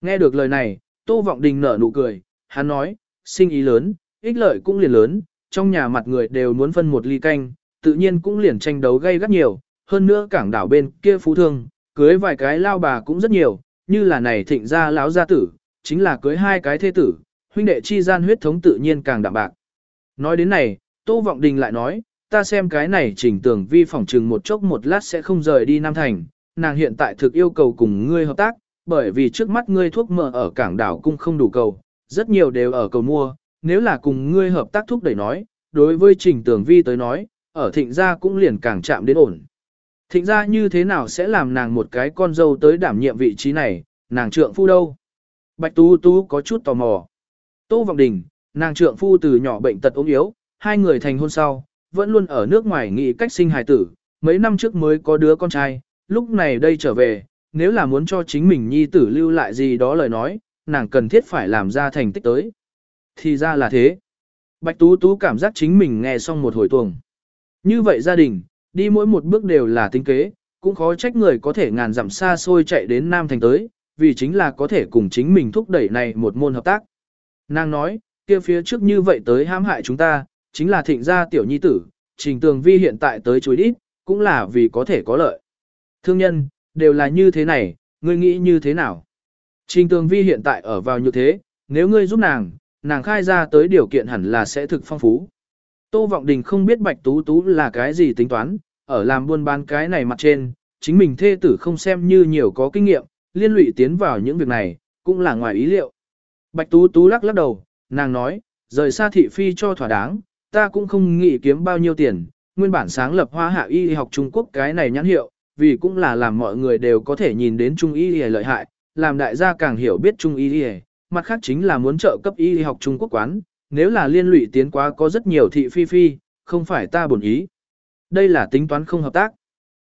Nghe được lời này, Tô Vọng Đình nở nụ cười, hắn nói, sinh ý lớn, ích lợi cũng liền lớn, trong nhà mặt người đều muốn phân một ly canh, tự nhiên cũng liền tranh đấu gay gắt nhiều, hơn nữa cảng đảo bên kia phú thương, cưới vài cái lao bà cũng rất nhiều, như là này thịnh gia lão gia tử, chính là cưới hai cái thế tử, huynh đệ chi gian huyết thống tự nhiên càng đậm bạc. Nói đến này, Tô Vọng Đình lại nói, ta xem cái này trình tưởng vi phỏng trừng một chốc một lát sẽ không rời đi Nam Thành, nàng hiện tại thực yêu cầu cùng ngươi hợp tác, bởi vì trước mắt ngươi thuốc mỡ ở cảng đảo cung không đủ cầu, rất nhiều đều ở cầu mua, nếu là cùng ngươi hợp tác thúc đẩy nói, đối với trình tưởng vi tới nói, ở thịnh gia cũng liền càng chạm đến ổn. Thịnh gia như thế nào sẽ làm nàng một cái con dâu tới đảm nhiệm vị trí này, nàng trượng phu đâu? Bạch Tú Tú có chút tò mò. Tô Vọng Đình, nàng trượng phu từ nhỏ bệnh tật ốm yếu, hai người thành hôn sau, vẫn luôn ở nước ngoài nghĩ cách sinh hài tử, mấy năm trước mới có đứa con trai, lúc này đây trở về, nếu là muốn cho chính mình nhi tử lưu lại gì đó lời nói, nàng cần thiết phải làm ra thành tích tới. Thì ra là thế. Bạch Tú Tú cảm giác chính mình nghe xong một hồi tuồng. Như vậy gia đình, đi mỗi một bước đều là tính kế, cũng khó trách người có thể ngàn dặm xa xôi chạy đến Nam Thành tới, vì chính là có thể cùng chính mình thúc đẩy này một môn hợp tác. Nàng nói, kia phía trước như vậy tới hãm hại chúng ta, chính là thịnh gia tiểu nhi tử, trình tường vi hiện tại tới chối đít, cũng là vì có thể có lợi. Thương nhân, đều là như thế này, ngươi nghĩ như thế nào? Trình tường vi hiện tại ở vào như thế, nếu ngươi giúp nàng, nàng khai ra tới điều kiện hẳn là sẽ thực phong phú. Tô Vọng Đình không biết Bạch Tú Tú là cái gì tính toán, ở làm buôn bán cái này mặt trên, chính mình thê tử không xem như nhiều có kinh nghiệm, liên lụy tiến vào những việc này, cũng là ngoài ý liệu. Bạch Tú Tú lắc lắc đầu, nàng nói, rời xa thị phi cho thỏa đáng, ta cũng không nghĩ kiếm bao nhiêu tiền, nguyên bản sáng lập hoa hạ y học Trung Quốc cái này nhãn hiệu, vì cũng là làm mọi người đều có thể nhìn đến Trung y lợi hại, làm đại gia càng hiểu biết Trung y mặt khác chính là muốn trợ cấp y học Trung Quốc quán, nếu là liên lụy tiến quá có rất nhiều thị phi phi, không phải ta bổn ý. Đây là tính toán không hợp tác.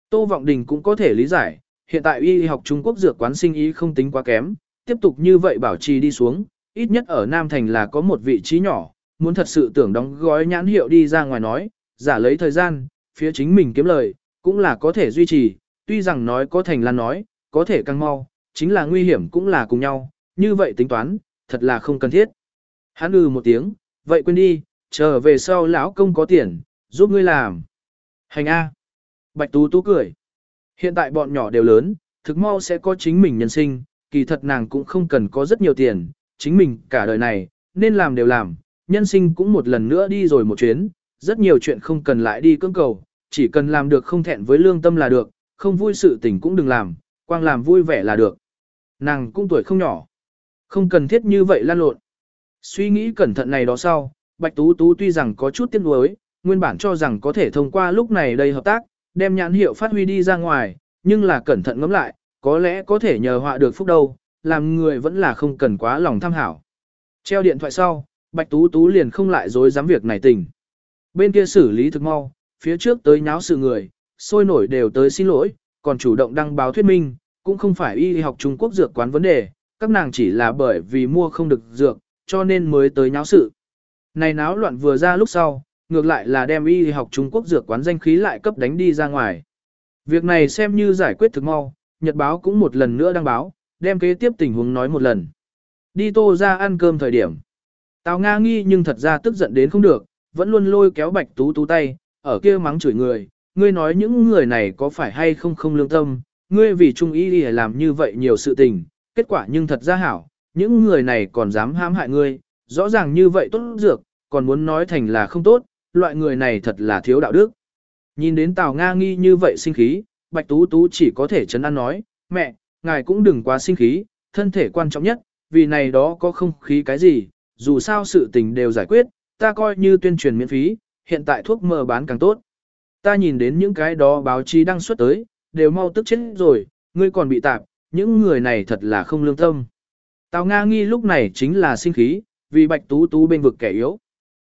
Tô Vọng Đình cũng có thể lý giải, hiện tại y học Trung Quốc dược quán sinh ý không tính quá kém, tiếp tục như vậy bảo trì đi xuống, ít nhất ở Nam Thành là có một vị trí nhỏ, muốn thật sự tưởng đóng gói nhãn hiệu đi ra ngoài nói, giả lấy thời gian, phía chính mình kiếm lời, cũng là có thể duy trì, tuy rằng nói có thành lan nói, có thể căng mau, chính là nguy hiểm cũng là cùng nhau, như vậy tính toán, thật là không cần thiết. Hắn ư một tiếng, vậy quên đi, chờ về sau lão công có tiền, giúp ngươi làm. Hành A. Bạch Tú Tú cười. Hiện tại bọn nhỏ đều lớn, thực mau sẽ có chính mình nhân sinh, kỳ thật nàng cũng không cần có rất nhiều tiền, chính mình cả đời này, nên làm đều làm, nhân sinh cũng một lần nữa đi rồi một chuyến, rất nhiều chuyện không cần lại đi cưỡng cầu, chỉ cần làm được không thẹn với lương tâm là được, không vui sự tình cũng đừng làm, quang làm vui vẻ là được. Nàng cũng tuổi không nhỏ. Không cần thiết như vậy lan lộn. Suy nghĩ cẩn thận này đó sau, Bạch Tú Tú tuy rằng có chút tiếc nuối, nguyên bản cho rằng có thể thông qua lúc này đây hợp tác, đem nhãn hiệu phát huy đi ra ngoài, nhưng là cẩn thận ngẫm lại, có lẽ có thể nhờ họa được phúc đâu, làm người vẫn là không cần quá lòng tham hảo. Treo điện thoại sau, Bạch Tú Tú liền không lại dối dám việc này tình. Bên kia xử lý thực mau, phía trước tới nháo sự người, sôi nổi đều tới xin lỗi, còn chủ động đăng báo thuyết minh, cũng không phải y học Trung Quốc dược quán vấn đề, các nàng chỉ là bởi vì mua không được dược, cho nên mới tới nháo sự. Này náo loạn vừa ra lúc sau, ngược lại là đem y học Trung Quốc dược quán danh khí lại cấp đánh đi ra ngoài. Việc này xem như giải quyết thực mau, Nhật báo cũng một lần nữa đăng báo, đem kế tiếp tình huống nói một lần. Đi tô ra ăn cơm thời điểm. Tào Nga nghi nhưng thật ra tức giận đến không được, vẫn luôn lôi kéo bạch tú tú tay, ở kia mắng chửi người, ngươi nói những người này có phải hay không không lương tâm, ngươi vì trung ý đi làm như vậy nhiều sự tình, kết quả nhưng thật ra hảo, những người này còn dám hãm hại ngươi, rõ ràng như vậy tốt dược, còn muốn nói thành là không tốt, loại người này thật là thiếu đạo đức. Nhìn đến Tào Nga nghi như vậy sinh khí, Bạch Tú Tú chỉ có thể chấn an nói, mẹ, ngài cũng đừng quá sinh khí, thân thể quan trọng nhất, vì này đó có không khí cái gì, dù sao sự tình đều giải quyết, ta coi như tuyên truyền miễn phí, hiện tại thuốc mơ bán càng tốt. Ta nhìn đến những cái đó báo chí đăng xuất tới, đều mau tức chết rồi, ngươi còn bị tạp, những người này thật là không lương tâm. Tào Nga nghi lúc này chính là sinh khí, vì Bạch Tú Tú bên vực kẻ yếu.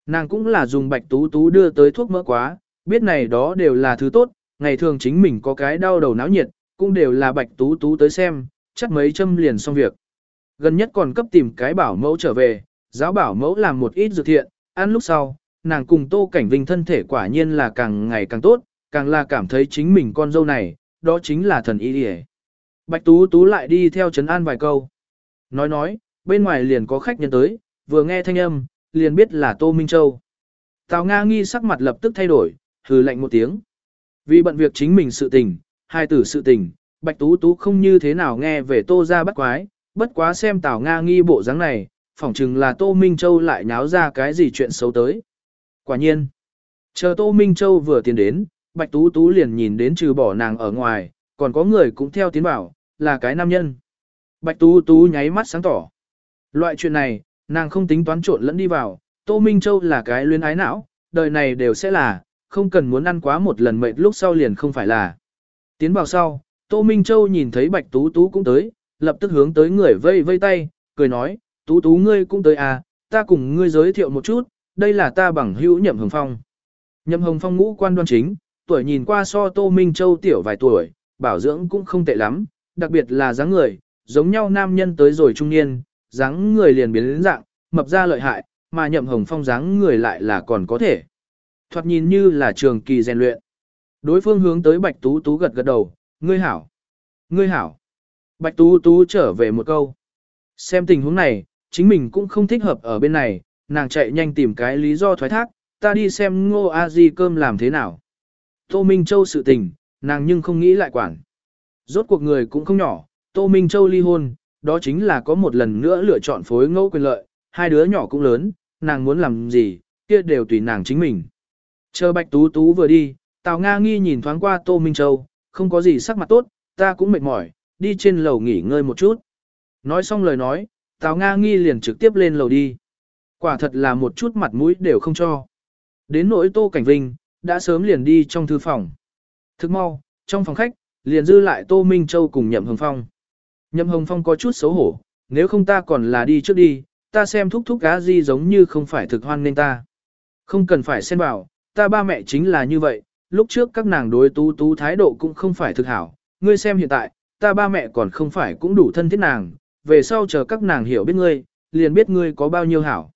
Nàng cũng là dùng Bạch Tú Tú đưa tới thuốc mỡ quá, biết này đó đều là thứ tốt, ngày thường chính mình có cái đau đầu náo nhiệt, cũng đều là Bạch Tú Tú tới xem, chắc mấy châm liền xong việc. Gần nhất còn cấp tìm cái bảo mẫu trở về, giáo bảo mẫu làm một ít dược thiện, ăn lúc sau, nàng cùng Tô Cảnh Vinh thân thể quả nhiên là càng ngày càng tốt, càng là cảm thấy chính mình con dâu này, đó chính là thần y đi Bạch Tú Tú lại đi theo Trấn An vài câu. Nói nói, bên ngoài liền có khách nhân tới, vừa nghe thanh âm, liền biết là Tô Minh Châu. Tào Nga nghi sắc mặt lập tức thay đổi, hừ lạnh một tiếng. Vì bận việc chính mình sự tình, hai tử sự tình, Bạch Tú Tú không như thế nào nghe về Tô ra bắt quái, bất quá xem Tào Nga nghi bộ dáng này, phỏng chừng là Tô Minh Châu lại nháo ra cái gì chuyện xấu tới. Quả nhiên, chờ Tô Minh Châu vừa tiến đến, Bạch Tú Tú liền nhìn đến trừ bỏ nàng ở ngoài, còn có người cũng theo tiến bảo, là cái nam nhân. Bạch Tú Tú nháy mắt sáng tỏ. Loại chuyện này, nàng không tính toán trộn lẫn đi vào, Tô Minh Châu là cái luyến ái não, đời này đều sẽ là, không cần muốn ăn quá một lần mệt lúc sau liền không phải là. Tiến vào sau, Tô Minh Châu nhìn thấy Bạch Tú Tú cũng tới, lập tức hướng tới người vây vây tay, cười nói, Tú Tú ngươi cũng tới à, ta cùng ngươi giới thiệu một chút, đây là ta bằng hữu Nhậm Hồng Phong. Nhậm Hồng Phong ngũ quan đoan chính, tuổi nhìn qua so Tô Minh Châu tiểu vài tuổi, bảo dưỡng cũng không tệ lắm, đặc biệt là dáng người, giống nhau nam nhân tới rồi trung niên, dáng người liền biến đến dạng, mập ra lợi hại, mà Nhậm Hồng Phong dáng người lại là còn có thể. Thoạt nhìn như là trường kỳ rèn luyện. Đối phương hướng tới Bạch Tú Tú gật gật đầu, ngươi hảo, ngươi hảo. Bạch Tú Tú trở về một câu. Xem tình huống này, chính mình cũng không thích hợp ở bên này, nàng chạy nhanh tìm cái lý do thoái thác, ta đi xem ngô a di cơm làm thế nào. Tô Minh Châu sự tình, nàng nhưng không nghĩ lại quản. Rốt cuộc người cũng không nhỏ, Tô Minh Châu ly hôn, đó chính là có một lần nữa lựa chọn phối ngẫu quyền lợi, hai đứa nhỏ cũng lớn, nàng muốn làm gì, kia đều tùy nàng chính mình. Chờ Bạch Tú Tú vừa đi, Tào Nga nghi nhìn thoáng qua Tô Minh Châu, không có gì sắc mặt tốt, ta cũng mệt mỏi, đi trên lầu nghỉ ngơi một chút. Nói xong lời nói, Tào Nga nghi liền trực tiếp lên lầu đi. Quả thật là một chút mặt mũi đều không cho. Đến nỗi Tô Cảnh Vinh, đã sớm liền đi trong thư phòng. Thức mau, trong phòng khách, liền dư lại Tô Minh Châu cùng Nhậm Hồng Phong. Nhậm Hồng Phong có chút xấu hổ, nếu không ta còn là đi trước đi, ta xem thúc thúc cá gì giống như không phải thực hoan nên ta. Không cần phải xen bảo, ta ba mẹ chính là như vậy, lúc trước các nàng đối tú tú thái độ cũng không phải thực hảo, ngươi xem hiện tại, ta ba mẹ còn không phải cũng đủ thân thiết nàng, về sau chờ các nàng hiểu biết ngươi, liền biết ngươi có bao nhiêu hảo.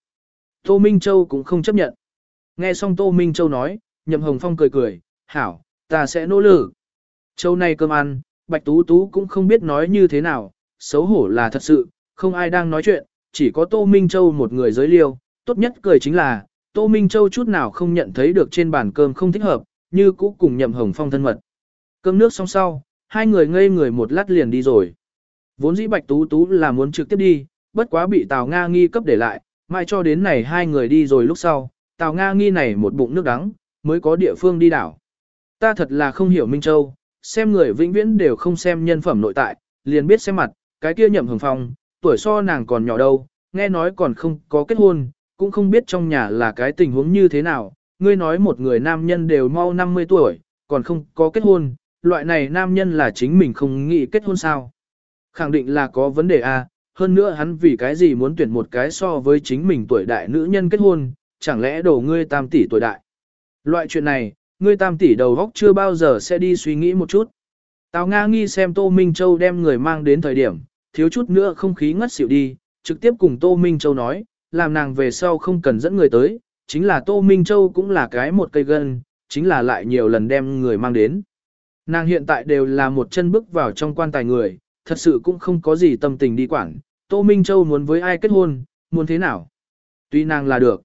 Tô Minh Châu cũng không chấp nhận. Nghe xong Tô Minh Châu nói, Nhậm Hồng Phong cười cười, hảo, ta sẽ nỗ lực. Châu này cơm ăn, Bạch Tú Tú cũng không biết nói như thế nào, xấu hổ là thật sự, không ai đang nói chuyện, chỉ có Tô Minh Châu một người giới liêu, tốt nhất cười chính là, Tô Minh Châu chút nào không nhận thấy được trên bàn cơm không thích hợp, như cũ cùng Nhậm Hồng Phong thân mật. Cơm nước xong sau, hai người ngây người một lát liền đi rồi. Vốn dĩ Bạch Tú Tú là muốn trực tiếp đi, bất quá bị Tào Nga nghi cấp để lại, mai cho đến này hai người đi rồi lúc sau, Tào Nga nghi này một bụng nước đắng, mới có địa phương đi đảo. Ta thật là không hiểu Minh Châu, xem người vĩnh viễn đều không xem nhân phẩm nội tại, liền biết xem mặt, cái kia nhậm hồng phong, tuổi so nàng còn nhỏ đâu, nghe nói còn không có kết hôn, cũng không biết trong nhà là cái tình huống như thế nào, ngươi nói một người nam nhân đều mau 50 tuổi, còn không có kết hôn, loại này nam nhân là chính mình không nghĩ kết hôn sao. Khẳng định là có vấn đề a hơn nữa hắn vì cái gì muốn tuyển một cái so với chính mình tuổi đại nữ nhân kết hôn, chẳng lẽ đổ ngươi tam tỷ tuổi đại. Loại chuyện này, ngươi tam tỷ đầu góc chưa bao giờ sẽ đi suy nghĩ một chút. Tào Nga nghi xem Tô Minh Châu đem người mang đến thời điểm, thiếu chút nữa không khí ngất xỉu đi, trực tiếp cùng Tô Minh Châu nói, làm nàng về sau không cần dẫn người tới, chính là Tô Minh Châu cũng là cái một cây gân, chính là lại nhiều lần đem người mang đến. Nàng hiện tại đều là một chân bước vào trong quan tài người, thật sự cũng không có gì tâm tình đi quản, Tô Minh Châu muốn với ai kết hôn, muốn thế nào. Tuy nàng là được.